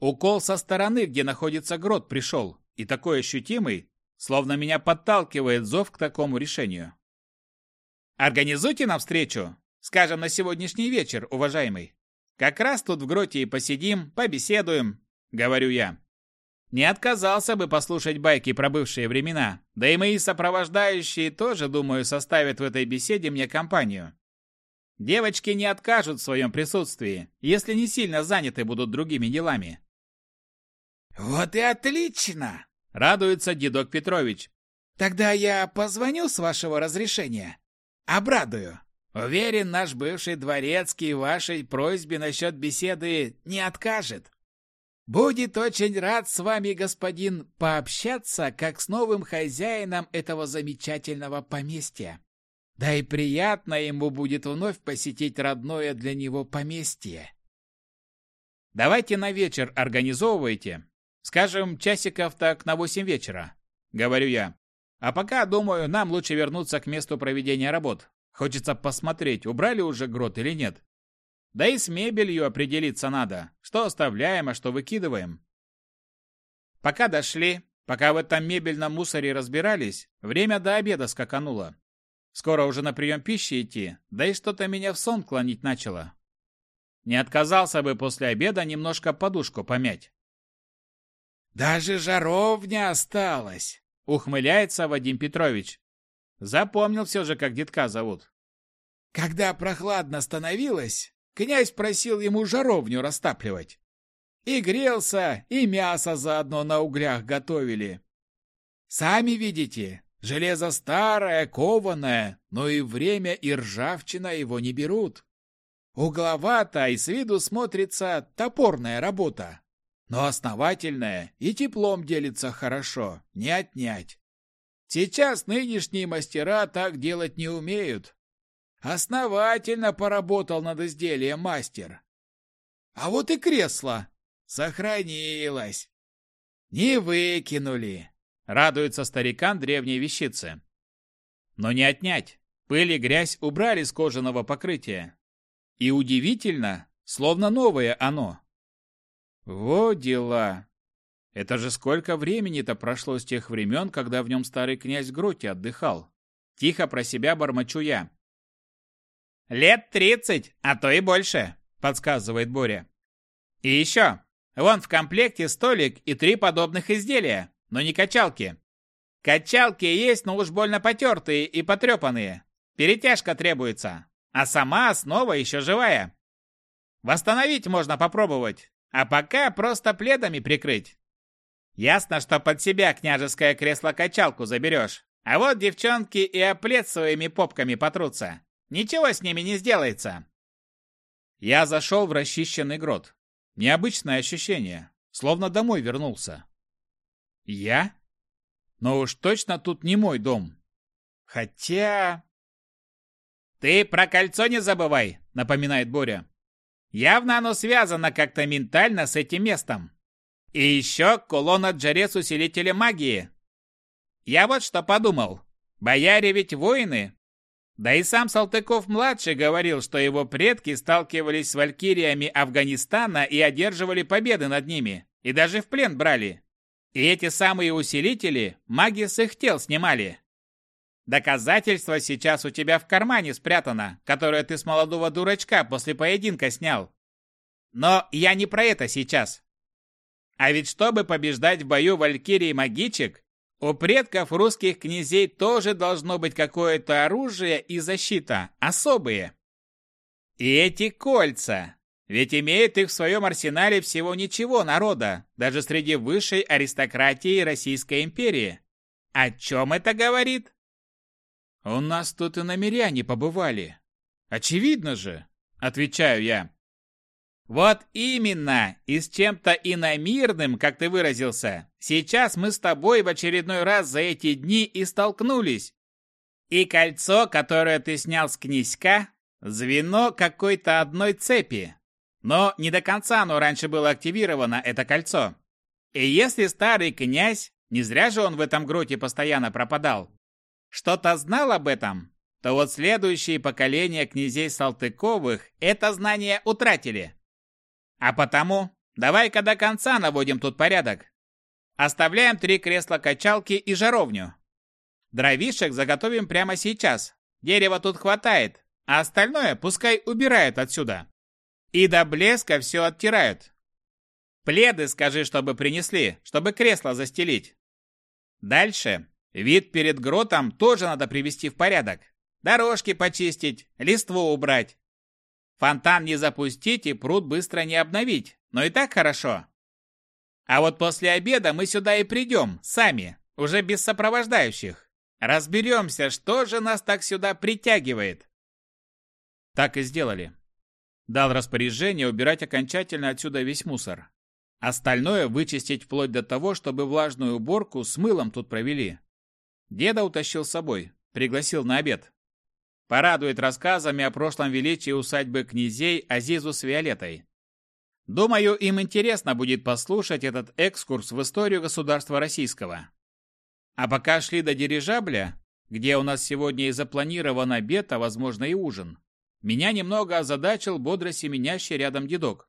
Укол со стороны, где находится грот, пришел, и такой ощутимый, словно меня подталкивает Зов к такому решению. Организуйте нам встречу, скажем, на сегодняшний вечер, уважаемый. Как раз тут в гроте и посидим, побеседуем, говорю я. Не отказался бы послушать байки про бывшие времена, да и мои сопровождающие тоже, думаю, составят в этой беседе мне компанию. Девочки не откажут в своем присутствии, если не сильно заняты будут другими делами. «Вот и отлично!» — радуется дедок Петрович. «Тогда я позвоню с вашего разрешения. Обрадую. Уверен, наш бывший дворецкий вашей просьбе насчет беседы не откажет». Будет очень рад с вами, господин, пообщаться, как с новым хозяином этого замечательного поместья. Да и приятно ему будет вновь посетить родное для него поместье. Давайте на вечер организовывайте. Скажем, часиков так на восемь вечера, говорю я. А пока, думаю, нам лучше вернуться к месту проведения работ. Хочется посмотреть, убрали уже грот или нет. Да и с мебелью определиться надо, что оставляем, а что выкидываем. Пока дошли, пока в этом мебельном мусоре разбирались, время до обеда скакануло. Скоро уже на прием пищи идти, да и что-то меня в сон клонить начало. Не отказался бы после обеда немножко подушку помять. «Даже жаровня осталась!» — ухмыляется Вадим Петрович. Запомнил все же, как детка зовут. «Когда прохладно становилось, Князь просил ему жаровню растапливать. И грелся, и мясо заодно на углях готовили. Сами видите, железо старое, кованое, но и время и ржавчина его не берут. Угловато и с виду смотрится топорная работа, но основательная и теплом делится хорошо, не отнять. Сейчас нынешние мастера так делать не умеют, Основательно поработал над изделием мастер. А вот и кресло сохранилось. Не выкинули. Радуется старикан древней вещицы. Но не отнять. Пыль и грязь убрали с кожаного покрытия. И удивительно, словно новое оно. Во дела! Это же сколько времени-то прошло с тех времен, когда в нем старый князь Гроти отдыхал. Тихо про себя бормочу я. «Лет тридцать, а то и больше», — подсказывает Боря. «И еще, вон в комплекте столик и три подобных изделия, но не качалки. Качалки есть, но уж больно потертые и потрепанные. Перетяжка требуется, а сама основа еще живая. Восстановить можно попробовать, а пока просто пледами прикрыть. Ясно, что под себя княжеское кресло-качалку заберешь, а вот девчонки и о плед своими попками потрутся. Ничего с ними не сделается. Я зашел в расчищенный грот. Необычное ощущение, словно домой вернулся. Я? Но уж точно тут не мой дом. Хотя... «Ты про кольцо не забывай», — напоминает Боря. «Явно оно связано как-то ментально с этим местом. И еще кулон от Джарес усилителя магии. Я вот что подумал. Бояре ведь воины, да и сам Салтыков-младший говорил, что его предки сталкивались с валькириями Афганистана и одерживали победы над ними, и даже в плен брали. И эти самые усилители маги с их тел снимали. Доказательство сейчас у тебя в кармане спрятано, которое ты с молодого дурачка после поединка снял. Но я не про это сейчас. А ведь чтобы побеждать в бою валькирий магичек, у предков русских князей тоже должно быть какое-то оружие и защита, особые. И эти кольца, ведь имеют их в своем арсенале всего ничего народа, даже среди высшей аристократии Российской империи. О чем это говорит? У нас тут и намеряне побывали. Очевидно же, отвечаю я. Вот именно, и с чем-то иномирным, как ты выразился. Сейчас мы с тобой в очередной раз за эти дни и столкнулись. И кольцо, которое ты снял с князька, звено какой-то одной цепи. Но не до конца оно раньше было активировано, это кольцо. И если старый князь, Не зря же он в этом гроте постоянно пропадал. Что-то знал об этом, то вот следующие поколения князей Салтыковых это знание утратили. А потому давай-ка до конца наводим тут порядок. Оставляем три кресла-качалки и жаровню. Дровишек заготовим прямо сейчас. Дерева тут хватает, а остальное пускай убирают отсюда. И до блеска все оттирают. Пледы скажи, чтобы принесли, чтобы кресло застелить. Дальше. Вид перед гротом тоже надо привести в порядок. Дорожки почистить, листву убрать. Фонтан не запустить и пруд быстро не обновить, но и так хорошо. А вот после обеда мы сюда и придем, сами, уже без сопровождающих. Разберемся, что же нас так сюда притягивает. Так и сделали. Дал распоряжение убирать окончательно отсюда весь мусор. Остальное вычистить вплоть до того, чтобы влажную уборку с мылом тут провели. Деда утащил с собой, пригласил на обед. Порадует рассказами о прошлом величии усадьбы князей Азизу с Виолетой. Думаю, им интересно будет послушать этот экскурс в историю государства российского. А пока шли до дирижабля, где у нас сегодня и запланирован обед, а возможно и ужин, меня немного озадачил бодро семенящий рядом дедок.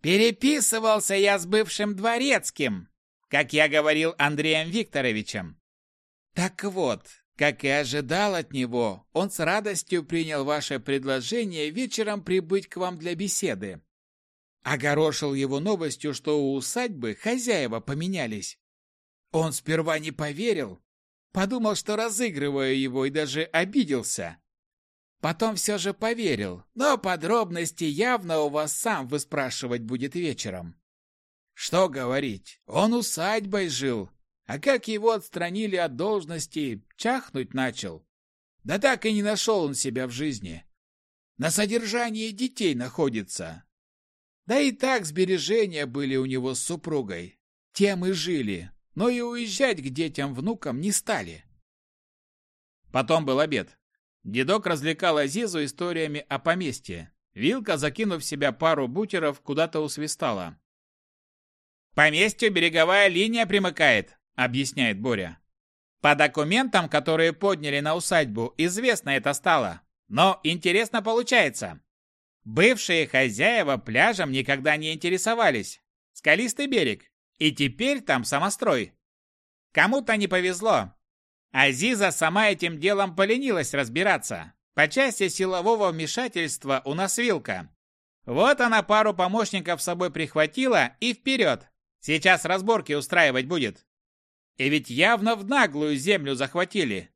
Переписывался я с бывшим дворецким, как я говорил Андреем Викторовичем. Так вот, как и ожидал от него, он с радостью принял ваше предложение вечером прибыть к вам для беседы. Огорошил его новостью, что у усадьбы хозяева поменялись. Он сперва не поверил, подумал, что разыгрываю его и даже обиделся. Потом все же поверил, но подробности явно у вас сам выспрашивать будет вечером. Что говорить, он усадьбой жил, а как его отстранили от должности, чахнуть начал. Да так и не нашел он себя в жизни. На содержании детей находится. Да и так сбережения были у него с супругой. Тем и жили, но и уезжать к детям-внукам не стали. Потом был обед. Дедок развлекал Азизу историями о поместье. Вилка, закинув себя пару бутеров, куда-то усвистала. «Поместью береговая линия примыкает», — объясняет Боря. «По документам, которые подняли на усадьбу, известно это стало. Но интересно получается. Бывшие хозяева пляжем никогда не интересовались. Скалистый берег. И теперь там самострой. Кому-то не повезло. Азиза сама этим делом поленилась разбираться. По части силового вмешательства у нас вилка. Вот она пару помощников с собой прихватила и вперед. Сейчас разборки устраивать будет. И ведь явно в наглую землю захватили.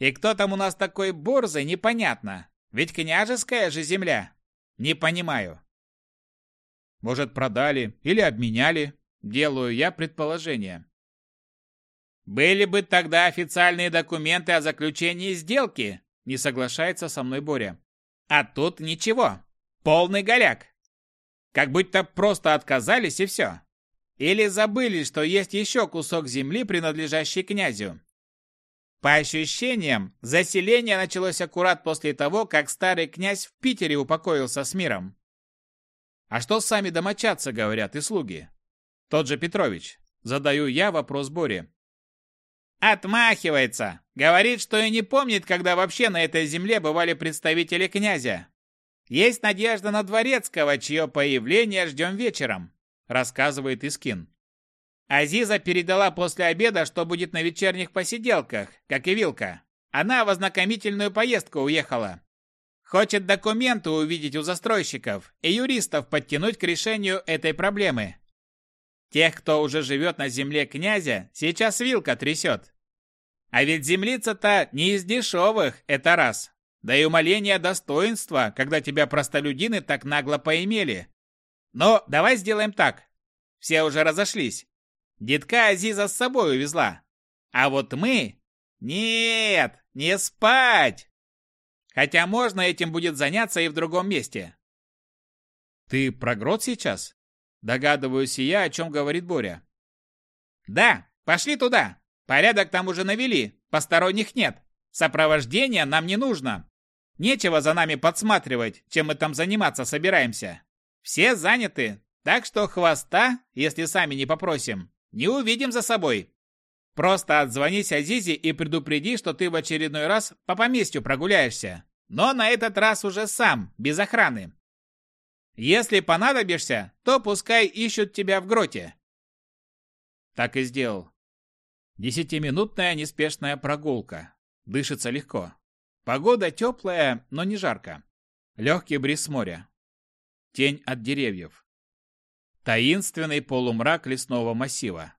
И кто там у нас такой борзый, непонятно. Ведь княжеская же земля. Не понимаю. Может, продали или обменяли? Делаю я предположение. Были бы тогда официальные документы о заключении сделки, не соглашается со мной Боря. А тут ничего. Полный голяк. Как будто просто отказались и все. Или забыли, что есть еще кусок земли, принадлежащий князю. По ощущениям, заселение началось аккурат после того, как старый князь в Питере упокоился с миром. А что сами домочадцы говорят и слуги? Тот же Петрович. Задаю я вопрос Боре. Отмахивается. Говорит, что и не помнит, когда вообще на этой земле бывали представители князя. Есть надежда на Дворецкого, чье появление ждем вечером, рассказывает Искин. Азиза передала после обеда, что будет на вечерних посиделках, как и Вилка. Она в ознакомительную поездку уехала. Хочет документы увидеть у застройщиков и юристов подтянуть к решению этой проблемы. Тех, кто уже живет на земле князя, сейчас вилка трясет. А ведь землица-то не из дешевых, это раз. Да и умоление достоинства, когда тебя простолюдины так нагло поимели. Но давай сделаем так. Все уже разошлись. Детка Азиза с собой увезла. А вот мы... Нет, не спать! Хотя можно этим будет заняться и в другом месте. Ты про грот сейчас? Догадываюсь я, о чем говорит Боря. Да, пошли туда. Порядок там уже навели, посторонних нет. Сопровождения нам не нужно. Нечего за нами подсматривать, чем мы там заниматься собираемся. Все заняты, так что хвоста, если сами не попросим, не увидим за собой. Просто отзвонись Азизе и предупреди, что ты в очередной раз по поместью прогуляешься. Но на этот раз уже сам, без охраны. Если понадобишься, то пускай ищут тебя в гроте. Так и сделал. Десятиминутная неспешная прогулка. Дышится легко. Погода теплая, но не жарко. Легкий бриз моря. Тень от деревьев. Таинственный полумрак лесного массива.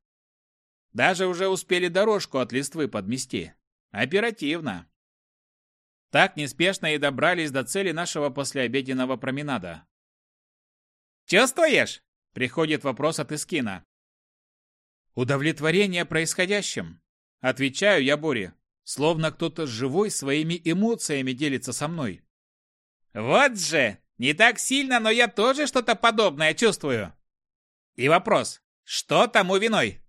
Даже уже успели дорожку от листвы подмести. Оперативно. Так неспешно и добрались до цели нашего послеобеденного променада. «Чувствуешь?» – приходит вопрос от Искина. «Удовлетворение происходящим», – отвечаю я Боре, словно кто-то живой своими эмоциями делится со мной. «Вот же! Не так сильно, но я тоже что-то подобное чувствую!» И вопрос, что тому виной?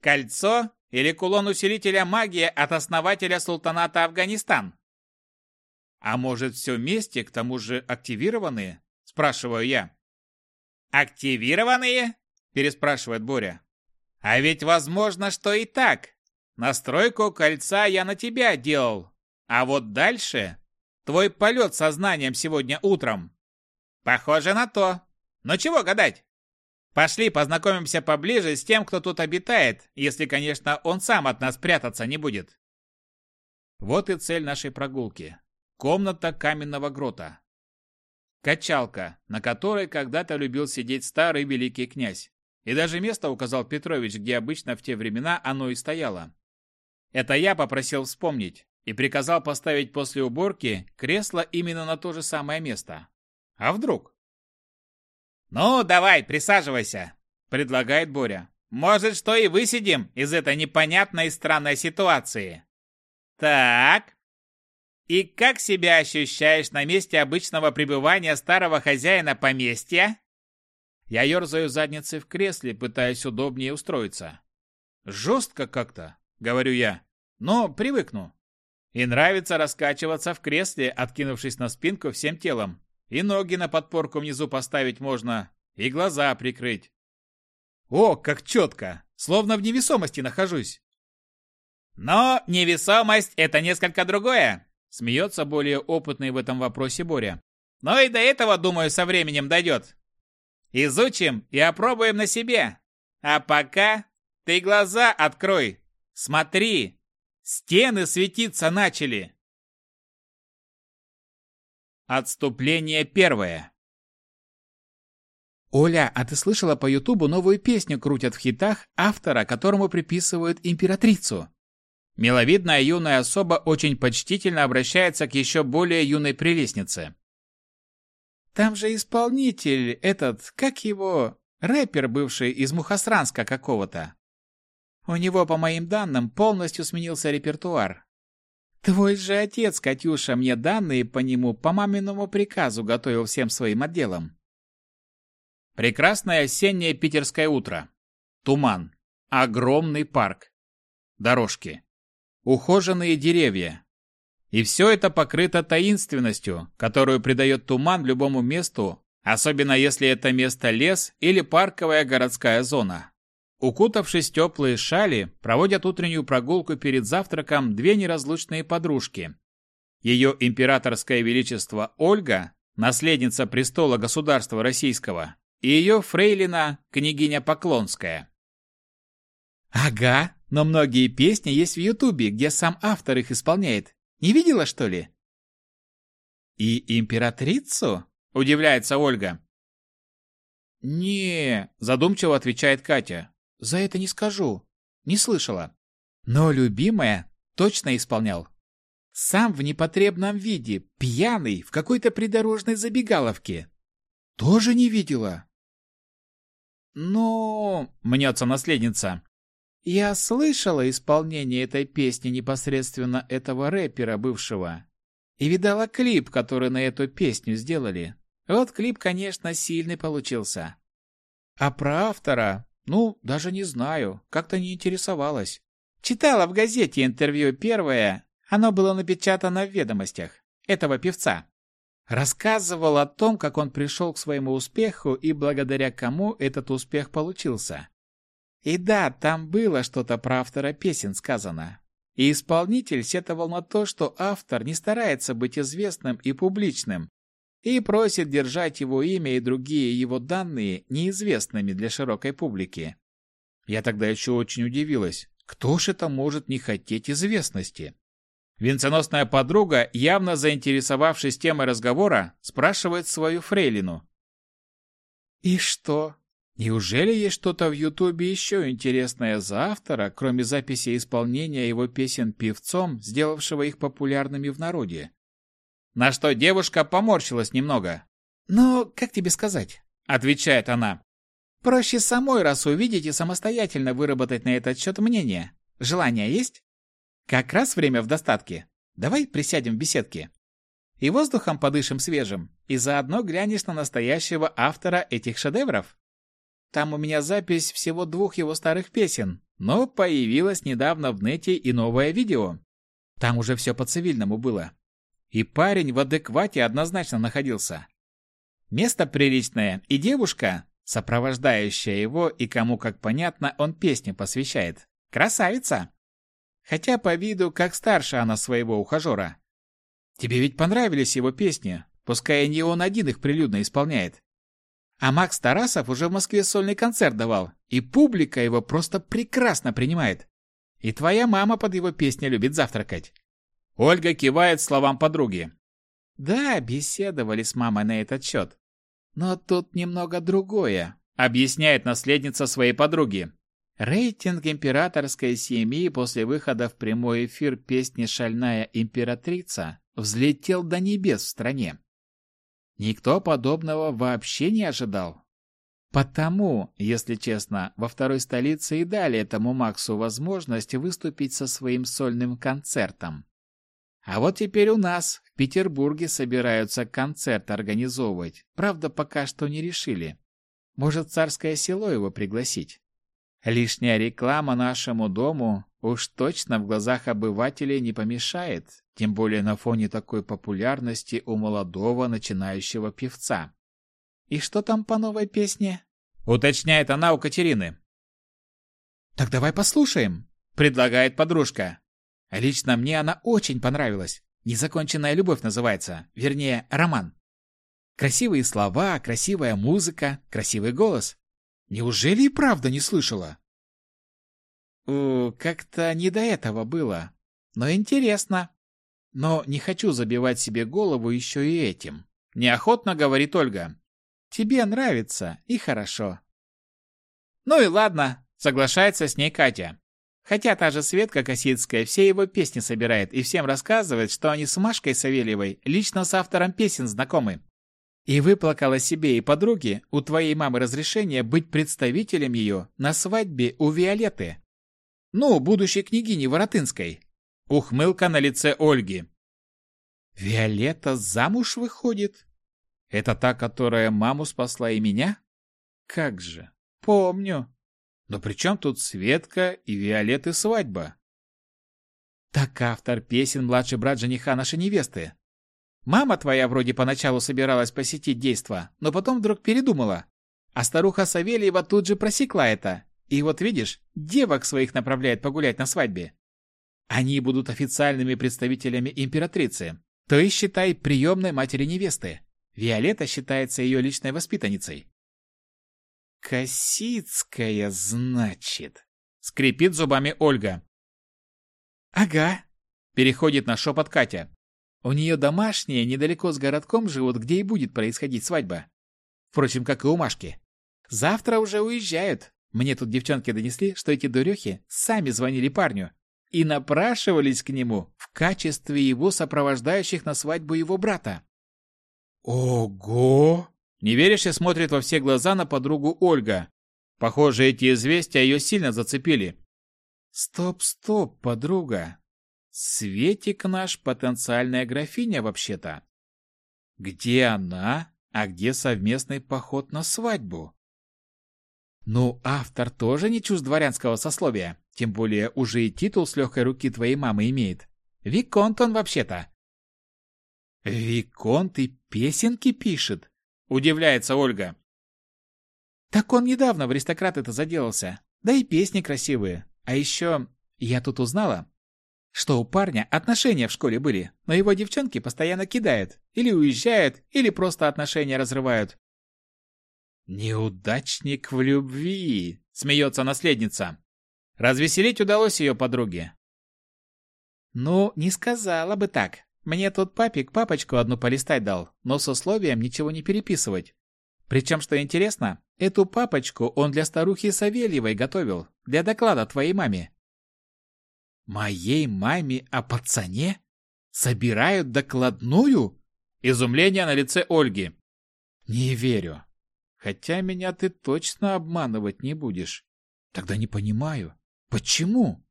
Кольцо или кулон усилителя магии от основателя султаната Афганистан? А может, все вместе, к тому же активированные? Спрашиваю я. Активированные? Переспрашивает Боря. А ведь возможно, что и так. Настройку кольца я на тебя делал. А вот дальше твой полет сознанием сегодня утром. Похоже на то. Но чего гадать? Пошли познакомимся поближе с тем, кто тут обитает, если, конечно, он сам от нас прятаться не будет. Вот и цель нашей прогулки. Комната каменного грота. Качалка, на которой когда-то любил сидеть старый великий князь. И даже место указал Петрович, где обычно в те времена оно и стояло. Это я попросил вспомнить и приказал поставить после уборки кресло именно на то же самое место. А вдруг? «Ну, давай, присаживайся», — предлагает Боря. «Может, что и высидим из этой непонятной и странной ситуации». «Так. И как себя ощущаешь на месте обычного пребывания старого хозяина поместья?» Я ерзаю задницей в кресле, пытаясь удобнее устроиться. «Жестко как-то», — говорю я, — «но привыкну». И нравится раскачиваться в кресле, откинувшись на спинку всем телом. И ноги на подпорку внизу поставить можно, и глаза прикрыть. О, как четко! Словно в невесомости нахожусь. Но невесомость — это несколько другое, смеется более опытный в этом вопросе Боря. Но и до этого, думаю, со временем дойдет. Изучим и опробуем на себе. А пока ты глаза открой. Смотри, стены светиться начали. Отступление первое. Оля, а ты слышала по Ютубу новую песню крутят в хитах автора, которому приписывают императрицу? Миловидная юная особа очень почтительно обращается к еще более юной прелестнице. Там же исполнитель, этот, как его, рэпер бывший из Мухосранска какого-то. У него, по моим данным, полностью сменился репертуар. Твой же отец, Катюша, мне данные по нему по маминому приказу готовил всем своим отделам. Прекрасное осеннее питерское утро. Туман. Огромный парк. Дорожки. Ухоженные деревья. И все это покрыто таинственностью, которую придает туман любому месту, особенно если это место лес или парковая городская зона. Укутавшись в теплые шали, проводят утреннюю прогулку перед завтраком две неразлучные подружки. Ее императорское величество Ольга, наследница престола государства российского, и ее фрейлина, княгиня Поклонская. «Ага, но многие песни есть в Ютубе, где сам автор их исполняет. Не видела, что ли?» «И императрицу?» – удивляется Ольга. «Не», – задумчиво отвечает Катя. За это не скажу. Не слышала. Но любимая точно исполнял. Сам в непотребном виде, пьяный, в какой-то придорожной забегаловке. Тоже не видела. Ну, мнется наследница. Я слышала исполнение этой песни непосредственно этого рэпера бывшего. И видала клип, который на эту песню сделали. Вот клип, конечно, сильный получился. А про автора ну, даже не знаю, как-то не интересовалась. Читала в газете интервью первое, оно было напечатано в ведомостях, этого певца. Рассказывал о том, как он пришел к своему успеху и благодаря кому этот успех получился. И да, там было что-то про автора песен сказано. И исполнитель сетовал на то, что автор не старается быть известным и публичным, и просит держать его имя и другие его данные неизвестными для широкой публики. Я тогда еще очень удивилась, кто ж это может не хотеть известности? Венценосная подруга, явно заинтересовавшись темой разговора, спрашивает свою фрейлину. «И что? Неужели есть что-то в Ютубе еще интересное за автора, кроме записи исполнения его песен певцом, сделавшего их популярными в народе?» На что девушка поморщилась немного. «Ну, как тебе сказать?» – отвечает она. «Проще самой раз увидеть и самостоятельно выработать на этот счет мнение. Желание есть?» Как раз время в достатке. Давай присядем в беседке. И воздухом подышим свежим, и заодно глянешь на настоящего автора этих шедевров. Там у меня запись всего двух его старых песен, но появилось недавно в нете и новое видео. Там уже все по-цивильному было. И парень в адеквате однозначно находился. Место приличное, и девушка, сопровождающая его, и кому как понятно, он песни посвящает. Красавица! Хотя по виду как старше она своего ухажера. Тебе ведь понравились его песни, пускай не он один их прилюдно исполняет. А Макс Тарасов уже в Москве сольный концерт давал, и публика его просто прекрасно принимает. И твоя мама под его песни любит завтракать. Ольга кивает словам подруги. Да, беседовали с мамой на этот счет. Но тут немного другое, объясняет наследница своей подруги. Рейтинг императорской семьи после выхода в прямой эфир песни «Шальная императрица» взлетел до небес в стране. Никто подобного вообще не ожидал. Потому, если честно, во второй столице и дали этому Максу возможность выступить со своим сольным концертом. А вот теперь у нас, в Петербурге, собираются концерт организовывать. Правда, пока что не решили. Может, царское село его пригласить. Лишняя реклама нашему дому уж точно в глазах обывателей не помешает, тем более на фоне такой популярности у молодого начинающего певца. И что там по новой песне? Уточняет она у Катерины. Так давай послушаем, предлагает подружка. Лично мне она очень понравилась. Незаконченная любовь называется, вернее, роман. Красивые слова, красивая музыка, красивый голос. Неужели и правда не слышала? как-то не до этого было. Но интересно. Но не хочу забивать себе голову еще и этим. Неохотно говорит Ольга. Тебе нравится, и хорошо. Ну и ладно, соглашается с ней Катя. Хотя та же Светка Косицкая все его песни собирает и всем рассказывает, что они с Машкой Савельевой лично с автором песен знакомы. И выплакала себе и подруге у твоей мамы разрешение быть представителем ее на свадьбе у Виолетты. Ну, будущей княгини Воротынской. Ухмылка на лице Ольги. Виолетта замуж выходит? Это та, которая маму спасла и меня? Как же, помню. Но при чем тут Светка и Виолетты свадьба? Так автор песен младший брат жениха нашей невесты. Мама твоя вроде поначалу собиралась посетить действо, но потом вдруг передумала. А старуха Савельева тут же просекла это. И вот видишь, девок своих направляет погулять на свадьбе. Они будут официальными представителями императрицы, то есть считай приемной матери невесты. Виолетта считается ее личной воспитанницей. «Косицкая, значит», — скрипит зубами Ольга. «Ага», — переходит на шепот Катя. У нее домашние недалеко с городком живут, где и будет происходить свадьба. Впрочем, как и у Машки. Завтра уже уезжают. Мне тут девчонки донесли, что эти дурехи сами звонили парню и напрашивались к нему в качестве его сопровождающих на свадьбу его брата. Ого! Неверяще смотрит во все глаза на подругу Ольга. Похоже, эти известия ее сильно зацепили. Стоп, стоп, подруга. Светик наш потенциальная графиня вообще-то. Где она, а где совместный поход на свадьбу? Ну, автор тоже не чувств дворянского сословия, тем более уже и титул с легкой руки твоей мамы имеет. Виконт он вообще-то. Виконт и песенки пишет, удивляется Ольга. Так он недавно в аристократы-то заделался. Да и песни красивые. А еще я тут узнала, что у парня отношения в школе были, но его девчонки постоянно кидают, или уезжают, или просто отношения разрывают. «Неудачник в любви!» — смеется наследница. Развеселить удалось ее подруге. «Ну, не сказала бы так. Мне тут папик папочку одну полистать дал, но с условием ничего не переписывать. Причем, что интересно, эту папочку он для старухи Савельевой готовил, для доклада твоей маме. Моей маме о пацане? Собирают докладную? Изумление на лице Ольги. Не верю. Хотя меня ты точно обманывать не будешь. Тогда не понимаю, почему?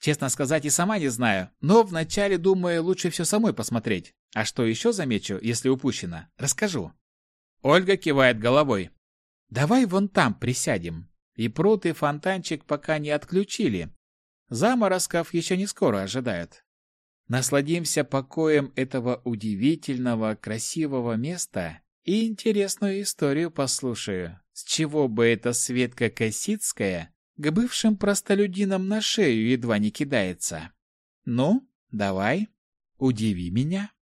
Честно сказать, и сама не знаю, но вначале думаю, лучше все самой посмотреть. А что еще замечу, если упущено, расскажу. Ольга кивает головой. Давай вон там присядем. И пруд, и фонтанчик пока не отключили. Заморозков еще не скоро ожидают. Насладимся покоем этого удивительного, красивого места и интересную историю послушаю. С чего бы эта Светка Косицкая к бывшим простолюдинам на шею едва не кидается? Ну, давай, удиви меня.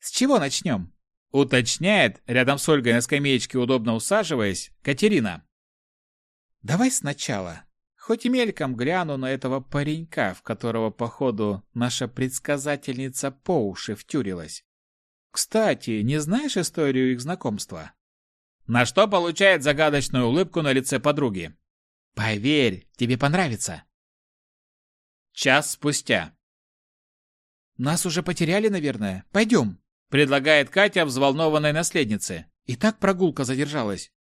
С чего начнем? Уточняет, рядом с Ольгой на скамеечке удобно усаживаясь, Катерина. Давай сначала. Хоть и мельком гляну на этого паренька, в которого, походу, наша предсказательница по уши втюрилась. Кстати, не знаешь историю их знакомства? На что получает загадочную улыбку на лице подруги. Поверь, тебе понравится. Час спустя. Нас уже потеряли, наверное. Пойдем предлагает Катя взволнованной наследнице. И так прогулка задержалась.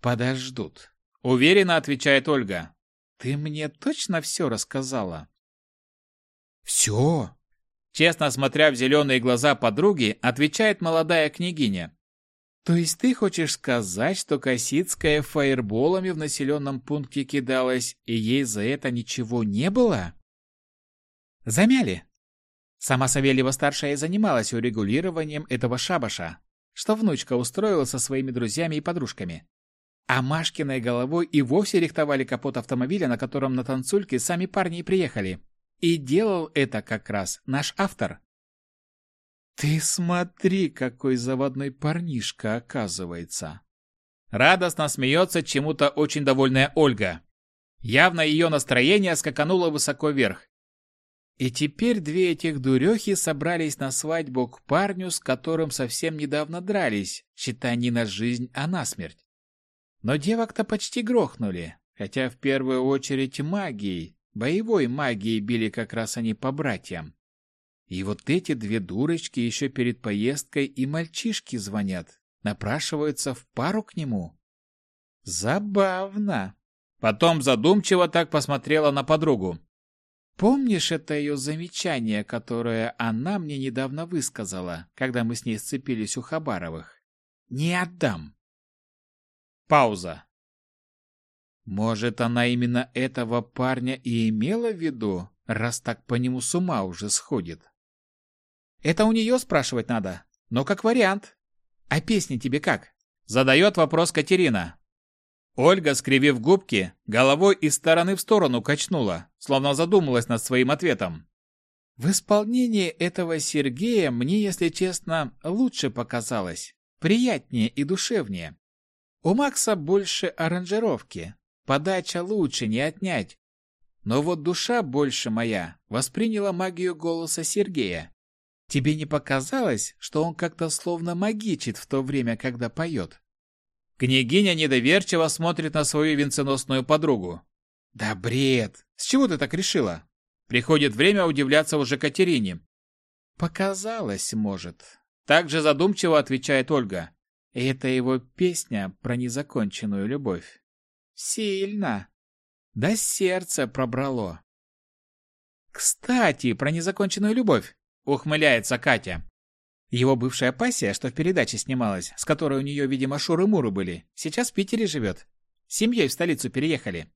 Подождут. Уверенно отвечает Ольга. Ты мне точно все рассказала? Все. Честно смотря в зеленые глаза подруги, отвечает молодая княгиня. То есть ты хочешь сказать, что Косицкая фаерболами в населенном пункте кидалась, и ей за это ничего не было? Замяли. Сама Савельева-старшая занималась урегулированием этого шабаша, что внучка устроила со своими друзьями и подружками. А Машкиной головой и вовсе рихтовали капот автомобиля, на котором на танцульке сами парни и приехали. И делал это как раз наш автор. «Ты смотри, какой заводной парнишка оказывается!» Радостно смеется чему-то очень довольная Ольга. Явно ее настроение скакануло высоко вверх. И теперь две этих дурехи собрались на свадьбу к парню, с которым совсем недавно дрались, считай не на жизнь, а на смерть. Но девок-то почти грохнули, хотя в первую очередь магией, боевой магией били как раз они по братьям. И вот эти две дурочки еще перед поездкой и мальчишки звонят, напрашиваются в пару к нему. Забавно. Потом задумчиво так посмотрела на подругу. Помнишь это ее замечание, которое она мне недавно высказала, когда мы с ней сцепились у Хабаровых? Не отдам. Пауза. Может, она именно этого парня и имела в виду, раз так по нему с ума уже сходит? Это у нее спрашивать надо, но как вариант. А песни тебе как? Задает вопрос Катерина. Ольга, скривив губки, головой из стороны в сторону качнула, словно задумалась над своим ответом. В исполнении этого Сергея мне, если честно, лучше показалось, приятнее и душевнее. У Макса больше аранжировки, подача лучше, не отнять. Но вот душа больше моя восприняла магию голоса Сергея. Тебе не показалось, что он как-то словно магичит в то время, когда поет? Княгиня недоверчиво смотрит на свою венценосную подругу. «Да бред! С чего ты так решила?» Приходит время удивляться уже Катерине. «Показалось, может». Так же задумчиво отвечает Ольга. «Это его песня про незаконченную любовь. Сильно. Да сердце пробрало». «Кстати, про незаконченную любовь», — ухмыляется Катя. Его бывшая пассия, что в передаче снималась, с которой у нее, видимо, шуры-муры были, сейчас в Питере живет. С семьей в столицу переехали.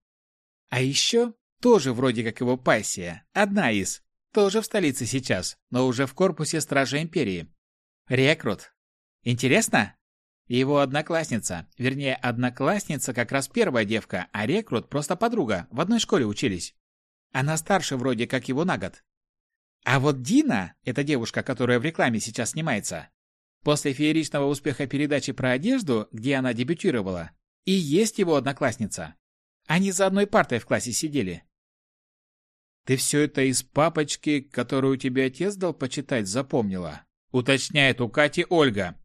А еще тоже вроде как его пассия, одна из, тоже в столице сейчас, но уже в корпусе Стражи Империи. Рекрут. Интересно? Его одноклассница, вернее, одноклассница как раз первая девка, а рекрут просто подруга, в одной школе учились. Она старше вроде как его на год. А вот Дина, эта девушка, которая в рекламе сейчас снимается, после фееричного успеха передачи про одежду, где она дебютировала, и есть его одноклассница. Они за одной партой в классе сидели. «Ты все это из папочки, которую тебе отец дал почитать, запомнила?» — уточняет у Кати Ольга.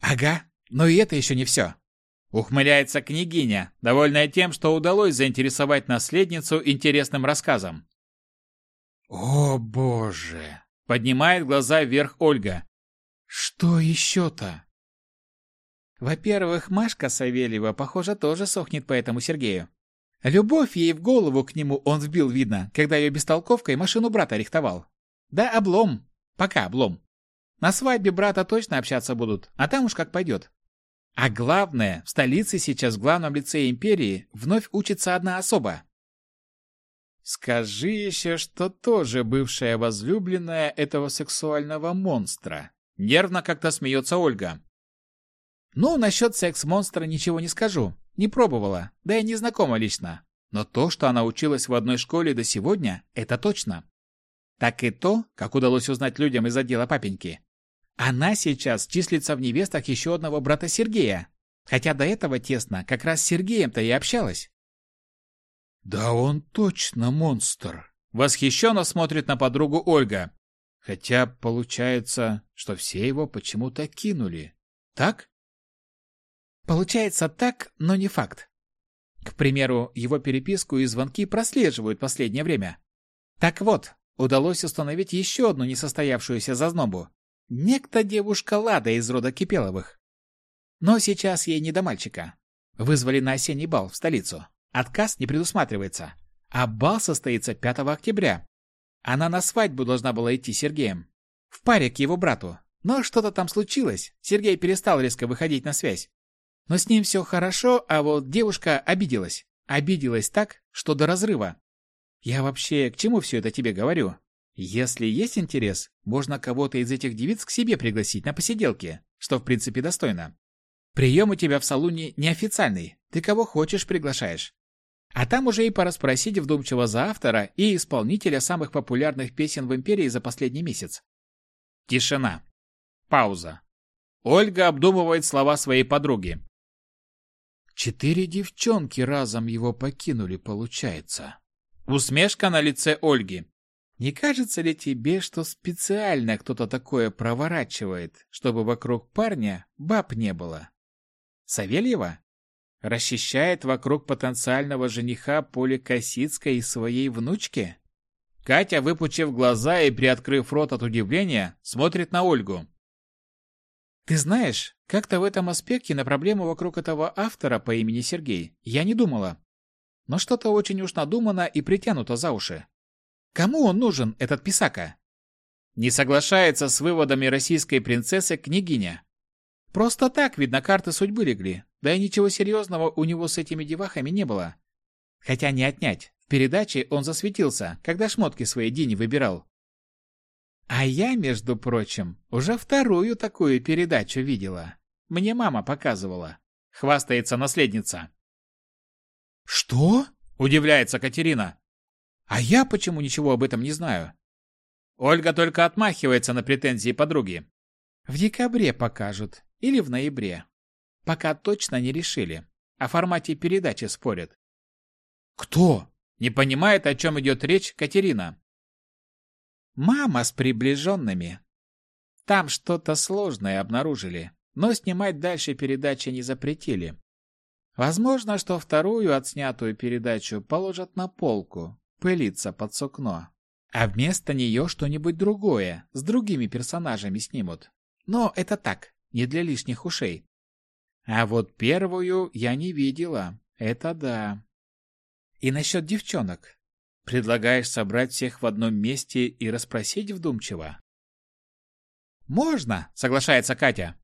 «Ага, но и это еще не все», — ухмыляется княгиня, довольная тем, что удалось заинтересовать наследницу интересным рассказом. «О, боже!» — поднимает глаза вверх Ольга. «Что еще-то?» Во-первых, Машка Савельева, похоже, тоже сохнет по этому Сергею. Любовь ей в голову к нему он вбил, видно, когда ее бестолковкой машину брата рихтовал. Да, облом. Пока облом. На свадьбе брата точно общаться будут, а там уж как пойдет. А главное, в столице сейчас в главном лице империи вновь учится одна особа. Скажи еще, что тоже бывшая возлюбленная этого сексуального монстра. Нервно как-то смеется Ольга. Ну, насчет секс-монстра ничего не скажу. Не пробовала, да и не знакома лично. Но то, что она училась в одной школе до сегодня, это точно. Так и то, как удалось узнать людям из отдела папеньки. Она сейчас числится в невестах еще одного брата Сергея, хотя до этого тесно как раз с Сергеем-то и общалась. «Да он точно монстр!» Восхищенно смотрит на подругу Ольга. Хотя получается, что все его почему-то кинули. Так? Получается так, но не факт. К примеру, его переписку и звонки прослеживают последнее время. Так вот, удалось установить еще одну несостоявшуюся зазнобу. Некто девушка Лада из рода Кипеловых. Но сейчас ей не до мальчика. Вызвали на осенний бал в столицу. Отказ не предусматривается. А бал состоится 5 октября. Она на свадьбу должна была идти с Сергеем. В паре к его брату. Но что-то там случилось. Сергей перестал резко выходить на связь. Но с ним все хорошо, а вот девушка обиделась. Обиделась так, что до разрыва. Я вообще к чему все это тебе говорю? Если есть интерес, можно кого-то из этих девиц к себе пригласить на посиделки, что в принципе достойно. Прием у тебя в салуне неофициальный, ты кого хочешь приглашаешь. А там уже и порасспросить вдумчиво за автора и исполнителя самых популярных песен в империи за последний месяц. Тишина. Пауза. Ольга обдумывает слова своей подруги. Четыре девчонки разом его покинули, получается. Усмешка на лице Ольги. Не кажется ли тебе, что специально кто-то такое проворачивает, чтобы вокруг парня баб не было? Савельева? Расчищает вокруг потенциального жениха поле Косицкой и своей внучки? Катя, выпучив глаза и приоткрыв рот от удивления, смотрит на Ольгу. Ты знаешь, как-то в этом аспекте на проблему вокруг этого автора по имени Сергей я не думала. Но что-то очень уж надумано и притянуто за уши. Кому он нужен, этот писака? Не соглашается с выводами российской принцессы княгиня. Просто так, видно, карты судьбы легли. Да и ничего серьезного у него с этими девахами не было. Хотя не отнять. В передаче он засветился, когда шмотки своей Дине выбирал. А я, между прочим, уже вторую такую передачу видела. Мне мама показывала. Хвастается наследница. «Что?» – удивляется Катерина. А я почему ничего об этом не знаю? Ольга только отмахивается на претензии подруги. В декабре покажут или в ноябре. Пока точно не решили. О формате передачи спорят. Кто? Не понимает, о чем идет речь Катерина. Мама с приближенными. Там что-то сложное обнаружили, но снимать дальше передачи не запретили. Возможно, что вторую отснятую передачу положат на полку, пылиться под сукно. А вместо нее что-нибудь другое, с другими персонажами снимут. Но это так, не для лишних ушей. А вот первую я не видела, это да. И насчет девчонок. Предлагаешь собрать всех в одном месте и расспросить вдумчиво? Можно, соглашается Катя.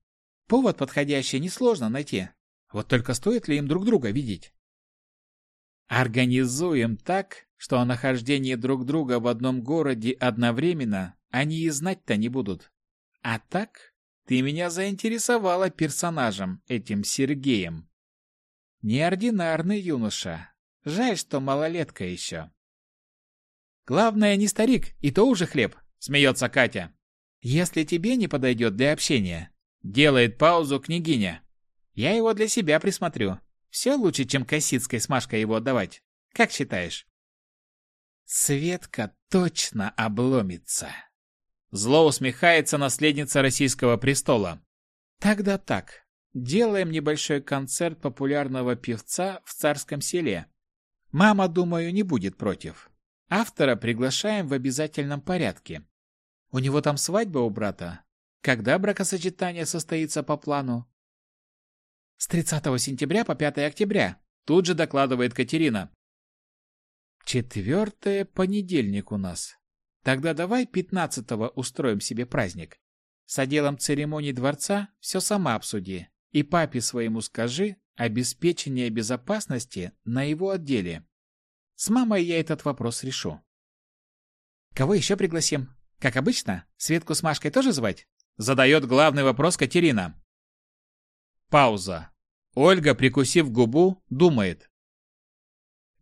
Повод подходящий несложно найти. Вот только стоит ли им друг друга видеть? Организуем так, что о нахождении друг друга в одном городе одновременно они и знать-то не будут. А так ты меня заинтересовала персонажем, этим Сергеем. Неординарный юноша. Жаль, что малолетка еще. Главное, не старик, и то уже хлеб, смеется Катя. Если тебе не подойдет для общения. Делает паузу княгиня. Я его для себя присмотрю. Все лучше, чем Косицкой с Машкой его отдавать. Как считаешь? Светка точно обломится. Зло усмехается наследница российского престола. Тогда так. Делаем небольшой концерт популярного певца в царском селе. Мама, думаю, не будет против. Автора приглашаем в обязательном порядке. У него там свадьба у брата. Когда бракосочетание состоится по плану? С 30 сентября по 5 октября, тут же докладывает Катерина. Четвертое понедельник у нас. Тогда давай пятнадцатого устроим себе праздник. С отделом церемоний дворца все сама обсуди. И папе своему скажи обеспечение безопасности на его отделе. С мамой я этот вопрос решу. Кого еще пригласим? Как обычно, Светку с Машкой тоже звать? Задает главный вопрос Катерина. Пауза. Ольга, прикусив губу, думает.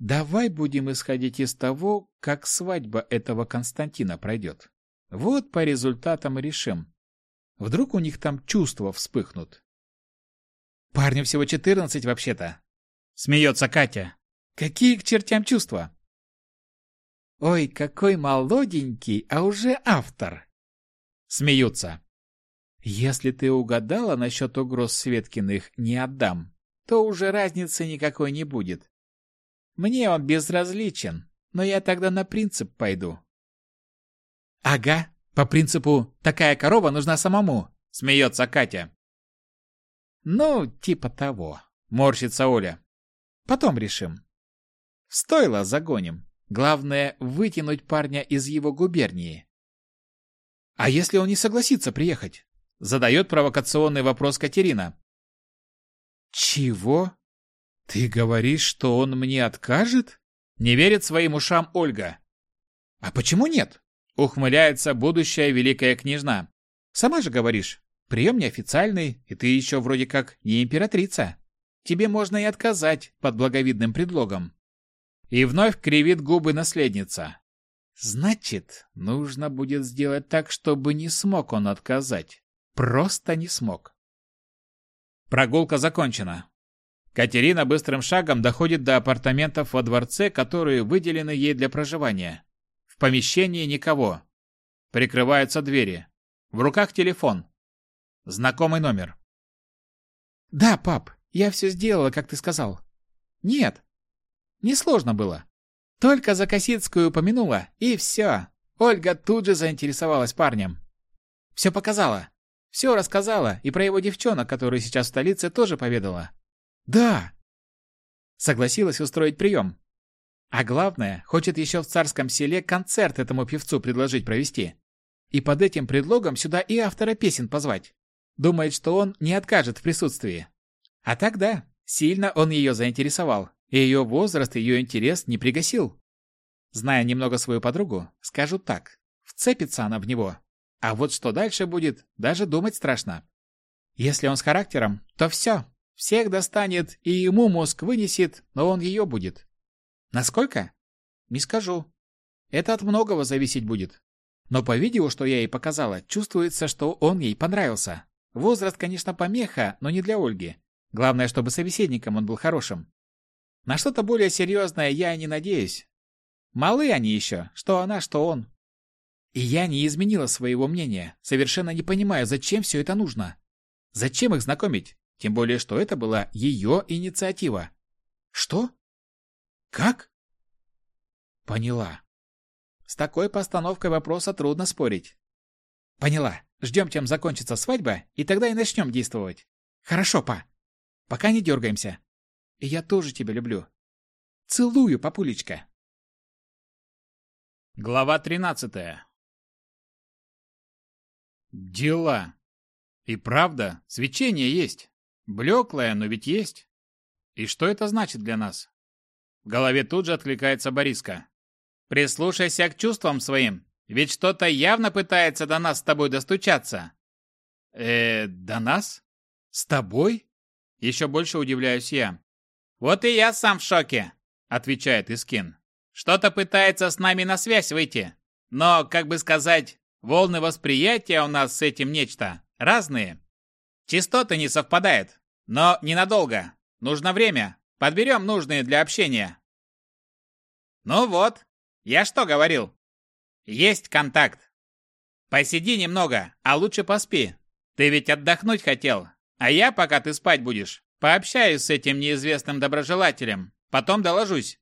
Давай будем исходить из того, как свадьба этого Константина пройдет. Вот по результатам решим. Вдруг у них там чувства вспыхнут. Парню всего четырнадцать вообще-то. Смеется Катя. Какие к чертям чувства? Ой, какой молоденький, а уже автор. Смеются. Если ты угадала насчет угроз Светкиных «не отдам», то уже разницы никакой не будет. Мне он безразличен, но я тогда на принцип пойду. Ага, по принципу «такая корова нужна самому», смеется Катя. Ну, типа того, морщится Оля. Потом решим. Стоило загоним. Главное, вытянуть парня из его губернии. А если он не согласится приехать? Задает провокационный вопрос Катерина. Чего? «Ты говоришь, что он мне откажет?» Не верит своим ушам Ольга. «А почему нет?» Ухмыляется будущая великая княжна. «Сама же говоришь, прием неофициальный, и ты еще вроде как не императрица. Тебе можно и отказать под благовидным предлогом». И вновь кривит губы наследница. «Значит, нужно будет сделать так, чтобы не смог он отказать. Просто не смог». Прогулка закончена. Катерина быстрым шагом доходит до апартаментов во дворце, которые выделены ей для проживания. В помещении никого. Прикрываются двери. В руках телефон. Знакомый номер. «Да, пап, я все сделала, как ты сказал». «Нет, несложно было. Только за Косицкую упомянула, и все. Ольга тут же заинтересовалась парнем. Все показала. Все рассказала, и про его девчонок, которые сейчас в столице, тоже поведала. Да. Согласилась устроить прием. А главное, хочет еще в царском селе концерт этому певцу предложить провести. И под этим предлогом сюда и автора песен позвать. Думает, что он не откажет в присутствии. А тогда сильно он ее заинтересовал, и ее возраст ее интерес не пригасил. Зная немного свою подругу, скажу так. Вцепится она в него. А вот что дальше будет, даже думать страшно. Если он с характером, то все, всех достанет и ему мозг вынесет, но он ее будет. Насколько? Не скажу. Это от многого зависеть будет. Но по видео, что я ей показала, чувствуется, что он ей понравился. Возраст, конечно, помеха, но не для Ольги. Главное, чтобы собеседником он был хорошим. На что-то более серьезное я не надеюсь. Малы они еще, что она, что он. И я не изменила своего мнения, совершенно не понимаю, зачем все это нужно. Зачем их знакомить? Тем более, что это была ее инициатива. Что? Как? Поняла. С такой постановкой вопроса трудно спорить. Поняла. Ждем, чем закончится свадьба, и тогда и начнем действовать. Хорошо, па. Пока не дергаемся. И я тоже тебя люблю. Целую, папулечка. Глава тринадцатая. Дела. И правда, свечение есть. Блеклая, но ведь есть. И что это значит для нас? В голове тут же откликается Бориска. Прислушайся к чувствам своим, ведь что-то явно пытается до нас с тобой достучаться. Э, до нас? С тобой? Еще больше удивляюсь я. Вот и я сам в шоке, отвечает Искин. Что-то пытается с нами на связь выйти. Но, как бы сказать, волны восприятия у нас с этим нечто разные. Частоты не совпадают, но ненадолго. Нужно время. Подберем нужные для общения. Ну вот, я что говорил? Есть контакт. Посиди немного, а лучше поспи. Ты ведь отдохнуть хотел. А я, пока ты спать будешь, пообщаюсь с этим неизвестным доброжелателем. Потом доложусь.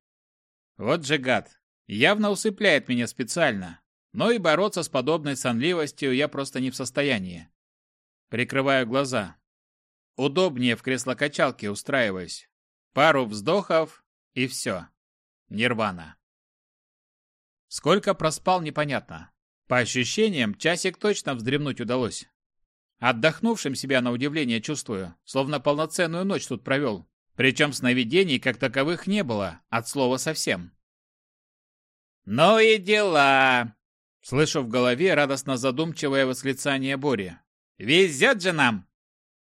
Вот же гад. Явно усыпляет меня специально. Но и бороться с подобной сонливостью я просто не в состоянии. Прикрываю глаза. Удобнее в кресло-качалке устраиваюсь. Пару вздохов и все. Нирвана. Сколько проспал, непонятно. По ощущениям, часик точно вздремнуть удалось. Отдохнувшим себя на удивление чувствую, словно полноценную ночь тут провел. Причем сновидений как таковых не было, от слова совсем. «Ну и дела!» Слышу в голове радостно задумчивое восклицание Бори. «Везет же нам!»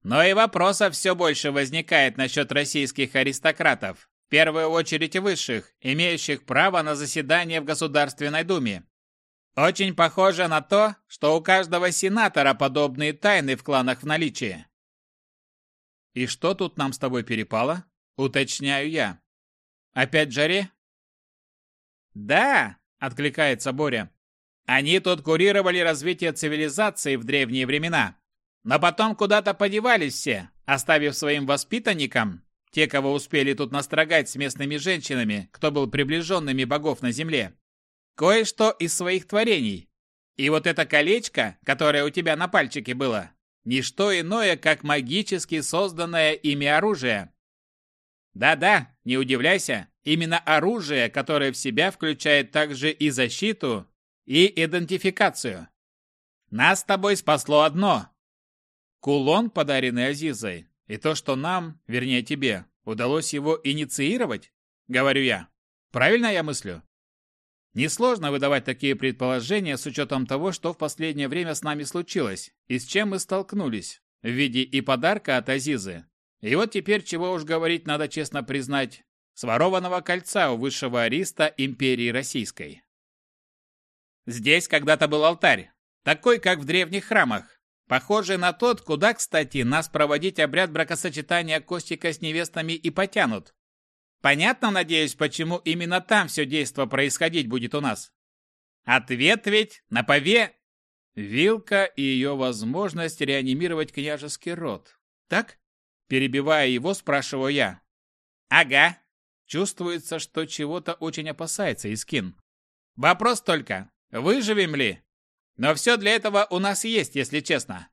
Но и вопросов все больше возникает насчет российских аристократов, в первую очередь высших, имеющих право на заседание в Государственной Думе. Очень похоже на то, что у каждого сенатора подобные тайны в кланах в наличии. И что тут нам с тобой перепало? Уточняю я. Опять жаре? Да, откликается Боря. Они тут курировали развитие цивилизации в древние времена. Но потом куда-то подевались все, оставив своим воспитанникам, те, кого успели тут настрогать с местными женщинами, кто был приближенными богов на земле, кое-что из своих творений. И вот это колечко, которое у тебя на пальчике было, не что иное, как магически созданное ими оружие. Да-да, не удивляйся, именно оружие, которое в себя включает также и защиту, и идентификацию. Нас с тобой спасло одно. Кулон, подаренный Азизой, и то, что нам, вернее тебе, удалось его инициировать, говорю я. Правильно я мыслю? Несложно выдавать такие предположения с учетом того, что в последнее время с нами случилось и с чем мы столкнулись в виде и подарка от Азизы. И вот теперь, чего уж говорить, надо честно признать, сворованного кольца у высшего ариста империи Российской. Здесь когда-то был алтарь, такой, как в древних храмах, похожий на тот, куда, кстати, нас проводить обряд бракосочетания Костика с невестами и потянут. Понятно, надеюсь, почему именно там все действо происходить будет у нас? Ответ ведь на пове... Вилка и ее возможность реанимировать княжеский род. Так? Перебивая его, спрашиваю я. Ага. Чувствуется, что чего-то очень опасается Искин. Вопрос только, выживем ли? Но все для этого у нас есть, если честно.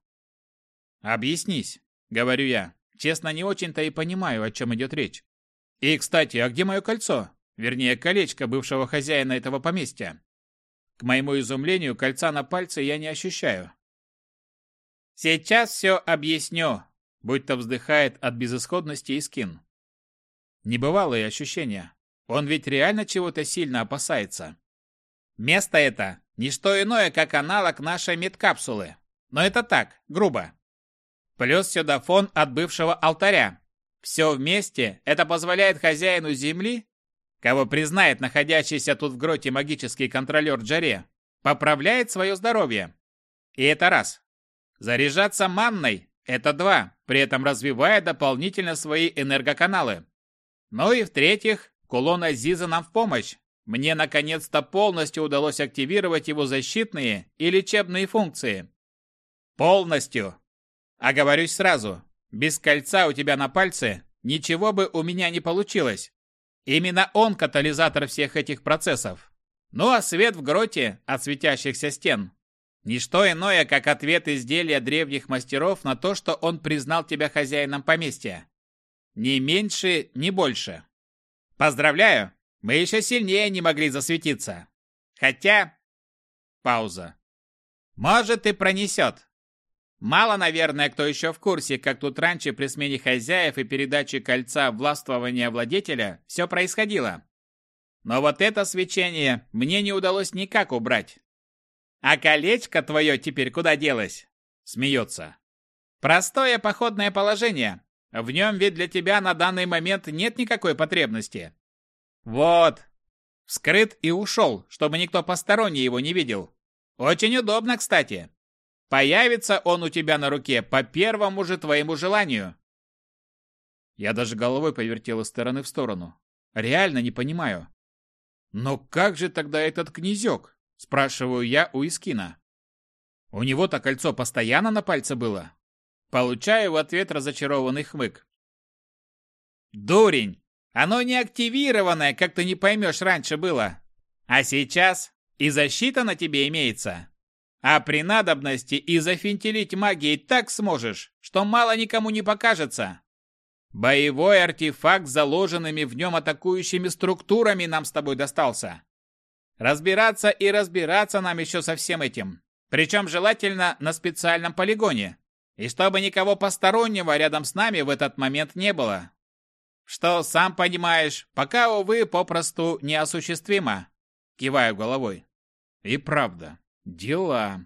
Объяснись, говорю я. Честно, не очень-то и понимаю, о чем идет речь. И, кстати, а где мое кольцо? Вернее, колечко бывшего хозяина этого поместья. К моему изумлению, кольца на пальце я не ощущаю. «Сейчас все объясню», — будто вздыхает от безысходности и скин. Небывалые ощущения. Он ведь реально чего-то сильно опасается. Место это — не что иное, как аналог нашей медкапсулы. Но это так, грубо. Плюс сюда фон от бывшего алтаря, все вместе это позволяет хозяину земли, кого признает находящийся тут в гроте магический контролер Джаре, поправляет свое здоровье. И это раз. Заряжаться манной – это два, при этом развивая дополнительно свои энергоканалы. Ну и в-третьих, кулон Азиза нам в помощь. Мне наконец-то полностью удалось активировать его защитные и лечебные функции. Полностью. Оговорюсь сразу, без кольца у тебя на пальце ничего бы у меня не получилось. Именно он катализатор всех этих процессов. Ну а свет в гроте от светящихся стен – ничто иное, как ответ изделия древних мастеров на то, что он признал тебя хозяином поместья. Ни меньше, ни больше. Поздравляю, мы еще сильнее не могли засветиться. Хотя... Пауза. Может и пронесет. Мало, наверное, кто еще в курсе, как тут раньше при смене хозяев и передаче кольца властвования владетеля все происходило. Но вот это свечение мне не удалось никак убрать. А колечко твое теперь куда делось? Смеется. Простое походное положение. В нем ведь для тебя на данный момент нет никакой потребности. Вот. Вскрыт и ушел, чтобы никто посторонний его не видел. Очень удобно, кстати. Появится он у тебя на руке по первому же твоему желанию. Я даже головой повертел из стороны в сторону. Реально не понимаю. Но как же тогда этот князек? Спрашиваю я у Искина. У него-то кольцо постоянно на пальце было. Получаю в ответ разочарованный хмык. Дурень! Оно не активированное, как ты не поймешь, раньше было. А сейчас и защита на тебе имеется. А при надобности и зафинтелить магией так сможешь, что мало никому не покажется. Боевой артефакт с заложенными в нем атакующими структурами нам с тобой достался. Разбираться и разбираться нам еще со всем этим. Причем желательно на специальном полигоне. И чтобы никого постороннего рядом с нами в этот момент не было. Что, сам понимаешь, пока, увы, попросту неосуществимо. Киваю головой. И правда, дела.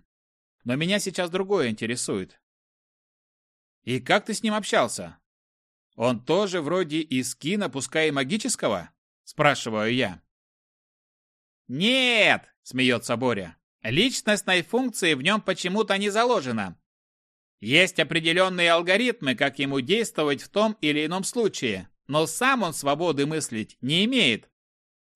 Но меня сейчас другое интересует. И как ты с ним общался? Он тоже вроде из кино, пускай и магического? Спрашиваю я. Нет, смеется Боря. Личностной функции в нем почему-то не заложено. Есть определенные алгоритмы, как ему действовать в том или ином случае, но сам он свободы мыслить не имеет.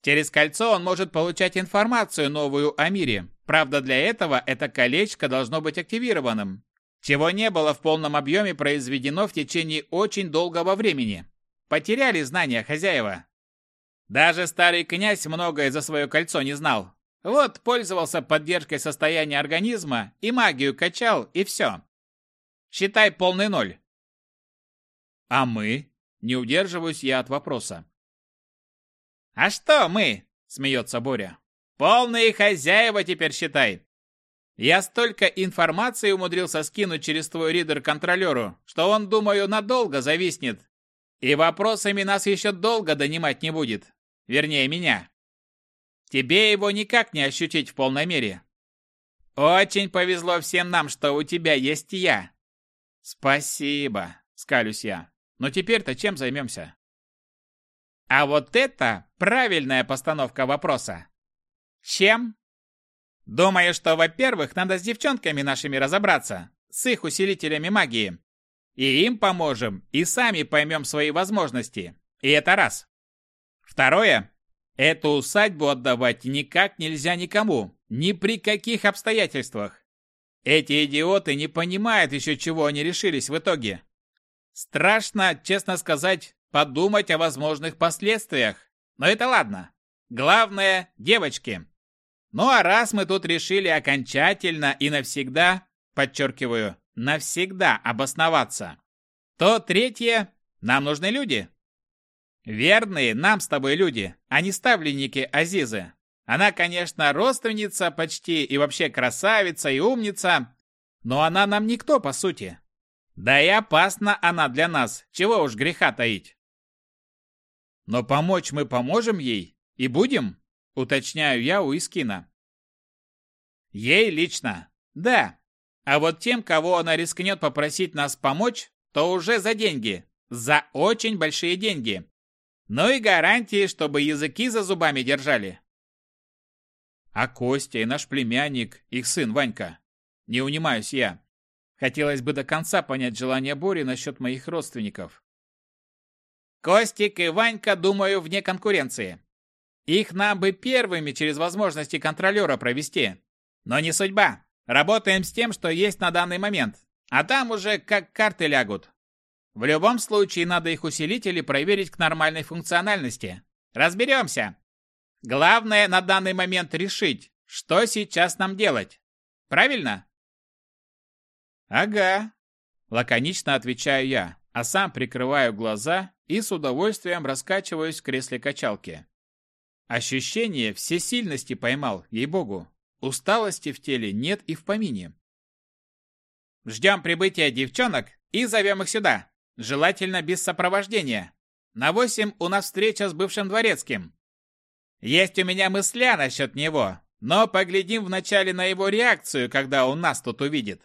Через кольцо он может получать информацию новую о мире. Правда, для этого это колечко должно быть активированным, чего не было в полном объеме произведено в течение очень долгого времени. Потеряли знания хозяева. Даже старый князь многое за свое кольцо не знал. Вот пользовался поддержкой состояния организма и магию качал, и все. Считай полный ноль. А мы? Не удерживаюсь я от вопроса. «А что мы?» – смеется Боря. «Полные хозяева теперь считай. Я столько информации умудрился скинуть через твой ридер контролеру, что он, думаю, надолго зависнет. И вопросами нас еще долго донимать не будет. Вернее, меня. Тебе его никак не ощутить в полной мере. Очень повезло всем нам, что у тебя есть я. Спасибо, скалюсь я. Но теперь-то чем займемся? А вот это правильная постановка вопроса. Чем? Думаю, что, во-первых, надо с девчонками нашими разобраться, с их усилителями магии. И им поможем, и сами поймем свои возможности. И это раз. Второе. Эту усадьбу отдавать никак нельзя никому, ни при каких обстоятельствах. Эти идиоты не понимают еще, чего они решились в итоге. Страшно, честно сказать, подумать о возможных последствиях. Но это ладно. Главное – девочки. Ну а раз мы тут решили окончательно и навсегда, подчеркиваю, навсегда обосноваться, то третье – нам нужны люди. Верные нам с тобой люди, а не ставленники Азизы. Она, конечно, родственница почти и вообще красавица и умница, но она нам никто, по сути. Да и опасна она для нас, чего уж греха таить. Но помочь мы поможем ей и будем, уточняю я у Искина. Ей лично, да. А вот тем, кого она рискнет попросить нас помочь, то уже за деньги, за очень большие деньги. Ну и гарантии, чтобы языки за зубами держали. А Костя и наш племянник, их сын Ванька. Не унимаюсь я. Хотелось бы до конца понять желание Бори насчет моих родственников. Костик и Ванька, думаю, вне конкуренции. Их нам бы первыми через возможности контролера провести. Но не судьба. Работаем с тем, что есть на данный момент. А там уже как карты лягут. В любом случае, надо их усилители проверить к нормальной функциональности. Разберемся. Главное на данный момент решить, что сейчас нам делать. Правильно? Ага. Лаконично отвечаю я, а сам прикрываю глаза и с удовольствием раскачиваюсь в кресле качалки. Ощущение всесильности поймал, ей-богу. Усталости в теле нет и в помине. Ждем прибытия девчонок и зовем их сюда. Желательно без сопровождения. На восемь у нас встреча с бывшим дворецким. Есть у меня мысля насчет него, но поглядим вначале на его реакцию, когда он нас тут увидит.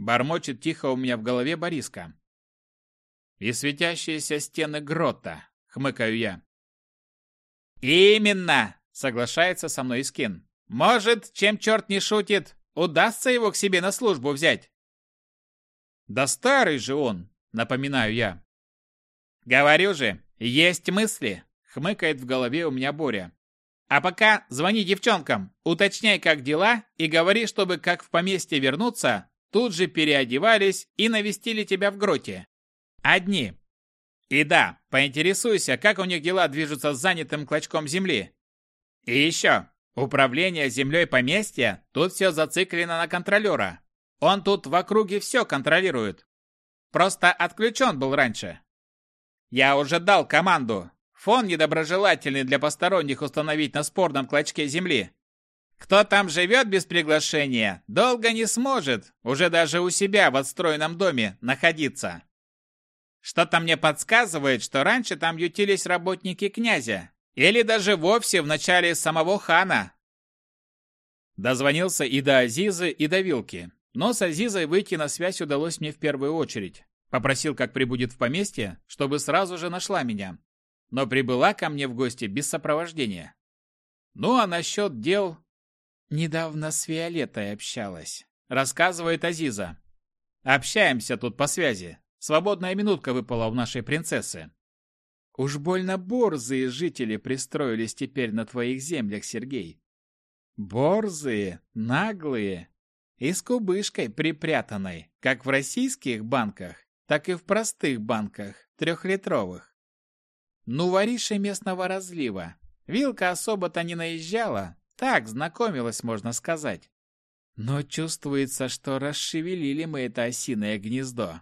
Бормочет тихо у меня в голове Бориска. И светящиеся стены грота, хмыкаю я. Именно, соглашается со мной Искин. Может, чем черт не шутит, удастся его к себе на службу взять. Да старый же он, напоминаю я. Говорю же, есть мысли, хмыкает в голове у меня Боря. А пока звони девчонкам, уточняй, как дела, и говори, чтобы как в поместье вернуться, тут же переодевались и навестили тебя в гроте. Одни. И да, поинтересуйся, как у них дела движутся с занятым клочком земли. И еще, управление землей поместья, тут все зациклено на контролера. Он тут в округе все контролирует. Просто отключен был раньше. Я уже дал команду, Фон недоброжелательный для посторонних установить на спорном клочке земли. Кто там живет без приглашения, долго не сможет, уже даже у себя в отстроенном доме, находиться. Что-то мне подсказывает, что раньше там ютились работники князя, или даже вовсе в начале самого хана. Дозвонился и до Азизы, и до Вилки. Но с Азизой выйти на связь удалось мне в первую очередь. Попросил, как прибудет в поместье, чтобы сразу же нашла меня но прибыла ко мне в гости без сопровождения. Ну а насчет дел... Недавно с Виолеттой общалась, рассказывает Азиза. Общаемся тут по связи. Свободная минутка выпала у нашей принцессы. Уж больно борзые жители пристроились теперь на твоих землях, Сергей. Борзые, наглые и с кубышкой припрятанной, как в российских банках, так и в простых банках, трехлитровых. Ну, вориши местного разлива. Вилка особо-то не наезжала, так, знакомилась, можно сказать. Но чувствуется, что расшевелили мы это осиное гнездо.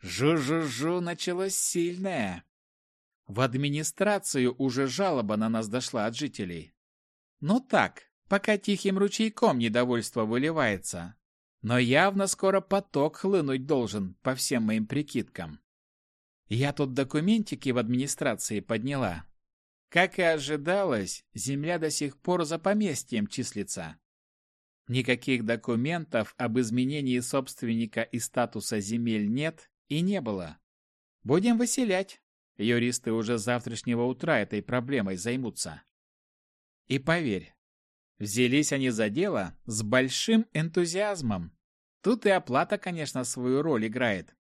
Жу-жу-жу началось сильное. В администрацию уже жалоба на нас дошла от жителей. Ну так, пока тихим ручейком недовольство выливается. Но явно скоро поток хлынуть должен, по всем моим прикидкам. Я тут документики в администрации подняла. Как и ожидалось, земля до сих пор за поместьем числится. Никаких документов об изменении собственника и статуса земель нет и не было. Будем выселять. Юристы уже с завтрашнего утра этой проблемой займутся. И поверь, взялись они за дело с большим энтузиазмом. Тут и оплата, конечно, свою роль играет.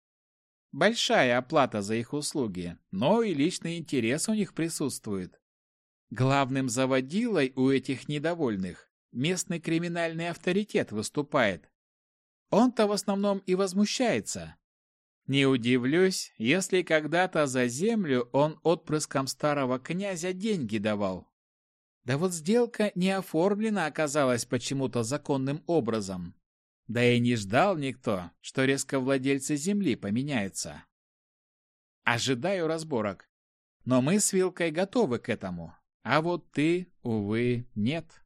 Большая оплата за их услуги, но и личный интерес у них присутствует. Главным заводилой у этих недовольных местный криминальный авторитет выступает. Он-то в основном и возмущается. Не удивлюсь, если когда-то за землю он отпрыском старого князя деньги давал. Да вот сделка не оформлена оказалась почему-то законным образом. Да и не ждал никто, что резко владельцы земли поменяются. Ожидаю разборок. Но мы с Вилкой готовы к этому. А вот ты, увы, нет.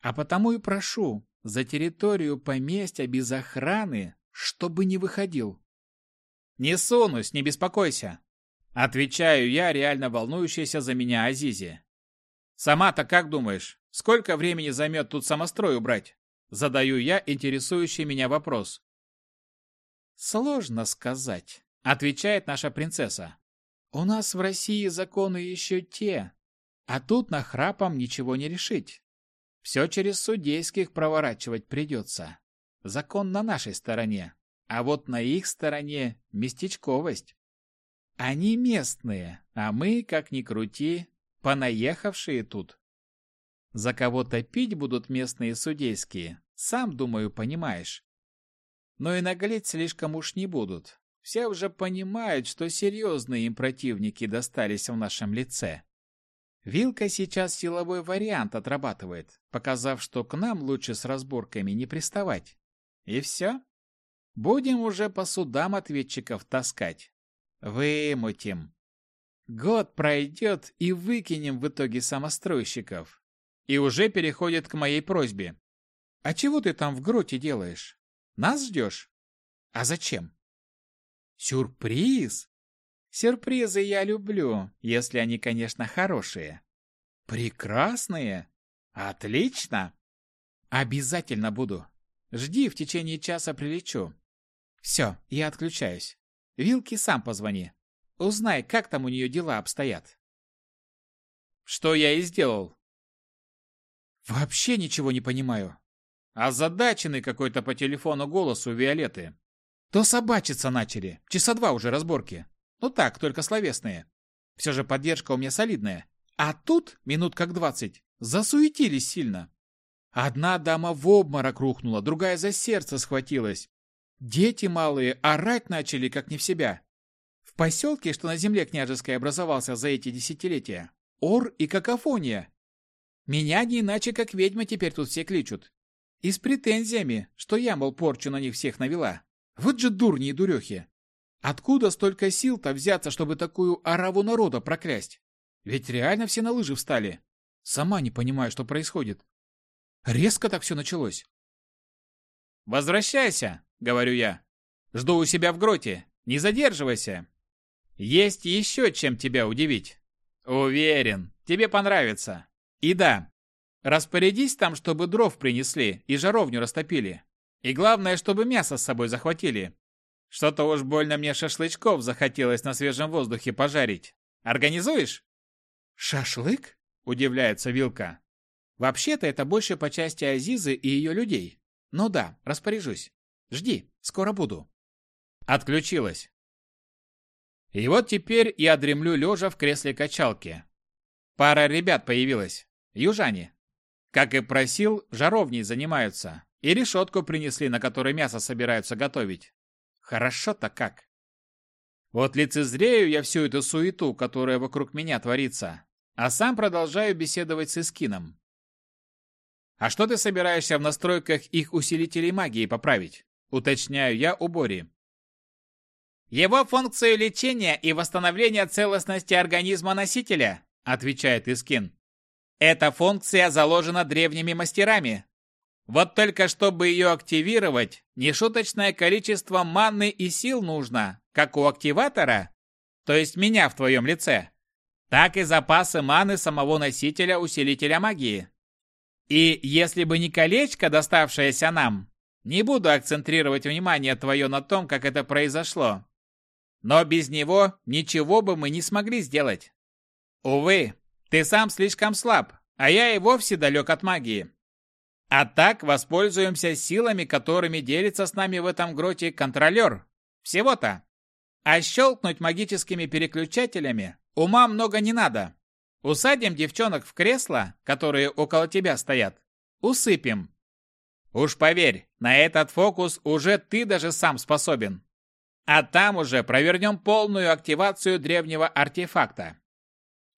А потому и прошу, за территорию поместья без охраны, чтобы не выходил. Не сунусь, не беспокойся. Отвечаю я, реально волнующаяся за меня Азизе. Сама-то как думаешь, сколько времени займет тут самострой убрать? Задаю я интересующий меня вопрос. «Сложно сказать», — отвечает наша принцесса. «У нас в России законы еще те, а тут на храпом ничего не решить. Все через судейских проворачивать придется. Закон на нашей стороне, а вот на их стороне местечковость. Они местные, а мы, как ни крути, понаехавшие тут. За кого топить будут местные судейские, сам, думаю, понимаешь. Но и наглеть слишком уж не будут. Все уже понимают, что серьезные им противники достались в нашем лице. Вилка сейчас силовой вариант отрабатывает, показав, что к нам лучше с разборками не приставать. И все. Будем уже по судам ответчиков таскать. Вымутим. Год пройдет и выкинем в итоге самостройщиков и уже переходит к моей просьбе. «А чего ты там в гроте делаешь? Нас ждешь?» «А зачем?» «Сюрприз!» «Сюрпризы я люблю, если они, конечно, хорошие». «Прекрасные! Отлично!» «Обязательно буду. Жди, в течение часа прилечу. Все, я отключаюсь. Вилке сам позвони. Узнай, как там у нее дела обстоят. Что я и сделал. Вообще ничего не понимаю. Озадаченный какой-то по телефону голос у Виолетты. То собачиться начали. Часа два уже разборки. Ну так, только словесные. Все же поддержка у меня солидная. А тут, минут как двадцать, засуетились сильно. Одна дама в обморок рухнула, другая за сердце схватилась. Дети малые орать начали, как не в себя. В поселке, что на земле княжеской образовался за эти десятилетия, ор и какофония. Меня не иначе, как ведьма теперь тут все кличут. И с претензиями, что я, мол, порчу на них всех навела. Вот же дурни и дурехи. Откуда столько сил-то взяться, чтобы такую ораву народа проклясть? Ведь реально все на лыжи встали. Сама не понимаю, что происходит. Резко так все началось. «Возвращайся», — говорю я. «Жду у себя в гроте. Не задерживайся. Есть еще чем тебя удивить. Уверен, тебе понравится. И да, распорядись там, чтобы дров принесли и жаровню растопили. И главное, чтобы мясо с собой захватили. Что-то уж больно мне шашлычков захотелось на свежем воздухе пожарить. Организуешь? Шашлык? Удивляется Вилка. Вообще-то это больше по части Азизы и ее людей. Ну да, распоряжусь. Жди, скоро буду. Отключилась. И вот теперь я дремлю лежа в кресле качалки. Пара ребят появилась. Южане. Как и просил, жаровней занимаются. И решетку принесли, на которой мясо собираются готовить. Хорошо-то как. Вот лицезрею я всю эту суету, которая вокруг меня творится, а сам продолжаю беседовать с Искином. «А что ты собираешься в настройках их усилителей магии поправить?» Уточняю я у Бори. «Его функцию лечения и восстановления целостности организма носителя», отвечает Искин. «Эта функция заложена древними мастерами. Вот только чтобы ее активировать, нешуточное количество маны и сил нужно, как у активатора, то есть меня в твоем лице, так и запасы маны самого носителя усилителя магии. И если бы не колечко, доставшееся нам, не буду акцентрировать внимание твое на том, как это произошло. Но без него ничего бы мы не смогли сделать. Увы, ты сам слишком слаб, а я и вовсе далек от магии. А так воспользуемся силами, которыми делится с нами в этом гроте контролер. Всего-то. А щелкнуть магическими переключателями ума много не надо. Усадим девчонок в кресла, которые около тебя стоят. Усыпем. Уж поверь, на этот фокус уже ты даже сам способен. А там уже провернем полную активацию древнего артефакта.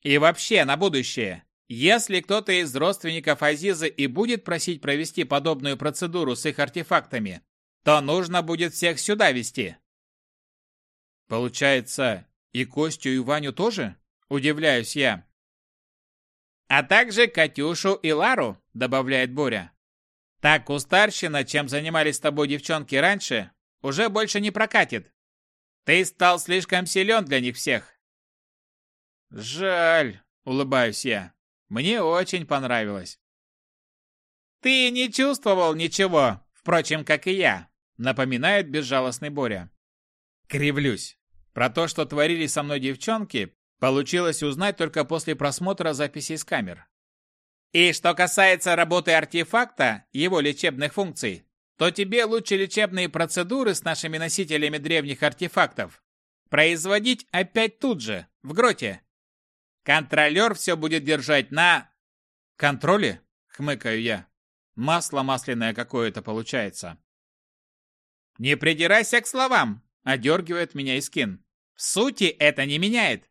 И вообще, на будущее, если кто-то из родственников Азизы и будет просить провести подобную процедуру с их артефактами, то нужно будет всех сюда вести. Получается, и Костю, и Ваню тоже? Удивляюсь я. А также Катюшу и Лару, добавляет Боря. Так кустарщина, чем занимались с тобой девчонки раньше, уже больше не прокатит. Ты стал слишком силен для них всех. Жаль, улыбаюсь я. Мне очень понравилось. Ты не чувствовал ничего, впрочем, как и я, напоминает безжалостный Боря. Кривлюсь. Про то, что творили со мной девчонки, Получилось узнать только после просмотра записей с камер. И что касается работы артефакта, его лечебных функций, то тебе лучше лечебные процедуры с нашими носителями древних артефактов производить опять тут же, в гроте. Контролер все будет держать на... Контроле? Хмыкаю я. Масло масляное какое-то получается. Не придирайся к словам, одергивает меня Искин. В сути это не меняет.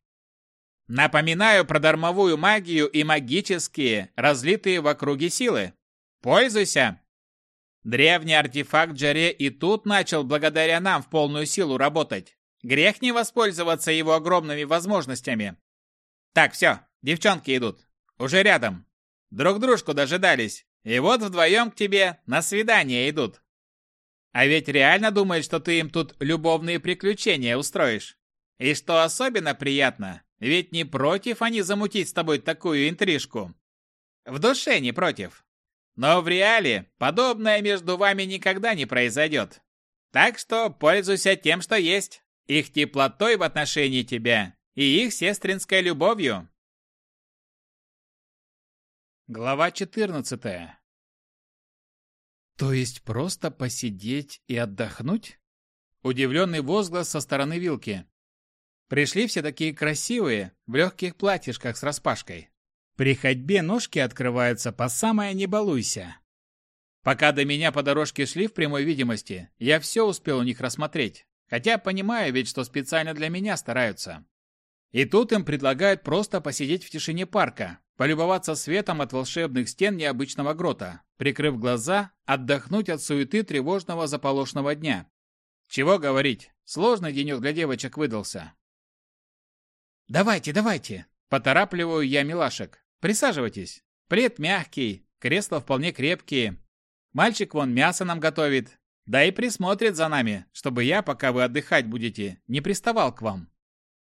Напоминаю про дармовую магию и магические, разлитые в округе силы. Пользуйся! Древний артефакт Джаре и тут начал благодаря нам в полную силу работать. Грех не воспользоваться его огромными возможностями. Так, все, девчонки идут. Уже рядом. Друг дружку дожидались. И вот вдвоем к тебе на свидание идут. А ведь реально думают, что ты им тут любовные приключения устроишь. И что особенно приятно, ведь не против они замутить с тобой такую интрижку. В душе не против. Но в реале подобное между вами никогда не произойдет. Так что пользуйся тем, что есть. Их теплотой в отношении тебя и их сестринской любовью. Глава 14. То есть просто посидеть и отдохнуть? Удивленный возглас со стороны вилки. Пришли все такие красивые, в легких платьишках с распашкой. При ходьбе ножки открываются по самое не балуйся. Пока до меня по дорожке шли в прямой видимости, я все успел у них рассмотреть. Хотя понимаю ведь, что специально для меня стараются. И тут им предлагают просто посидеть в тишине парка, полюбоваться светом от волшебных стен необычного грота, прикрыв глаза, отдохнуть от суеты тревожного заполошного дня. Чего говорить, сложный денек для девочек выдался. «Давайте, давайте!» – поторапливаю я милашек. «Присаживайтесь. Плед мягкий, кресла вполне крепкие. Мальчик вон мясо нам готовит. Да и присмотрит за нами, чтобы я, пока вы отдыхать будете, не приставал к вам».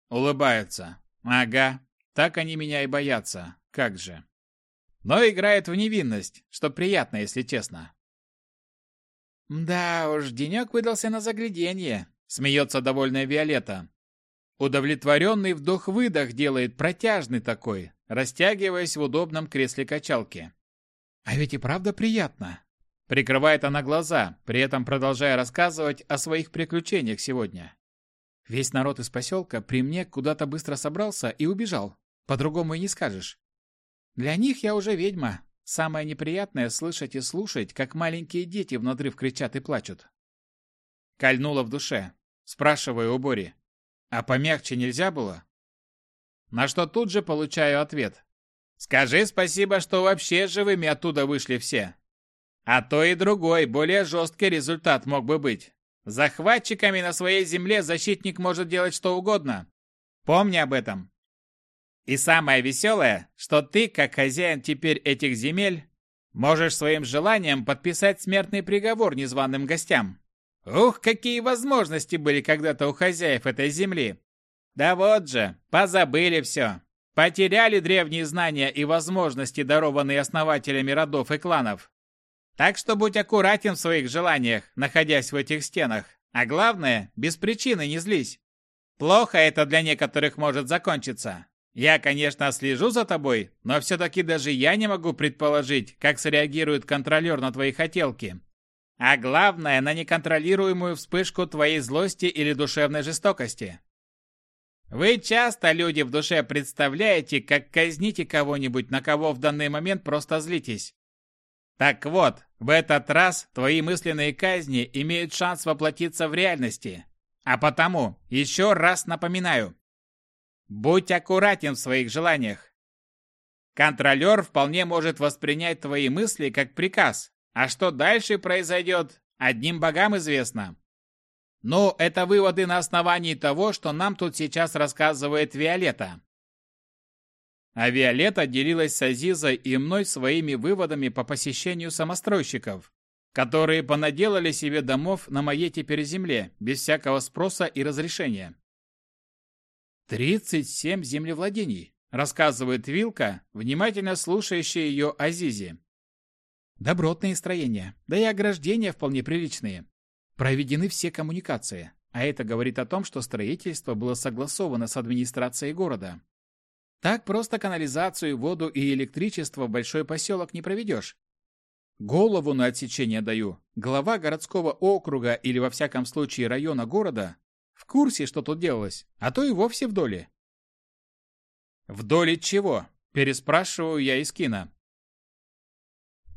Улыбаются. «Ага, так они меня и боятся. Как же. Но играет в невинность, что приятно, если честно. Да уж, денек выдался на загляденье, смеется довольная Виолетта. Удовлетворенный вдох-выдох делает протяжный такой, растягиваясь в удобном кресле качалки. А ведь и правда приятно. Прикрывает она глаза, при этом продолжая рассказывать о своих приключениях сегодня. Весь народ из поселка при мне куда-то быстро собрался и убежал. По-другому и не скажешь. Для них я уже ведьма. Самое неприятное — слышать и слушать, как маленькие дети в надрыв кричат и плачут. Кольнуло в душе. Спрашиваю у Бори. А помягче нельзя было? На что тут же получаю ответ. Скажи спасибо, что вообще живыми оттуда вышли все. А то и другой, более жесткий результат мог бы быть. Захватчиками на своей земле защитник может делать что угодно. Помни об этом. И самое веселое, что ты, как хозяин теперь этих земель, можешь своим желанием подписать смертный приговор незваным гостям. Ух, какие возможности были когда-то у хозяев этой земли. Да вот же, позабыли все. Потеряли древние знания и возможности, дарованные основателями родов и кланов. Так что будь аккуратен в своих желаниях, находясь в этих стенах. А главное, без причины не злись. Плохо это для некоторых может закончиться. Я, конечно, слежу за тобой, но все-таки даже я не могу предположить, как среагирует контролер на твои хотелки. А главное, на неконтролируемую вспышку твоей злости или душевной жестокости. Вы часто, люди в душе, представляете, как казните кого-нибудь, на кого в данный момент просто злитесь. Так вот, в этот раз твои мысленные казни имеют шанс воплотиться в реальности. А потому, еще раз напоминаю, Будь аккуратен в своих желаниях. Контролер вполне может воспринять твои мысли как приказ, а что дальше произойдет, одним богам известно. Но это выводы на основании того, что нам тут сейчас рассказывает Виолетта. А Виолетта делилась с Азизой и мной своими выводами по посещению самостройщиков, которые понаделали себе домов на моей теперь земле, без всякого спроса и разрешения. «Тридцать семь землевладений», — рассказывает Вилка, внимательно слушающая ее Азизи. «Добротные строения, да и ограждения вполне приличные. Проведены все коммуникации, а это говорит о том, что строительство было согласовано с администрацией города. Так просто канализацию, воду и электричество в большой поселок не проведешь. Голову на отсечение даю. Глава городского округа или во всяком случае района города в курсе, что тут делалось, а то и вовсе в доле. «В доле чего?» – переспрашиваю я из кино.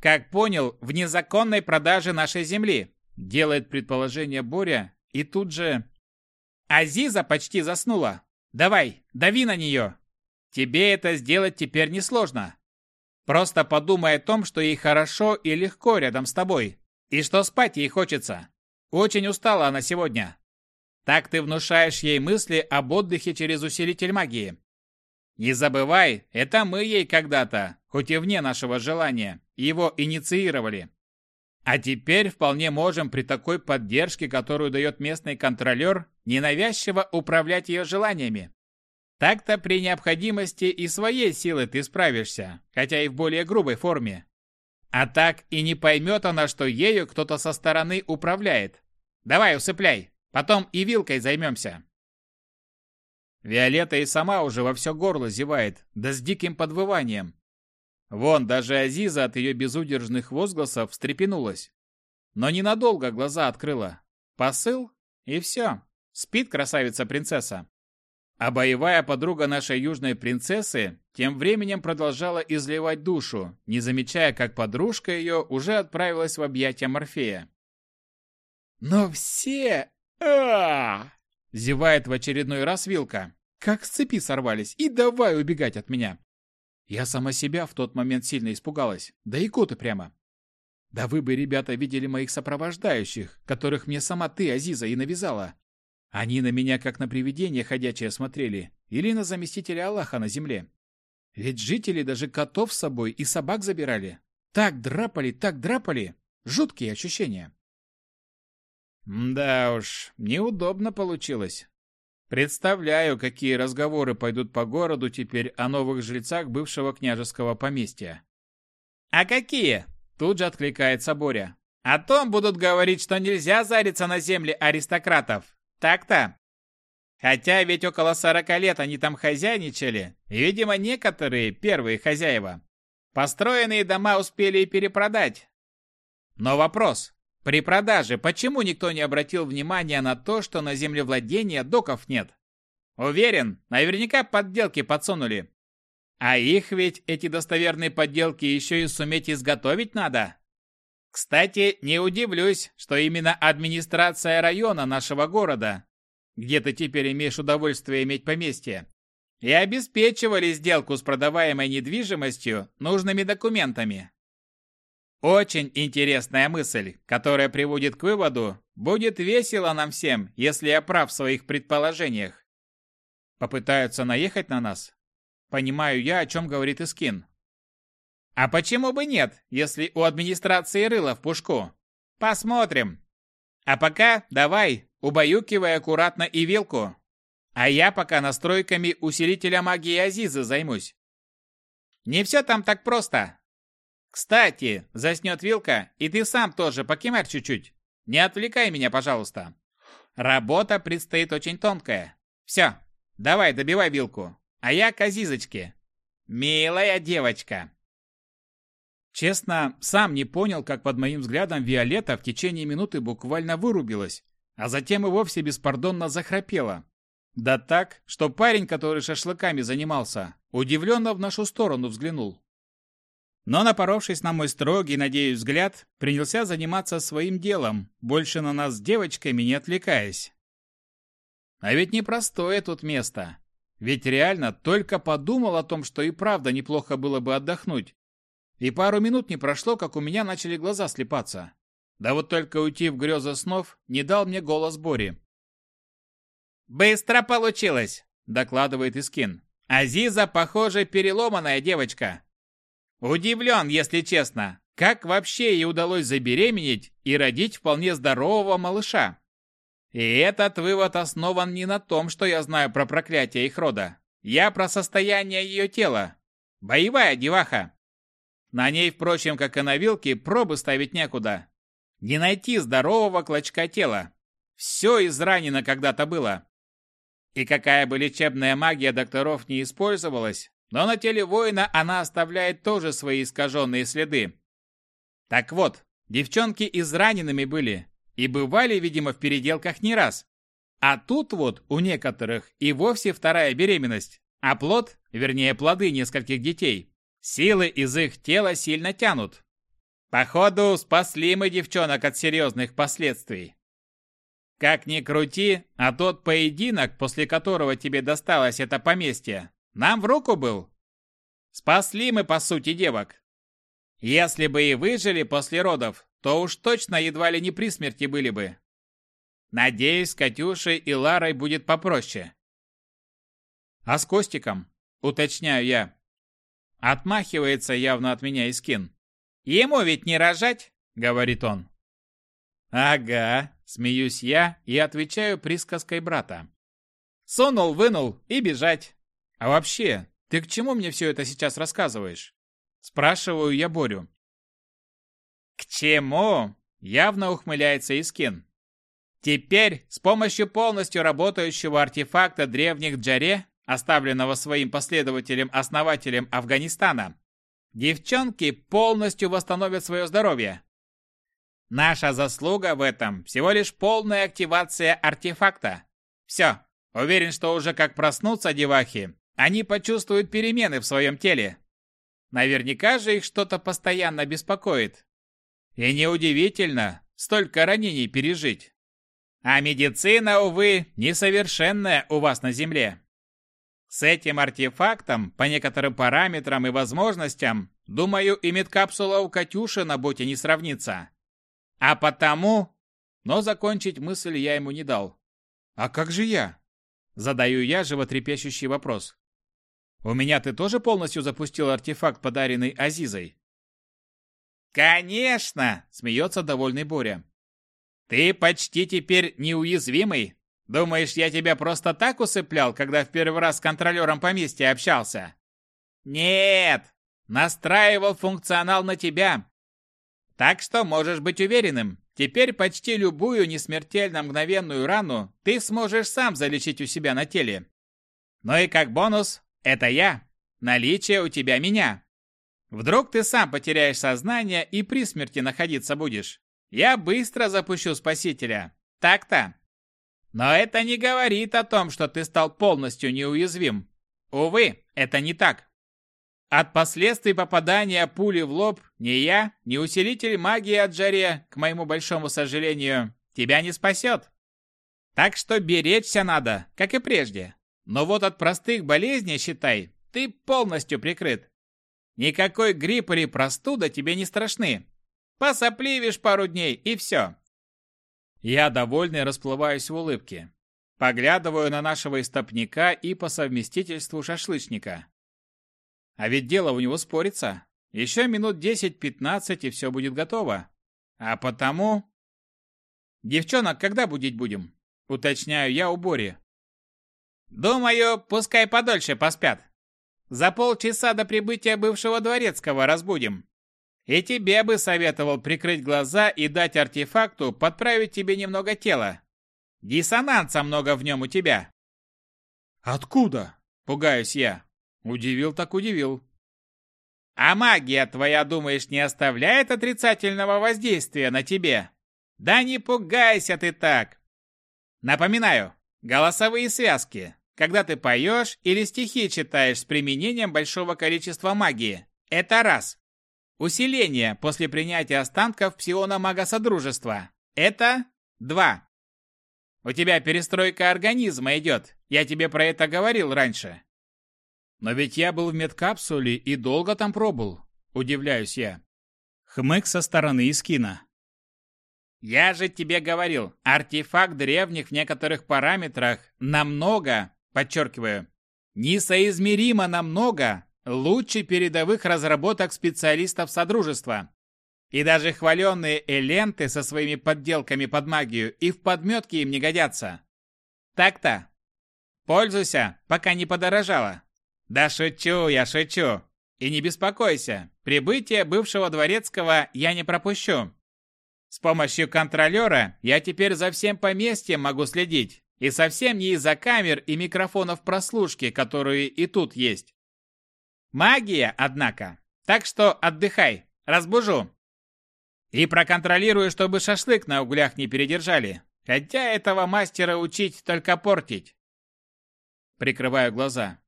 «Как понял, в незаконной продаже нашей земли», – делает предположение Боря, и тут же... «Азиза почти заснула. Давай, дави на нее. Тебе это сделать теперь несложно. Просто подумай о том, что ей хорошо и легко рядом с тобой, и что спать ей хочется. Очень устала она сегодня. Так ты внушаешь ей мысли об отдыхе через усилитель магии. Не забывай, это мы ей когда-то, хоть и вне нашего желания, его инициировали. А теперь вполне можем при такой поддержке, которую дает местный контролер, ненавязчиво управлять ее желаниями. Так-то при необходимости и своей силы ты справишься, хотя и в более грубой форме. А так и не поймет она, что ею кто-то со стороны управляет. Давай, усыпляй. Потом и вилкой займемся. Виолетта и сама уже во все горло зевает, да с диким подвыванием. Вон, даже Азиза от ее безудержных возгласов встрепенулась. Но ненадолго глаза открыла. Посыл, и все. Спит красавица-принцесса. А боевая подруга нашей южной принцессы тем временем продолжала изливать душу, не замечая, как подружка ее уже отправилась в объятия Морфея. «Но все... а Зевает в очередной раз Вилка. Как с цепи сорвались, и давай убегать от меня. Я сама себя в тот момент сильно испугалась, да и коты прямо. Да вы бы, ребята, видели моих сопровождающих, которых мне сама ты, Азиза, и навязала. Они на меня как на привидение ходячее смотрели, или на заместителя Аллаха на земле. Ведь жители даже котов с собой и собак забирали. Так драпали, так драпали. Жуткие ощущения. Да уж, неудобно получилось. Представляю, какие разговоры пойдут по городу теперь о новых жильцах бывшего княжеского поместья. А какие? Тут же откликается Боря. О том будут говорить, что нельзя зариться на земли аристократов. Так-то. Хотя ведь около сорока лет они там хозяйничали, и, видимо, некоторые, первые хозяева, построенные дома успели и перепродать. Но вопрос, при продаже почему никто не обратил внимания на то, что на землевладения доков нет? Уверен, наверняка подделки подсунули. А их ведь, эти достоверные подделки, еще и суметь изготовить надо. Кстати, не удивлюсь, что именно администрация района нашего города, где ты теперь имеешь удовольствие иметь поместье, и обеспечивали сделку с продаваемой недвижимостью нужными документами. Очень интересная мысль, которая приводит к выводу, будет весело нам всем, если я прав в своих предположениях. Попытаются наехать на нас? Понимаю я, о чем говорит Искин. А почему бы нет, если у администрации рыло в пушку? Посмотрим. А пока давай, убаюкивай аккуратно и вилку. А я пока настройками усилителя магии Азизы займусь. Не все там так просто. Кстати, заснет вилка, и ты сам тоже покемарь чуть-чуть. Не отвлекай меня, пожалуйста. Работа предстоит очень тонкая. Все, давай добивай вилку, а я к Азизочке. Милая девочка. Честно, сам не понял, как под моим взглядом Виолетта в течение минуты буквально вырубилась, а затем и вовсе беспардонно захрапела. Да так, что парень, который шашлыками занимался, удивленно в нашу сторону взглянул но, напоровшись на мой строгий, надеюсь, взгляд, принялся заниматься своим делом, больше на нас с девочками не отвлекаясь. А ведь непростое тут место. Ведь реально только подумал о том, что и правда неплохо было бы отдохнуть. И пару минут не прошло, как у меня начали глаза слепаться. Да вот только уйти в грезы снов не дал мне голос Бори. «Быстро получилось!» – докладывает Искин. «Азиза, похоже, переломанная девочка. Удивлен, если честно, как вообще ей удалось забеременеть и родить вполне здорового малыша. И этот вывод основан не на том, что я знаю про проклятие их рода. Я про состояние ее тела. Боевая деваха. На ней, впрочем, как и на вилке, пробы ставить некуда. Не найти здорового клочка тела. Все изранено когда-то было. И какая бы лечебная магия докторов не использовалась, но на теле воина она оставляет тоже свои искаженные следы. Так вот, девчонки израненными были и бывали, видимо, в переделках не раз. А тут вот у некоторых и вовсе вторая беременность, а плод, вернее плоды нескольких детей, силы из их тела сильно тянут. Походу, спасли мы девчонок от серьезных последствий. Как ни крути, а тот поединок, после которого тебе досталось это поместье, нам в руку был. Спасли мы, по сути, девок. Если бы и выжили после родов, то уж точно едва ли не при смерти были бы. Надеюсь, с Катюшей и Ларой будет попроще. А с Костиком? Уточняю я. Отмахивается явно от меня Искин. Ему ведь не рожать, говорит он. Ага, смеюсь я и отвечаю присказкой брата. Сунул, вынул и бежать. А вообще, ты к чему мне все это сейчас рассказываешь? Спрашиваю я Борю. К чему? Явно ухмыляется Искин. Теперь с помощью полностью работающего артефакта древних Джаре, оставленного своим последователем-основателем Афганистана, девчонки полностью восстановят свое здоровье. Наша заслуга в этом всего лишь полная активация артефакта. Все, уверен, что уже как проснутся девахи, они почувствуют перемены в своем теле. Наверняка же их что-то постоянно беспокоит. И неудивительно столько ранений пережить. А медицина, увы, несовершенная у вас на Земле. С этим артефактом, по некоторым параметрам и возможностям, думаю, и медкапсула у Катюши на боте не сравнится. А потому... Но закончить мысль я ему не дал. «А как же я?» Задаю я животрепещущий вопрос. «У меня ты тоже полностью запустил артефакт, подаренный Азизой?» «Конечно!» — смеется довольный Боря. «Ты почти теперь неуязвимый. Думаешь, я тебя просто так усыплял, когда в первый раз с контролером поместья общался?» «Нет! Настраивал функционал на тебя. Так что можешь быть уверенным, теперь почти любую несмертельно мгновенную рану ты сможешь сам залечить у себя на теле. Но и как бонус, это я. Наличие у тебя меня. Вдруг ты сам потеряешь сознание и при смерти находиться будешь. Я быстро запущу спасителя. Так-то. Но это не говорит о том, что ты стал полностью неуязвим. Увы, это не так. От последствий попадания пули в лоб ни я, ни усилитель магии от жаре, к моему большому сожалению, тебя не спасет. Так что беречься надо, как и прежде. Но вот от простых болезней, считай, ты полностью прикрыт. Никакой грипп или простуда тебе не страшны. Посопливишь пару дней и все. Я довольный расплываюсь в улыбке. Поглядываю на нашего истопника и по совместительству шашлычника. А ведь дело у него спорится. Еще минут 10-15 и все будет готово. А потому... Девчонок когда будить будем? Уточняю я у Бори. Думаю, пускай подольше поспят. За полчаса до прибытия бывшего дворецкого разбудим. И тебе бы советовал прикрыть глаза и дать артефакту подправить тебе немного тела. Диссонанса много в нем у тебя. Откуда? Пугаюсь я. Удивил так удивил. А магия твоя, думаешь, не оставляет отрицательного воздействия на тебе? Да не пугайся ты так. Напоминаю, голосовые связки когда ты поешь или стихи читаешь с применением большого количества магии. Это раз. Усиление после принятия останков псиона мага Содружества. Это два. У тебя перестройка организма идет. Я тебе про это говорил раньше. Но ведь я был в медкапсуле и долго там пробыл. Удивляюсь я. Хмык со стороны Искина. Я же тебе говорил, артефакт древних в некоторых параметрах намного, подчеркиваю, несоизмеримо намного лучше передовых разработок специалистов Содружества. И даже хваленные эленты со своими подделками под магию и в подметки им не годятся. Так-то. Пользуйся, пока не подорожало. Да шучу я, шучу. И не беспокойся, прибытие бывшего дворецкого я не пропущу. С помощью контролера я теперь за всем поместьем могу следить. И совсем не из-за камер и микрофонов прослушки, которые и тут есть. Магия, однако. Так что отдыхай, разбужу. И проконтролирую, чтобы шашлык на углях не передержали. Хотя этого мастера учить только портить. Прикрываю глаза.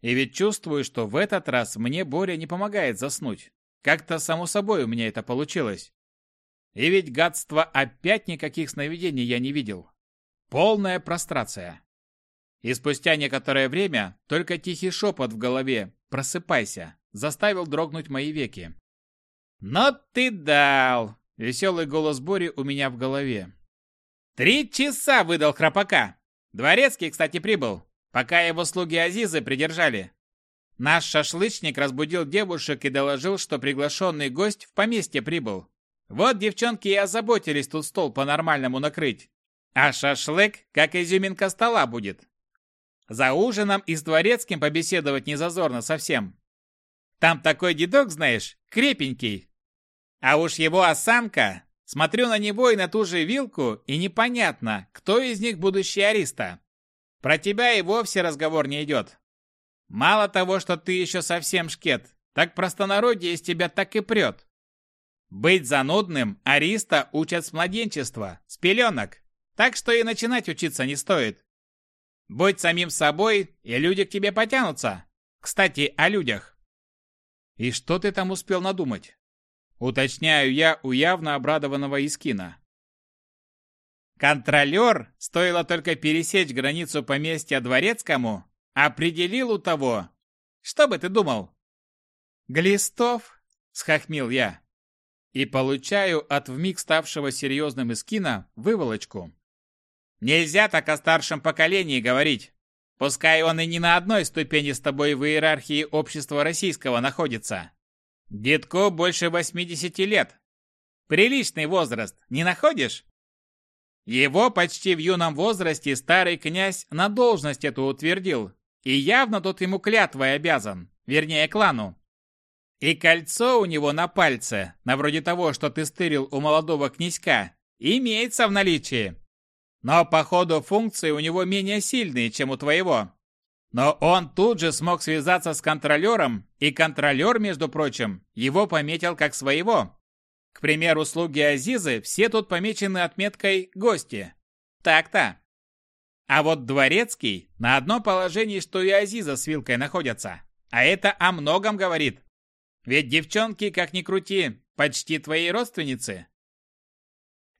И ведь чувствую, что в этот раз мне Боря не помогает заснуть. Как-то само собой у меня это получилось. И ведь гадство опять никаких сновидений я не видел. Полная прострация. И спустя некоторое время только тихий шепот в голове «Просыпайся!» заставил дрогнуть мои веки. «Но ты дал!» — веселый голос Бори у меня в голове. «Три часа выдал храпака! Дворецкий, кстати, прибыл, пока его слуги Азизы придержали. Наш шашлычник разбудил девушек и доложил, что приглашенный гость в поместье прибыл. Вот девчонки и озаботились тут стол по-нормальному накрыть. А шашлык, как изюминка стола будет. За ужином и с дворецким побеседовать не зазорно совсем. Там такой дедок, знаешь, крепенький. А уж его осанка Смотрю на него и на ту же вилку, и непонятно, кто из них будущий Ариста. Про тебя и вовсе разговор не идет. Мало того, что ты еще совсем шкет, так простонародье из тебя так и прет. Быть занудным Ариста учат с младенчества, с пеленок, так что и начинать учиться не стоит. Будь самим собой, и люди к тебе потянутся. Кстати, о людях. И что ты там успел надумать? Уточняю я у явно обрадованного Искина. Контролер, стоило только пересечь границу поместья Дворецкому, определил у того. Что бы ты думал? Глистов, схохмил я. И получаю от вмиг ставшего серьезным Искина выволочку. Нельзя так о старшем поколении говорить. Пускай он и не на одной ступени с тобой в иерархии общества российского находится. Дедко больше 80 лет. Приличный возраст, не находишь? Его почти в юном возрасте старый князь на должность эту утвердил, и явно тот ему клятвой обязан, вернее клану. И кольцо у него на пальце, на вроде того, что ты стырил у молодого князька, имеется в наличии. Но, походу, функции у него менее сильные, чем у твоего. Но он тут же смог связаться с контролером, и контролер, между прочим, его пометил как своего. К примеру, слуги Азизы все тут помечены отметкой «Гости». Так-то. А вот Дворецкий на одном положении, что и Азиза с Вилкой находятся. А это о многом говорит. Ведь девчонки, как ни крути, почти твои родственницы.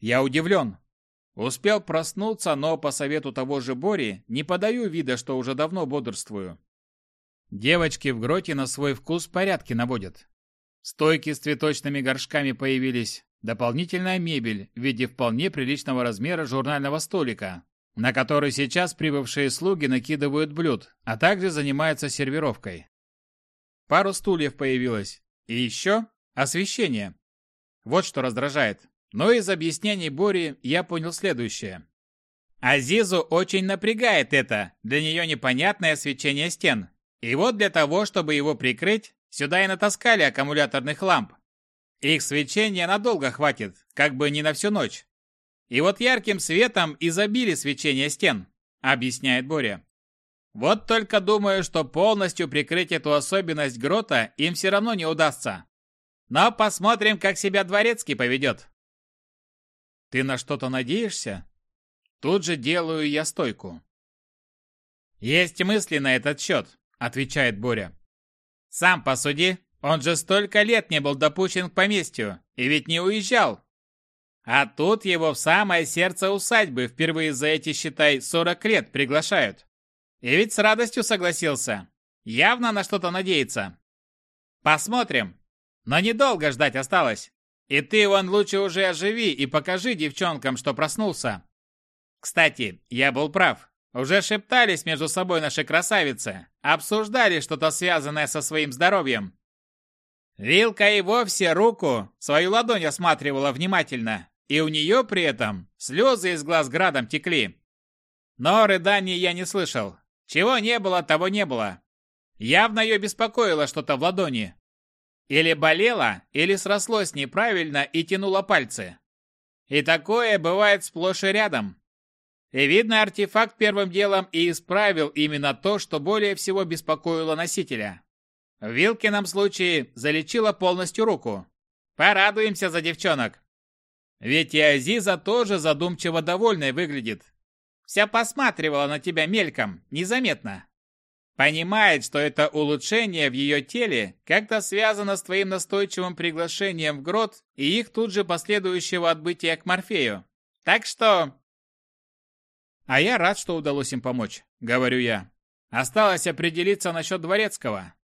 Я удивлен, Успел проснуться, но по совету того же Бори не подаю вида, что уже давно бодрствую. Девочки в гроте на свой вкус порядки наводят. Стойки с цветочными горшками появились, дополнительная мебель в виде вполне приличного размера журнального столика, на который сейчас прибывшие слуги накидывают блюд, а также занимаются сервировкой. Пару стульев появилось. И еще освещение. Вот что раздражает. Но из объяснений Бори я понял следующее. Азизу очень напрягает это, для нее непонятное свечение стен. И вот для того, чтобы его прикрыть, сюда и натаскали аккумуляторных ламп. Их свечения надолго хватит, как бы не на всю ночь. И вот ярким светом и забили свечение стен, объясняет Боря. Вот только думаю, что полностью прикрыть эту особенность грота им все равно не удастся. Но посмотрим, как себя Дворецкий поведет. Ты на что-то надеешься? Тут же делаю я стойку. Есть мысли на этот счет, отвечает Боря. Сам посуди, он же столько лет не был допущен к поместью, и ведь не уезжал. А тут его в самое сердце усадьбы впервые за эти, считай, 40 лет приглашают. И ведь с радостью согласился. Явно на что-то надеется. Посмотрим. Но недолго ждать осталось. И ты, вон, лучше уже оживи и покажи девчонкам, что проснулся. Кстати, я был прав. Уже шептались между собой наши красавицы, обсуждали что-то связанное со своим здоровьем. Вилка и вовсе руку, свою ладонь осматривала внимательно, и у нее при этом слезы из глаз градом текли. Но рыданий я не слышал. Чего не было, того не было. Явно ее беспокоило что-то в ладони, или болело, или срослось неправильно и тянуло пальцы. И такое бывает сплошь и рядом. И видно, артефакт первым делом и исправил именно то, что более всего беспокоило носителя. В Вилкином случае залечила полностью руку. Порадуемся за девчонок. Ведь и Азиза тоже задумчиво довольной выглядит. Вся посматривала на тебя мельком, незаметно. Понимает, что это улучшение в ее теле как-то связано с твоим настойчивым приглашением в грот и их тут же последующего отбытия к Морфею. Так что... А я рад, что удалось им помочь, говорю я. Осталось определиться насчет Дворецкого.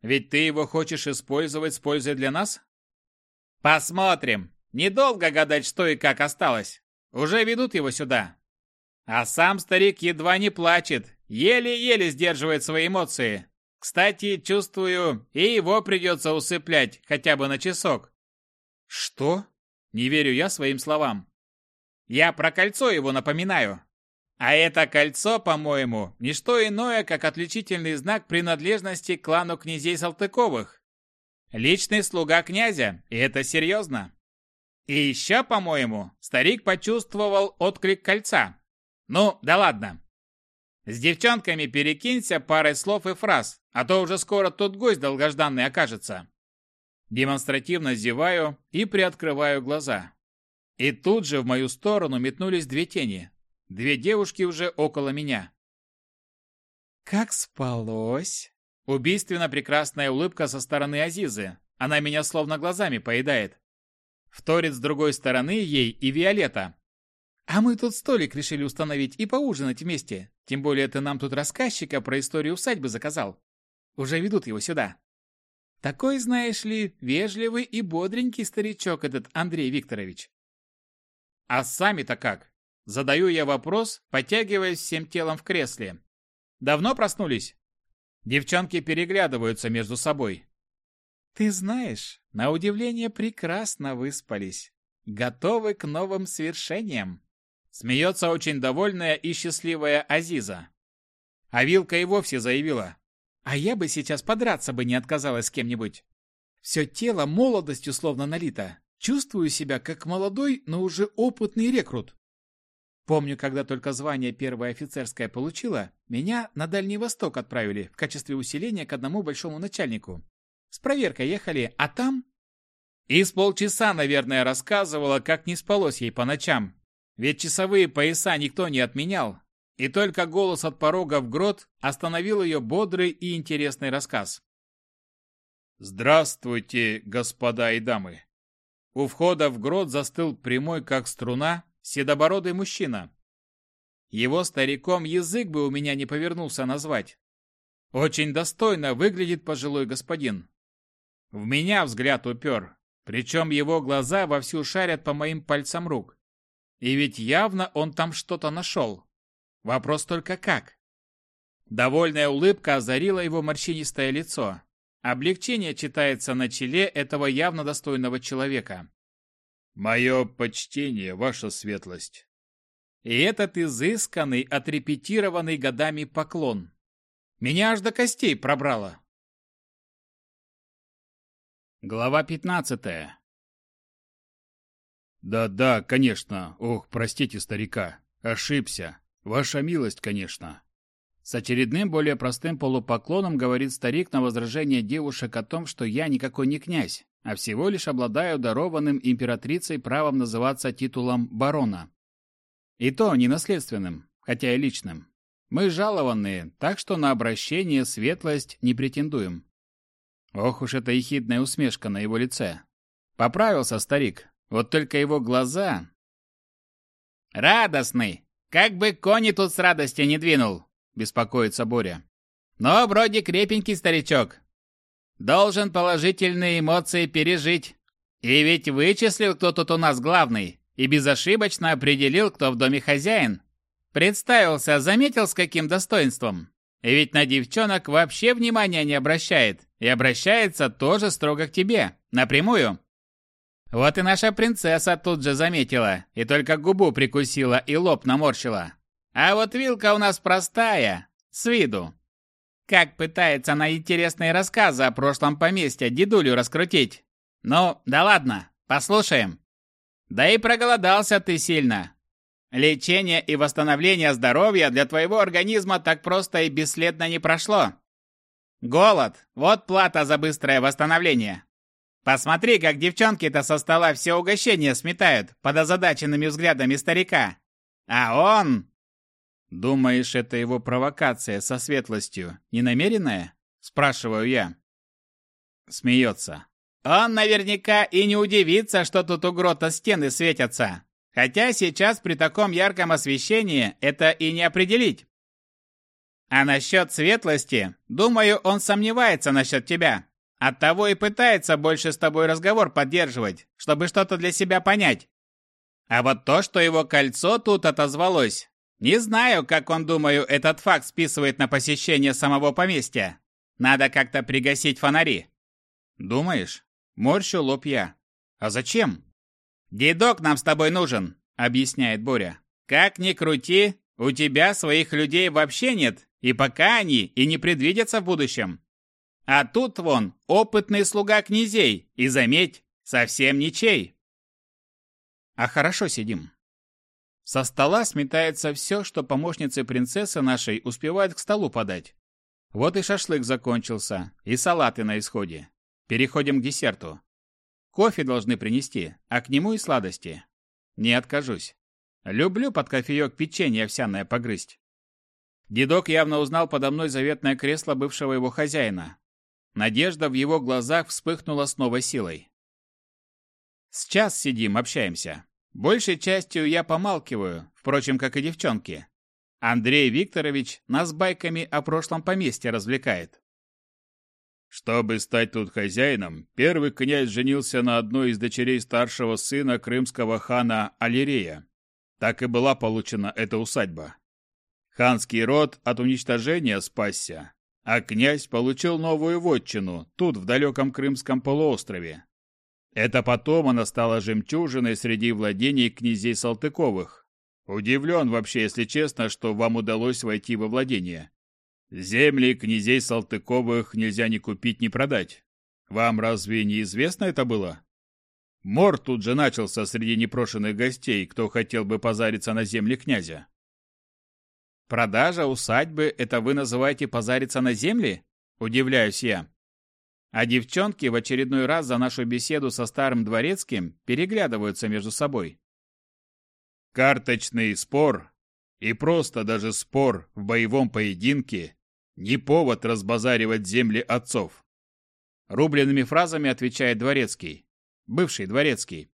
Ведь ты его хочешь использовать с пользой для нас? Посмотрим. Недолго гадать, что и как осталось. Уже ведут его сюда. А сам старик едва не плачет, еле-еле сдерживает свои эмоции. Кстати, чувствую, и его придется усыплять хотя бы на часок. Что? Не верю я своим словам. Я про кольцо его напоминаю. А это кольцо, по-моему, не что иное, как отличительный знак принадлежности к клану князей Салтыковых. Личный слуга князя, и это серьезно. И еще, по-моему, старик почувствовал отклик кольца. Ну, да ладно. С девчонками перекинься парой слов и фраз, а то уже скоро тот гость долгожданный окажется. Демонстративно зеваю и приоткрываю глаза. И тут же в мою сторону метнулись две тени. Две девушки уже около меня. «Как спалось?» Убийственно прекрасная улыбка со стороны Азизы. Она меня словно глазами поедает. Вторит с другой стороны ей и Виолетта. А мы тут столик решили установить и поужинать вместе. Тем более ты нам тут рассказчика про историю усадьбы заказал. Уже ведут его сюда. Такой, знаешь ли, вежливый и бодренький старичок этот Андрей Викторович. А сами-то как? Задаю я вопрос, подтягиваясь всем телом в кресле. Давно проснулись? Девчонки переглядываются между собой. Ты знаешь, на удивление прекрасно выспались. Готовы к новым свершениям. Смеется очень довольная и счастливая Азиза. А Вилка и вовсе заявила. А я бы сейчас подраться бы не отказалась с кем-нибудь. Все тело молодостью словно налито. Чувствую себя как молодой, но уже опытный рекрут. Помню, когда только звание первое офицерское получила, меня на Дальний Восток отправили в качестве усиления к одному большому начальнику. С проверкой ехали, а там... И с полчаса, наверное, рассказывала, как не спалось ей по ночам. Ведь часовые пояса никто не отменял. И только голос от порога в грот остановил ее бодрый и интересный рассказ. «Здравствуйте, господа и дамы!» У входа в грот застыл прямой, как струна, седобородый мужчина. Его стариком язык бы у меня не повернулся назвать. Очень достойно выглядит пожилой господин. В меня взгляд упер, причем его глаза вовсю шарят по моим пальцам рук. И ведь явно он там что-то нашел. Вопрос только как? Довольная улыбка озарила его морщинистое лицо. Облегчение читается на челе этого явно достойного человека. «Мое почтение, ваша светлость!» И этот изысканный, отрепетированный годами поклон. Меня аж до костей пробрало. Глава пятнадцатая. «Да-да, конечно. Ох, простите старика. Ошибся. Ваша милость, конечно». С очередным, более простым полупоклоном говорит старик на возражение девушек о том, что я никакой не князь, а всего лишь обладаю дарованным императрицей правом называться титулом барона. И то не наследственным, хотя и личным. Мы жалованные, так что на обращение светлость не претендуем. Ох уж эта ехидная усмешка на его лице. Поправился старик, вот только его глаза... «Радостный! Как бы кони тут с радости не двинул!» — беспокоится Боря. «Но вроде крепенький старичок. Должен положительные эмоции пережить. И ведь вычислил, кто тут у нас главный, и безошибочно определил, кто в доме хозяин. Представился, заметил с каким достоинством. И ведь на девчонок вообще внимания не обращает, и обращается тоже строго к тебе, напрямую. Вот и наша принцесса тут же заметила, и только губу прикусила и лоб наморщила. А вот вилка у нас простая, с виду. Как пытается на интересные рассказы о прошлом поместье дедулю раскрутить. Ну, да ладно, послушаем. Да и проголодался ты сильно. Лечение и восстановление здоровья для твоего организма так просто и бесследно не прошло. Голод – вот плата за быстрое восстановление. Посмотри, как девчонки-то со стола все угощения сметают под озадаченными взглядами старика. А он... Думаешь, это его провокация со светлостью ненамеренная? Спрашиваю я. Смеется. Он наверняка и не удивится, что тут у грота стены светятся. Хотя сейчас при таком ярком освещении это и не определить. А насчет светлости, думаю, он сомневается насчет тебя. Оттого и пытается больше с тобой разговор поддерживать, чтобы что-то для себя понять. А вот то, что его кольцо тут отозвалось, не знаю, как он, думаю, этот факт списывает на посещение самого поместья. Надо как-то пригасить фонари. Думаешь? Морщу лоб я. А зачем? Дедок нам с тобой нужен, объясняет Боря. Как ни крути, у тебя своих людей вообще нет, и пока они и не предвидятся в будущем. А тут вон опытный слуга князей, и заметь, совсем ничей. А хорошо сидим. Со стола сметается все, что помощницы принцессы нашей успевают к столу подать. Вот и шашлык закончился, и салаты на исходе. Переходим к десерту. Кофе должны принести, а к нему и сладости. Не откажусь. Люблю под кофеек печенье овсяное погрызть. Дедок явно узнал подо мной заветное кресло бывшего его хозяина. Надежда в его глазах вспыхнула с новой силой. С час сидим, общаемся. Большей частью я помалкиваю, впрочем, как и девчонки. Андрей Викторович нас байками о прошлом поместье развлекает. Чтобы стать тут хозяином, первый князь женился на одной из дочерей старшего сына крымского хана Алирея. Так и была получена эта усадьба. Ханский род от уничтожения спасся, а князь получил новую вотчину тут, в далеком Крымском полуострове. Это потом она стала жемчужиной среди владений князей Салтыковых. Удивлен вообще, если честно, что вам удалось войти во владение. Земли князей Салтыковых нельзя ни купить, ни продать. Вам разве не известно это было? Мор тут же начался среди непрошенных гостей, кто хотел бы позариться на земли князя. Продажа усадьбы – это вы называете позариться на земли? Удивляюсь я. А девчонки в очередной раз за нашу беседу со старым дворецким переглядываются между собой. Карточный спор и просто даже спор в боевом поединке не повод разбазаривать земли отцов. Рубленными фразами отвечает дворецкий. Бывший дворецкий.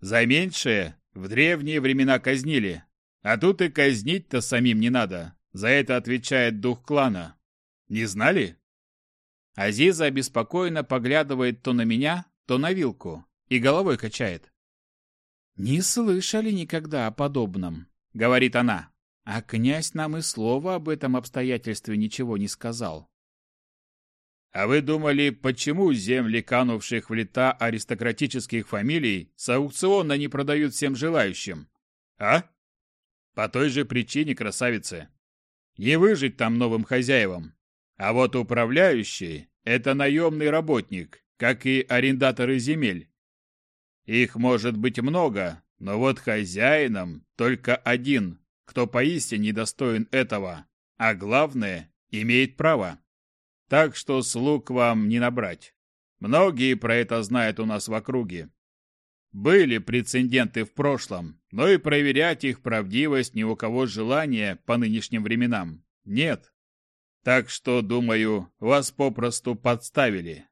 За меньшее в древние времена казнили, а тут и казнить-то самим не надо. За это отвечает дух клана. Не знали? Азиза обеспокоенно поглядывает то на меня, то на вилку и головой качает. «Не слышали никогда о подобном», — говорит она. А князь нам и слова об этом обстоятельстве ничего не сказал. А вы думали, почему земли канувших в лета аристократических фамилий с аукциона не продают всем желающим? А? По той же причине, красавицы. Не выжить там новым хозяевам. А вот управляющий – это наемный работник, как и арендаторы земель. Их может быть много, но вот хозяином только один, кто поистине достоин этого, а главное, имеет право. Так что слуг вам не набрать. Многие про это знают у нас в округе. Были прецеденты в прошлом, но и проверять их правдивость ни у кого желания по нынешним временам нет. Так что, думаю, вас попросту подставили.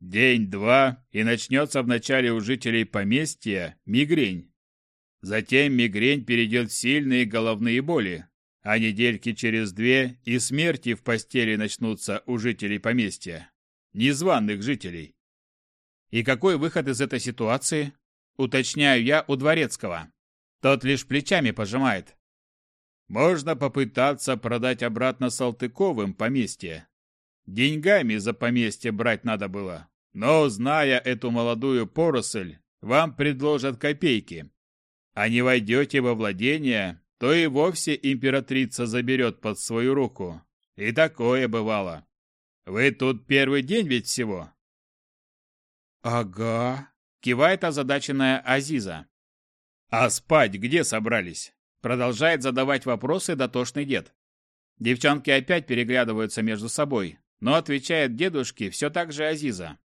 День-два, и начнется вначале у жителей поместья мигрень. Затем мигрень перейдет в сильные головные боли, а недельки через две и смерти в постели начнутся у жителей поместья. Незваных жителей. И какой выход из этой ситуации? Уточняю я у дворецкого. Тот лишь плечами пожимает. Можно попытаться продать обратно Салтыковым поместье. Деньгами за поместье брать надо было. Но, зная эту молодую поросль, вам предложат копейки. А не войдете во владение, то и вовсе императрица заберет под свою руку. И такое бывало. Вы тут первый день ведь всего? «Ага», — кивает озадаченная Азиза. «А спать где собрались?» Продолжает задавать вопросы дотошный дед. Девчонки опять переглядываются между собой, но отвечает дедушке все так же Азиза.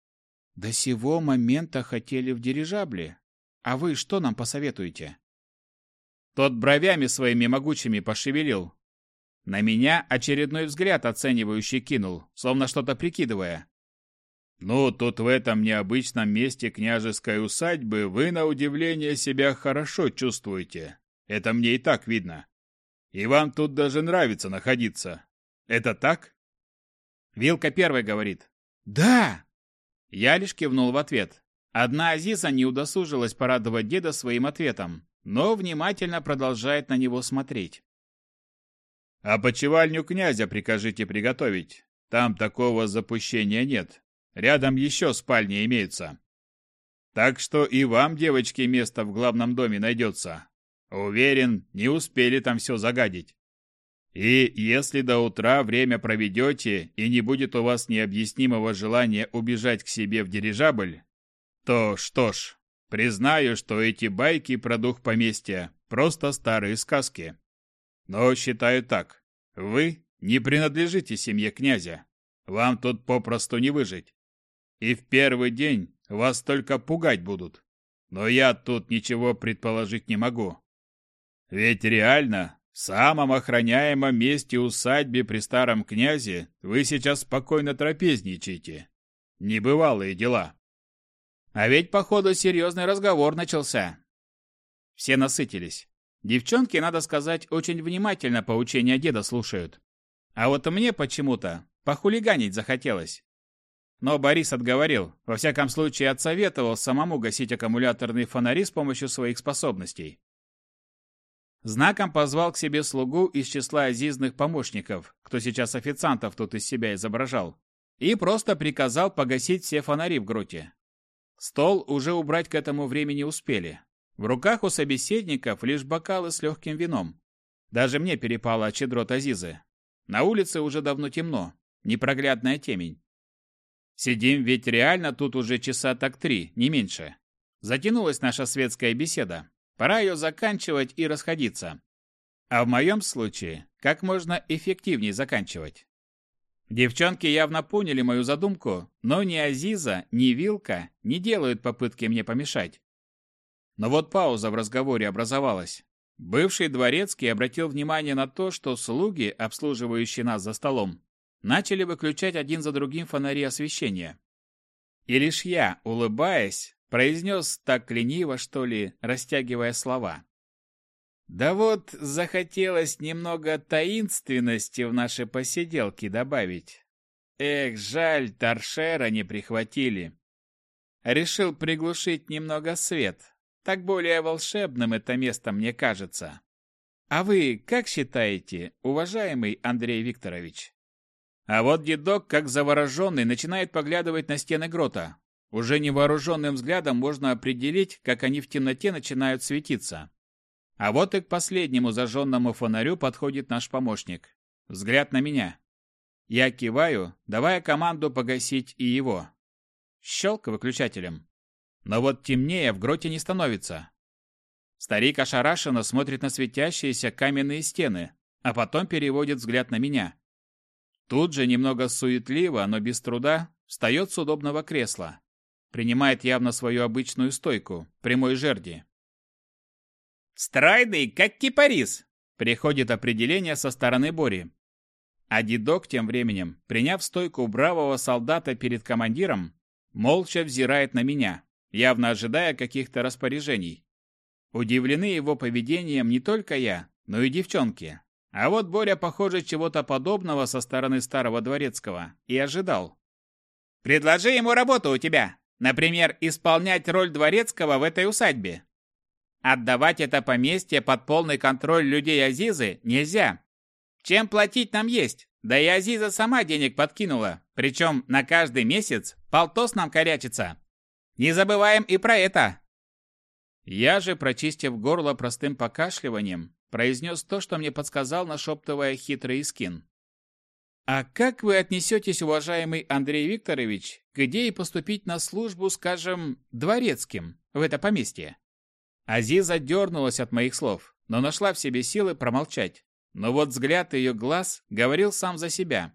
«До сего момента хотели в дирижабле. А вы что нам посоветуете?» Тот бровями своими могучими пошевелил. На меня очередной взгляд оценивающий кинул, словно что-то прикидывая. Ну, тут в этом необычном месте княжеской усадьбы вы, на удивление, себя хорошо чувствуете. Это мне и так видно. И вам тут даже нравится находиться. Это так? Вилка первой говорит. Да! Я лишь кивнул в ответ. Одна Азиза не удосужилась порадовать деда своим ответом, но внимательно продолжает на него смотреть. «А почевальню князя прикажите приготовить. Там такого запущения нет. Рядом еще спальни имеются. Так что и вам, девочки, место в главном доме найдется. Уверен, не успели там все загадить. И если до утра время проведете и не будет у вас необъяснимого желания убежать к себе в дирижабль, то что ж, Признаю, что эти байки про дух поместья – просто старые сказки. Но считаю так. Вы не принадлежите семье князя. Вам тут попросту не выжить. И в первый день вас только пугать будут. Но я тут ничего предположить не могу. Ведь реально, в самом охраняемом месте усадьбе при старом князе вы сейчас спокойно трапезничаете. Небывалые дела. А ведь, походу, серьезный разговор начался. Все насытились. Девчонки, надо сказать, очень внимательно поучения деда слушают. А вот мне почему-то похулиганить захотелось. Но Борис отговорил, во всяком случае отсоветовал самому гасить аккумуляторные фонари с помощью своих способностей. Знаком позвал к себе слугу из числа азизных помощников, кто сейчас официантов тут из себя изображал, и просто приказал погасить все фонари в гроте. Стол уже убрать к этому времени успели. В руках у собеседников лишь бокалы с легким вином. Даже мне перепало от щедрот Азизы. На улице уже давно темно, непроглядная темень. Сидим ведь реально тут уже часа так три, не меньше. Затянулась наша светская беседа. Пора ее заканчивать и расходиться. А в моем случае, как можно эффективнее заканчивать. Девчонки явно поняли мою задумку, но ни Азиза, ни Вилка не делают попытки мне помешать. Но вот пауза в разговоре образовалась. Бывший дворецкий обратил внимание на то, что слуги, обслуживающие нас за столом, начали выключать один за другим фонари освещения. И лишь я, улыбаясь, произнес так лениво, что ли, растягивая слова. Да вот захотелось немного таинственности в наши посиделки добавить. Эх, жаль, торшера не прихватили. Решил приглушить немного свет. Так более волшебным это место мне кажется. А вы как считаете, уважаемый Андрей Викторович? А вот дедок, как завороженный, начинает поглядывать на стены грота. Уже невооруженным взглядом можно определить, как они в темноте начинают светиться. А вот и к последнему зажженному фонарю подходит наш помощник. Взгляд на меня. Я киваю, давая команду погасить и его. Щелк выключателем. Но вот темнее в гроте не становится. Старик ошарашенно смотрит на светящиеся каменные стены, а потом переводит взгляд на меня. Тут же немного суетливо, но без труда, встает с удобного кресла. Принимает явно свою обычную стойку, прямой жерди. «Стройный, как кипарис!» Приходит определение со стороны Бори. А дедок тем временем, приняв стойку бравого солдата перед командиром, молча взирает на меня, явно ожидая каких-то распоряжений. Удивлены его поведением не только я, но и девчонки. А вот Боря, похоже, чего-то подобного со стороны старого дворецкого и ожидал. «Предложи ему работу у тебя. Например, исполнять роль дворецкого в этой усадьбе. Отдавать это поместье под полный контроль людей Азизы нельзя. Чем платить нам есть? Да и Азиза сама денег подкинула, причем на каждый месяц полтос нам корячится. Не забываем и про это. Я же, прочистив горло простым покашливанием, произнес то, что мне подсказал, нашептывая хитрый скин. А как вы отнесетесь, уважаемый Андрей Викторович, к идее поступить на службу, скажем, дворецким в это поместье? Азиза дернулась от моих слов, но нашла в себе силы промолчать. Но вот взгляд ее глаз говорил сам за себя.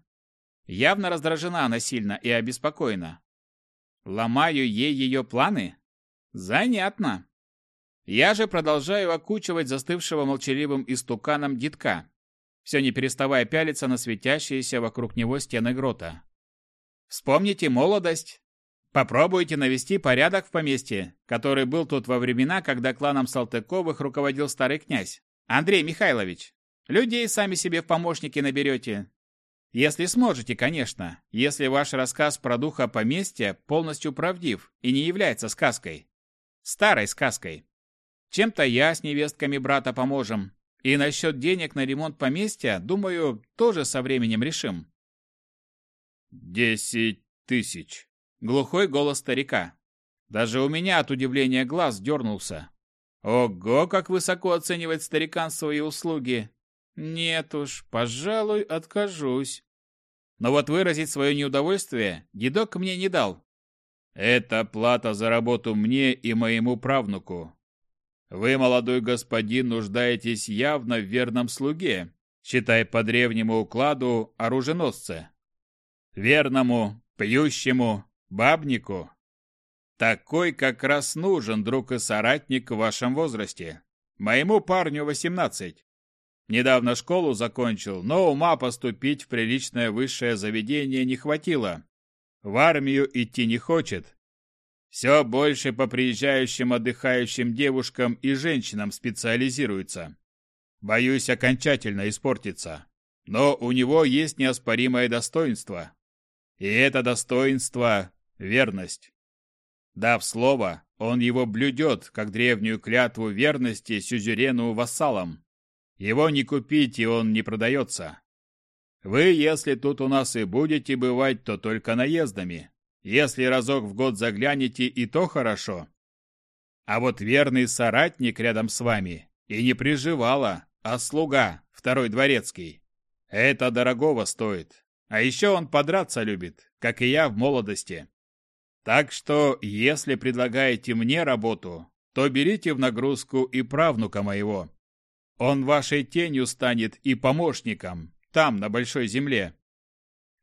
Явно раздражена она сильно и обеспокоена. Ломаю ей ее планы? Занятно. Я же продолжаю окучивать застывшего молчаливым истуканом детка, все не переставая пялиться на светящиеся вокруг него стены грота. Вспомните молодость, Попробуйте навести порядок в поместье, который был тут во времена, когда кланом Салтыковых руководил старый князь. Андрей Михайлович, людей сами себе в помощники наберете. Если сможете, конечно, если ваш рассказ про духа поместья полностью правдив и не является сказкой. Старой сказкой. Чем-то я с невестками брата поможем. И насчет денег на ремонт поместья, думаю, тоже со временем решим. «Десять тысяч», Глухой голос старика. Даже у меня от удивления глаз дернулся. Ого, как высоко оценивает старикан свои услуги. Нет уж, пожалуй, откажусь. Но вот выразить свое неудовольствие дедок мне не дал. Это плата за работу мне и моему правнуку. Вы, молодой господин, нуждаетесь явно в верном слуге, считай по древнему укладу оруженосце. Верному, пьющему, бабнику. Такой как раз нужен друг и соратник в вашем возрасте. Моему парню восемнадцать. Недавно школу закончил, но ума поступить в приличное высшее заведение не хватило. В армию идти не хочет. Все больше по приезжающим отдыхающим девушкам и женщинам специализируется. Боюсь окончательно испортиться. Но у него есть неоспоримое достоинство. И это достоинство – верность. Дав слово, он его блюдет, как древнюю клятву верности сюзерену-вассалам. Его не купить, и он не продается. Вы, если тут у нас и будете бывать, то только наездами. Если разок в год заглянете, и то хорошо. А вот верный соратник рядом с вами и не приживала, а слуга, второй дворецкий. Это дорогого стоит. А еще он подраться любит, как и я в молодости. Так что, если предлагаете мне работу, то берите в нагрузку и правнука моего. Он вашей тенью станет и помощником, там, на большой земле.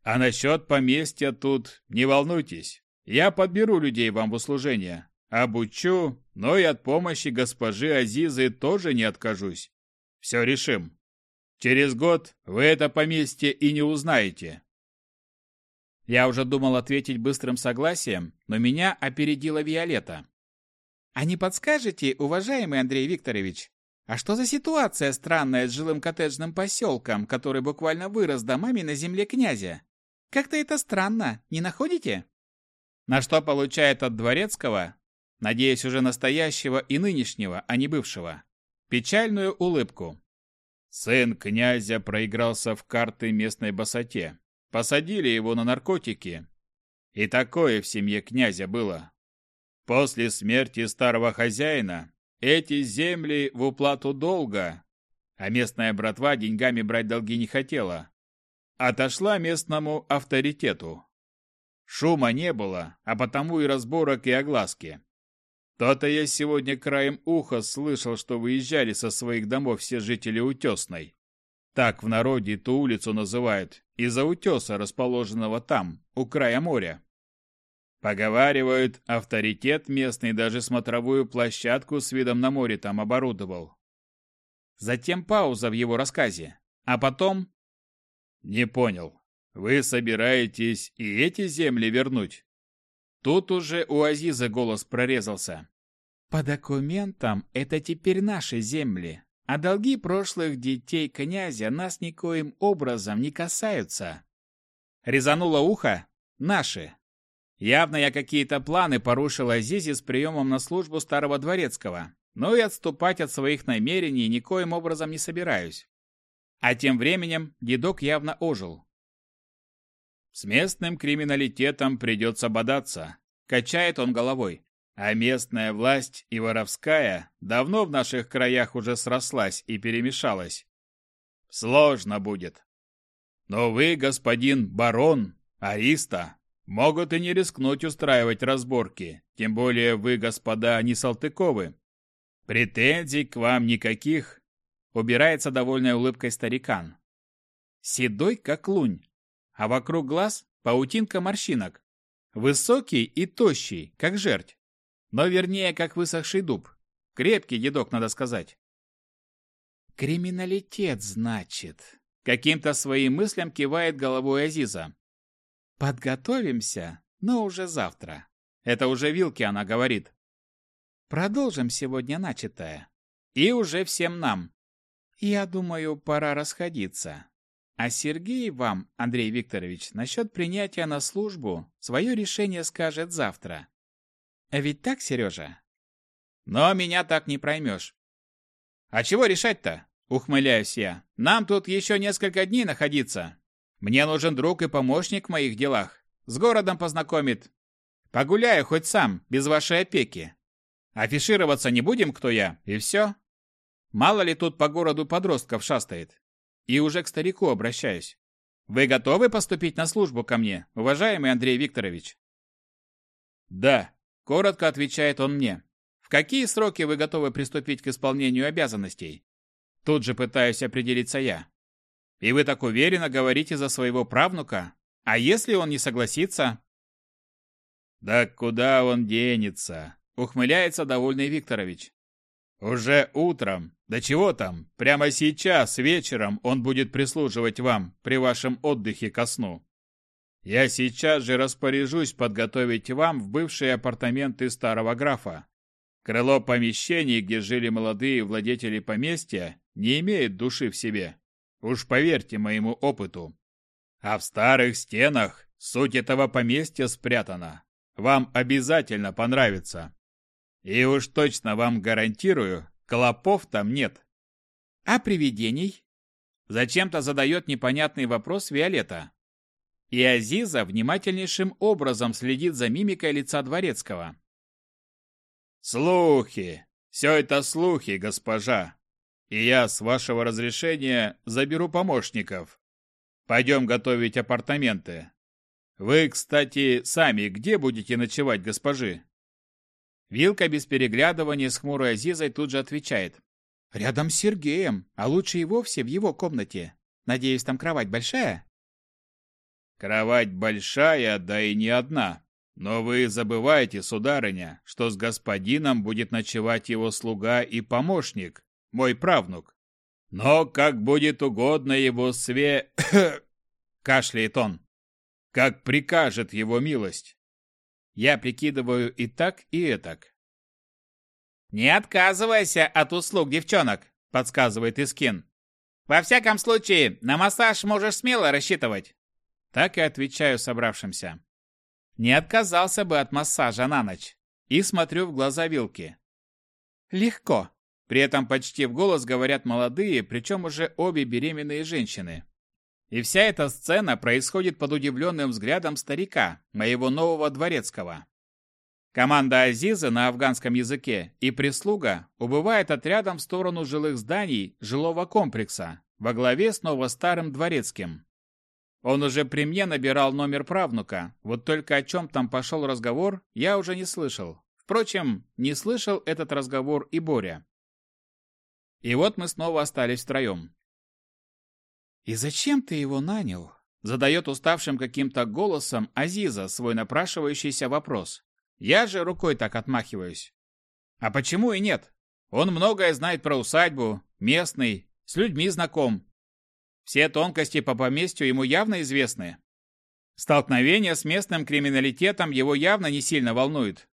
А насчет поместья тут не волнуйтесь. Я подберу людей вам в услужение. Обучу, но и от помощи госпожи Азизы тоже не откажусь. Все решим. Через год вы это поместье и не узнаете. Я уже думал ответить быстрым согласием, но меня опередила Виолетта. «А не подскажете, уважаемый Андрей Викторович, а что за ситуация странная с жилым коттеджным поселком, который буквально вырос домами на земле князя? Как-то это странно, не находите? На что получает от дворецкого, надеюсь, уже настоящего и нынешнего, а не бывшего, печальную улыбку. Сын князя проигрался в карты местной басоте. Посадили его на наркотики. И такое в семье князя было. После смерти старого хозяина эти земли в уплату долга, а местная братва деньгами брать долги не хотела, отошла местному авторитету. Шума не было, а потому и разборок, и огласки. То-то я сегодня краем уха слышал, что выезжали со своих домов все жители Утесной. Так в народе ту улицу называют, из-за утеса, расположенного там, у края моря. Поговаривают, авторитет местный даже смотровую площадку с видом на море там оборудовал. Затем пауза в его рассказе. А потом... Не понял. Вы собираетесь и эти земли вернуть? Тут уже у Азиза голос прорезался. По документам это теперь наши земли, а долги прошлых детей князя нас никоим образом не касаются. Резануло ухо? Наши. Явно я какие-то планы порушил Азизи с приемом на службу старого дворецкого, но и отступать от своих намерений никоим образом не собираюсь. А тем временем дедок явно ожил. С местным криминалитетом придется бодаться, качает он головой. А местная власть и воровская давно в наших краях уже срослась и перемешалась. Сложно будет. Но вы, господин барон, Ариста, Могут и не рискнуть устраивать разборки, тем более вы, господа, не Салтыковы. Претензий к вам никаких. Убирается довольной улыбкой старикан. Седой, как лунь, а вокруг глаз паутинка морщинок. Высокий и тощий, как жерть. Но вернее, как высохший дуб. Крепкий дедок, надо сказать. Криминалитет, значит. Каким-то своим мыслям кивает головой Азиза. Подготовимся, но уже завтра. Это уже Вилки она говорит. Продолжим сегодня начатое. И уже всем нам. Я думаю, пора расходиться. А Сергей вам, Андрей Викторович, насчет принятия на службу свое решение скажет завтра. А ведь так, Сережа? Но меня так не проймешь. А чего решать-то? Ухмыляюсь я. Нам тут еще несколько дней находиться. Мне нужен друг и помощник в моих делах. С городом познакомит. Погуляю хоть сам, без вашей опеки. Афишироваться не будем, кто я, и все. Мало ли тут по городу подростков шастает. И уже к старику обращаюсь. Вы готовы поступить на службу ко мне, уважаемый Андрей Викторович? Да, коротко отвечает он мне. В какие сроки вы готовы приступить к исполнению обязанностей? Тут же пытаюсь определиться я. И вы так уверенно говорите за своего правнука? А если он не согласится? Да куда он денется? Ухмыляется довольный Викторович. Уже утром, да чего там, прямо сейчас, вечером он будет прислуживать вам при вашем отдыхе ко сну. Я сейчас же распоряжусь подготовить вам в бывшие апартаменты старого графа. Крыло помещений, где жили молодые владетели поместья, не имеет души в себе. Уж поверьте моему опыту. А в старых стенах суть этого поместья спрятана. Вам обязательно понравится. И уж точно вам гарантирую, клопов там нет. А привидений? Зачем-то задает непонятный вопрос Виолетта. И Азиза внимательнейшим образом следит за мимикой лица дворецкого. Слухи. Все это слухи, госпожа. И я, с вашего разрешения, заберу помощников. Пойдем готовить апартаменты. Вы, кстати, сами где будете ночевать, госпожи? Вилка без переглядывания с хмурой Азизой тут же отвечает. «Рядом с Сергеем, а лучше и вовсе в его комнате. Надеюсь, там кровать большая?» «Кровать большая, да и не одна. Но вы забываете, сударыня, что с господином будет ночевать его слуга и помощник, мой правнук. Но как будет угодно его све...» Кашляет он. «Как прикажет его милость. Я прикидываю и так, и этак. «Не отказывайся от услуг девчонок», — подсказывает Искин. «Во всяком случае, на массаж можешь смело рассчитывать». Так и отвечаю собравшимся. Не отказался бы от массажа на ночь. И смотрю в глаза Вилки. «Легко», при этом почти в голос говорят молодые, причем уже обе беременные женщины. И вся эта сцена происходит под удивленным взглядом старика, моего нового дворецкого. Команда Азиза на афганском языке и прислуга убывает отрядом в сторону жилых зданий жилого комплекса, во главе с новостарым дворецким. Он уже при мне набирал номер правнука, вот только о чем там пошел разговор, я уже не слышал. Впрочем, не слышал этот разговор и Боря. И вот мы снова остались втроем. «И зачем ты его нанял?» Задает уставшим каким-то голосом Азиза свой напрашивающийся вопрос. Я же рукой так отмахиваюсь. А почему и нет? Он многое знает про усадьбу, местный, с людьми знаком. Все тонкости по поместью ему явно известны. Столкновение с местным криминалитетом его явно не сильно волнует.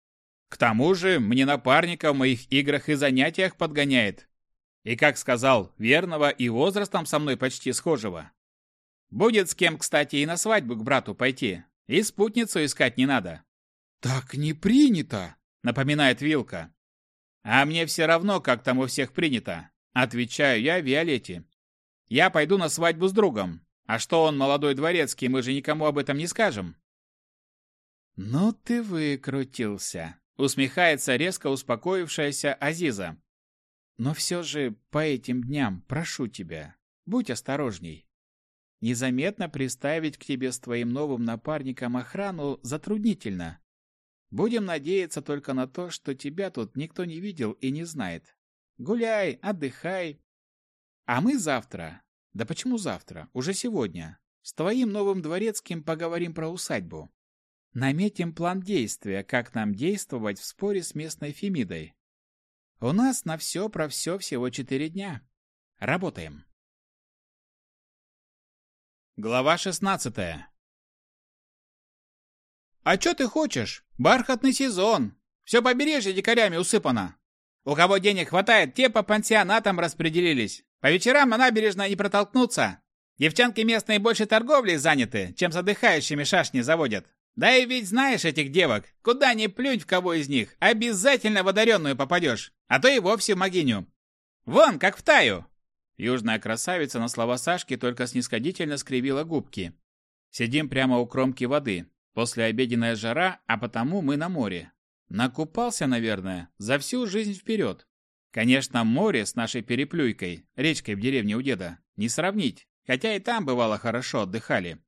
К тому же мне напарника в моих играх и занятиях подгоняет, и, как сказал, верного и возрастом со мной почти схожего. Будет с кем, кстати, и на свадьбу к брату пойти. И спутницу искать не надо. «Так не принято!» — напоминает Вилка. «А мне все равно, как там у всех принято», — отвечаю я Виолетте. «Я пойду на свадьбу с другом. А что он молодой дворецкий, мы же никому об этом не скажем». «Ну ты выкрутился», — усмехается резко успокоившаяся Азиза. Но все же по этим дням прошу тебя, будь осторожней. Незаметно приставить к тебе с твоим новым напарником охрану затруднительно. Будем надеяться только на то, что тебя тут никто не видел и не знает. Гуляй, отдыхай. А мы завтра, да почему завтра, уже сегодня, с твоим новым дворецким поговорим про усадьбу. Наметим план действия, как нам действовать в споре с местной Фемидой. У нас на все про все всего четыре дня. Работаем. Глава шестнадцатая. «А что ты хочешь? Бархатный сезон. Все побережье дикарями усыпано. У кого денег хватает, те по пансионатам распределились. По вечерам на набережной не протолкнуться. Девчонки местные больше торговлей заняты, чем с отдыхающими шашни заводят. Да и ведь знаешь этих девок. Куда ни плюнь в кого из них, обязательно в одаренную попадешь а то и вовсе могиню. Вон, как в таю!» Южная красавица на слова Сашки только снисходительно скривила губки. «Сидим прямо у кромки воды. После обеденная жара, а потому мы на море. Накупался, наверное, за всю жизнь вперед. Конечно, море с нашей переплюйкой, речкой в деревне у деда, не сравнить, хотя и там бывало хорошо отдыхали.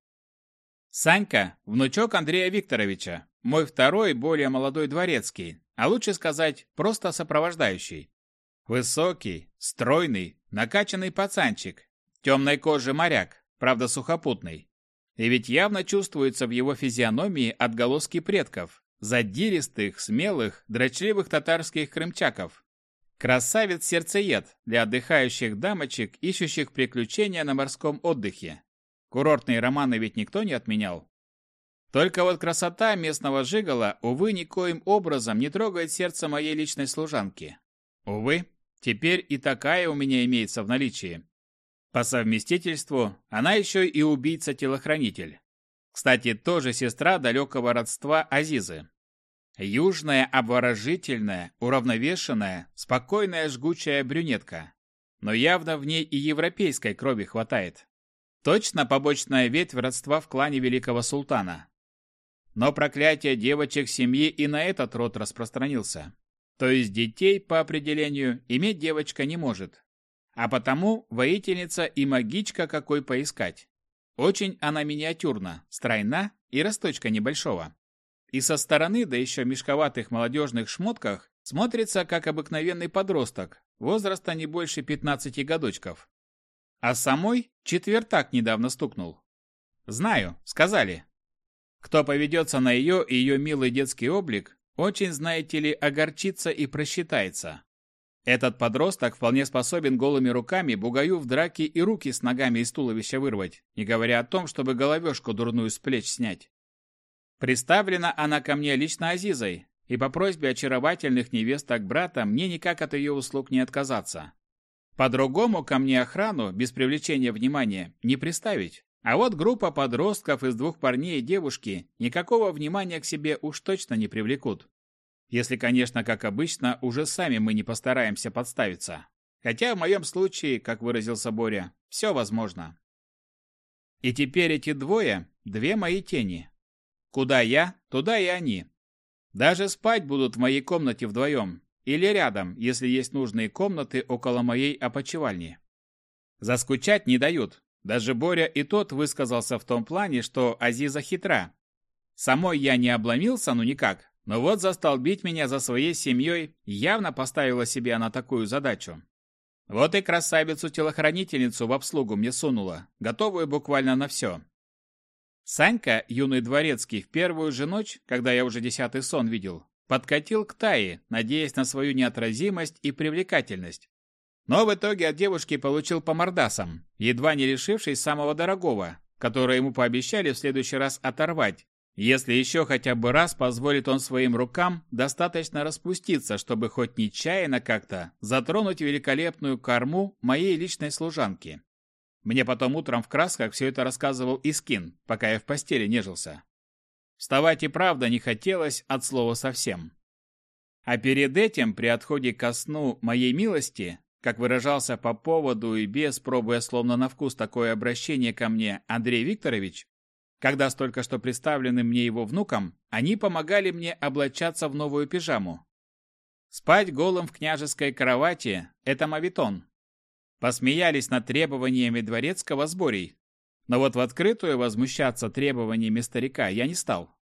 Санька – внучок Андрея Викторовича, мой второй, более молодой дворецкий, а лучше сказать, просто сопровождающий. Высокий, стройный, накачанный пацанчик, темной кожи моряк, правда сухопутный. И ведь явно чувствуется в его физиономии отголоски предков, задиристых, смелых, дрочливых татарских крымчаков. Красавец-сердцеед для отдыхающих дамочек, ищущих приключения на морском отдыхе. Курортные романы ведь никто не отменял. Только вот красота местного жигала, увы, никоим образом не трогает сердце моей личной служанки. Увы, теперь и такая у меня имеется в наличии. По совместительству она еще и убийца-телохранитель. Кстати, тоже сестра далекого родства Азизы. Южная, обворожительная, уравновешенная, спокойная, жгучая брюнетка. Но явно в ней и европейской крови хватает. Точно побочная ветвь родства в клане великого султана. Но проклятие девочек семьи и на этот род распространился. То есть детей, по определению, иметь девочка не может. А потому воительница и магичка какой поискать. Очень она миниатюрна, стройна и росточка небольшого. И со стороны, да еще мешковатых молодежных шмотках, смотрится как обыкновенный подросток, возраста не больше 15 годочков. А самой четвертак недавно стукнул. Знаю, сказали. Кто поведется на ее и ее милый детский облик, очень, знаете ли, огорчится и просчитается. Этот подросток вполне способен голыми руками бугаю в драке и руки с ногами из туловища вырвать, не говоря о том, чтобы головешку дурную с плеч снять. Представлена она ко мне лично Азизой, и по просьбе очаровательных невесток брата мне никак от ее услуг не отказаться. По-другому ко мне охрану, без привлечения внимания, не приставить. А вот группа подростков из двух парней и девушки никакого внимания к себе уж точно не привлекут. Если, конечно, как обычно, уже сами мы не постараемся подставиться. Хотя в моем случае, как выразился Боря, все возможно. И теперь эти двое – две мои тени. Куда я, туда и они. Даже спать будут в моей комнате вдвоем. Или рядом, если есть нужные комнаты около моей опочивальни. Заскучать не дают. Даже Боря и тот высказался в том плане, что Азиза хитра. Самой я не обломился, ну никак, но вот застолбить меня за своей семьей явно поставила себе на такую задачу. Вот и красавицу-телохранительницу в обслугу мне сунула, готовую буквально на все. Санька, юный дворецкий, в первую же ночь, когда я уже десятый сон видел, подкатил к Тае, надеясь на свою неотразимость и привлекательность. Но в итоге от девушки получил по мордасам, едва не лишившись самого дорогого, которое ему пообещали в следующий раз оторвать, если еще хотя бы раз позволит он своим рукам достаточно распуститься, чтобы хоть нечаянно как-то затронуть великолепную корму моей личной служанки. Мне потом утром в красках все это рассказывал Искин, пока я в постели нежился. Вставать и правда не хотелось от слова совсем. А перед этим, при отходе ко сну моей милости, как выражался по поводу и без, пробуя словно на вкус такое обращение ко мне Андрей Викторович, когда с только что представленным мне его внуком, они помогали мне облачаться в новую пижаму. Спать голым в княжеской кровати – это мавитон. Посмеялись над требованиями дворецкого сборей, но вот в открытую возмущаться требованиями старика я не стал.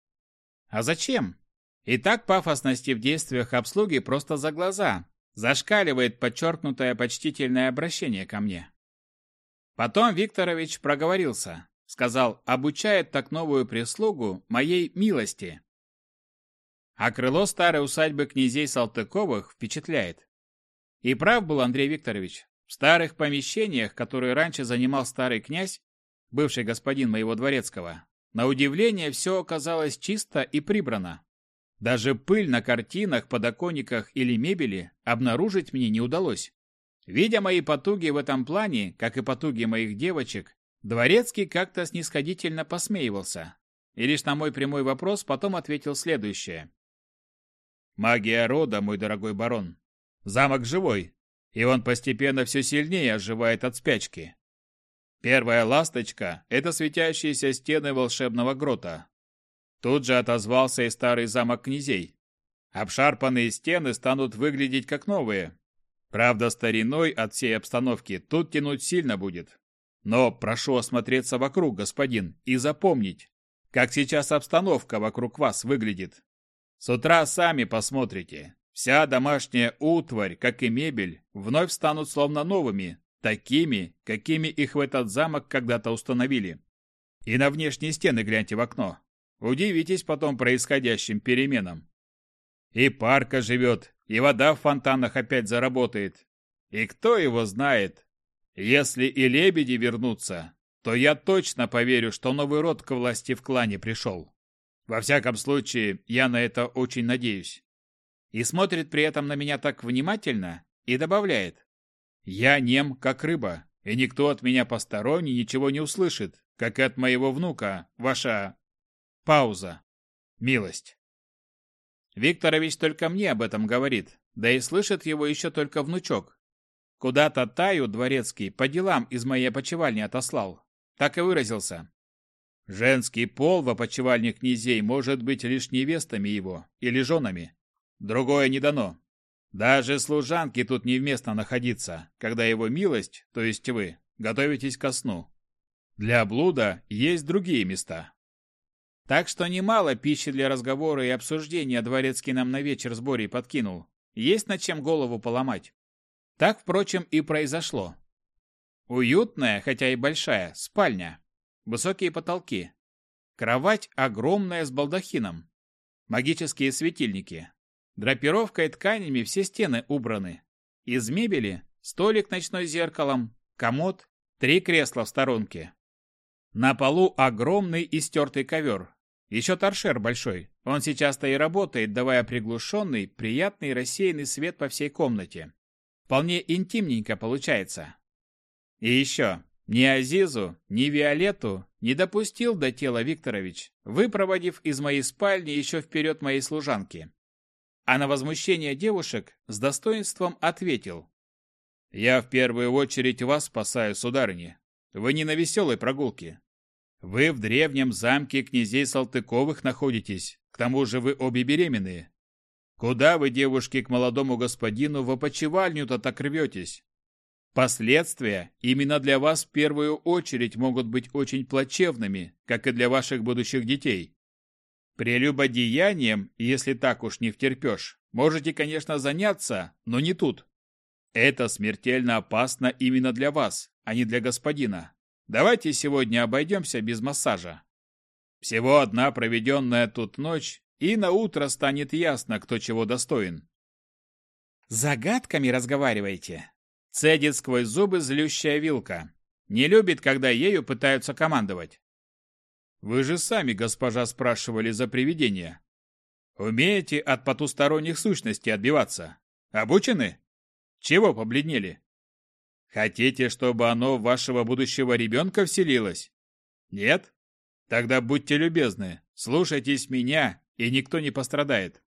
А зачем? И так пафосности в действиях обслуги просто за глаза. Зашкаливает подчеркнутое почтительное обращение ко мне. Потом Викторович проговорился. Сказал, обучает так новую прислугу моей милости. А крыло старой усадьбы князей Салтыковых впечатляет. И прав был Андрей Викторович. В старых помещениях, которые раньше занимал старый князь, бывший господин моего дворецкого, на удивление все оказалось чисто и прибрано. Даже пыль на картинах, подоконниках или мебели обнаружить мне не удалось. Видя мои потуги в этом плане, как и потуги моих девочек, Дворецкий как-то снисходительно посмеивался, и лишь на мой прямой вопрос потом ответил следующее. «Магия рода, мой дорогой барон. Замок живой, и он постепенно все сильнее оживает от спячки. Первая ласточка – это светящиеся стены волшебного грота. Тут же отозвался и старый замок князей. Обшарпанные стены станут выглядеть как новые. Правда, стариной от всей обстановки тут тянуть сильно будет. Но прошу осмотреться вокруг, господин, и запомнить. как сейчас обстановка вокруг вас выглядит. С утра сами посмотрите. Вся домашняя утварь, как и мебель, вновь станут словно новыми, такими, какими их в этот замок когда-то установили. И на внешние стены гляньте в окно. Удивитесь потом происходящим переменам. И парк оживет, и вода в фонтанах опять заработает. И кто его знает? Если и лебеди вернутся, то я точно поверю, что новый род к власти в клане пришел. Во всяком случае, я на это очень надеюсь. И смотрит при этом на меня так внимательно и добавляет. Я нем, как рыба, и никто от меня посторонний ничего не услышит, как и от моего внука, ваша... пауза. Милость. Викторович только мне об этом говорит, да и слышит его еще только внучок. Куда-то Таю дворецкий по делам из моей опочивальни отослал. Так и выразился. Женский пол в опочивальне князей может быть лишь невестами его или женами. Другое не дано. Даже служанке тут невместно находиться, когда его милость, то есть вы, готовитесь ко сну. Для блуда есть другие места. Так что немало пищи для разговора и обсуждения дворецкий нам на вечер с Борей подкинул. Есть над чем голову поломать. Так, впрочем, и произошло. Уютная, хотя и большая, спальня. Высокие потолки. Кровать огромная с балдахином. Магические светильники. Драпировкой тканями все стены убраны. Из мебели столик ночной зеркалом, комод, три кресла в сторонке. На полу огромный истертый ковер, еще торшер большой. Он сейчас-то и работает, давая приглушенный, приятный рассеянный свет по всей комнате. Вполне интимненько получается. И еще, ни Азизу, ни Виолетту не допустил до тела Викторович, выпроводив из моей спальни еще вперед моей служанки. А на возмущение девушек с достоинством ответил. «Я в первую очередь вас спасаю, сударыня. Вы не на веселой прогулке. Вы в древнем замке князей Салтыковых находитесь, к тому же вы обе беременные. Куда вы, девушки, к молодому господину в опочивальню-то так рветесь? Последствия именно для вас в первую очередь могут быть очень плачевными, как и для ваших будущих детей. Прелюбодеянием, если так уж не втерпешь, можете, конечно, заняться, но не тут. Это смертельно опасно именно для вас, а не для господина. Давайте сегодня обойдемся без массажа. Всего одна проведенная тут ночь, и на утро станет ясно, кто чего достоин. Загадками разговариваете? Цедит сквозь зубы злющая вилка. Не любит, когда ею пытаются командовать. Вы же сами, госпожа, спрашивали за привидения. Умеете от потусторонних сущностей отбиваться? Обучены? Чего побледнели? Хотите, чтобы оно в вашего будущего ребенка вселилось? Нет? Тогда будьте любезны, слушайтесь меня, и никто не пострадает.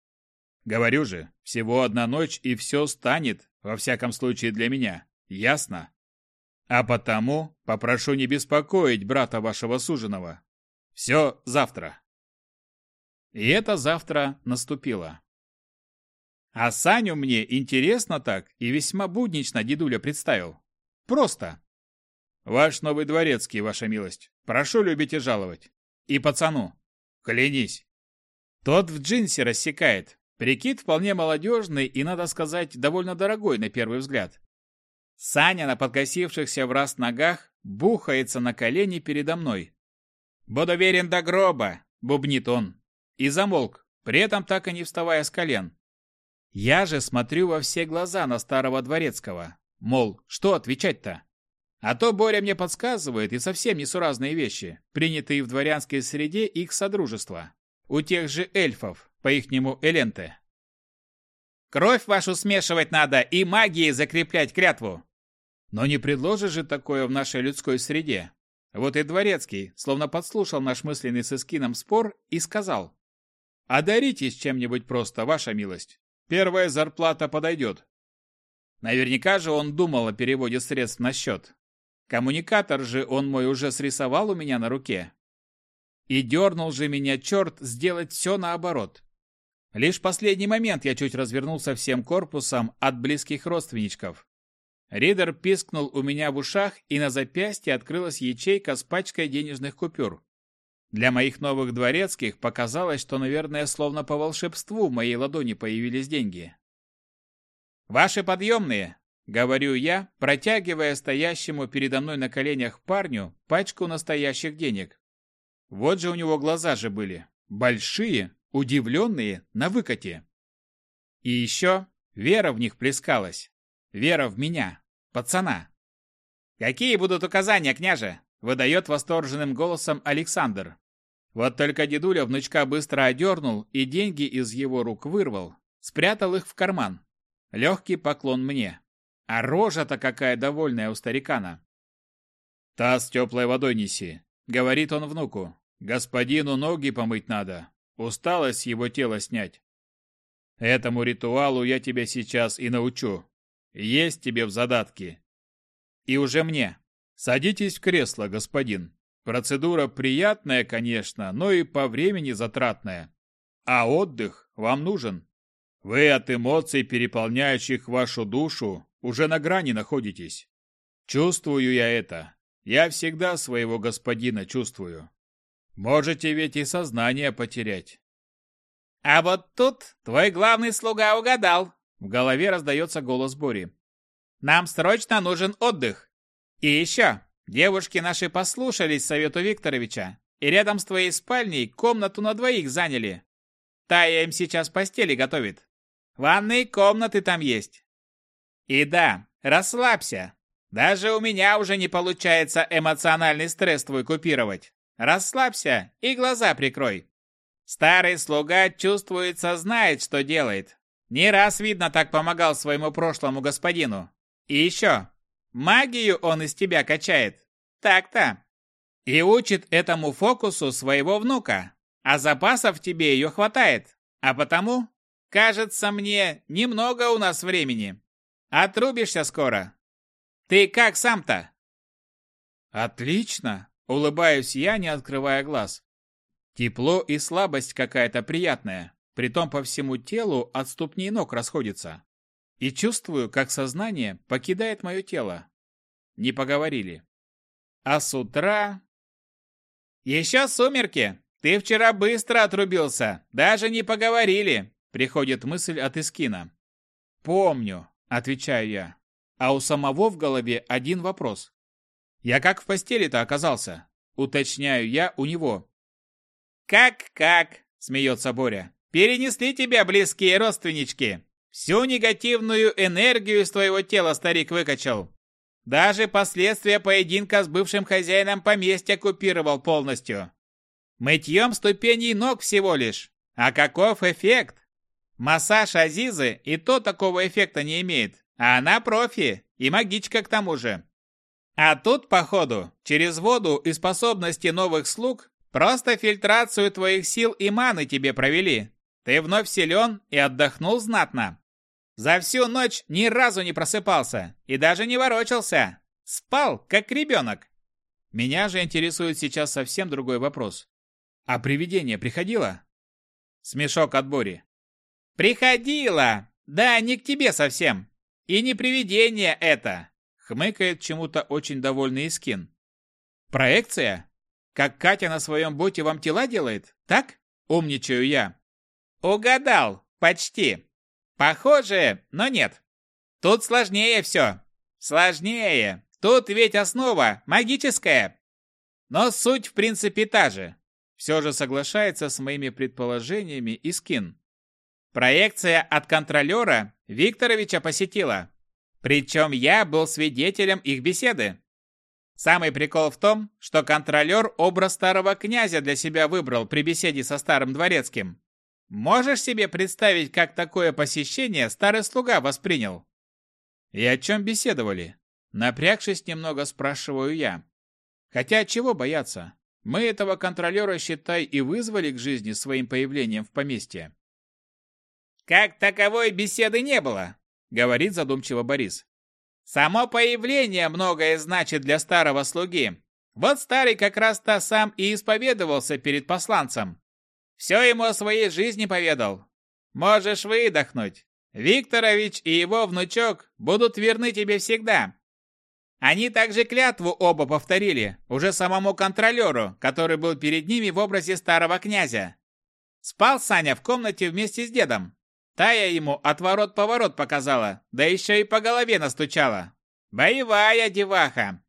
Говорю же, всего одна ночь, и все станет, во всяком случае для меня, ясно? А потому попрошу не беспокоить брата вашего суженого. Все завтра. И это завтра наступило. А Саню мне интересно так и весьма буднично дедуля представил. Просто. Ваш новый дворецкий, ваша милость. Прошу любить и жаловать. И пацану. Клянись. Тот в джинсе рассекает. Прикид вполне молодежный и, надо сказать, довольно дорогой на первый взгляд. Саня на подкосившихся в раз ногах бухается на колени передо мной. «Буду верен до гроба!» — бубнит он. И замолк, при этом так и не вставая с колен. Я же смотрю во все глаза на старого дворецкого, Мол, что отвечать-то? А то Боря мне подсказывает и совсем несуразные вещи, принятые в дворянской среде их содружества. У тех же эльфов, по-ихнему эленте. Кровь вашу смешивать надо и магией закреплять клятву. Но не предложишь же такое в нашей людской среде. Вот и Дворецкий, словно подслушал наш мысленный с Искином спор и сказал. «Одаритесь чем-нибудь просто, ваша милость. Первая зарплата подойдет. Наверняка же он думал о переводе средств на счет. Коммуникатор же он мой уже срисовал у меня на руке. И дернул же меня черт сделать все наоборот. Лишь последний момент я чуть развернулся всем корпусом от близких родственничков. Ридер пискнул у меня в ушах, и на запястье открылась ячейка с пачкой денежных купюр. Для моих новых дворецких показалось, что, наверное, словно по волшебству в моей ладони появились деньги. «Ваши подъемные!» — говорю я, протягивая стоящему передо мной на коленях парню пачку настоящих денег. Вот же у него глаза же были. Большие, удивленные, на выкате. И еще вера в них плескалась. Вера в меня, пацана. «Какие будут указания, княже?» — выдает восторженным голосом Александр. Вот только дедуля внучка быстро одернул и деньги из его рук вырвал, спрятал их в карман. Легкий поклон мне. А рожа-то какая довольная у старикана. «Таз теплой водой неси», — говорит он внуку. «Господину ноги помыть надо, усталость его тело снять. Этому ритуалу я тебя сейчас и научу. Есть тебе в задатке. И уже мне. Садитесь в кресло, господин. Процедура приятная, конечно, но и по времени затратная. А отдых вам нужен. Вы от эмоций, переполняющих вашу душу, уже на грани находитесь. Чувствую я это. Я всегда своего господина чувствую. Можете ведь и сознание потерять. А вот тут твой главный слуга угадал. В голове раздается голос Бори. Нам срочно нужен отдых. И еще, девушки наши послушались совету Викторовича и рядом с твоей спальней комнату на двоих заняли. Тая им сейчас постели готовит. Ванные комнаты там есть. И да, расслабься. Даже у меня уже не получается эмоциональный стресс твой купировать. Расслабься и глаза прикрой. Старый слуга чувствуется, знает, что делает. Не раз, видно, так помогал своему прошлому господину. И еще, магию он из тебя качает. Так-то. И учит этому фокусу своего внука. А запасов тебе ее хватает. А потому Кажется мне, немного у нас времени. Отрубишься скоро. Ты как сам-то? Отлично, улыбаюсь я, не открывая глаз. Тепло и слабость какая-то приятная, притом по всему телу от ступней ног расходится. И чувствую, как сознание покидает мое тело. Не поговорили. А с утра... Еще сумерки. Ты вчера быстро отрубился. Даже не поговорили. Приходит мысль от Искина. «Помню», — отвечаю я. А у самого в голове один вопрос. «Я как в постели-то оказался?» Уточняю я у него. «Как-как?» — смеется Боря. «Перенесли тебя близкие родственнички. Всю негативную энергию из твоего тела старик выкачал. Даже последствия поединка с бывшим хозяином поместья купировал полностью. Мытьем ступеней ног всего лишь. А каков эффект? Массаж Азизы и то такого эффекта не имеет, а она профи и магичка к тому же. А тут, походу, через воду и способности новых слуг просто фильтрацию твоих сил и маны тебе провели. Ты вновь силен и отдохнул знатно. За всю ночь ни разу не просыпался и даже не ворочался. Спал, как ребенок. Меня же интересует сейчас совсем другой вопрос. А привидение приходило? Смешок от Бори. «Приходила! Да, не к тебе совсем. И не привидение это!» Хмыкает чему-то очень довольный Искин. «Проекция? Как Катя на своем боте вам тела делает? Так?» Умничаю я. «Угадал! Почти! Похоже, но нет. Тут сложнее все. Сложнее. Тут ведь основа магическая. Но суть в принципе та же. Все же соглашается с моими предположениями Искин. Проекция от контролера Викторовича посетила. Причем я был свидетелем их беседы. Самый прикол в том, что контролер образ старого князя для себя выбрал при беседе со старым дворецким. Можешь себе представить, как такое посещение старый слуга воспринял? И о чем беседовали? Напрягшись немного, спрашиваю я. Хотя чего бояться? Мы этого контролера, считай, и вызвали к жизни своим появлением в поместье. Как таковой беседы не было, говорит задумчиво Борис. Само появление многое значит для старого слуги. Вот старый как раз-то сам и исповедовался перед посланцем. Все ему о своей жизни поведал. Можешь выдохнуть. Викторович и его внучок будут верны тебе всегда. Они также клятву оба повторили, уже самому контролеру, который был перед ними в образе старого князя. Спал Саня в комнате вместе с дедом. Тая ему отворот-поворот показала, да еще и по голове настучала. Боевая деваха.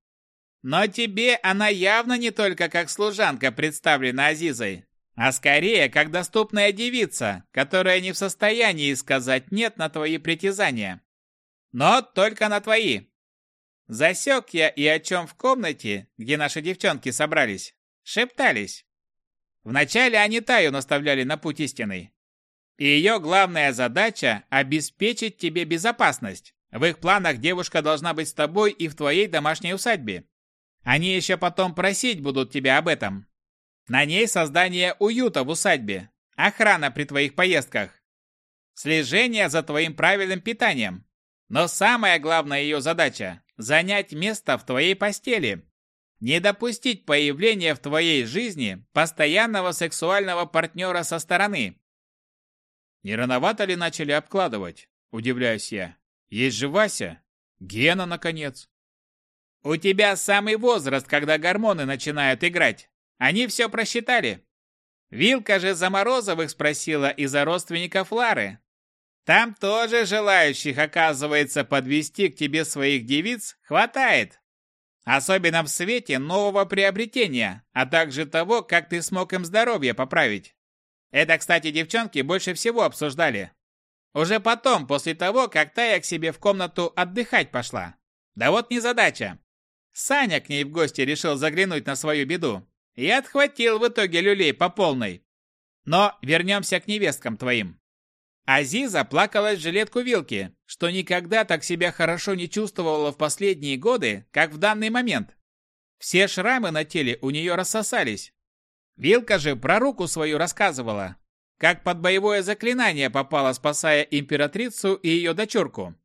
Но тебе она явно не только как служанка представлена Азизой, а скорее как доступная девица, которая не в состоянии сказать «нет» на твои притязания. Но только на твои. Засек я и о чем в комнате, где наши девчонки собрались, шептались. Вначале они Таю наставляли на путь истинный. И ее главная задача – обеспечить тебе безопасность. В их планах девушка должна быть с тобой и в твоей домашней усадьбе. Они еще потом просить будут тебя об этом. На ней создание уюта в усадьбе, охрана при твоих поездках, слежение за твоим правильным питанием. Но самая главная ее задача занять место в твоей постели. Не допустить появления в твоей жизни постоянного сексуального партнера со стороны. Не рановато ли начали обкладывать? Удивляюсь я. Есть же Вася. Гена, наконец. У тебя самый возраст, когда гормоны начинают играть. Они все просчитали. Вилка же за Морозовых спросила из-за родственников Лары, там тоже желающих, оказывается, подвести к тебе своих девиц хватает. Особенно в свете нового приобретения, а также того, как ты смог им здоровье поправить. Это, кстати, девчонки больше всего обсуждали. Уже потом, после того, как Тая к себе в комнату отдыхать пошла. Да вот незадача. Саня к ней в гости решил заглянуть на свою беду. И отхватил в итоге люлей по полной. Но вернемся к невесткам твоим. Азиза плакала в жилетку вилки, что никогда так себя хорошо не чувствовала в последние годы, как в данный момент. Все шрамы на теле у нее рассосались. Вилка же про руку свою рассказывала, как под боевое заклинание попала, спасая императрицу и ее дочурку.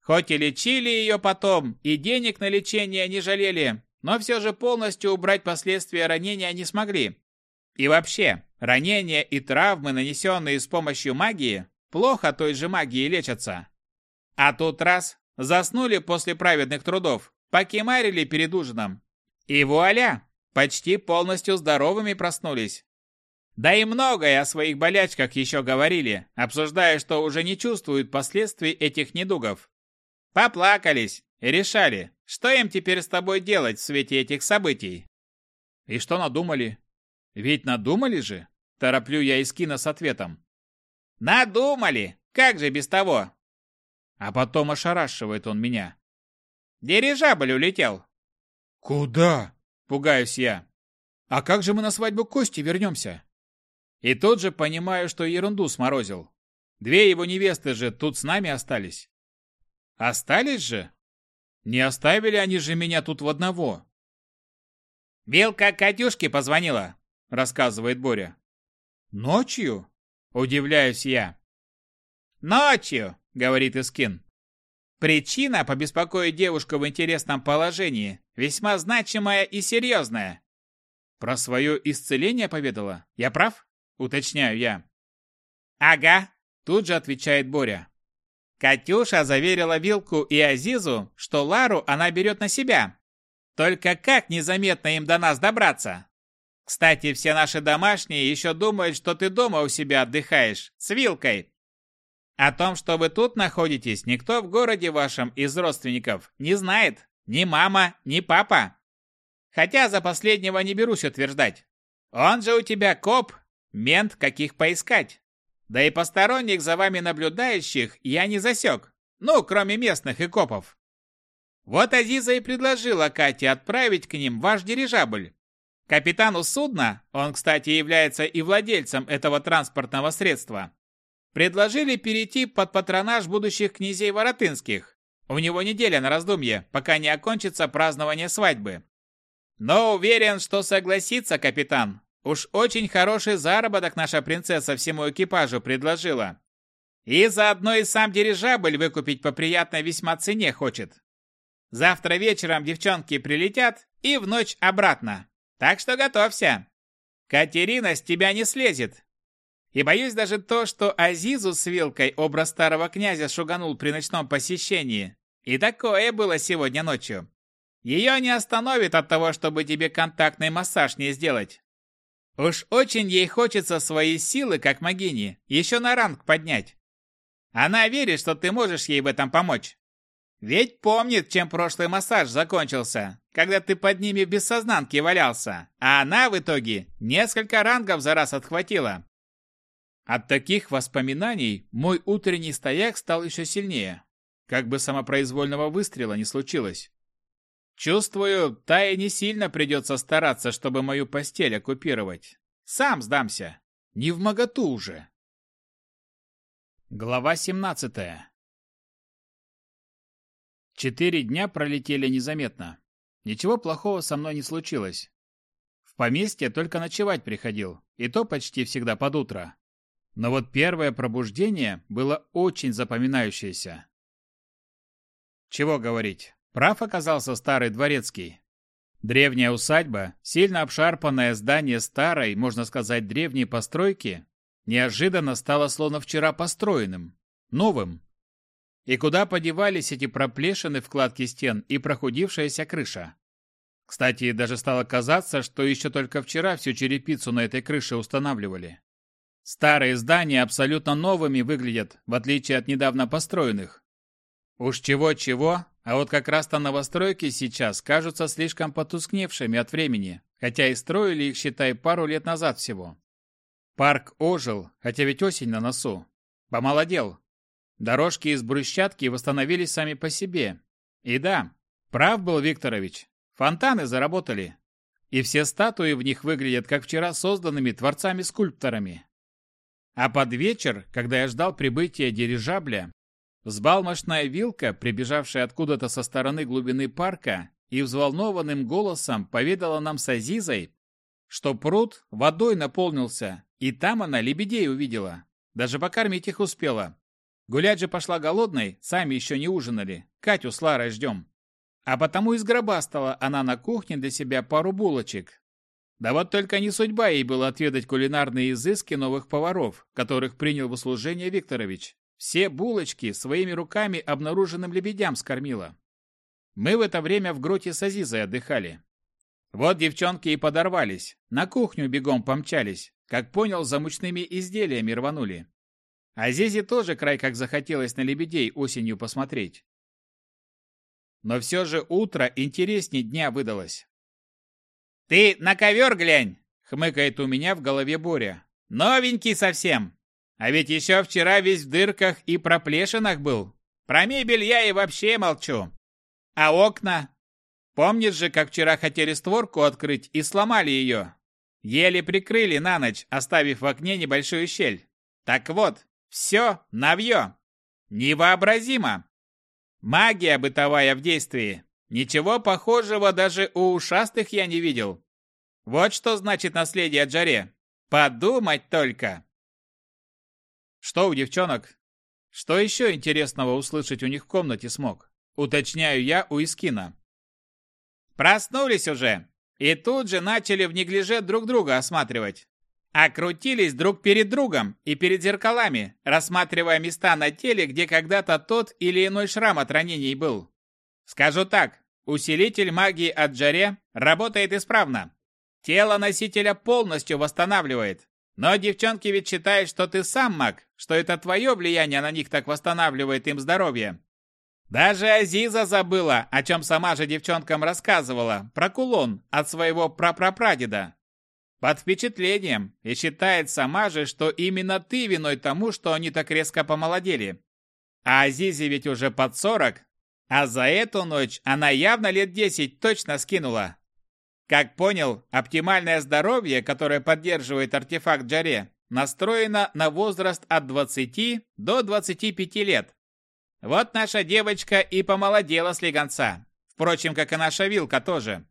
Хоть и лечили ее потом, и денег на лечение не жалели, но все же полностью убрать последствия ранения не смогли. И вообще, ранения и травмы, нанесенные с помощью магии, плохо той же магией лечатся. А тут раз, заснули после праведных трудов, покемарили перед ужином. И вуаля, почти полностью здоровыми проснулись. Да и многое о своих болячках еще говорили, обсуждая, что уже не чувствуют последствий этих недугов. Поплакались и решали, что им теперь с тобой делать в свете этих событий. И что надумали? Ведь надумали же? Тороплю я Искина с ответом. Надумали! Как же без того? А потом ошарашивает он меня. Дирижабль улетел. Куда? Пугаюсь я. А как же мы на свадьбу Кости вернемся? И тут же понимаю, что ерунду сморозил. Две его невесты же тут с нами остались. Остались же? Не оставили они же меня тут в одного. Белка Катюшке позвонила рассказывает Боря. Ночью? Удивляюсь я. Ночью, говорит Искин. Причина побеспокоить девушку в интересном положении весьма значимая и серьезная. Про свое исцеление поведала? Я прав? Уточняю я. Ага, тут же отвечает Боря. Катюша заверила Вилку и Азизу, что Лару она берет на себя. Только как незаметно им до нас добраться? Кстати, все наши домашние еще думают, что ты дома у себя отдыхаешь, с вилкой. О том, что вы тут находитесь, никто в городе вашем из родственников не знает. Ни мама, ни папа. Хотя за последнего не берусь утверждать. Он же у тебя коп, мент, каких поискать. Да и посторонних за вами наблюдающих я не засек. Ну, кроме местных и копов. Вот Азиза и предложила Кате отправить к ним ваш дирижабль. Капитану судна, он, кстати, является и владельцем этого транспортного средства, предложили перейти под патронаж будущих князей Воротынских. У него неделя на раздумье, пока не окончится празднование свадьбы. Но уверен, что согласится капитан. Уж очень хороший заработок наша принцесса всему экипажу предложила. И заодно и сам дирижабль выкупить по приятной весьма цене хочет. Завтра вечером девчонки прилетят и в ночь обратно. Так что готовься. Катерина с тебя не слезет. И боюсь даже то, что Азизу с вилкой образ старого князя шуганул при ночном посещении. И такое было сегодня ночью. Ее не остановит от того, чтобы тебе контактный массаж не сделать. Уж очень ей хочется свои силы, как Магини, еще на ранг поднять. Она верит, что ты можешь ей в этом помочь. Ведь помнит, чем прошлый массаж закончился, когда ты под ними без сознанки валялся, а она в итоге несколько рангов за раз отхватила. От таких воспоминаний мой утренний стояк стал еще сильнее, как бы самопроизвольного выстрела не случилось. Чувствую, Тае не сильно придется стараться, чтобы мою постель оккупировать. Сам сдамся. Не в моготу уже. Глава 17 Четыре дня пролетели незаметно. Ничего плохого со мной не случилось. В поместье только ночевать приходил, и то почти всегда под утро. Но вот первое пробуждение было очень запоминающееся. Чего говорить, прав оказался старый дворецкий. Древняя усадьба, сильно обшарпанное здание старой, можно сказать, древней постройки, неожиданно стало словно вчера построенным, новым. И куда подевались эти проплешины вкладки стен и прохудившаяся крыша? Кстати, даже стало казаться, что еще только вчера всю черепицу на этой крыше устанавливали. Старые здания абсолютно новыми выглядят, в отличие от недавно построенных. Уж чего-чего, а вот как раз-то новостройки сейчас кажутся слишком потускневшими от времени, хотя и строили их, считай, пару лет назад всего. Парк ожил, хотя ведь осень на носу. Помолодел. Дорожки из брусчатки восстановились сами по себе. И да, прав был Викторович. Фонтаны заработали. И все статуи в них выглядят как вчера созданными творцами-скульпторами. А под вечер, когда я ждал прибытия дирижабля, взбалмошная вилка, прибежавшая откуда-то со стороны глубины парка, и взволнованным голосом поведала нам с Азизой, что пруд водой наполнился, и там она лебедей увидела. Даже покормить их успела. Гулять же пошла голодной, сами еще не ужинали. Катю с Ларой ждем. А потому изгробастала она на кухне для себя пару булочек. Да вот только не судьба ей было отведать кулинарные изыски новых поваров, которых принял в услужение Викторович. Все булочки своими руками обнаруженным лебедям скормила. Мы в это время в гроте с Азизой отдыхали. Вот девчонки и подорвались, на кухню бегом помчались, как понял, за мучными изделиями рванули. А Зезе тоже край как захотелось на лебедей осенью посмотреть. Но все же утро интересней дня выдалось. «Ты на ковер глянь!» — хмыкает у меня в голове Боря. «Новенький совсем! А ведь еще вчера весь в дырках и проплешинах был. Про мебель я и вообще молчу. А окна? Помнишь же, как вчера хотели створку открыть и сломали ее? Еле прикрыли на ночь, оставив в окне небольшую щель. Так вот, все навье. Невообразимо. Магия бытовая в действии. Ничего похожего даже у ушастых я не видел. Вот что значит наследие Джаре. Подумать только. Что у девчонок? Что еще интересного услышать у них в комнате смог? Уточняю я у Искина. Проснулись уже и тут же начали в неглиже друг друга осматривать. Окрутились друг перед другом и перед зеркалами, рассматривая места на теле, где когда-то тот или иной шрам от ранений был. Скажу так, усилитель магии от Джаре работает исправно. Тело носителя полностью восстанавливает. Но девчонки ведь считают, что ты сам маг, что это твое влияние на них так восстанавливает им здоровье. Даже Азиза забыла, о чем сама же девчонкам рассказывала, про кулон от своего прапрапрадеда. Под впечатлением и считает сама же, что именно ты виной тому, что они так резко помолодели. А Азизе ведь уже под сорок, а за эту ночь она явно лет десять точно скинула. Как понял, оптимальное здоровье, которое поддерживает артефакт Джаре, настроено на возраст от 20 до 25 лет. Вот наша девочка и помолодела с легонца. Впрочем, как и наша вилка тоже.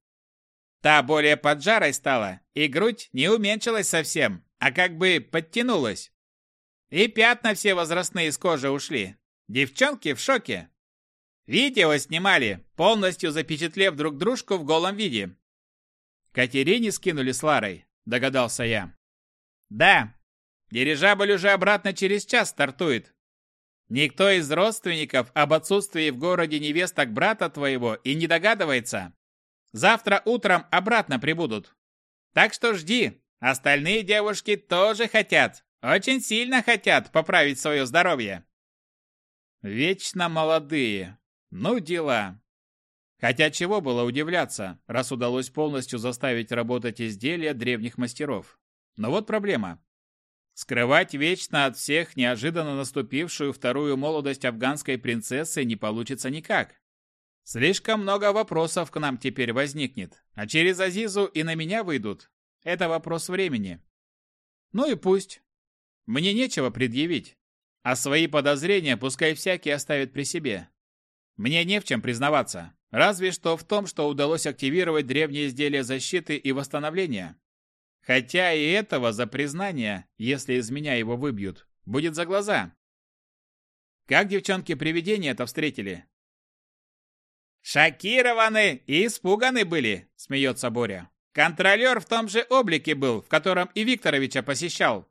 Та более поджарой стала, и грудь не уменьшилась совсем, а как бы подтянулась. И пятна все возрастные с кожи ушли. Девчонки в шоке. Видео снимали, полностью запечатлев друг дружку в голом виде. Катерине скинули с Ларой, догадался я. Да, дирижабль уже обратно через час стартует, Никто из родственников об отсутствии в городе невесток брата твоего и не догадывается. Завтра утром обратно прибудут. Так что жди. Остальные девушки тоже хотят, очень сильно хотят поправить свое здоровье. Вечно молодые. Ну, дела. Хотя чего было удивляться, раз удалось полностью заставить работать изделия древних мастеров. Но вот проблема. Скрывать вечно от всех неожиданно наступившую вторую молодость афганской принцессы не получится никак. Слишком много вопросов к нам теперь возникнет, а через Азизу и на меня выйдут. Это вопрос времени. Ну и пусть. Мне нечего предъявить. А свои подозрения пускай всякий оставит при себе. Мне не в чем признаваться. Разве что в том, что удалось активировать древние изделия защиты и восстановления. Хотя и этого за признание, если из меня его выбьют, будет за глаза. Как девчонки привидения это встретили? «Шокированы и испуганы были», — смеется Боря. «Контролер в том же облике был, в котором и Викторовича посещал.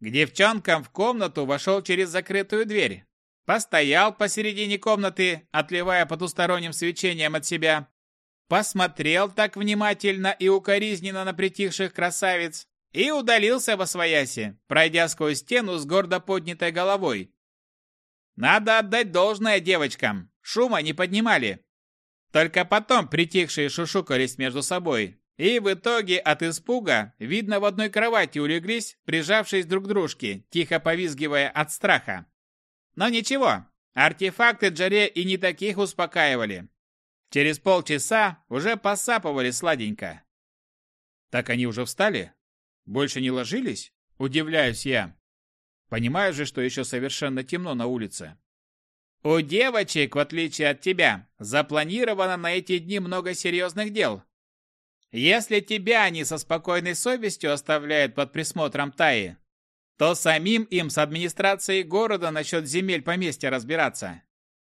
К девчонкам в комнату вошел через закрытую дверь. Постоял посередине комнаты, отливая потусторонним свечением от себя. Посмотрел так внимательно и укоризненно на притихших красавиц и удалился во свояси, пройдя сквозь стену с гордо поднятой головой. Надо отдать должное девочкам, шума не поднимали. Только потом притихшие шушукались между собой, и в итоге от испуга, видно, в одной кровати улеглись, прижавшись друг к дружке, тихо повизгивая от страха. Но ничего, артефакты Джаре и не таких успокаивали. Через полчаса уже посапывали сладенько. Так они уже встали? Больше не ложились? Удивляюсь я. Понимаю же, что еще совершенно темно на улице. У девочек, в отличие от тебя, запланировано на эти дни много серьезных дел. Если тебя они со спокойной совестью оставляют под присмотром Таи, то самим им с администрацией города насчет земель поместья разбираться.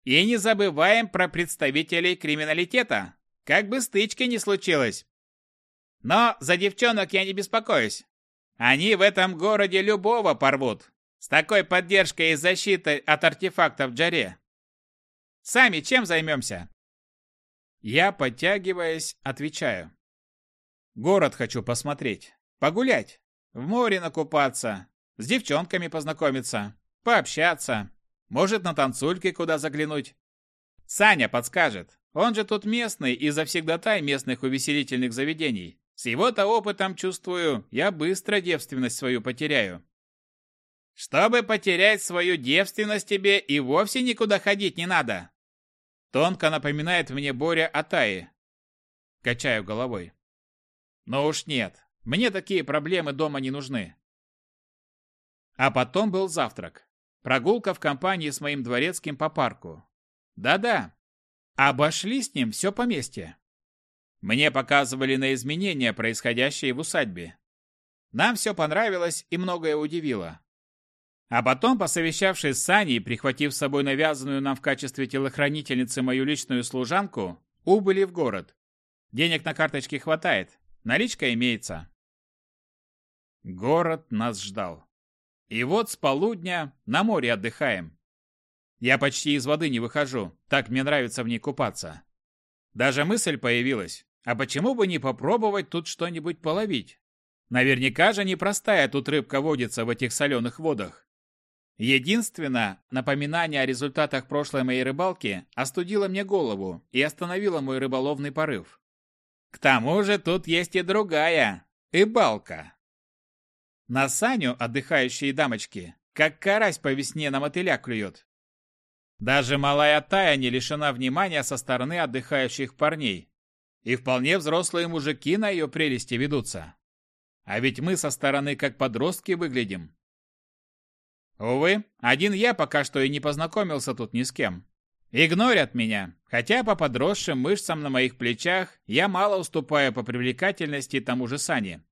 И не забываем про представителей криминалитета, как бы стычки не случилось. Но за девчонок я не беспокоюсь. Они в этом городе любого порвут, с такой поддержкой и защитой от артефактов Джаре. Сами чем займемся? Я, подтягиваясь, отвечаю. Город хочу посмотреть, погулять, в море накупаться, с девчонками познакомиться, пообщаться, может на танцульки куда заглянуть. Саня подскажет, он же тут местный и завсегдатай местных увеселительных заведений. С его-то опытом, чувствую, я быстро девственность свою потеряю. Чтобы потерять свою девственность тебе и вовсе никуда ходить не надо. Тонко напоминает мне Боря о Тае. Качаю головой. Но уж нет, мне такие проблемы дома не нужны. А потом был завтрак. Прогулка в компании с моим дворецким по парку. Да-да, обошли с ним все поместье. Мне показывали на изменения, происходящие в усадьбе. Нам все понравилось и многое удивило. А потом, посовещавшись с Аней, прихватив с собой навязанную нам в качестве телохранительницы мою личную служанку, убыли в город. Денег на карточке хватает, Наличка имеется. Город нас ждал. И вот с полудня на море отдыхаем. Я почти из воды не выхожу, так мне нравится в ней купаться. Даже мысль появилась, а почему бы не попробовать тут что-нибудь половить? Наверняка же непростая тут рыбка водится в этих соленых водах. Единственное, напоминание о результатах прошлой моей рыбалки остудило мне голову и остановило мой рыболовный порыв. К тому же тут есть и другая, и балка. На Саню отдыхающие дамочки, как карась по весне на мотыля клюет. Даже малая Тая не лишена внимания со стороны отдыхающих парней. И вполне взрослые мужики на ее прелести ведутся. А ведь мы со стороны как подростки выглядим. Увы, один я пока что и не познакомился тут ни с кем. Игнорят меня, хотя по подросшим мышцам на моих плечах я мало уступаю по привлекательности тому же Сане.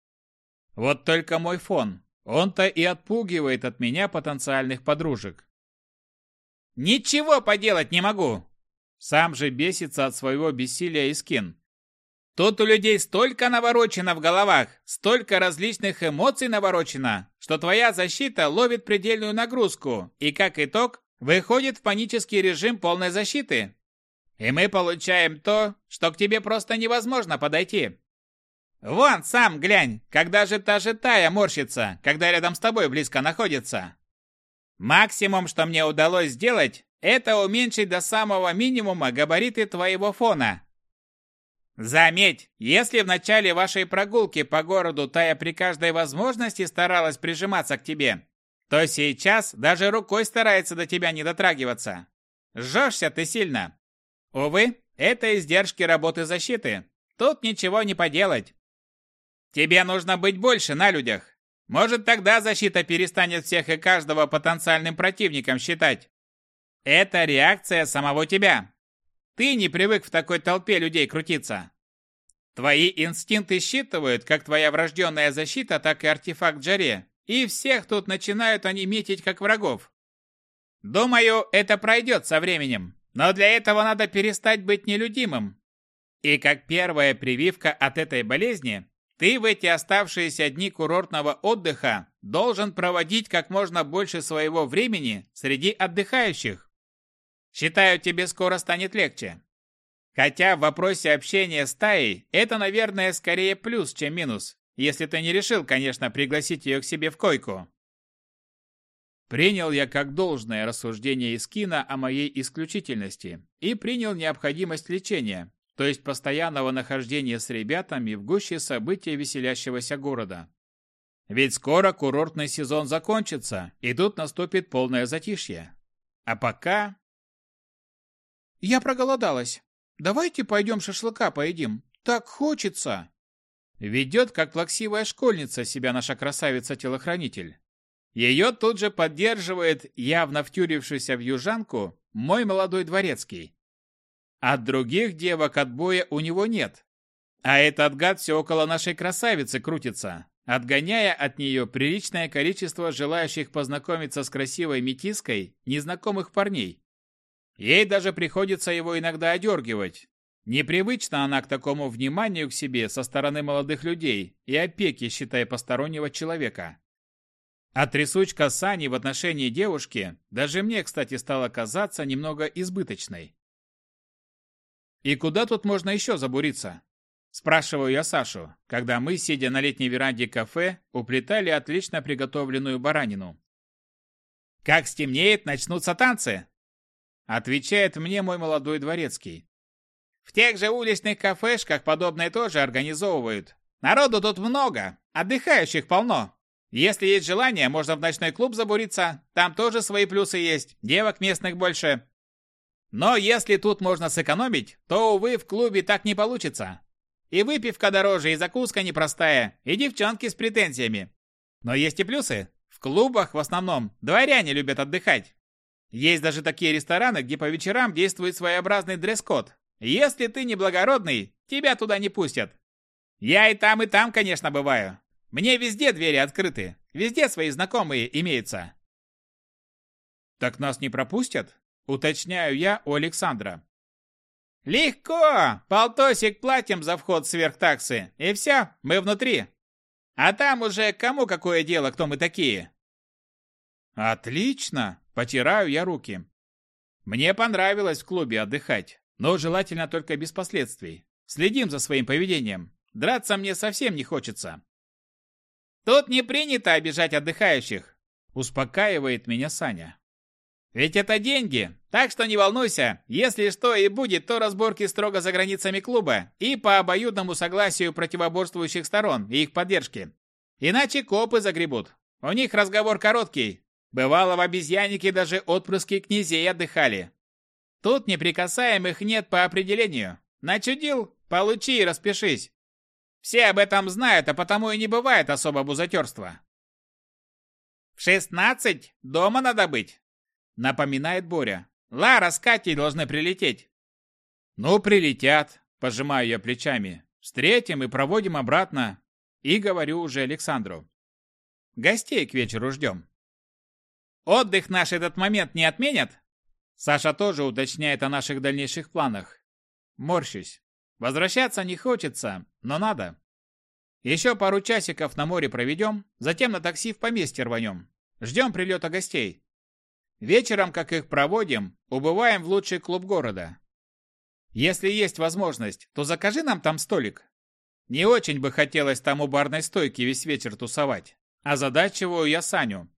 Вот только мой фон, он-то и отпугивает от меня потенциальных подружек. «Ничего поделать не могу!» Сам же бесится от своего бессилия и скин. Тут у людей столько наворочено в головах, столько различных эмоций наворочено, что твоя защита ловит предельную нагрузку, и как итог, выходит в панический режим полной защиты. И мы получаем то, что к тебе просто невозможно подойти. Вон, сам глянь, когда же та же Тая морщится, когда рядом с тобой близко находится. Максимум, что мне удалось сделать, это уменьшить до самого минимума габариты твоего фона. Заметь, если в начале вашей прогулки по городу Тая при каждой возможности старалась прижиматься к тебе, то сейчас даже рукой старается до тебя не дотрагиваться. Жжешься ты сильно. Увы, это издержки работы защиты. Тут ничего не поделать. Тебе нужно быть больше на людях. Может, тогда защита перестанет всех и каждого потенциальным противником считать. Это реакция самого тебя. Ты не привык в такой толпе людей крутиться. Твои инстинкты считывают как твоя врожденная защита, так и артефакт Джаре, и всех тут начинают они метить как врагов. Думаю, это пройдет со временем, но для этого надо перестать быть нелюдимым. И как первая прививка от этой болезни, ты в эти оставшиеся дни курортного отдыха должен проводить как можно больше своего времени среди отдыхающих. Считаю, тебе скоро станет легче. Хотя в вопросе общения с Таей это, наверное, скорее плюс, чем минус, если ты не решил, конечно, пригласить ее к себе в койку. Принял я как должное рассуждение Искина о моей исключительности и принял необходимость лечения, то есть постоянного нахождения с ребятами в гуще событий веселящегося города. Ведь скоро курортный сезон закончится, и тут наступит полное затишье. А пока... Я проголодалась. Давайте пойдем шашлыка поедим. Так хочется. Ведет, как плаксивая школьница, себя наша красавица-телохранитель. Ее тут же поддерживает, явно втюрившийся в южанку, мой молодой дворецкий. От других девок отбоя у него нет. А этот гад все около нашей красавицы крутится, отгоняя от нее приличное количество желающих познакомиться с красивой метиской незнакомых парней. Ей даже приходится его иногда одергивать. Непривычна она к такому вниманию к себе со стороны молодых людей и опеки, считая постороннего человека. А трясучка Сани в отношении девушки даже мне, кстати, стала казаться немного избыточной. «И куда тут можно еще забуриться?» Спрашиваю я Сашу, когда мы, сидя на летней веранде кафе, уплетали отлично приготовленную баранину. «Как стемнеет, начнутся танцы!» Отвечает мне мой молодой дворецкий. «В тех же уличных кафешках подобное тоже организовывают. Народу тут много, отдыхающих полно. Если есть желание, можно в ночной клуб забуриться, там тоже свои плюсы есть, девок местных больше. Но если тут можно сэкономить, то, увы, в клубе так не получится. И выпивка дороже, и закуска непростая, и девчонки с претензиями. Но есть и плюсы. В клубах в основном дворяне любят отдыхать. Есть даже такие рестораны, где по вечерам действует своеобразный дресс-код. Если ты не благородный, тебя туда не пустят. Я и там, и там, конечно, бываю. Мне везде двери открыты, везде свои знакомые имеются. Так нас не пропустят? Уточняю я у Александра. Легко! Полтосик платим за вход сверх таксы, и все, мы внутри. А там уже кому какое дело, кто мы такие? Отлично! Потираю я руки. Мне понравилось в клубе отдыхать, но желательно только без последствий. Следим за своим поведением. Драться мне совсем не хочется. Тут не принято обижать отдыхающих, успокаивает меня Саня. Ведь это деньги, так что не волнуйся. Если что и будет, то разборки строго за границами клуба и по обоюдному согласию противоборствующих сторон и их поддержки. Иначе копы загребут. У них разговор короткий. Бывало, в обезьяннике даже отпрыски князей отдыхали. Тут неприкасаемых нет по определению. Начудил? Получи и распишись. Все об этом знают, а потому и не бывает особо бузатерства. В шестнадцать дома надо быть. Напоминает Боря. Лара с Катей должны прилететь. Ну, прилетят, пожимаю я плечами. Встретим и проводим обратно. И говорю уже Александру. Гостей к вечеру ждем. Отдых наш этот момент не отменят? Саша тоже уточняет о наших дальнейших планах. Морщусь. Возвращаться не хочется, но надо. Еще пару часиков на море проведем, затем на такси в поместье рванем. Ждем прилета гостей. Вечером, как их проводим, убываем в лучший клуб города. Если есть возможность, то закажи нам там столик. Не очень бы хотелось там у барной стойки весь вечер тусовать. А задачиваю я Саню.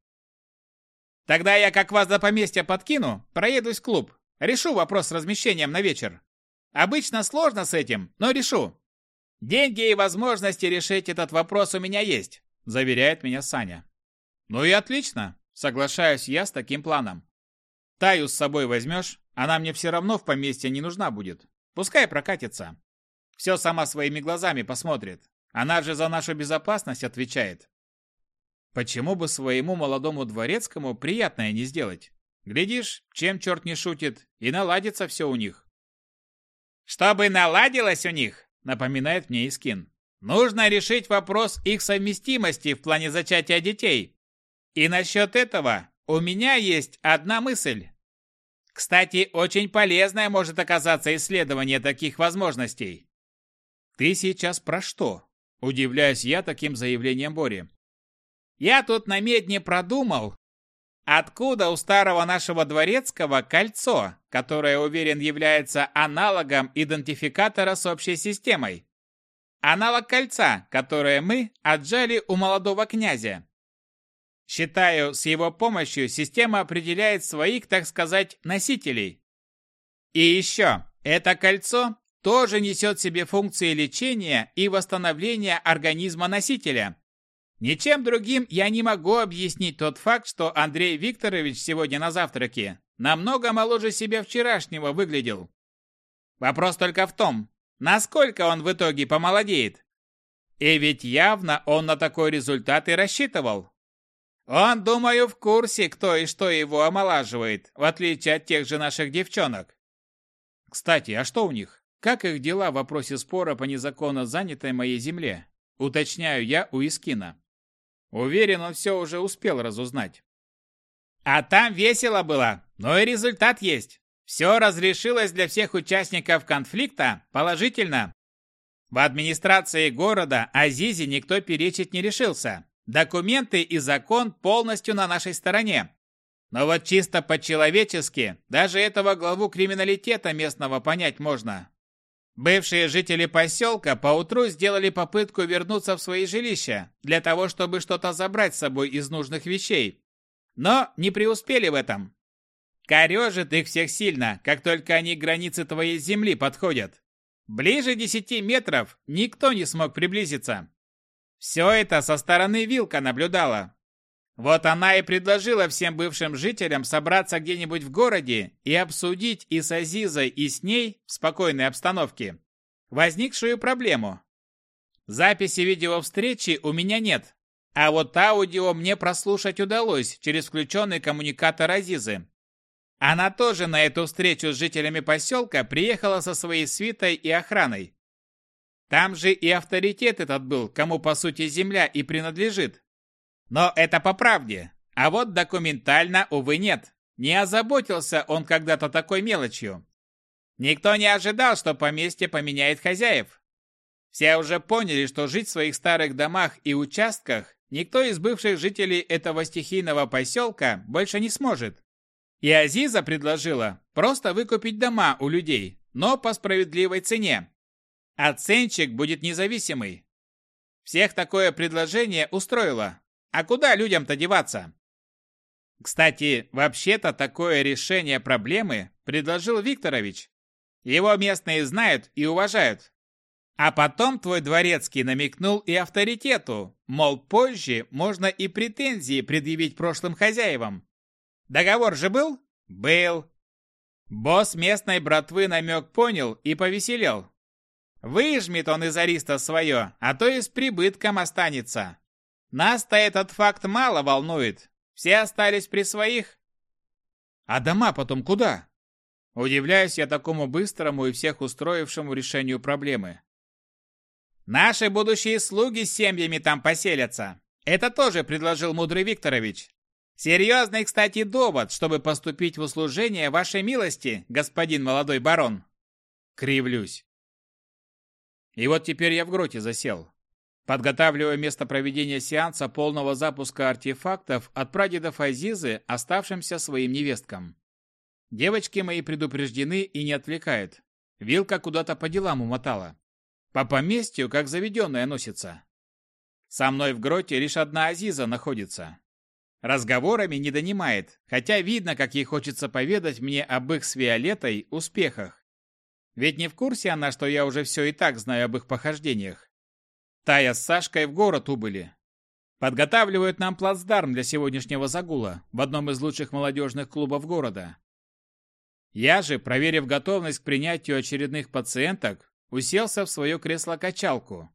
Тогда я, как вас до поместья подкину, проедусь в клуб. Решу вопрос с размещением на вечер. Обычно сложно с этим, но решу. Деньги и возможности решить этот вопрос у меня есть, заверяет меня Саня. Ну и отлично, соглашаюсь я с таким планом. Таю с собой возьмешь, она мне все равно в поместье не нужна будет. Пускай прокатится. Все сама своими глазами посмотрит. Она же за нашу безопасность отвечает. Почему бы своему молодому дворецкому приятное не сделать? Глядишь, чем черт не шутит, и наладится все у них. Чтобы наладилось у них, напоминает мне Искин, нужно решить вопрос их совместимости в плане зачатия детей. И насчет этого у меня есть одна мысль. Кстати, очень полезное может оказаться исследование таких возможностей. Ты сейчас про что? Удивляюсь я таким заявлением Бори. Я тут на медне продумал, откуда у старого нашего дворецкого кольцо, которое, уверен, является аналогом идентификатора с общей системой. Аналог кольца, которое мы отжали у молодого князя. Считаю, с его помощью система определяет своих, так сказать, носителей. И еще, это кольцо тоже несет в себе функции лечения и восстановления организма носителя, Ничем другим я не могу объяснить тот факт, что Андрей Викторович сегодня на завтраке намного моложе себя вчерашнего выглядел. Вопрос только в том, насколько он в итоге помолодеет. И ведь явно он на такой результат и рассчитывал. Он, думаю, в курсе, кто и что его омолаживает, в отличие от тех же наших девчонок. Кстати, а что у них? Как их дела в вопросе спора по незаконно занятой моей земле? Уточняю я у Искина. Уверен, он все уже успел разузнать. А там весело было, но и результат есть. Все разрешилось для всех участников конфликта положительно. В администрации города Азизе никто перечить не решился. Документы и закон полностью на нашей стороне. Но вот чисто по-человечески, даже этого главу криминалитета местного понять можно. Бывшие жители поселка поутру сделали попытку вернуться в свои жилища для того, чтобы что-то забрать с собой из нужных вещей. Но не преуспели в этом. Корежит их всех сильно, как только они к границе твоей земли подходят. Ближе десяти метров никто не смог приблизиться. Все это со стороны Вилка наблюдала, вот она и предложила всем бывшим жителям собраться где-нибудь в городе и обсудить и с Азизой, и с ней в спокойной обстановке возникшую проблему. Записи видеовстречи у меня нет, а вот аудио мне прослушать удалось через включенный коммуникатор Азизы. Она тоже на эту встречу с жителями поселка приехала со своей свитой и охраной. Там же и авторитет этот был, кому по сути земля и принадлежит. Но это по правде. А вот документально, увы, нет. Не озаботился он когда-то такой мелочью. Никто не ожидал, что поместье поменяет хозяев. Все уже поняли, что жить в своих старых домах и участках никто из бывших жителей этого стихийного поселка больше не сможет. И Азиза предложила просто выкупить дома у людей, но по справедливой цене. Оценщик будет независимый. Всех такое предложение устроило, а куда людям-то деваться? Кстати, вообще-то такое решение проблемы предложил Викторович. Его местные знают и уважают. А потом твой дворецкий намекнул и авторитету, мол, позже можно и претензии предъявить прошлым хозяевам. Договор же был? Был. Босс местной братвы намек понял и повеселел. Выжмет он из ариста свое, а то и с прибытком останется. Нас-то этот факт мало волнует. Все остались при своих. А дома потом куда? Удивляюсь я такому быстрому и всех устроившему решению проблемы. Наши будущие слуги с семьями там поселятся. Это тоже предложил мудрый Викторович. Серьезный, кстати, довод, чтобы поступить в услужение вашей милости, господин молодой барон. Кривлюсь. И вот теперь я в гроте засел подготавливая место проведения сеанса полного запуска артефактов от прадедов Азизы, оставшимся своим невесткам. Девочки мои предупреждены и не отвлекают. Вилка куда-то по делам умотала. По поместью, как заведенная, носится. Со мной в гроте лишь одна Азиза находится. Разговорами не донимает, хотя видно, как ей хочется поведать мне об их с Виолетой успехах. Ведь не в курсе она, что я уже все и так знаю об их похождениях. Тая с Сашкой в город убыли. Подготавливают нам плацдарм для сегодняшнего загула в одном из лучших молодежных клубов города. Я же, проверив готовность к принятию очередных пациенток, уселся в свое кресло-качалку.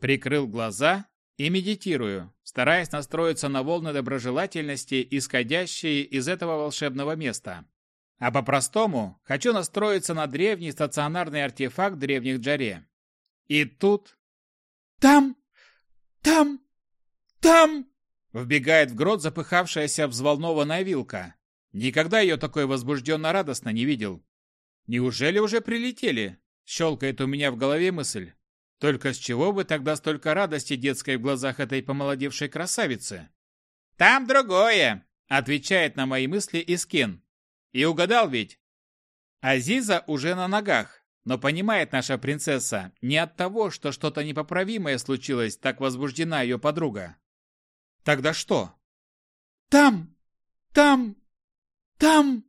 Прикрыл глаза и медитирую, стараясь настроиться на волны доброжелательности, исходящие из этого волшебного места. А по-простому хочу настроиться на древний стационарный артефакт древних Джаре. И тут... «Там! Там! Там!» Вбегает в грот запыхавшаяся взволнованная вилка. Никогда ее такой возбужденно-радостно не видел. Неужели уже прилетели? Щелкает у меня в голове мысль. Только с чего бы тогда столько радости детской в глазах этой помолодевшей красавицы? «Там другое!» — отвечает на мои мысли Искин. И угадал ведь. Азиза уже на ногах, но понимает наша принцесса, не от того, что что-то непоправимое случилось, так возбуждена ее подруга. Тогда что? «Там! Там! Там!»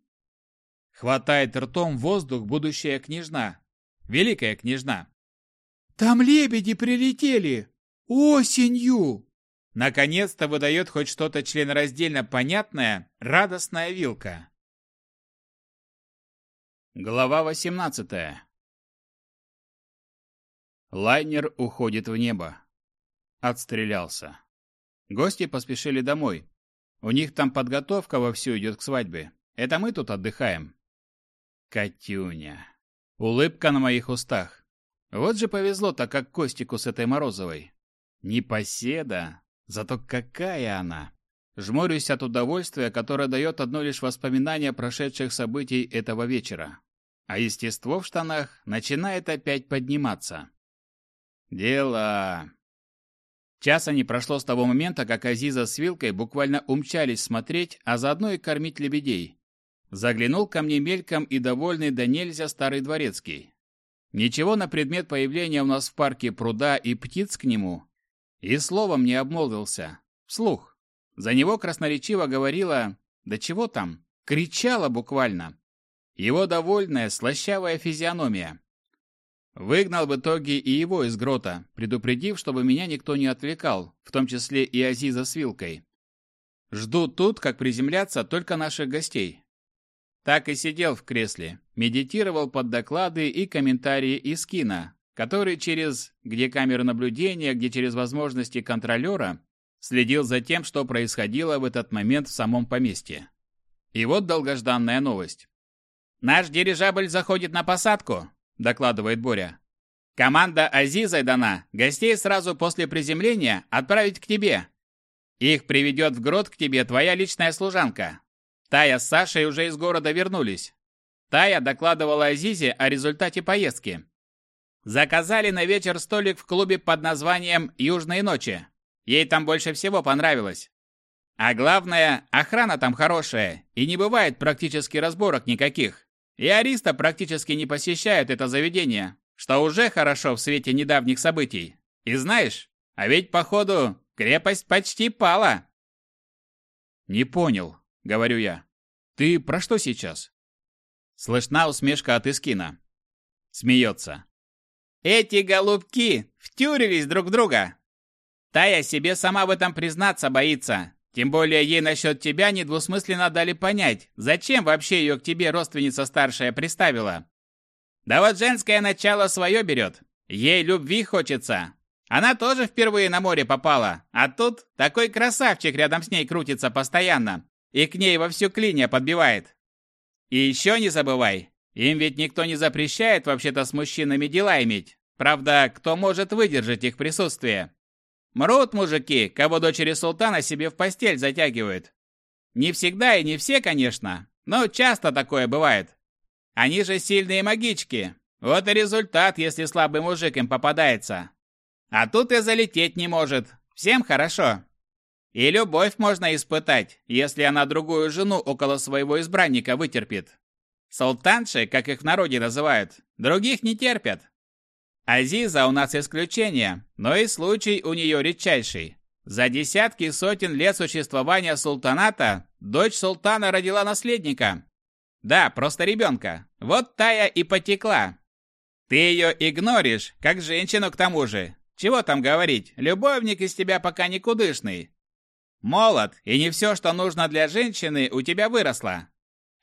Хватает ртом воздух будущая княжна. Великая княжна. «Там лебеди прилетели! Осенью!» Наконец-то выдает хоть что-то членораздельно понятное, радостная вилка. Глава 18 Лайнер уходит в небо. Отстрелялся. Гости поспешили домой. У них там подготовка вовсю идет к свадьбе. Это мы тут отдыхаем. Катюня. Улыбка на моих устах. Вот же повезло-то как Костику с этой Морозовой. Непоседа, зато какая она. Жмурюсь от удовольствия, которое дает одно лишь воспоминание прошедших событий этого вечера. А естество в штанах начинает опять подниматься. Дело... Часа не прошло с того момента, как Азиза с Вилкой буквально умчались смотреть, а заодно и кормить лебедей. Заглянул ко мне мельком и довольный да нельзя старый дворецкий. Ничего на предмет появления у нас в парке пруда и птиц к нему. И словом не обмолвился. Вслух. За него красноречиво говорила... Да чего там? Кричала буквально. Его довольная, слащавая физиономия. Выгнал в итоге и его из грота, предупредив, чтобы меня никто не отвлекал, в том числе и Азиза с Вилкой. Жду тут, как приземляться, только наших гостей. Так и сидел в кресле, медитировал под доклады и комментарии из кино, который через где камеры наблюдения, где через возможности контролера, следил за тем, что происходило в этот момент в самом поместье. И вот долгожданная новость. «Наш дирижабль заходит на посадку», — докладывает Боря. «Команда Азиза дана гостей сразу после приземления отправить к тебе. Их приведет в грот к тебе твоя личная служанка, Тая с Сашей уже из города вернулись. Тая докладывала Азизе о результате поездки. Заказали на вечер столик в клубе под названием «Южные ночи». Ей там больше всего понравилось. А главное, охрана там хорошая, и не бывает практически разборок никаких. И Ариста практически не посещают это заведение, что уже хорошо в свете недавних событий. И знаешь, а ведь, походу, крепость почти пала. Не понял, говорю я. Ты про что сейчас? Слышна усмешка от Искина. Смеется. Эти голубки втюрились друг в друга. Тая себе сама в этом признаться боится. Тем более ей насчет тебя недвусмысленно дали понять, зачем вообще ее к тебе родственница старшая приставила. Да вот женское начало свое берет. Ей любви хочется. Она тоже впервые на море попала, а тут такой красавчик рядом с ней крутится постоянно и к ней во всю клинья подбивает. И еще не забывай, им ведь никто не запрещает вообще-то с мужчинами дела иметь. Правда, кто может выдержать их присутствие? Мрут мужики, кого дочери султана себе в постель затягивают. Не всегда и не все, конечно, но часто такое бывает. Они же сильные магички. Вот и результат, если слабый мужик им попадается. А тут и залететь не может. Всем хорошо. И любовь можно испытать, если она другую жену около своего избранника вытерпит. Султанши, как их в народе называют, других не терпят. Азиза у нас исключение, но и случай у нее редчайший. За десятки сотен лет существования султаната дочь султана родила наследника. Да, просто ребенка. Вот тая и потекла. Ты ее игноришь, как женщину к тому же. Чего там говорить, любовник из тебя пока никудышный. Молод, и не все, что нужно для женщины, у тебя выросло.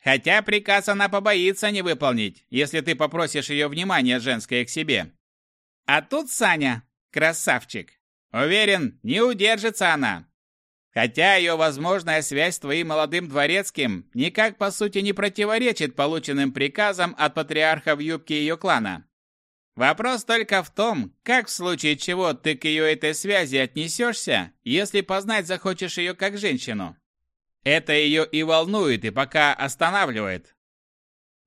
Хотя приказ она побоится не выполнить, если ты попросишь ее внимания женское к себе. А тут Саня, красавчик. Уверен, не удержится она. Хотя ее возможная связь с твоим молодым дворецким никак по сути не противоречит полученным приказам от патриарха в юбке ее клана. Вопрос только в том, как в случае чего ты к ее этой связи отнесешься, если познать захочешь ее как женщину. Это ее и волнует, и пока останавливает.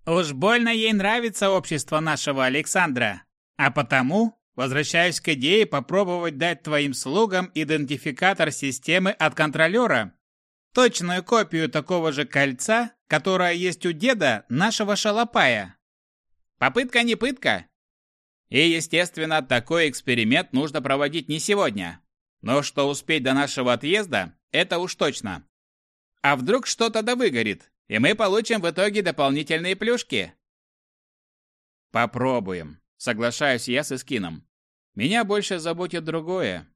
Уж больно ей нравится общество нашего Александра, а потому возвращаюсь к идее попробовать дать твоим слугам идентификатор системы от контролера, точную копию такого же кольца, которое есть у деда нашего шалопая. Попытка не пытка, и, естественно, такой эксперимент нужно проводить не сегодня. Но что успеть до нашего отъезда, это уж точно. А вдруг что-то да выгорит, и мы получим в итоге дополнительные плюшки? Попробуем, соглашаюсь я с Искином. Меня больше заботит другое.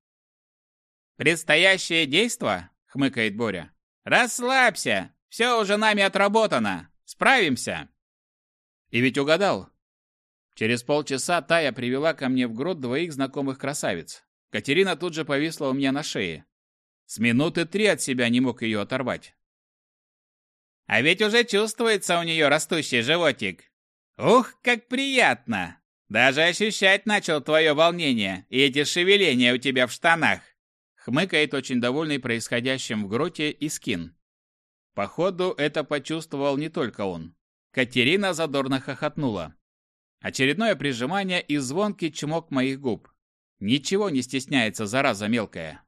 Предстоящее действо, хмыкает Боря. Расслабься, все уже нами отработано. Справимся. И ведь угадал. Через полчаса Тая привела ко мне в грот двоих знакомых красавиц. Катерина тут же повисла у меня на шее. С минуты три от себя не мог ее оторвать. А ведь уже чувствуется у нее растущий животик. Ух, как приятно! Даже ощущать начал твое волнение и эти шевеления у тебя в штанах. Хмыкает очень довольный происходящим в гроте и скин. Походу, это почувствовал не только он. Катерина задорно хохотнула. Очередное прижимание и звонкий чмок моих губ. Ничего не стесняется, зараза мелкая.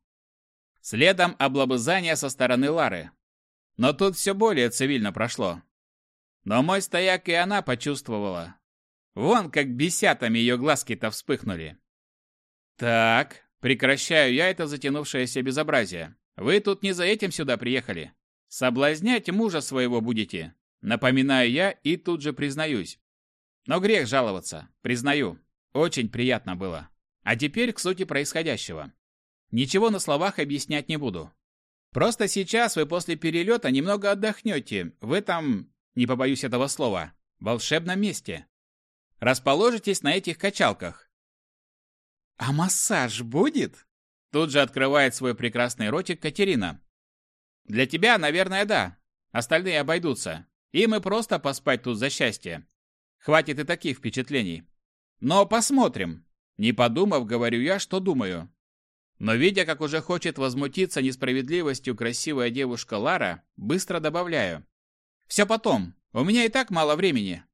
Следом облобызание со стороны Лары. Но тут все более цивильно прошло. Но мой стояк и она почувствовала. Вон как бесятами ее глазки-то вспыхнули. Так, прекращаю я это затянувшееся безобразие. Вы тут не за этим сюда приехали. Соблазнять мужа своего будете. Напоминаю я и тут же признаюсь. Но грех жаловаться, признаю. Очень приятно было. А теперь к сути происходящего. Ничего на словах объяснять не буду. Просто сейчас вы после перелета немного отдохнете в этом, не побоюсь этого слова, волшебном месте. Расположитесь на этих качалках. А массаж будет? Тут же открывает свой прекрасный ротик Катерина. Для тебя, наверное, да. Остальные обойдутся. И мы просто поспать тут за счастье. Хватит и таких впечатлений. Но посмотрим. Не подумав, говорю я, что думаю. Но видя, как уже хочет возмутиться несправедливостью красивая девушка Лара, быстро добавляю. Все потом. У меня и так мало времени.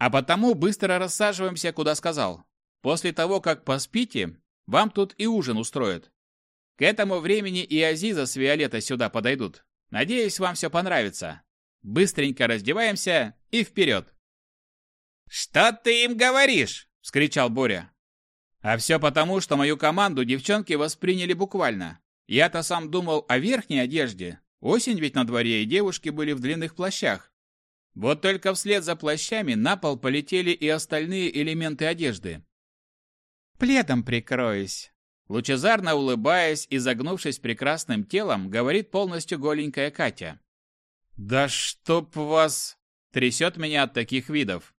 А потому быстро рассаживаемся, куда сказал. После того, как поспите, вам тут и ужин устроят. К этому времени и Азиза с Виолеттой сюда подойдут. Надеюсь, вам все понравится. Быстренько раздеваемся и вперед. «Что ты им говоришь?» – вскричал Боря. А все потому, что мою команду девчонки восприняли буквально. Я-то сам думал о верхней одежде. Осень ведь на дворе, и девушки были в длинных плащах. Вот только вслед за плащами на пол полетели и остальные элементы одежды. «Пледом прикроюсь», Лучезарно улыбаясь и загнувшись прекрасным телом, говорит полностью голенькая Катя. «Да чтоб вас!» – трясет меня от таких видов.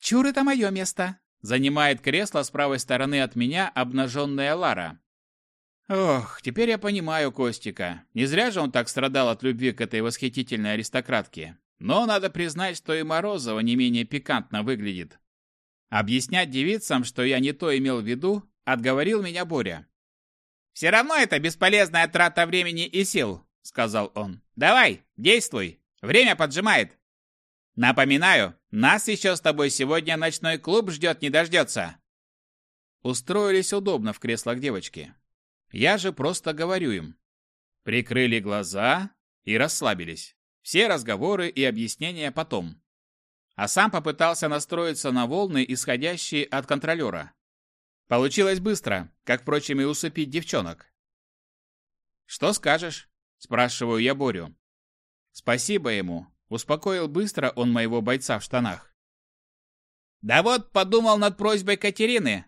«Чур, это мое место!» Занимает кресло с правой стороны от меня обнаженная Лара. Ох, теперь я понимаю Костика. Не зря же он так страдал от любви к этой восхитительной аристократке. Но надо признать, что и Морозова не менее пикантно выглядит. Объяснять девицам, что я не то имел в виду, отговорил меня Боря. «Все равно это бесполезная трата времени и сил», — сказал он. «Давай, действуй, время поджимает». Напоминаю, нас еще с тобой сегодня ночной клуб ждет не дождется. Устроились удобно в креслах девочки. Я же просто говорю им. Прикрыли глаза и расслабились. Все разговоры и объяснения потом. а сам попытался настроиться на волны, исходящие от контролера. Получилось быстро, как, впрочем, и усыпить девчонок. «Что скажешь?» – спрашиваю я Борю. «Спасибо ему», – успокоил быстро он моего бойца в штанах. «Да вот подумал над просьбой Катерины.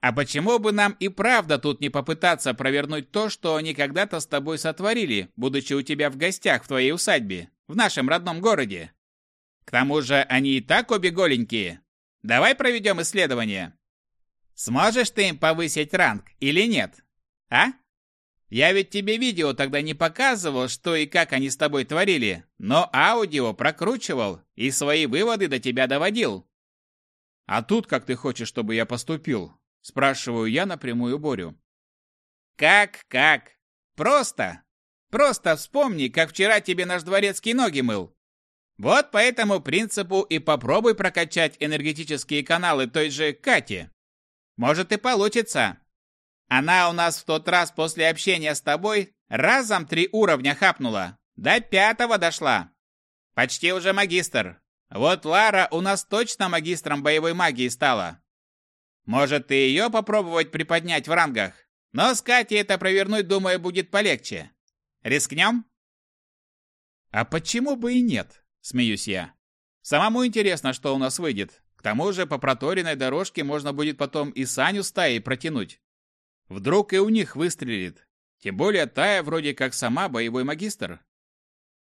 А почему бы нам и правда тут не попытаться провернуть то, что они когда-то с тобой сотворили, будучи у тебя в гостях в твоей усадьбе, в нашем родном городе? К тому же они и так обе голенькие. Давай проведем исследование. Сможешь ты им повысить ранг или нет? А?» Я ведь тебе видео тогда не показывал, что и как они с тобой творили, но аудио прокручивал и свои выводы до тебя доводил. А тут как ты хочешь, чтобы я поступил? Спрашиваю я напрямую Борю. Как, как? Просто. Просто вспомни, как вчера тебе наш дворецкий ноги мыл. Вот по этому принципу и попробуй прокачать энергетические каналы той же Кати. Может и получится. Она у нас в тот раз после общения с тобой разом три уровня хапнула. До пятого дошла. Почти уже магистр. Вот Лара у нас точно магистром боевой магии стала. Может, и ее попробовать приподнять в рангах? Но с Катей это провернуть, думаю, будет полегче. Рискнем? А почему бы и нет? Смеюсь я. Самому интересно, что у нас выйдет. К тому же по проторенной дорожке можно будет потом и Саню стаей протянуть. Вдруг и у них выстрелит. Тем более Тая вроде как сама боевой магистр.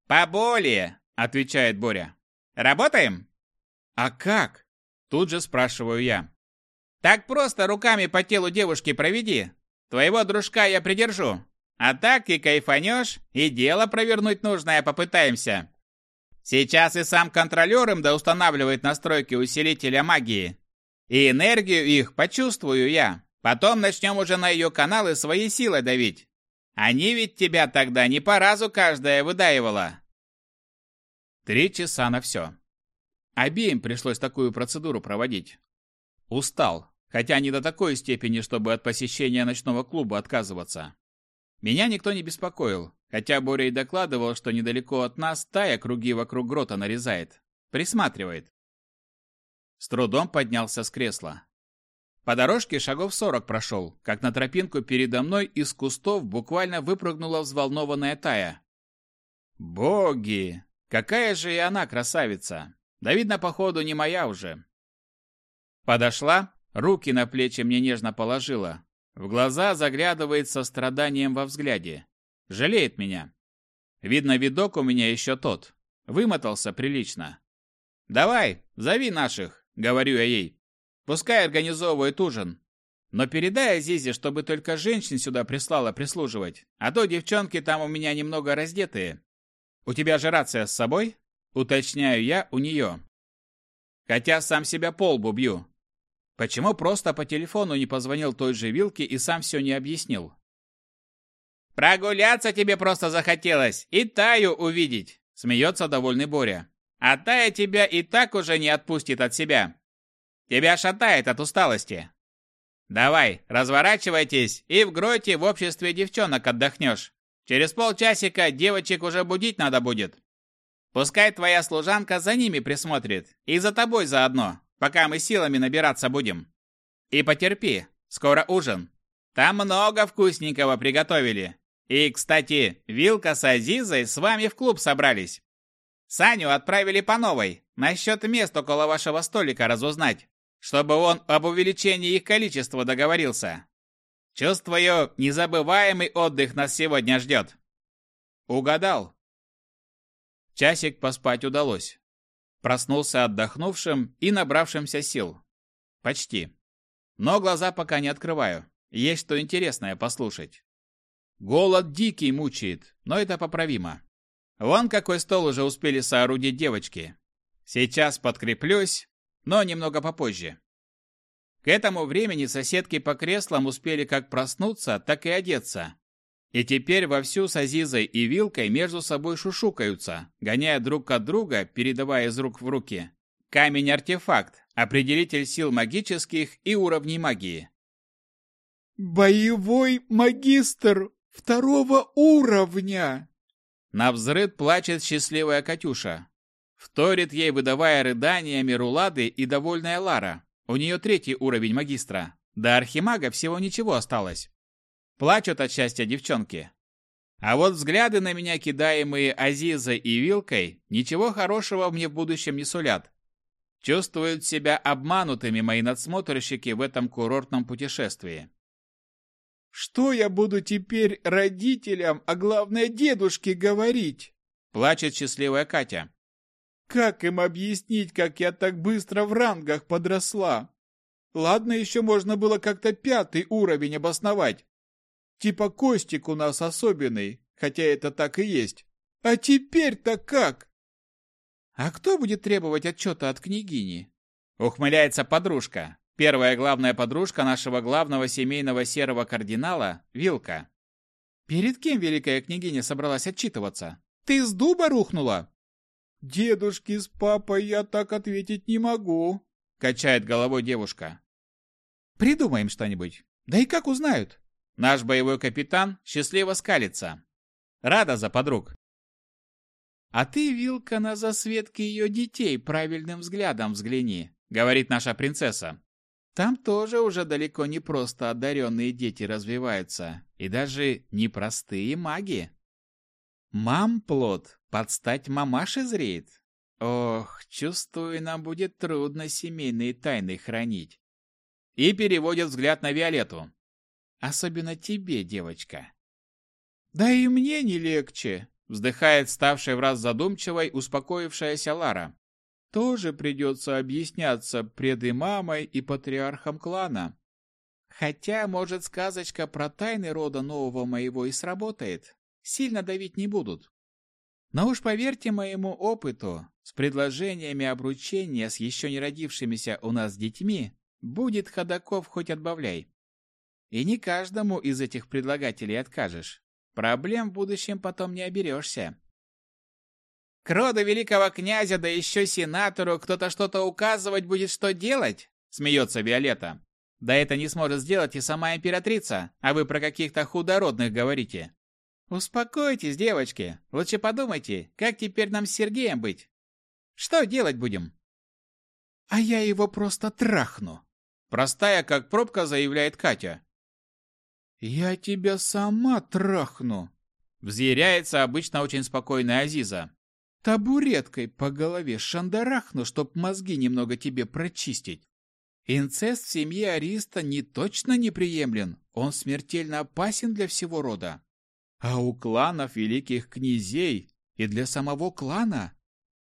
«Поболее!» – отвечает Боря. «Работаем?» «А как?» – тут же спрашиваю я. «Так просто руками по телу девушки проведи. Твоего дружка я придержу. А так и кайфанешь, и дело провернуть нужное попытаемся. Сейчас и сам контролер им доустанавливает настройки усилителя магии. И энергию их почувствую я. Потом начнем уже на ее каналы своей силой давить. Они ведь тебя тогда не по разу каждая выдаивала. Три часа на все. Обеим пришлось такую процедуру проводить. Устал, хотя не до такой степени, чтобы от посещения ночного клуба отказываться. Меня никто не беспокоил, хотя Боря и докладывал, что недалеко от нас тая круги вокруг грота нарезает. Присматривает. С трудом поднялся с кресла. По дорожке шагов сорок прошел, как на тропинку передо мной из кустов буквально выпрыгнула взволнованная Тая. Боги! Какая же и она красавица! Да видно, походу, не моя уже. Подошла, руки на плечи мне нежно положила. В глаза заглядывает со страданием во взгляде. Жалеет меня. Видно, видок у меня еще тот. Вымотался прилично. «Давай, зови наших», — говорю я ей. Пускай организовывает ужин. Но передай Азизе, чтобы только женщин сюда прислала прислуживать, а то девчонки там у меня немного раздетые. У тебя же рация с собой? Уточняю я у нее. Хотя сам себя по лбу бью. Почему просто по телефону не позвонил той же Вилке и сам все не объяснил? «Прогуляться тебе просто захотелось и Таю увидеть», — смеется довольный Боря. «А Тая тебя и так уже не отпустит от себя. Тебя шатает от усталости. Давай, разворачивайтесь и в гроте в обществе девчонок отдохнешь. Через полчасика девочек уже будить надо будет. Пускай твоя служанка за ними присмотрит, и за тобой заодно, пока мы силами набираться будем. И потерпи, скоро ужин. Там много вкусненького приготовили. И, кстати, Вилка с Азизой с вами в клуб собрались. Саню отправили по новой, насчет мест около вашего столика разузнать чтобы он об увеличении их количества договорился. Чувствую, незабываемый отдых нас сегодня ждет. Угадал. Часик поспать удалось. Проснулся отдохнувшим и набравшимся сил. Почти. Но глаза пока не открываю. Есть что интересное послушать. Голод дикий мучает, но это поправимо. Вон какой стол уже успели соорудить девочки. Сейчас подкреплюсь, но немного попозже. К этому времени соседки по креслам успели как проснуться, так и одеться. И теперь вовсю с Азизой и Вилкой между собой шушукаются, гоняя друг от друга, передавая из рук в руки. Камень-артефакт, определитель сил магических и уровней магии. «Боевой магистр второго уровня!» На взрыв плачет счастливая Катюша. Вторит ей, выдавая рыданиями Рулады и довольная Лара. У нее третий уровень магистра. До архимага всего ничего осталось. Плачут от счастья девчонки. А вот взгляды на меня, кидаемые Азизой и Вилкой, ничего хорошего мне в будущем не сулят. Чувствуют себя обманутыми мои надсмотрщики в этом курортном путешествии. «Что я буду теперь родителям, а главное дедушке говорить?» Плачет счастливая Катя. Как им объяснить, как я так быстро в рангах подросла? Ладно, еще можно было как-то пятый уровень обосновать. Типа Костик у нас особенный, хотя это так и есть. А теперь-то как? А кто будет требовать отчета от княгини? Ухмыляется подружка. Первая главная подружка нашего главного семейного серого кардинала – Вилка. Перед кем великая княгиня собралась отчитываться? Ты с дуба рухнула? «Дедушке с папой я так ответить не могу», — качает головой девушка. «Придумаем что-нибудь. Да и как узнают?» Наш боевой капитан счастливо скалится. Рада за подруг. «А ты, Вилка, на засветке ее детей правильным взглядом взгляни», — говорит наша принцесса. «Там тоже уже далеко не просто одаренные дети развиваются, и даже непростые маги». Мам плод, подстать мамаше зреет. Ох, чувствую, нам будет трудно семейные тайны хранить. И переводит взгляд на Виолетту. Особенно тебе, девочка. Да и мне не легче, вздыхает ставшая в раз задумчивой, успокоившаяся Лара. Тоже придется объясняться пред и мамой, и патриархом клана. Хотя, может, сказочка про тайны рода нового моего и сработает сильно давить не будут. Но уж поверьте моему опыту, с предложениями обручения с еще не родившимися у нас детьми будет ходаков хоть отбавляй. И не каждому из этих предлагателей откажешь. Проблем в будущем потом не оберешься. К роду великого князя, да еще сенатору, кто-то что-то указывать будет, что делать? Смеется Виолетта. Да это не сможет сделать и сама императрица, а вы про каких-то худородных говорите. Успокойтесь, девочки. Лучше подумайте, как теперь нам с Сергеем быть? Что делать будем? А я его просто трахну. Простая, как пробка, заявляет Катя. Я тебя сама трахну. Взъяряется обычно очень спокойная Азиза. Табуреткой по голове шандарахну, чтоб мозги немного тебе прочистить. Инцест в семье Ариста не точно неприемлен, он смертельно опасен для всего рода. А у кланов великих князей и для самого клана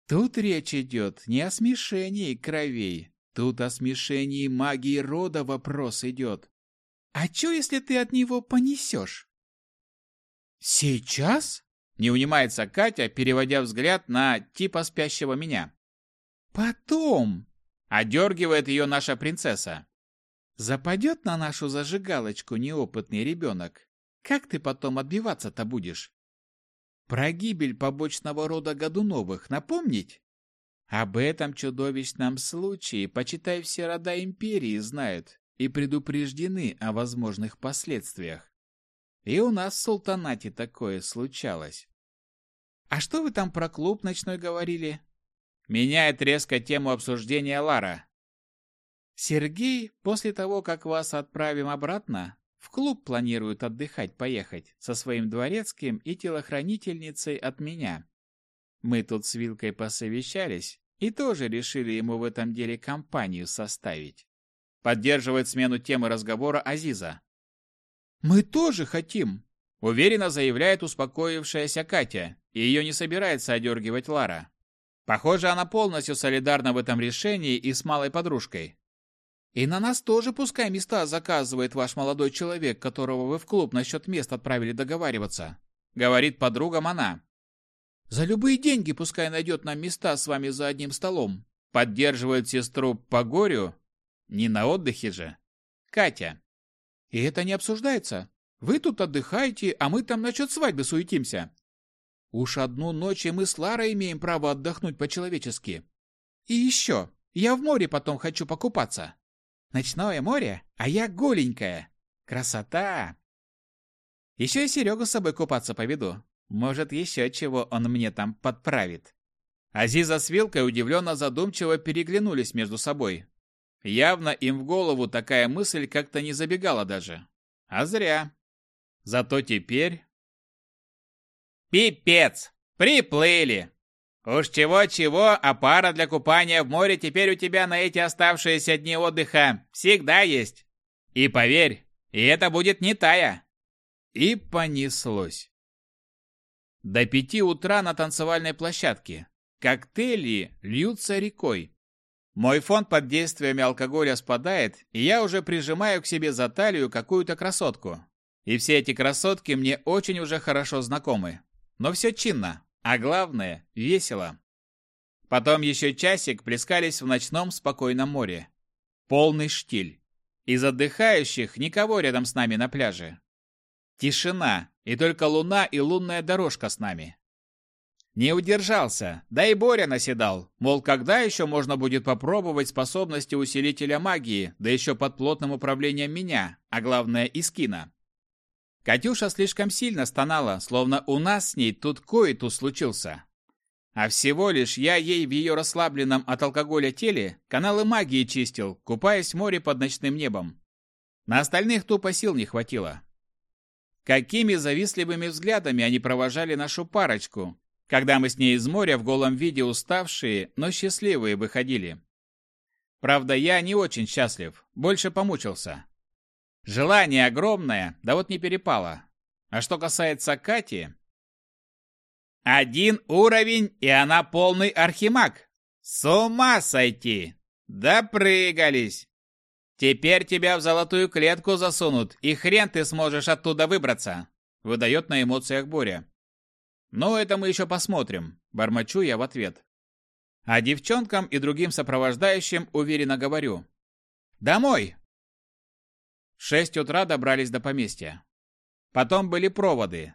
тут речь идет не о смешении кровей, тут о смешении магии рода вопрос идет. А что, если ты от него понесешь? Сейчас? Не унимается Катя, переводя взгляд на типа спящего меня. Потом. Одергивает ее наша принцесса. Западет на нашу зажигалочку неопытный ребенок, как ты потом отбиваться-то будешь? Про гибель побочного рода Годуновых напомнить? Об этом чудовищном случае, почитай, все рода империи знают и предупреждены о возможных последствиях. И у нас в султанате такое случалось. А что вы там про клуб ночной говорили? Меняет резко тему обсуждения Лара. Сергей, после того, как вас отправим обратно, в клуб планируют отдыхать поехать со своим дворецким и телохранительницей от меня. Мы тут с Вилкой посовещались и тоже решили ему в этом деле компанию составить. Поддерживает смену темы разговора Азиза. «Мы тоже хотим», — уверенно заявляет успокоившаяся Катя, и ее не собирается одергивать Лара. Похоже, она полностью солидарна в этом решении и с малой подружкой. И на нас тоже пускай места заказывает ваш молодой человек, которого вы в клуб насчет мест отправили договариваться. Говорит подругам она. За любые деньги пускай найдет нам места с вами за одним столом. Поддерживает сестру по горю. Не на отдыхе же. Катя. И это не обсуждается. Вы тут отдыхаете, а мы там насчет свадьбы суетимся. Уж одну ночь и мы с Ларой имеем право отдохнуть по-человечески. И еще, я в море потом хочу покупаться. Ночное море, а я голенькая. Красота! Еще и Серегу с собой купаться поведу. Может, еще чего он мне там подправит. Азиза с Вилкой удивленно задумчиво переглянулись между собой. Явно им в голову такая мысль как-то не забегала даже. А зря. Зато теперь... Пипец! Приплыли! Уж чего-чего, а пара для купания в море теперь у тебя на эти оставшиеся дни отдыха всегда есть. И поверь, и это будет не тая. И понеслось. До пяти утра на танцевальной площадке. Коктейли льются рекой. Мой фон под действиями алкоголя спадает, и я уже прижимаю к себе за талию какую-то красотку. И все эти красотки мне очень уже хорошо знакомы. Но все чинно, а главное – весело. Потом еще часик плескались в ночном спокойном море. Полный штиль. Из отдыхающих никого рядом с нами на пляже. Тишина, и только луна и лунная дорожка с нами. Не удержался, да и Боря наседал, мол, когда еще можно будет попробовать способности усилителя магии, да еще под плотным управлением меня, а главное Искина. Катюша слишком сильно стонала, словно у нас с ней тут коитус случился. А всего лишь я ей в ее расслабленном от алкоголя теле каналы магии чистил, купаясь в море под ночным небом. На остальных тупо сил не хватило. Какими завистливыми взглядами они провожали нашу парочку, когда мы с ней из моря в голом виде уставшие, но счастливые выходили. Правда, я не очень счастлив, больше помучился. Желание огромное, да вот не перепало. А что касается Кати... Один уровень, и она полный архимаг. С ума сойти! Допрыгались! Теперь тебя в золотую клетку засунут, и хрен ты сможешь оттуда выбраться!» Выдает на эмоциях Боря. «Ну, это мы еще посмотрим», – бормочу я в ответ. А девчонкам и другим сопровождающим уверенно говорю. «Домой!» шесть утра добрались до поместья. Потом были проводы.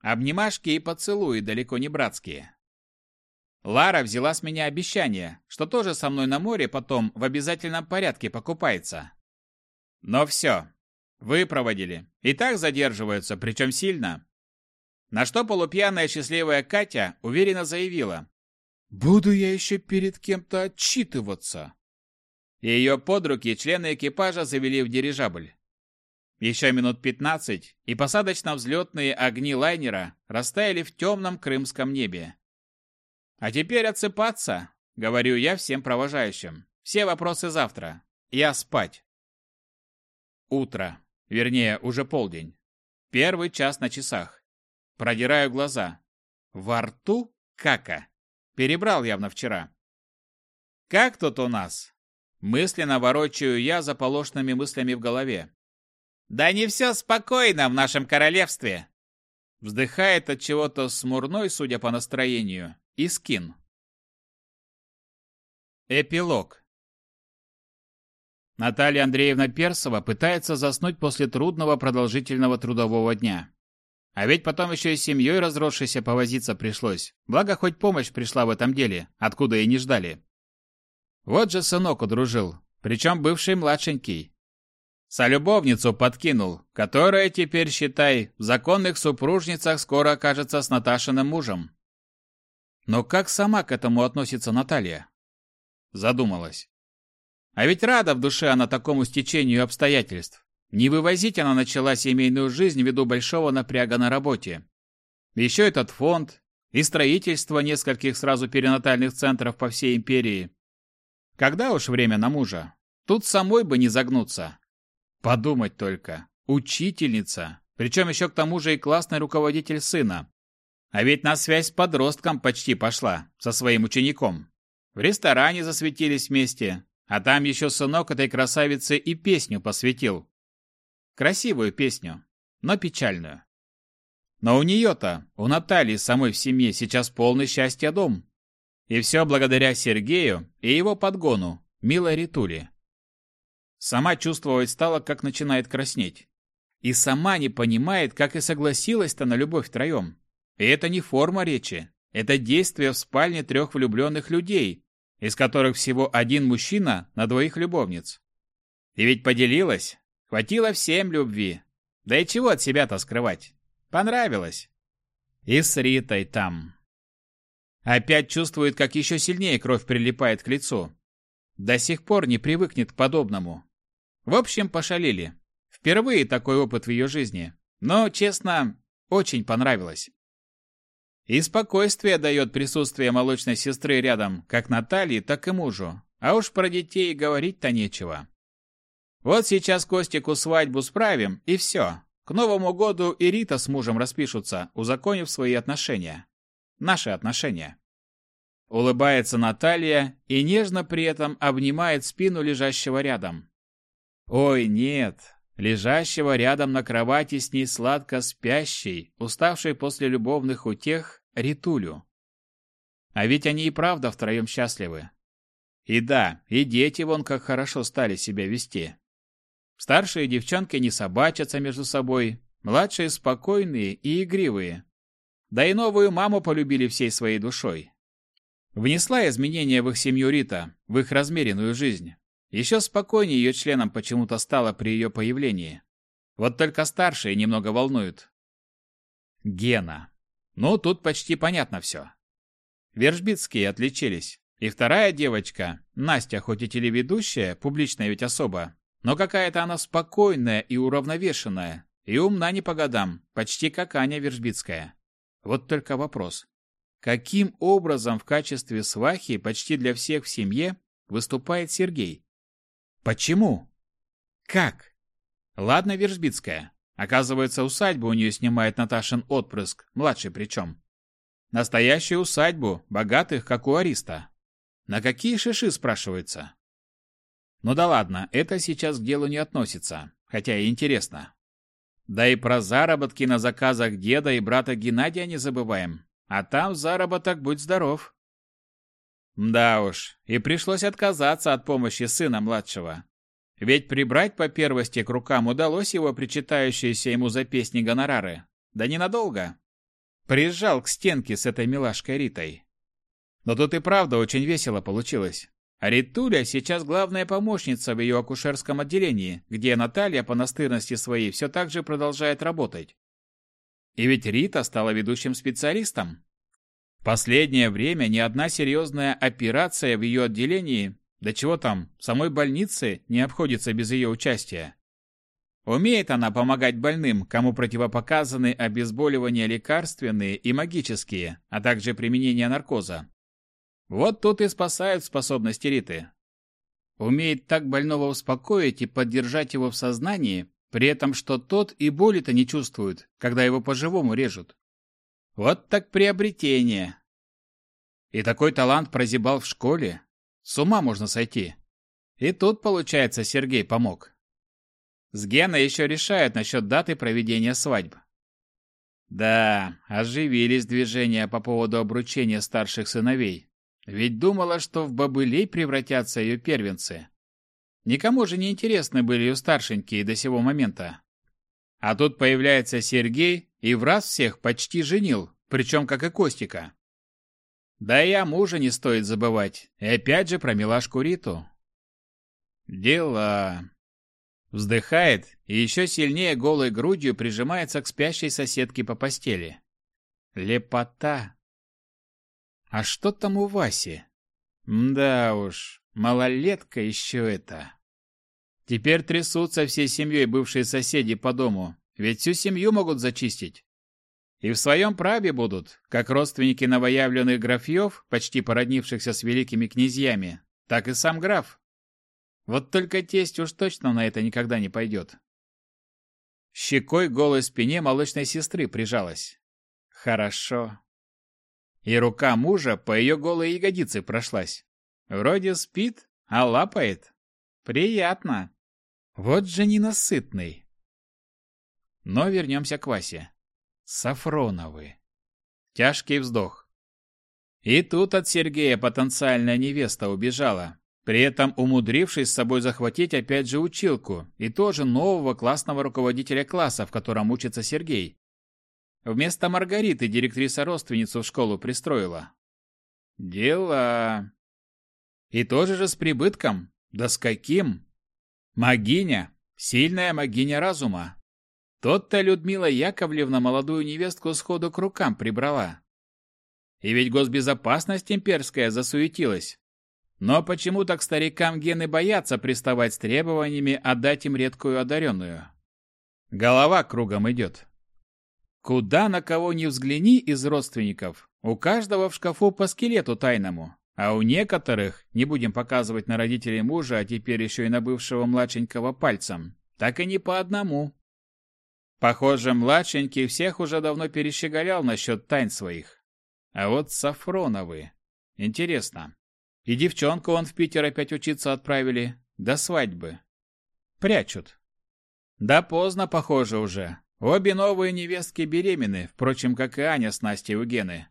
Обнимашки и поцелуи далеко не братские. Лара взяла с меня обещание, что тоже со мной на море потом в обязательном порядке покупается. Но все. Выпроводили. И так задерживаются, причем сильно. На что полупьяная счастливая Катя уверенно заявила. «Буду я еще перед кем-то отчитываться». Ее подруги члены экипажа завели в дирижабль. Еще минут пятнадцать, и посадочно-взлетные огни лайнера растаяли в темном крымском небе. А теперь отсыпаться, говорю я всем провожающим. Все вопросы завтра. Я спать. Утро. Вернее, уже полдень. Первый час на часах. Продираю глаза. Во рту кака. Перебрал явно вчера. Как тут у нас? Мысленно ворочаю я заполошными мыслями в голове. Да не все спокойно в нашем королевстве. Вздыхает от чего-то смурной, судя по настроению, Искин. Эпилог. Наталья Андреевна Персова пытается заснуть после трудного продолжительного трудового дня. А ведь потом еще и с семьей разросшейся повозиться пришлось. Благо, хоть помощь пришла в этом деле, откуда и не ждали. Вот же сынок удружил, причем бывший младшенький. Солюбовницу подкинул, которая теперь, считай, в законных супружницах скоро окажется с Наташиным мужем. Но как сама к этому относится Наталья? Задумалась. А ведь рада в душе она такому стечению обстоятельств. Не вывозить она начала семейную жизнь ввиду большого напряга на работе. Еще этот фонд и строительство нескольких сразу перинатальных центров по всей империи. Когда уж время на мужа? Тут самой бы не загнуться. Подумать только. Учительница. Причем еще к тому же и классный руководитель сына. А ведь на связь с подростком почти пошла, со своим учеником. В ресторане засветились вместе, а там еще сынок этой красавицы и песню посвятил. Красивую песню, но печальную. Но у нее-то, у Натальи самой в семье сейчас полный счастья дом. И все благодаря Сергею и его подгону, милой Ритуле. Сама чувствовать стала, как начинает краснеть. И сама не понимает, как и согласилась-то на любовь втроем. И это не форма речи. Это действие в спальне трех влюбленных людей, из которых всего один мужчина на двоих любовниц. И ведь поделилась. Хватило всем любви. Да и чего от себя-то скрывать? Понравилось. И с Ритой там. Опять чувствует, как еще сильнее кровь прилипает к лицу. До сих пор не привыкнет к подобному. В общем, пошалили. Впервые такой опыт в ее жизни. Но, честно, очень понравилось. И спокойствие дает присутствие молочной сестры рядом, как Натальи, так и мужу. А уж про детей говорить-то нечего. Вот сейчас Костику свадьбу справим, и все. К Новому году и Рита с мужем распишутся, узаконив свои отношения. Наши отношения. Улыбается Наталья и нежно при этом обнимает спину лежащего рядом. Ой, нет, лежащего рядом на кровати с ней сладко спящей, уставшей после любовных утех, Ритулю. А ведь они и правда втроем счастливы. И да, и дети вон как хорошо стали себя вести. Старшие девчонки не собачатся между собой, младшие спокойные и игривые. Да и новую маму полюбили всей своей душой. Внесла изменения в их семью Рита, в их размеренную жизнь. Еще спокойнее ее членам почему-то стало при ее появлении. Вот только старшие немного волнуют. Гена. Ну, тут почти понятно все. Вержбицкие отличились. И вторая девочка, Настя, хоть и телеведущая, публичная ведь особа, но какая-то она спокойная и уравновешенная, и умна не по годам, почти как Аня Вержбицкая. Вот только вопрос. Каким образом в качестве свахи почти для всех в семье выступает Сергей? Почему? Как? Ладно, Вержбицкая. Оказывается, усадьбу у нее снимает Наташин отпрыск, младший причем. Настоящую усадьбу, богатых, как у Ариста. На какие шиши, спрашивается? Ну да ладно, это сейчас к делу не относится, хотя и интересно. Да и про заработки на заказах деда и брата Геннадия не забываем. А там заработок будь здоров. Да уж, и пришлось отказаться от помощи сына младшего. Ведь прибрать по первости к рукам удалось его причитающиеся ему за песни гонорары. Да ненадолго. Приезжал к стенке с этой милашкой Ритой. Но тут и правда очень весело получилось. Ритуля сейчас главная помощница в ее акушерском отделении, где Наталья по настырности своей все так же продолжает работать. И ведь Рита стала ведущим специалистом. В последнее время ни одна серьезная операция в ее отделении, да чего там, самой больнице, не обходится без ее участия. Умеет она помогать больным, кому противопоказаны обезболивания лекарственные и магические, а также применение наркоза. Вот тут и спасают способности Риты. Умеет так больного успокоить и поддержать его в сознании, при этом что тот и боли-то не чувствует, когда его по-живому режут. Вот так приобретение. И такой талант прозябал в школе. С ума можно сойти. И тут, получается, Сергей помог. С Геной еще решают насчет даты проведения свадьб. Да, оживились движения по поводу обручения старших сыновей. Ведь думала, что в бобылей превратятся ее первенцы. Никому же не интересны были ее старшенькие до сего момента. А тут появляется Сергей и в раз всех почти женил, причем как и Костика. Да и о муже не стоит забывать. И опять же про милашку Риту. Дела. Вздыхает и еще сильнее голой грудью прижимается к спящей соседке по постели. Лепота. А что там у Васи? Да уж, малолетка еще это. Теперь трясутся всей семьей бывшие соседи по дому, ведь всю семью могут зачистить. И в своем праве будут, как родственники новоявленных графьев, почти породнившихся с великими князьями, так и сам граф. Вот только тесть уж точно на это никогда не пойдет. Щекой голой спине молочной сестры прижалась. Хорошо. И рука мужа по ее голой ягодице прошлась. Вроде спит, а лапает. Приятно. Вот же ненасытный. Но вернемся к Васе. Сафроновы. Тяжкий вздох. И тут от Сергея потенциальная невеста убежала, при этом умудрившись с собой захватить опять же училку и тоже нового классного руководителя класса, в котором учится Сергей. Вместо Маргариты директриса родственницу в школу пристроила. Дела. И тоже же с прибытком. Да с каким? Магиня. Сильная магиня разума. Тот-то Людмила Яковлевна молодую невестку сходу к рукам прибрала. И ведь госбезопасность имперская засуетилась. Но почему-то к старикам гены боятся приставать с требованиями отдать им редкую одаренную. Голова кругом идет. Куда на кого ни взгляни из родственников, у каждого в шкафу по скелету тайному, а у некоторых, не будем показывать на родителей мужа, а теперь еще и на бывшего младшенького пальцем, так и не по одному. Похоже, младшенький всех уже давно перещеголял насчет тайн своих. А вот Сафроновы. Интересно. И девчонку он в Питер опять учиться отправили. До свадьбы. Прячут. Да поздно, похоже, уже. Обе новые невестки беременны, впрочем, как и Аня с Настей у Гены.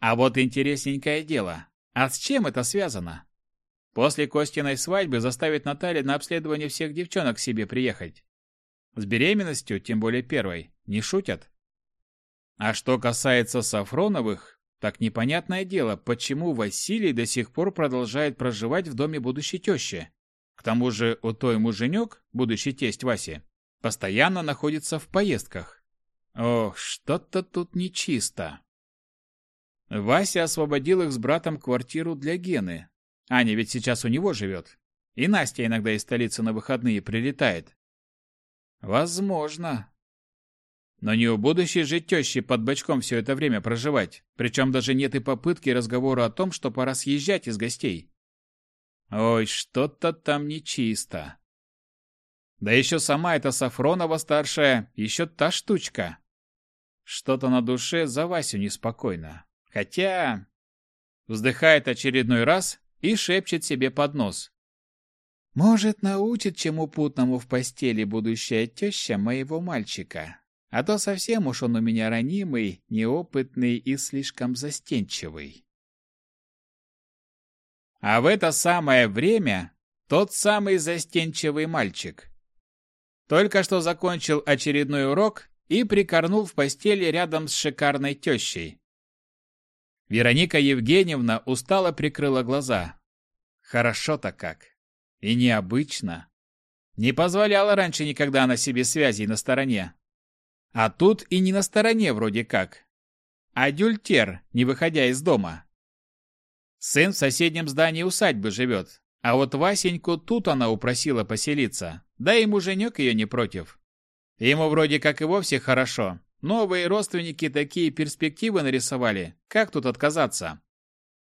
А вот интересненькое дело. А с чем это связано? После Костиной свадьбы заставит Наталья на обследование всех девчонок к себе приехать. С беременностью, тем более первой, не шутят. А что касается Сафроновых, так непонятное дело, почему Василий до сих пор продолжает проживать в доме будущей тещи. К тому же у той муженек, будущий тесть Васи, постоянно находится в поездках. Ох, что-то тут нечисто. Вася освободил их с братом квартиру для Гены. Аня ведь сейчас у него живет. И Настя иногда из столицы на выходные прилетает. Возможно. Но не у будущей же тещи под бочком все это время проживать. Причем даже нет и попытки разговора о том, что пора съезжать из гостей. Ой, что-то там нечисто. Да еще сама эта Сафронова старшая, еще та штучка. Что-то на душе за Васю неспокойно. Хотя... Вздыхает очередной раз и шепчет себе под нос. Может, научит чему путному в постели будущая теща моего мальчика. А то совсем уж он у меня ранимый, неопытный и слишком застенчивый. А в это самое время тот самый застенчивый мальчик. Только что закончил очередной урок и прикорнул в постели рядом с шикарной тещей. Вероника Евгеньевна устало прикрыла глаза. Хорошо-то как. И необычно. Не позволяла раньше никогда она себе связей на стороне. А тут и не на стороне вроде как. Адюльтер, не выходя из дома. Сын в соседнем здании усадьбы живет, а вот Васеньку тут она упросила поселиться, да и муженек ее не против. Ему вроде как и вовсе хорошо. Новые родственники такие перспективы нарисовали, как тут отказаться?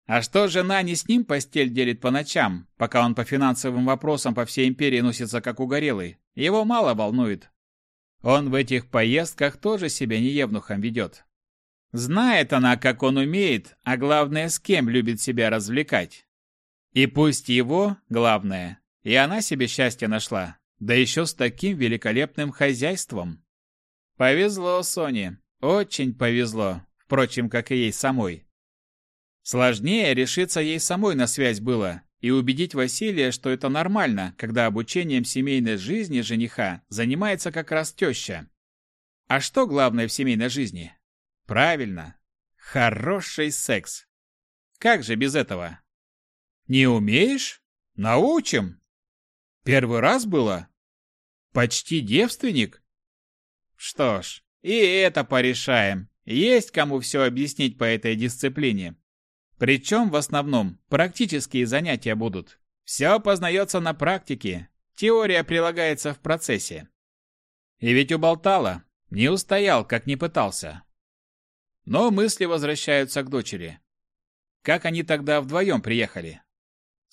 А что жена не с ним постель делит по ночам, пока он по финансовым вопросам по всей империи носится как угорелый? Его мало волнует. Он в этих поездках тоже себя не евнухом ведет. Знает она, как он умеет, а главное, с кем любит себя развлекать. И пусть его, главное, и она себе счастье нашла, да еще с таким великолепным хозяйством. Повезло Соне, очень повезло, впрочем, как и ей самой. Сложнее решиться ей самой на связь было и убедить Василия, что это нормально, когда обучением семейной жизни жениха занимается как раз теща. А что главное в семейной жизни? Правильно, хороший секс. Как же без этого? Не умеешь? Научим. Первый раз было? Почти девственник? Что ж, и это порешаем. Есть кому все объяснить по этой дисциплине. Причем в основном практические занятия будут. Все познается на практике, теория прилагается в процессе. И ведь уболтала, не устоял, как не пытался. Но мысли возвращаются к дочери. Как они тогда вдвоем приехали?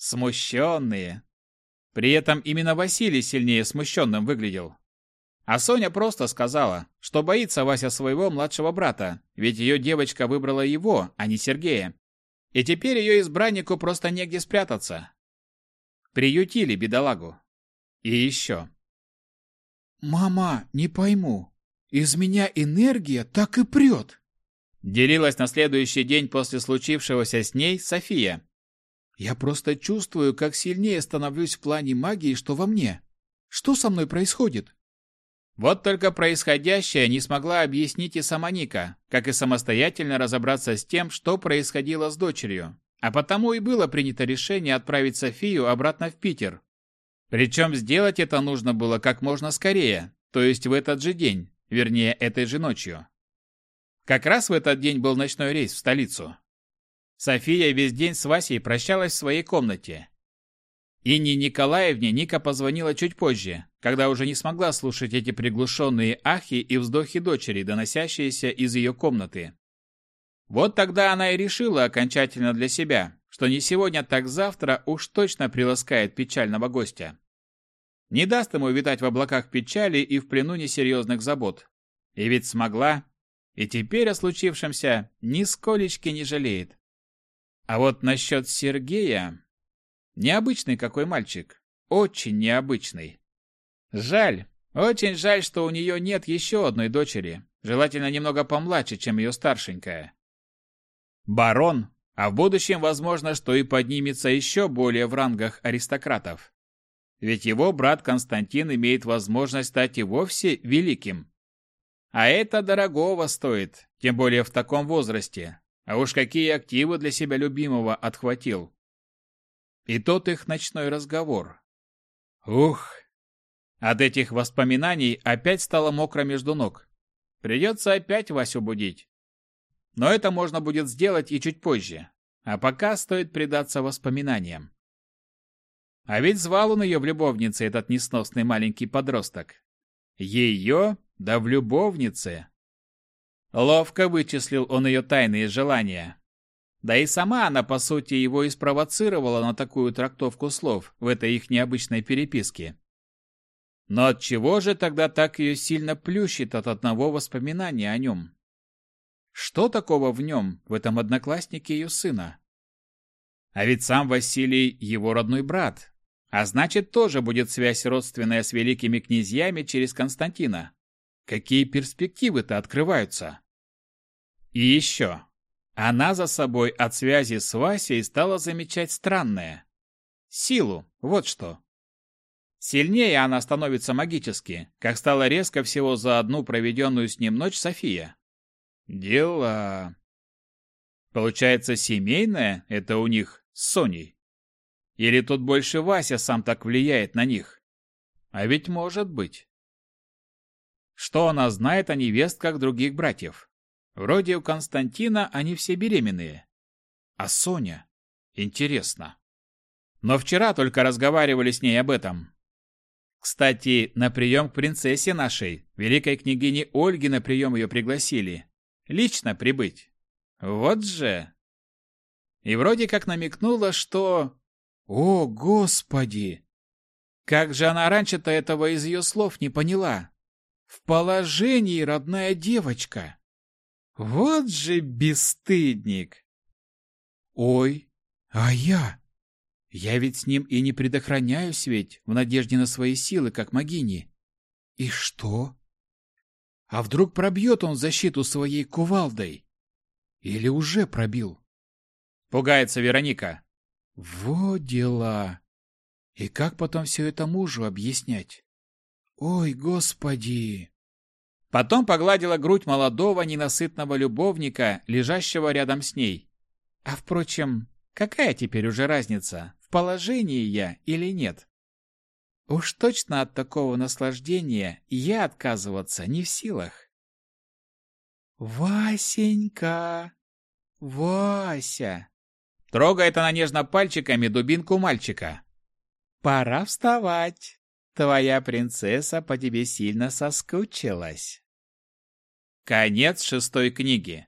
Смущенные. При этом именно Василий сильнее смущенным выглядел. А Соня просто сказала, что боится Вася своего младшего брата, ведь ее девочка выбрала его, а не Сергея. И теперь ее избраннику просто негде спрятаться. Приютили бедолагу. И еще. «Мама, не пойму, из меня энергия так и прет!» Делилась на следующий день после случившегося с ней София. «Я просто чувствую, как сильнее становлюсь в плане магии, что во мне. Что со мной происходит?» Вот только происходящее не смогла объяснить и сама Ника, как и самостоятельно разобраться с тем, что происходило с дочерью. А потому и было принято решение отправить Софию обратно в Питер. Причем сделать это нужно было как можно скорее, то есть в этот же день, вернее, этой же ночью. Как раз в этот день был ночной рейс в столицу. София весь день с Васей прощалась в своей комнате. Инне Николаевне Ника позвонила чуть позже, когда уже не смогла слушать эти приглушенные ахи и вздохи дочери, доносящиеся из ее комнаты. Вот тогда она и решила окончательно для себя, что не сегодня, так завтра уж точно приласкает печального гостя. Не даст ему витать в облаках печали и в плену несерьезных забот. И ведь смогла, и теперь о случившемся нисколечки не жалеет. А вот насчет Сергея... Необычный какой мальчик. Очень необычный. Жаль, очень жаль, что у нее нет еще одной дочери, желательно немного помладше, чем ее старшенькая. Барон, а в будущем возможно, что и поднимется еще более в рангах аристократов. Ведь его брат Константин имеет возможность стать и вовсе великим. А это дорогого стоит, тем более в таком возрасте. А уж какие активы для себя любимого отхватил. И тот их ночной разговор. Ух! От этих воспоминаний опять стало мокро между ног. Придется опять Васю будить. Но это можно будет сделать и чуть позже. А пока стоит предаться воспоминаниям. А ведь звал он ее в любовнице, этот несносный маленький подросток. Ее? Да в любовнице. Ловко вычислил он ее тайные желания. Да и сама она, по сути, его и спровоцировала на такую трактовку слов в этой их необычной переписке. Но от чего же тогда так ее сильно плющит от одного воспоминания о нем? Что такого в нем, в этом однокласснике ее сына? А ведь сам Василий его родной брат, а значит, тоже будет связь родственная с великими князьями через Константина. Какие перспективы-то открываются? И еще. Она за собой от связи с Васей стала замечать странное. Силу, вот что. Сильнее она становится магически, как стала резко всего за одну проведенную с ним ночь София. Дела. Получается, семейное это у них с Соней? Или тут больше Вася сам так влияет на них? А ведь может быть. Что она знает о невестках других братьев? Вроде у Константина они все беременные. А Соня? Интересно. Но вчера только разговаривали с ней об этом. Кстати, на прием к принцессе нашей, великой княгине Ольге на прием ее пригласили. Лично прибыть. Вот же. И вроде как намекнула, что... О, Господи! Как же она раньше-то этого из ее слов не поняла? В положении родная девочка. Вот же бесстыдник! Ой, а я? Я ведь с ним и не предохраняюсь ведь, в надежде на свои силы, как могини. И что? А вдруг пробьет он защиту своей кувалдой? Или уже пробил? Пугается Вероника. Во дела! И как потом все это мужу объяснять? Ой, господи! Потом погладила грудь молодого ненасытного любовника, лежащего рядом с ней. А впрочем, какая теперь уже разница, в положении я или нет? Уж точно от такого наслаждения я отказываться не в силах. «Васенька! Вася!» Трогает она нежно пальчиками дубинку мальчика. «Пора вставать. Твоя принцесса по тебе сильно соскучилась». Конец шестой книги.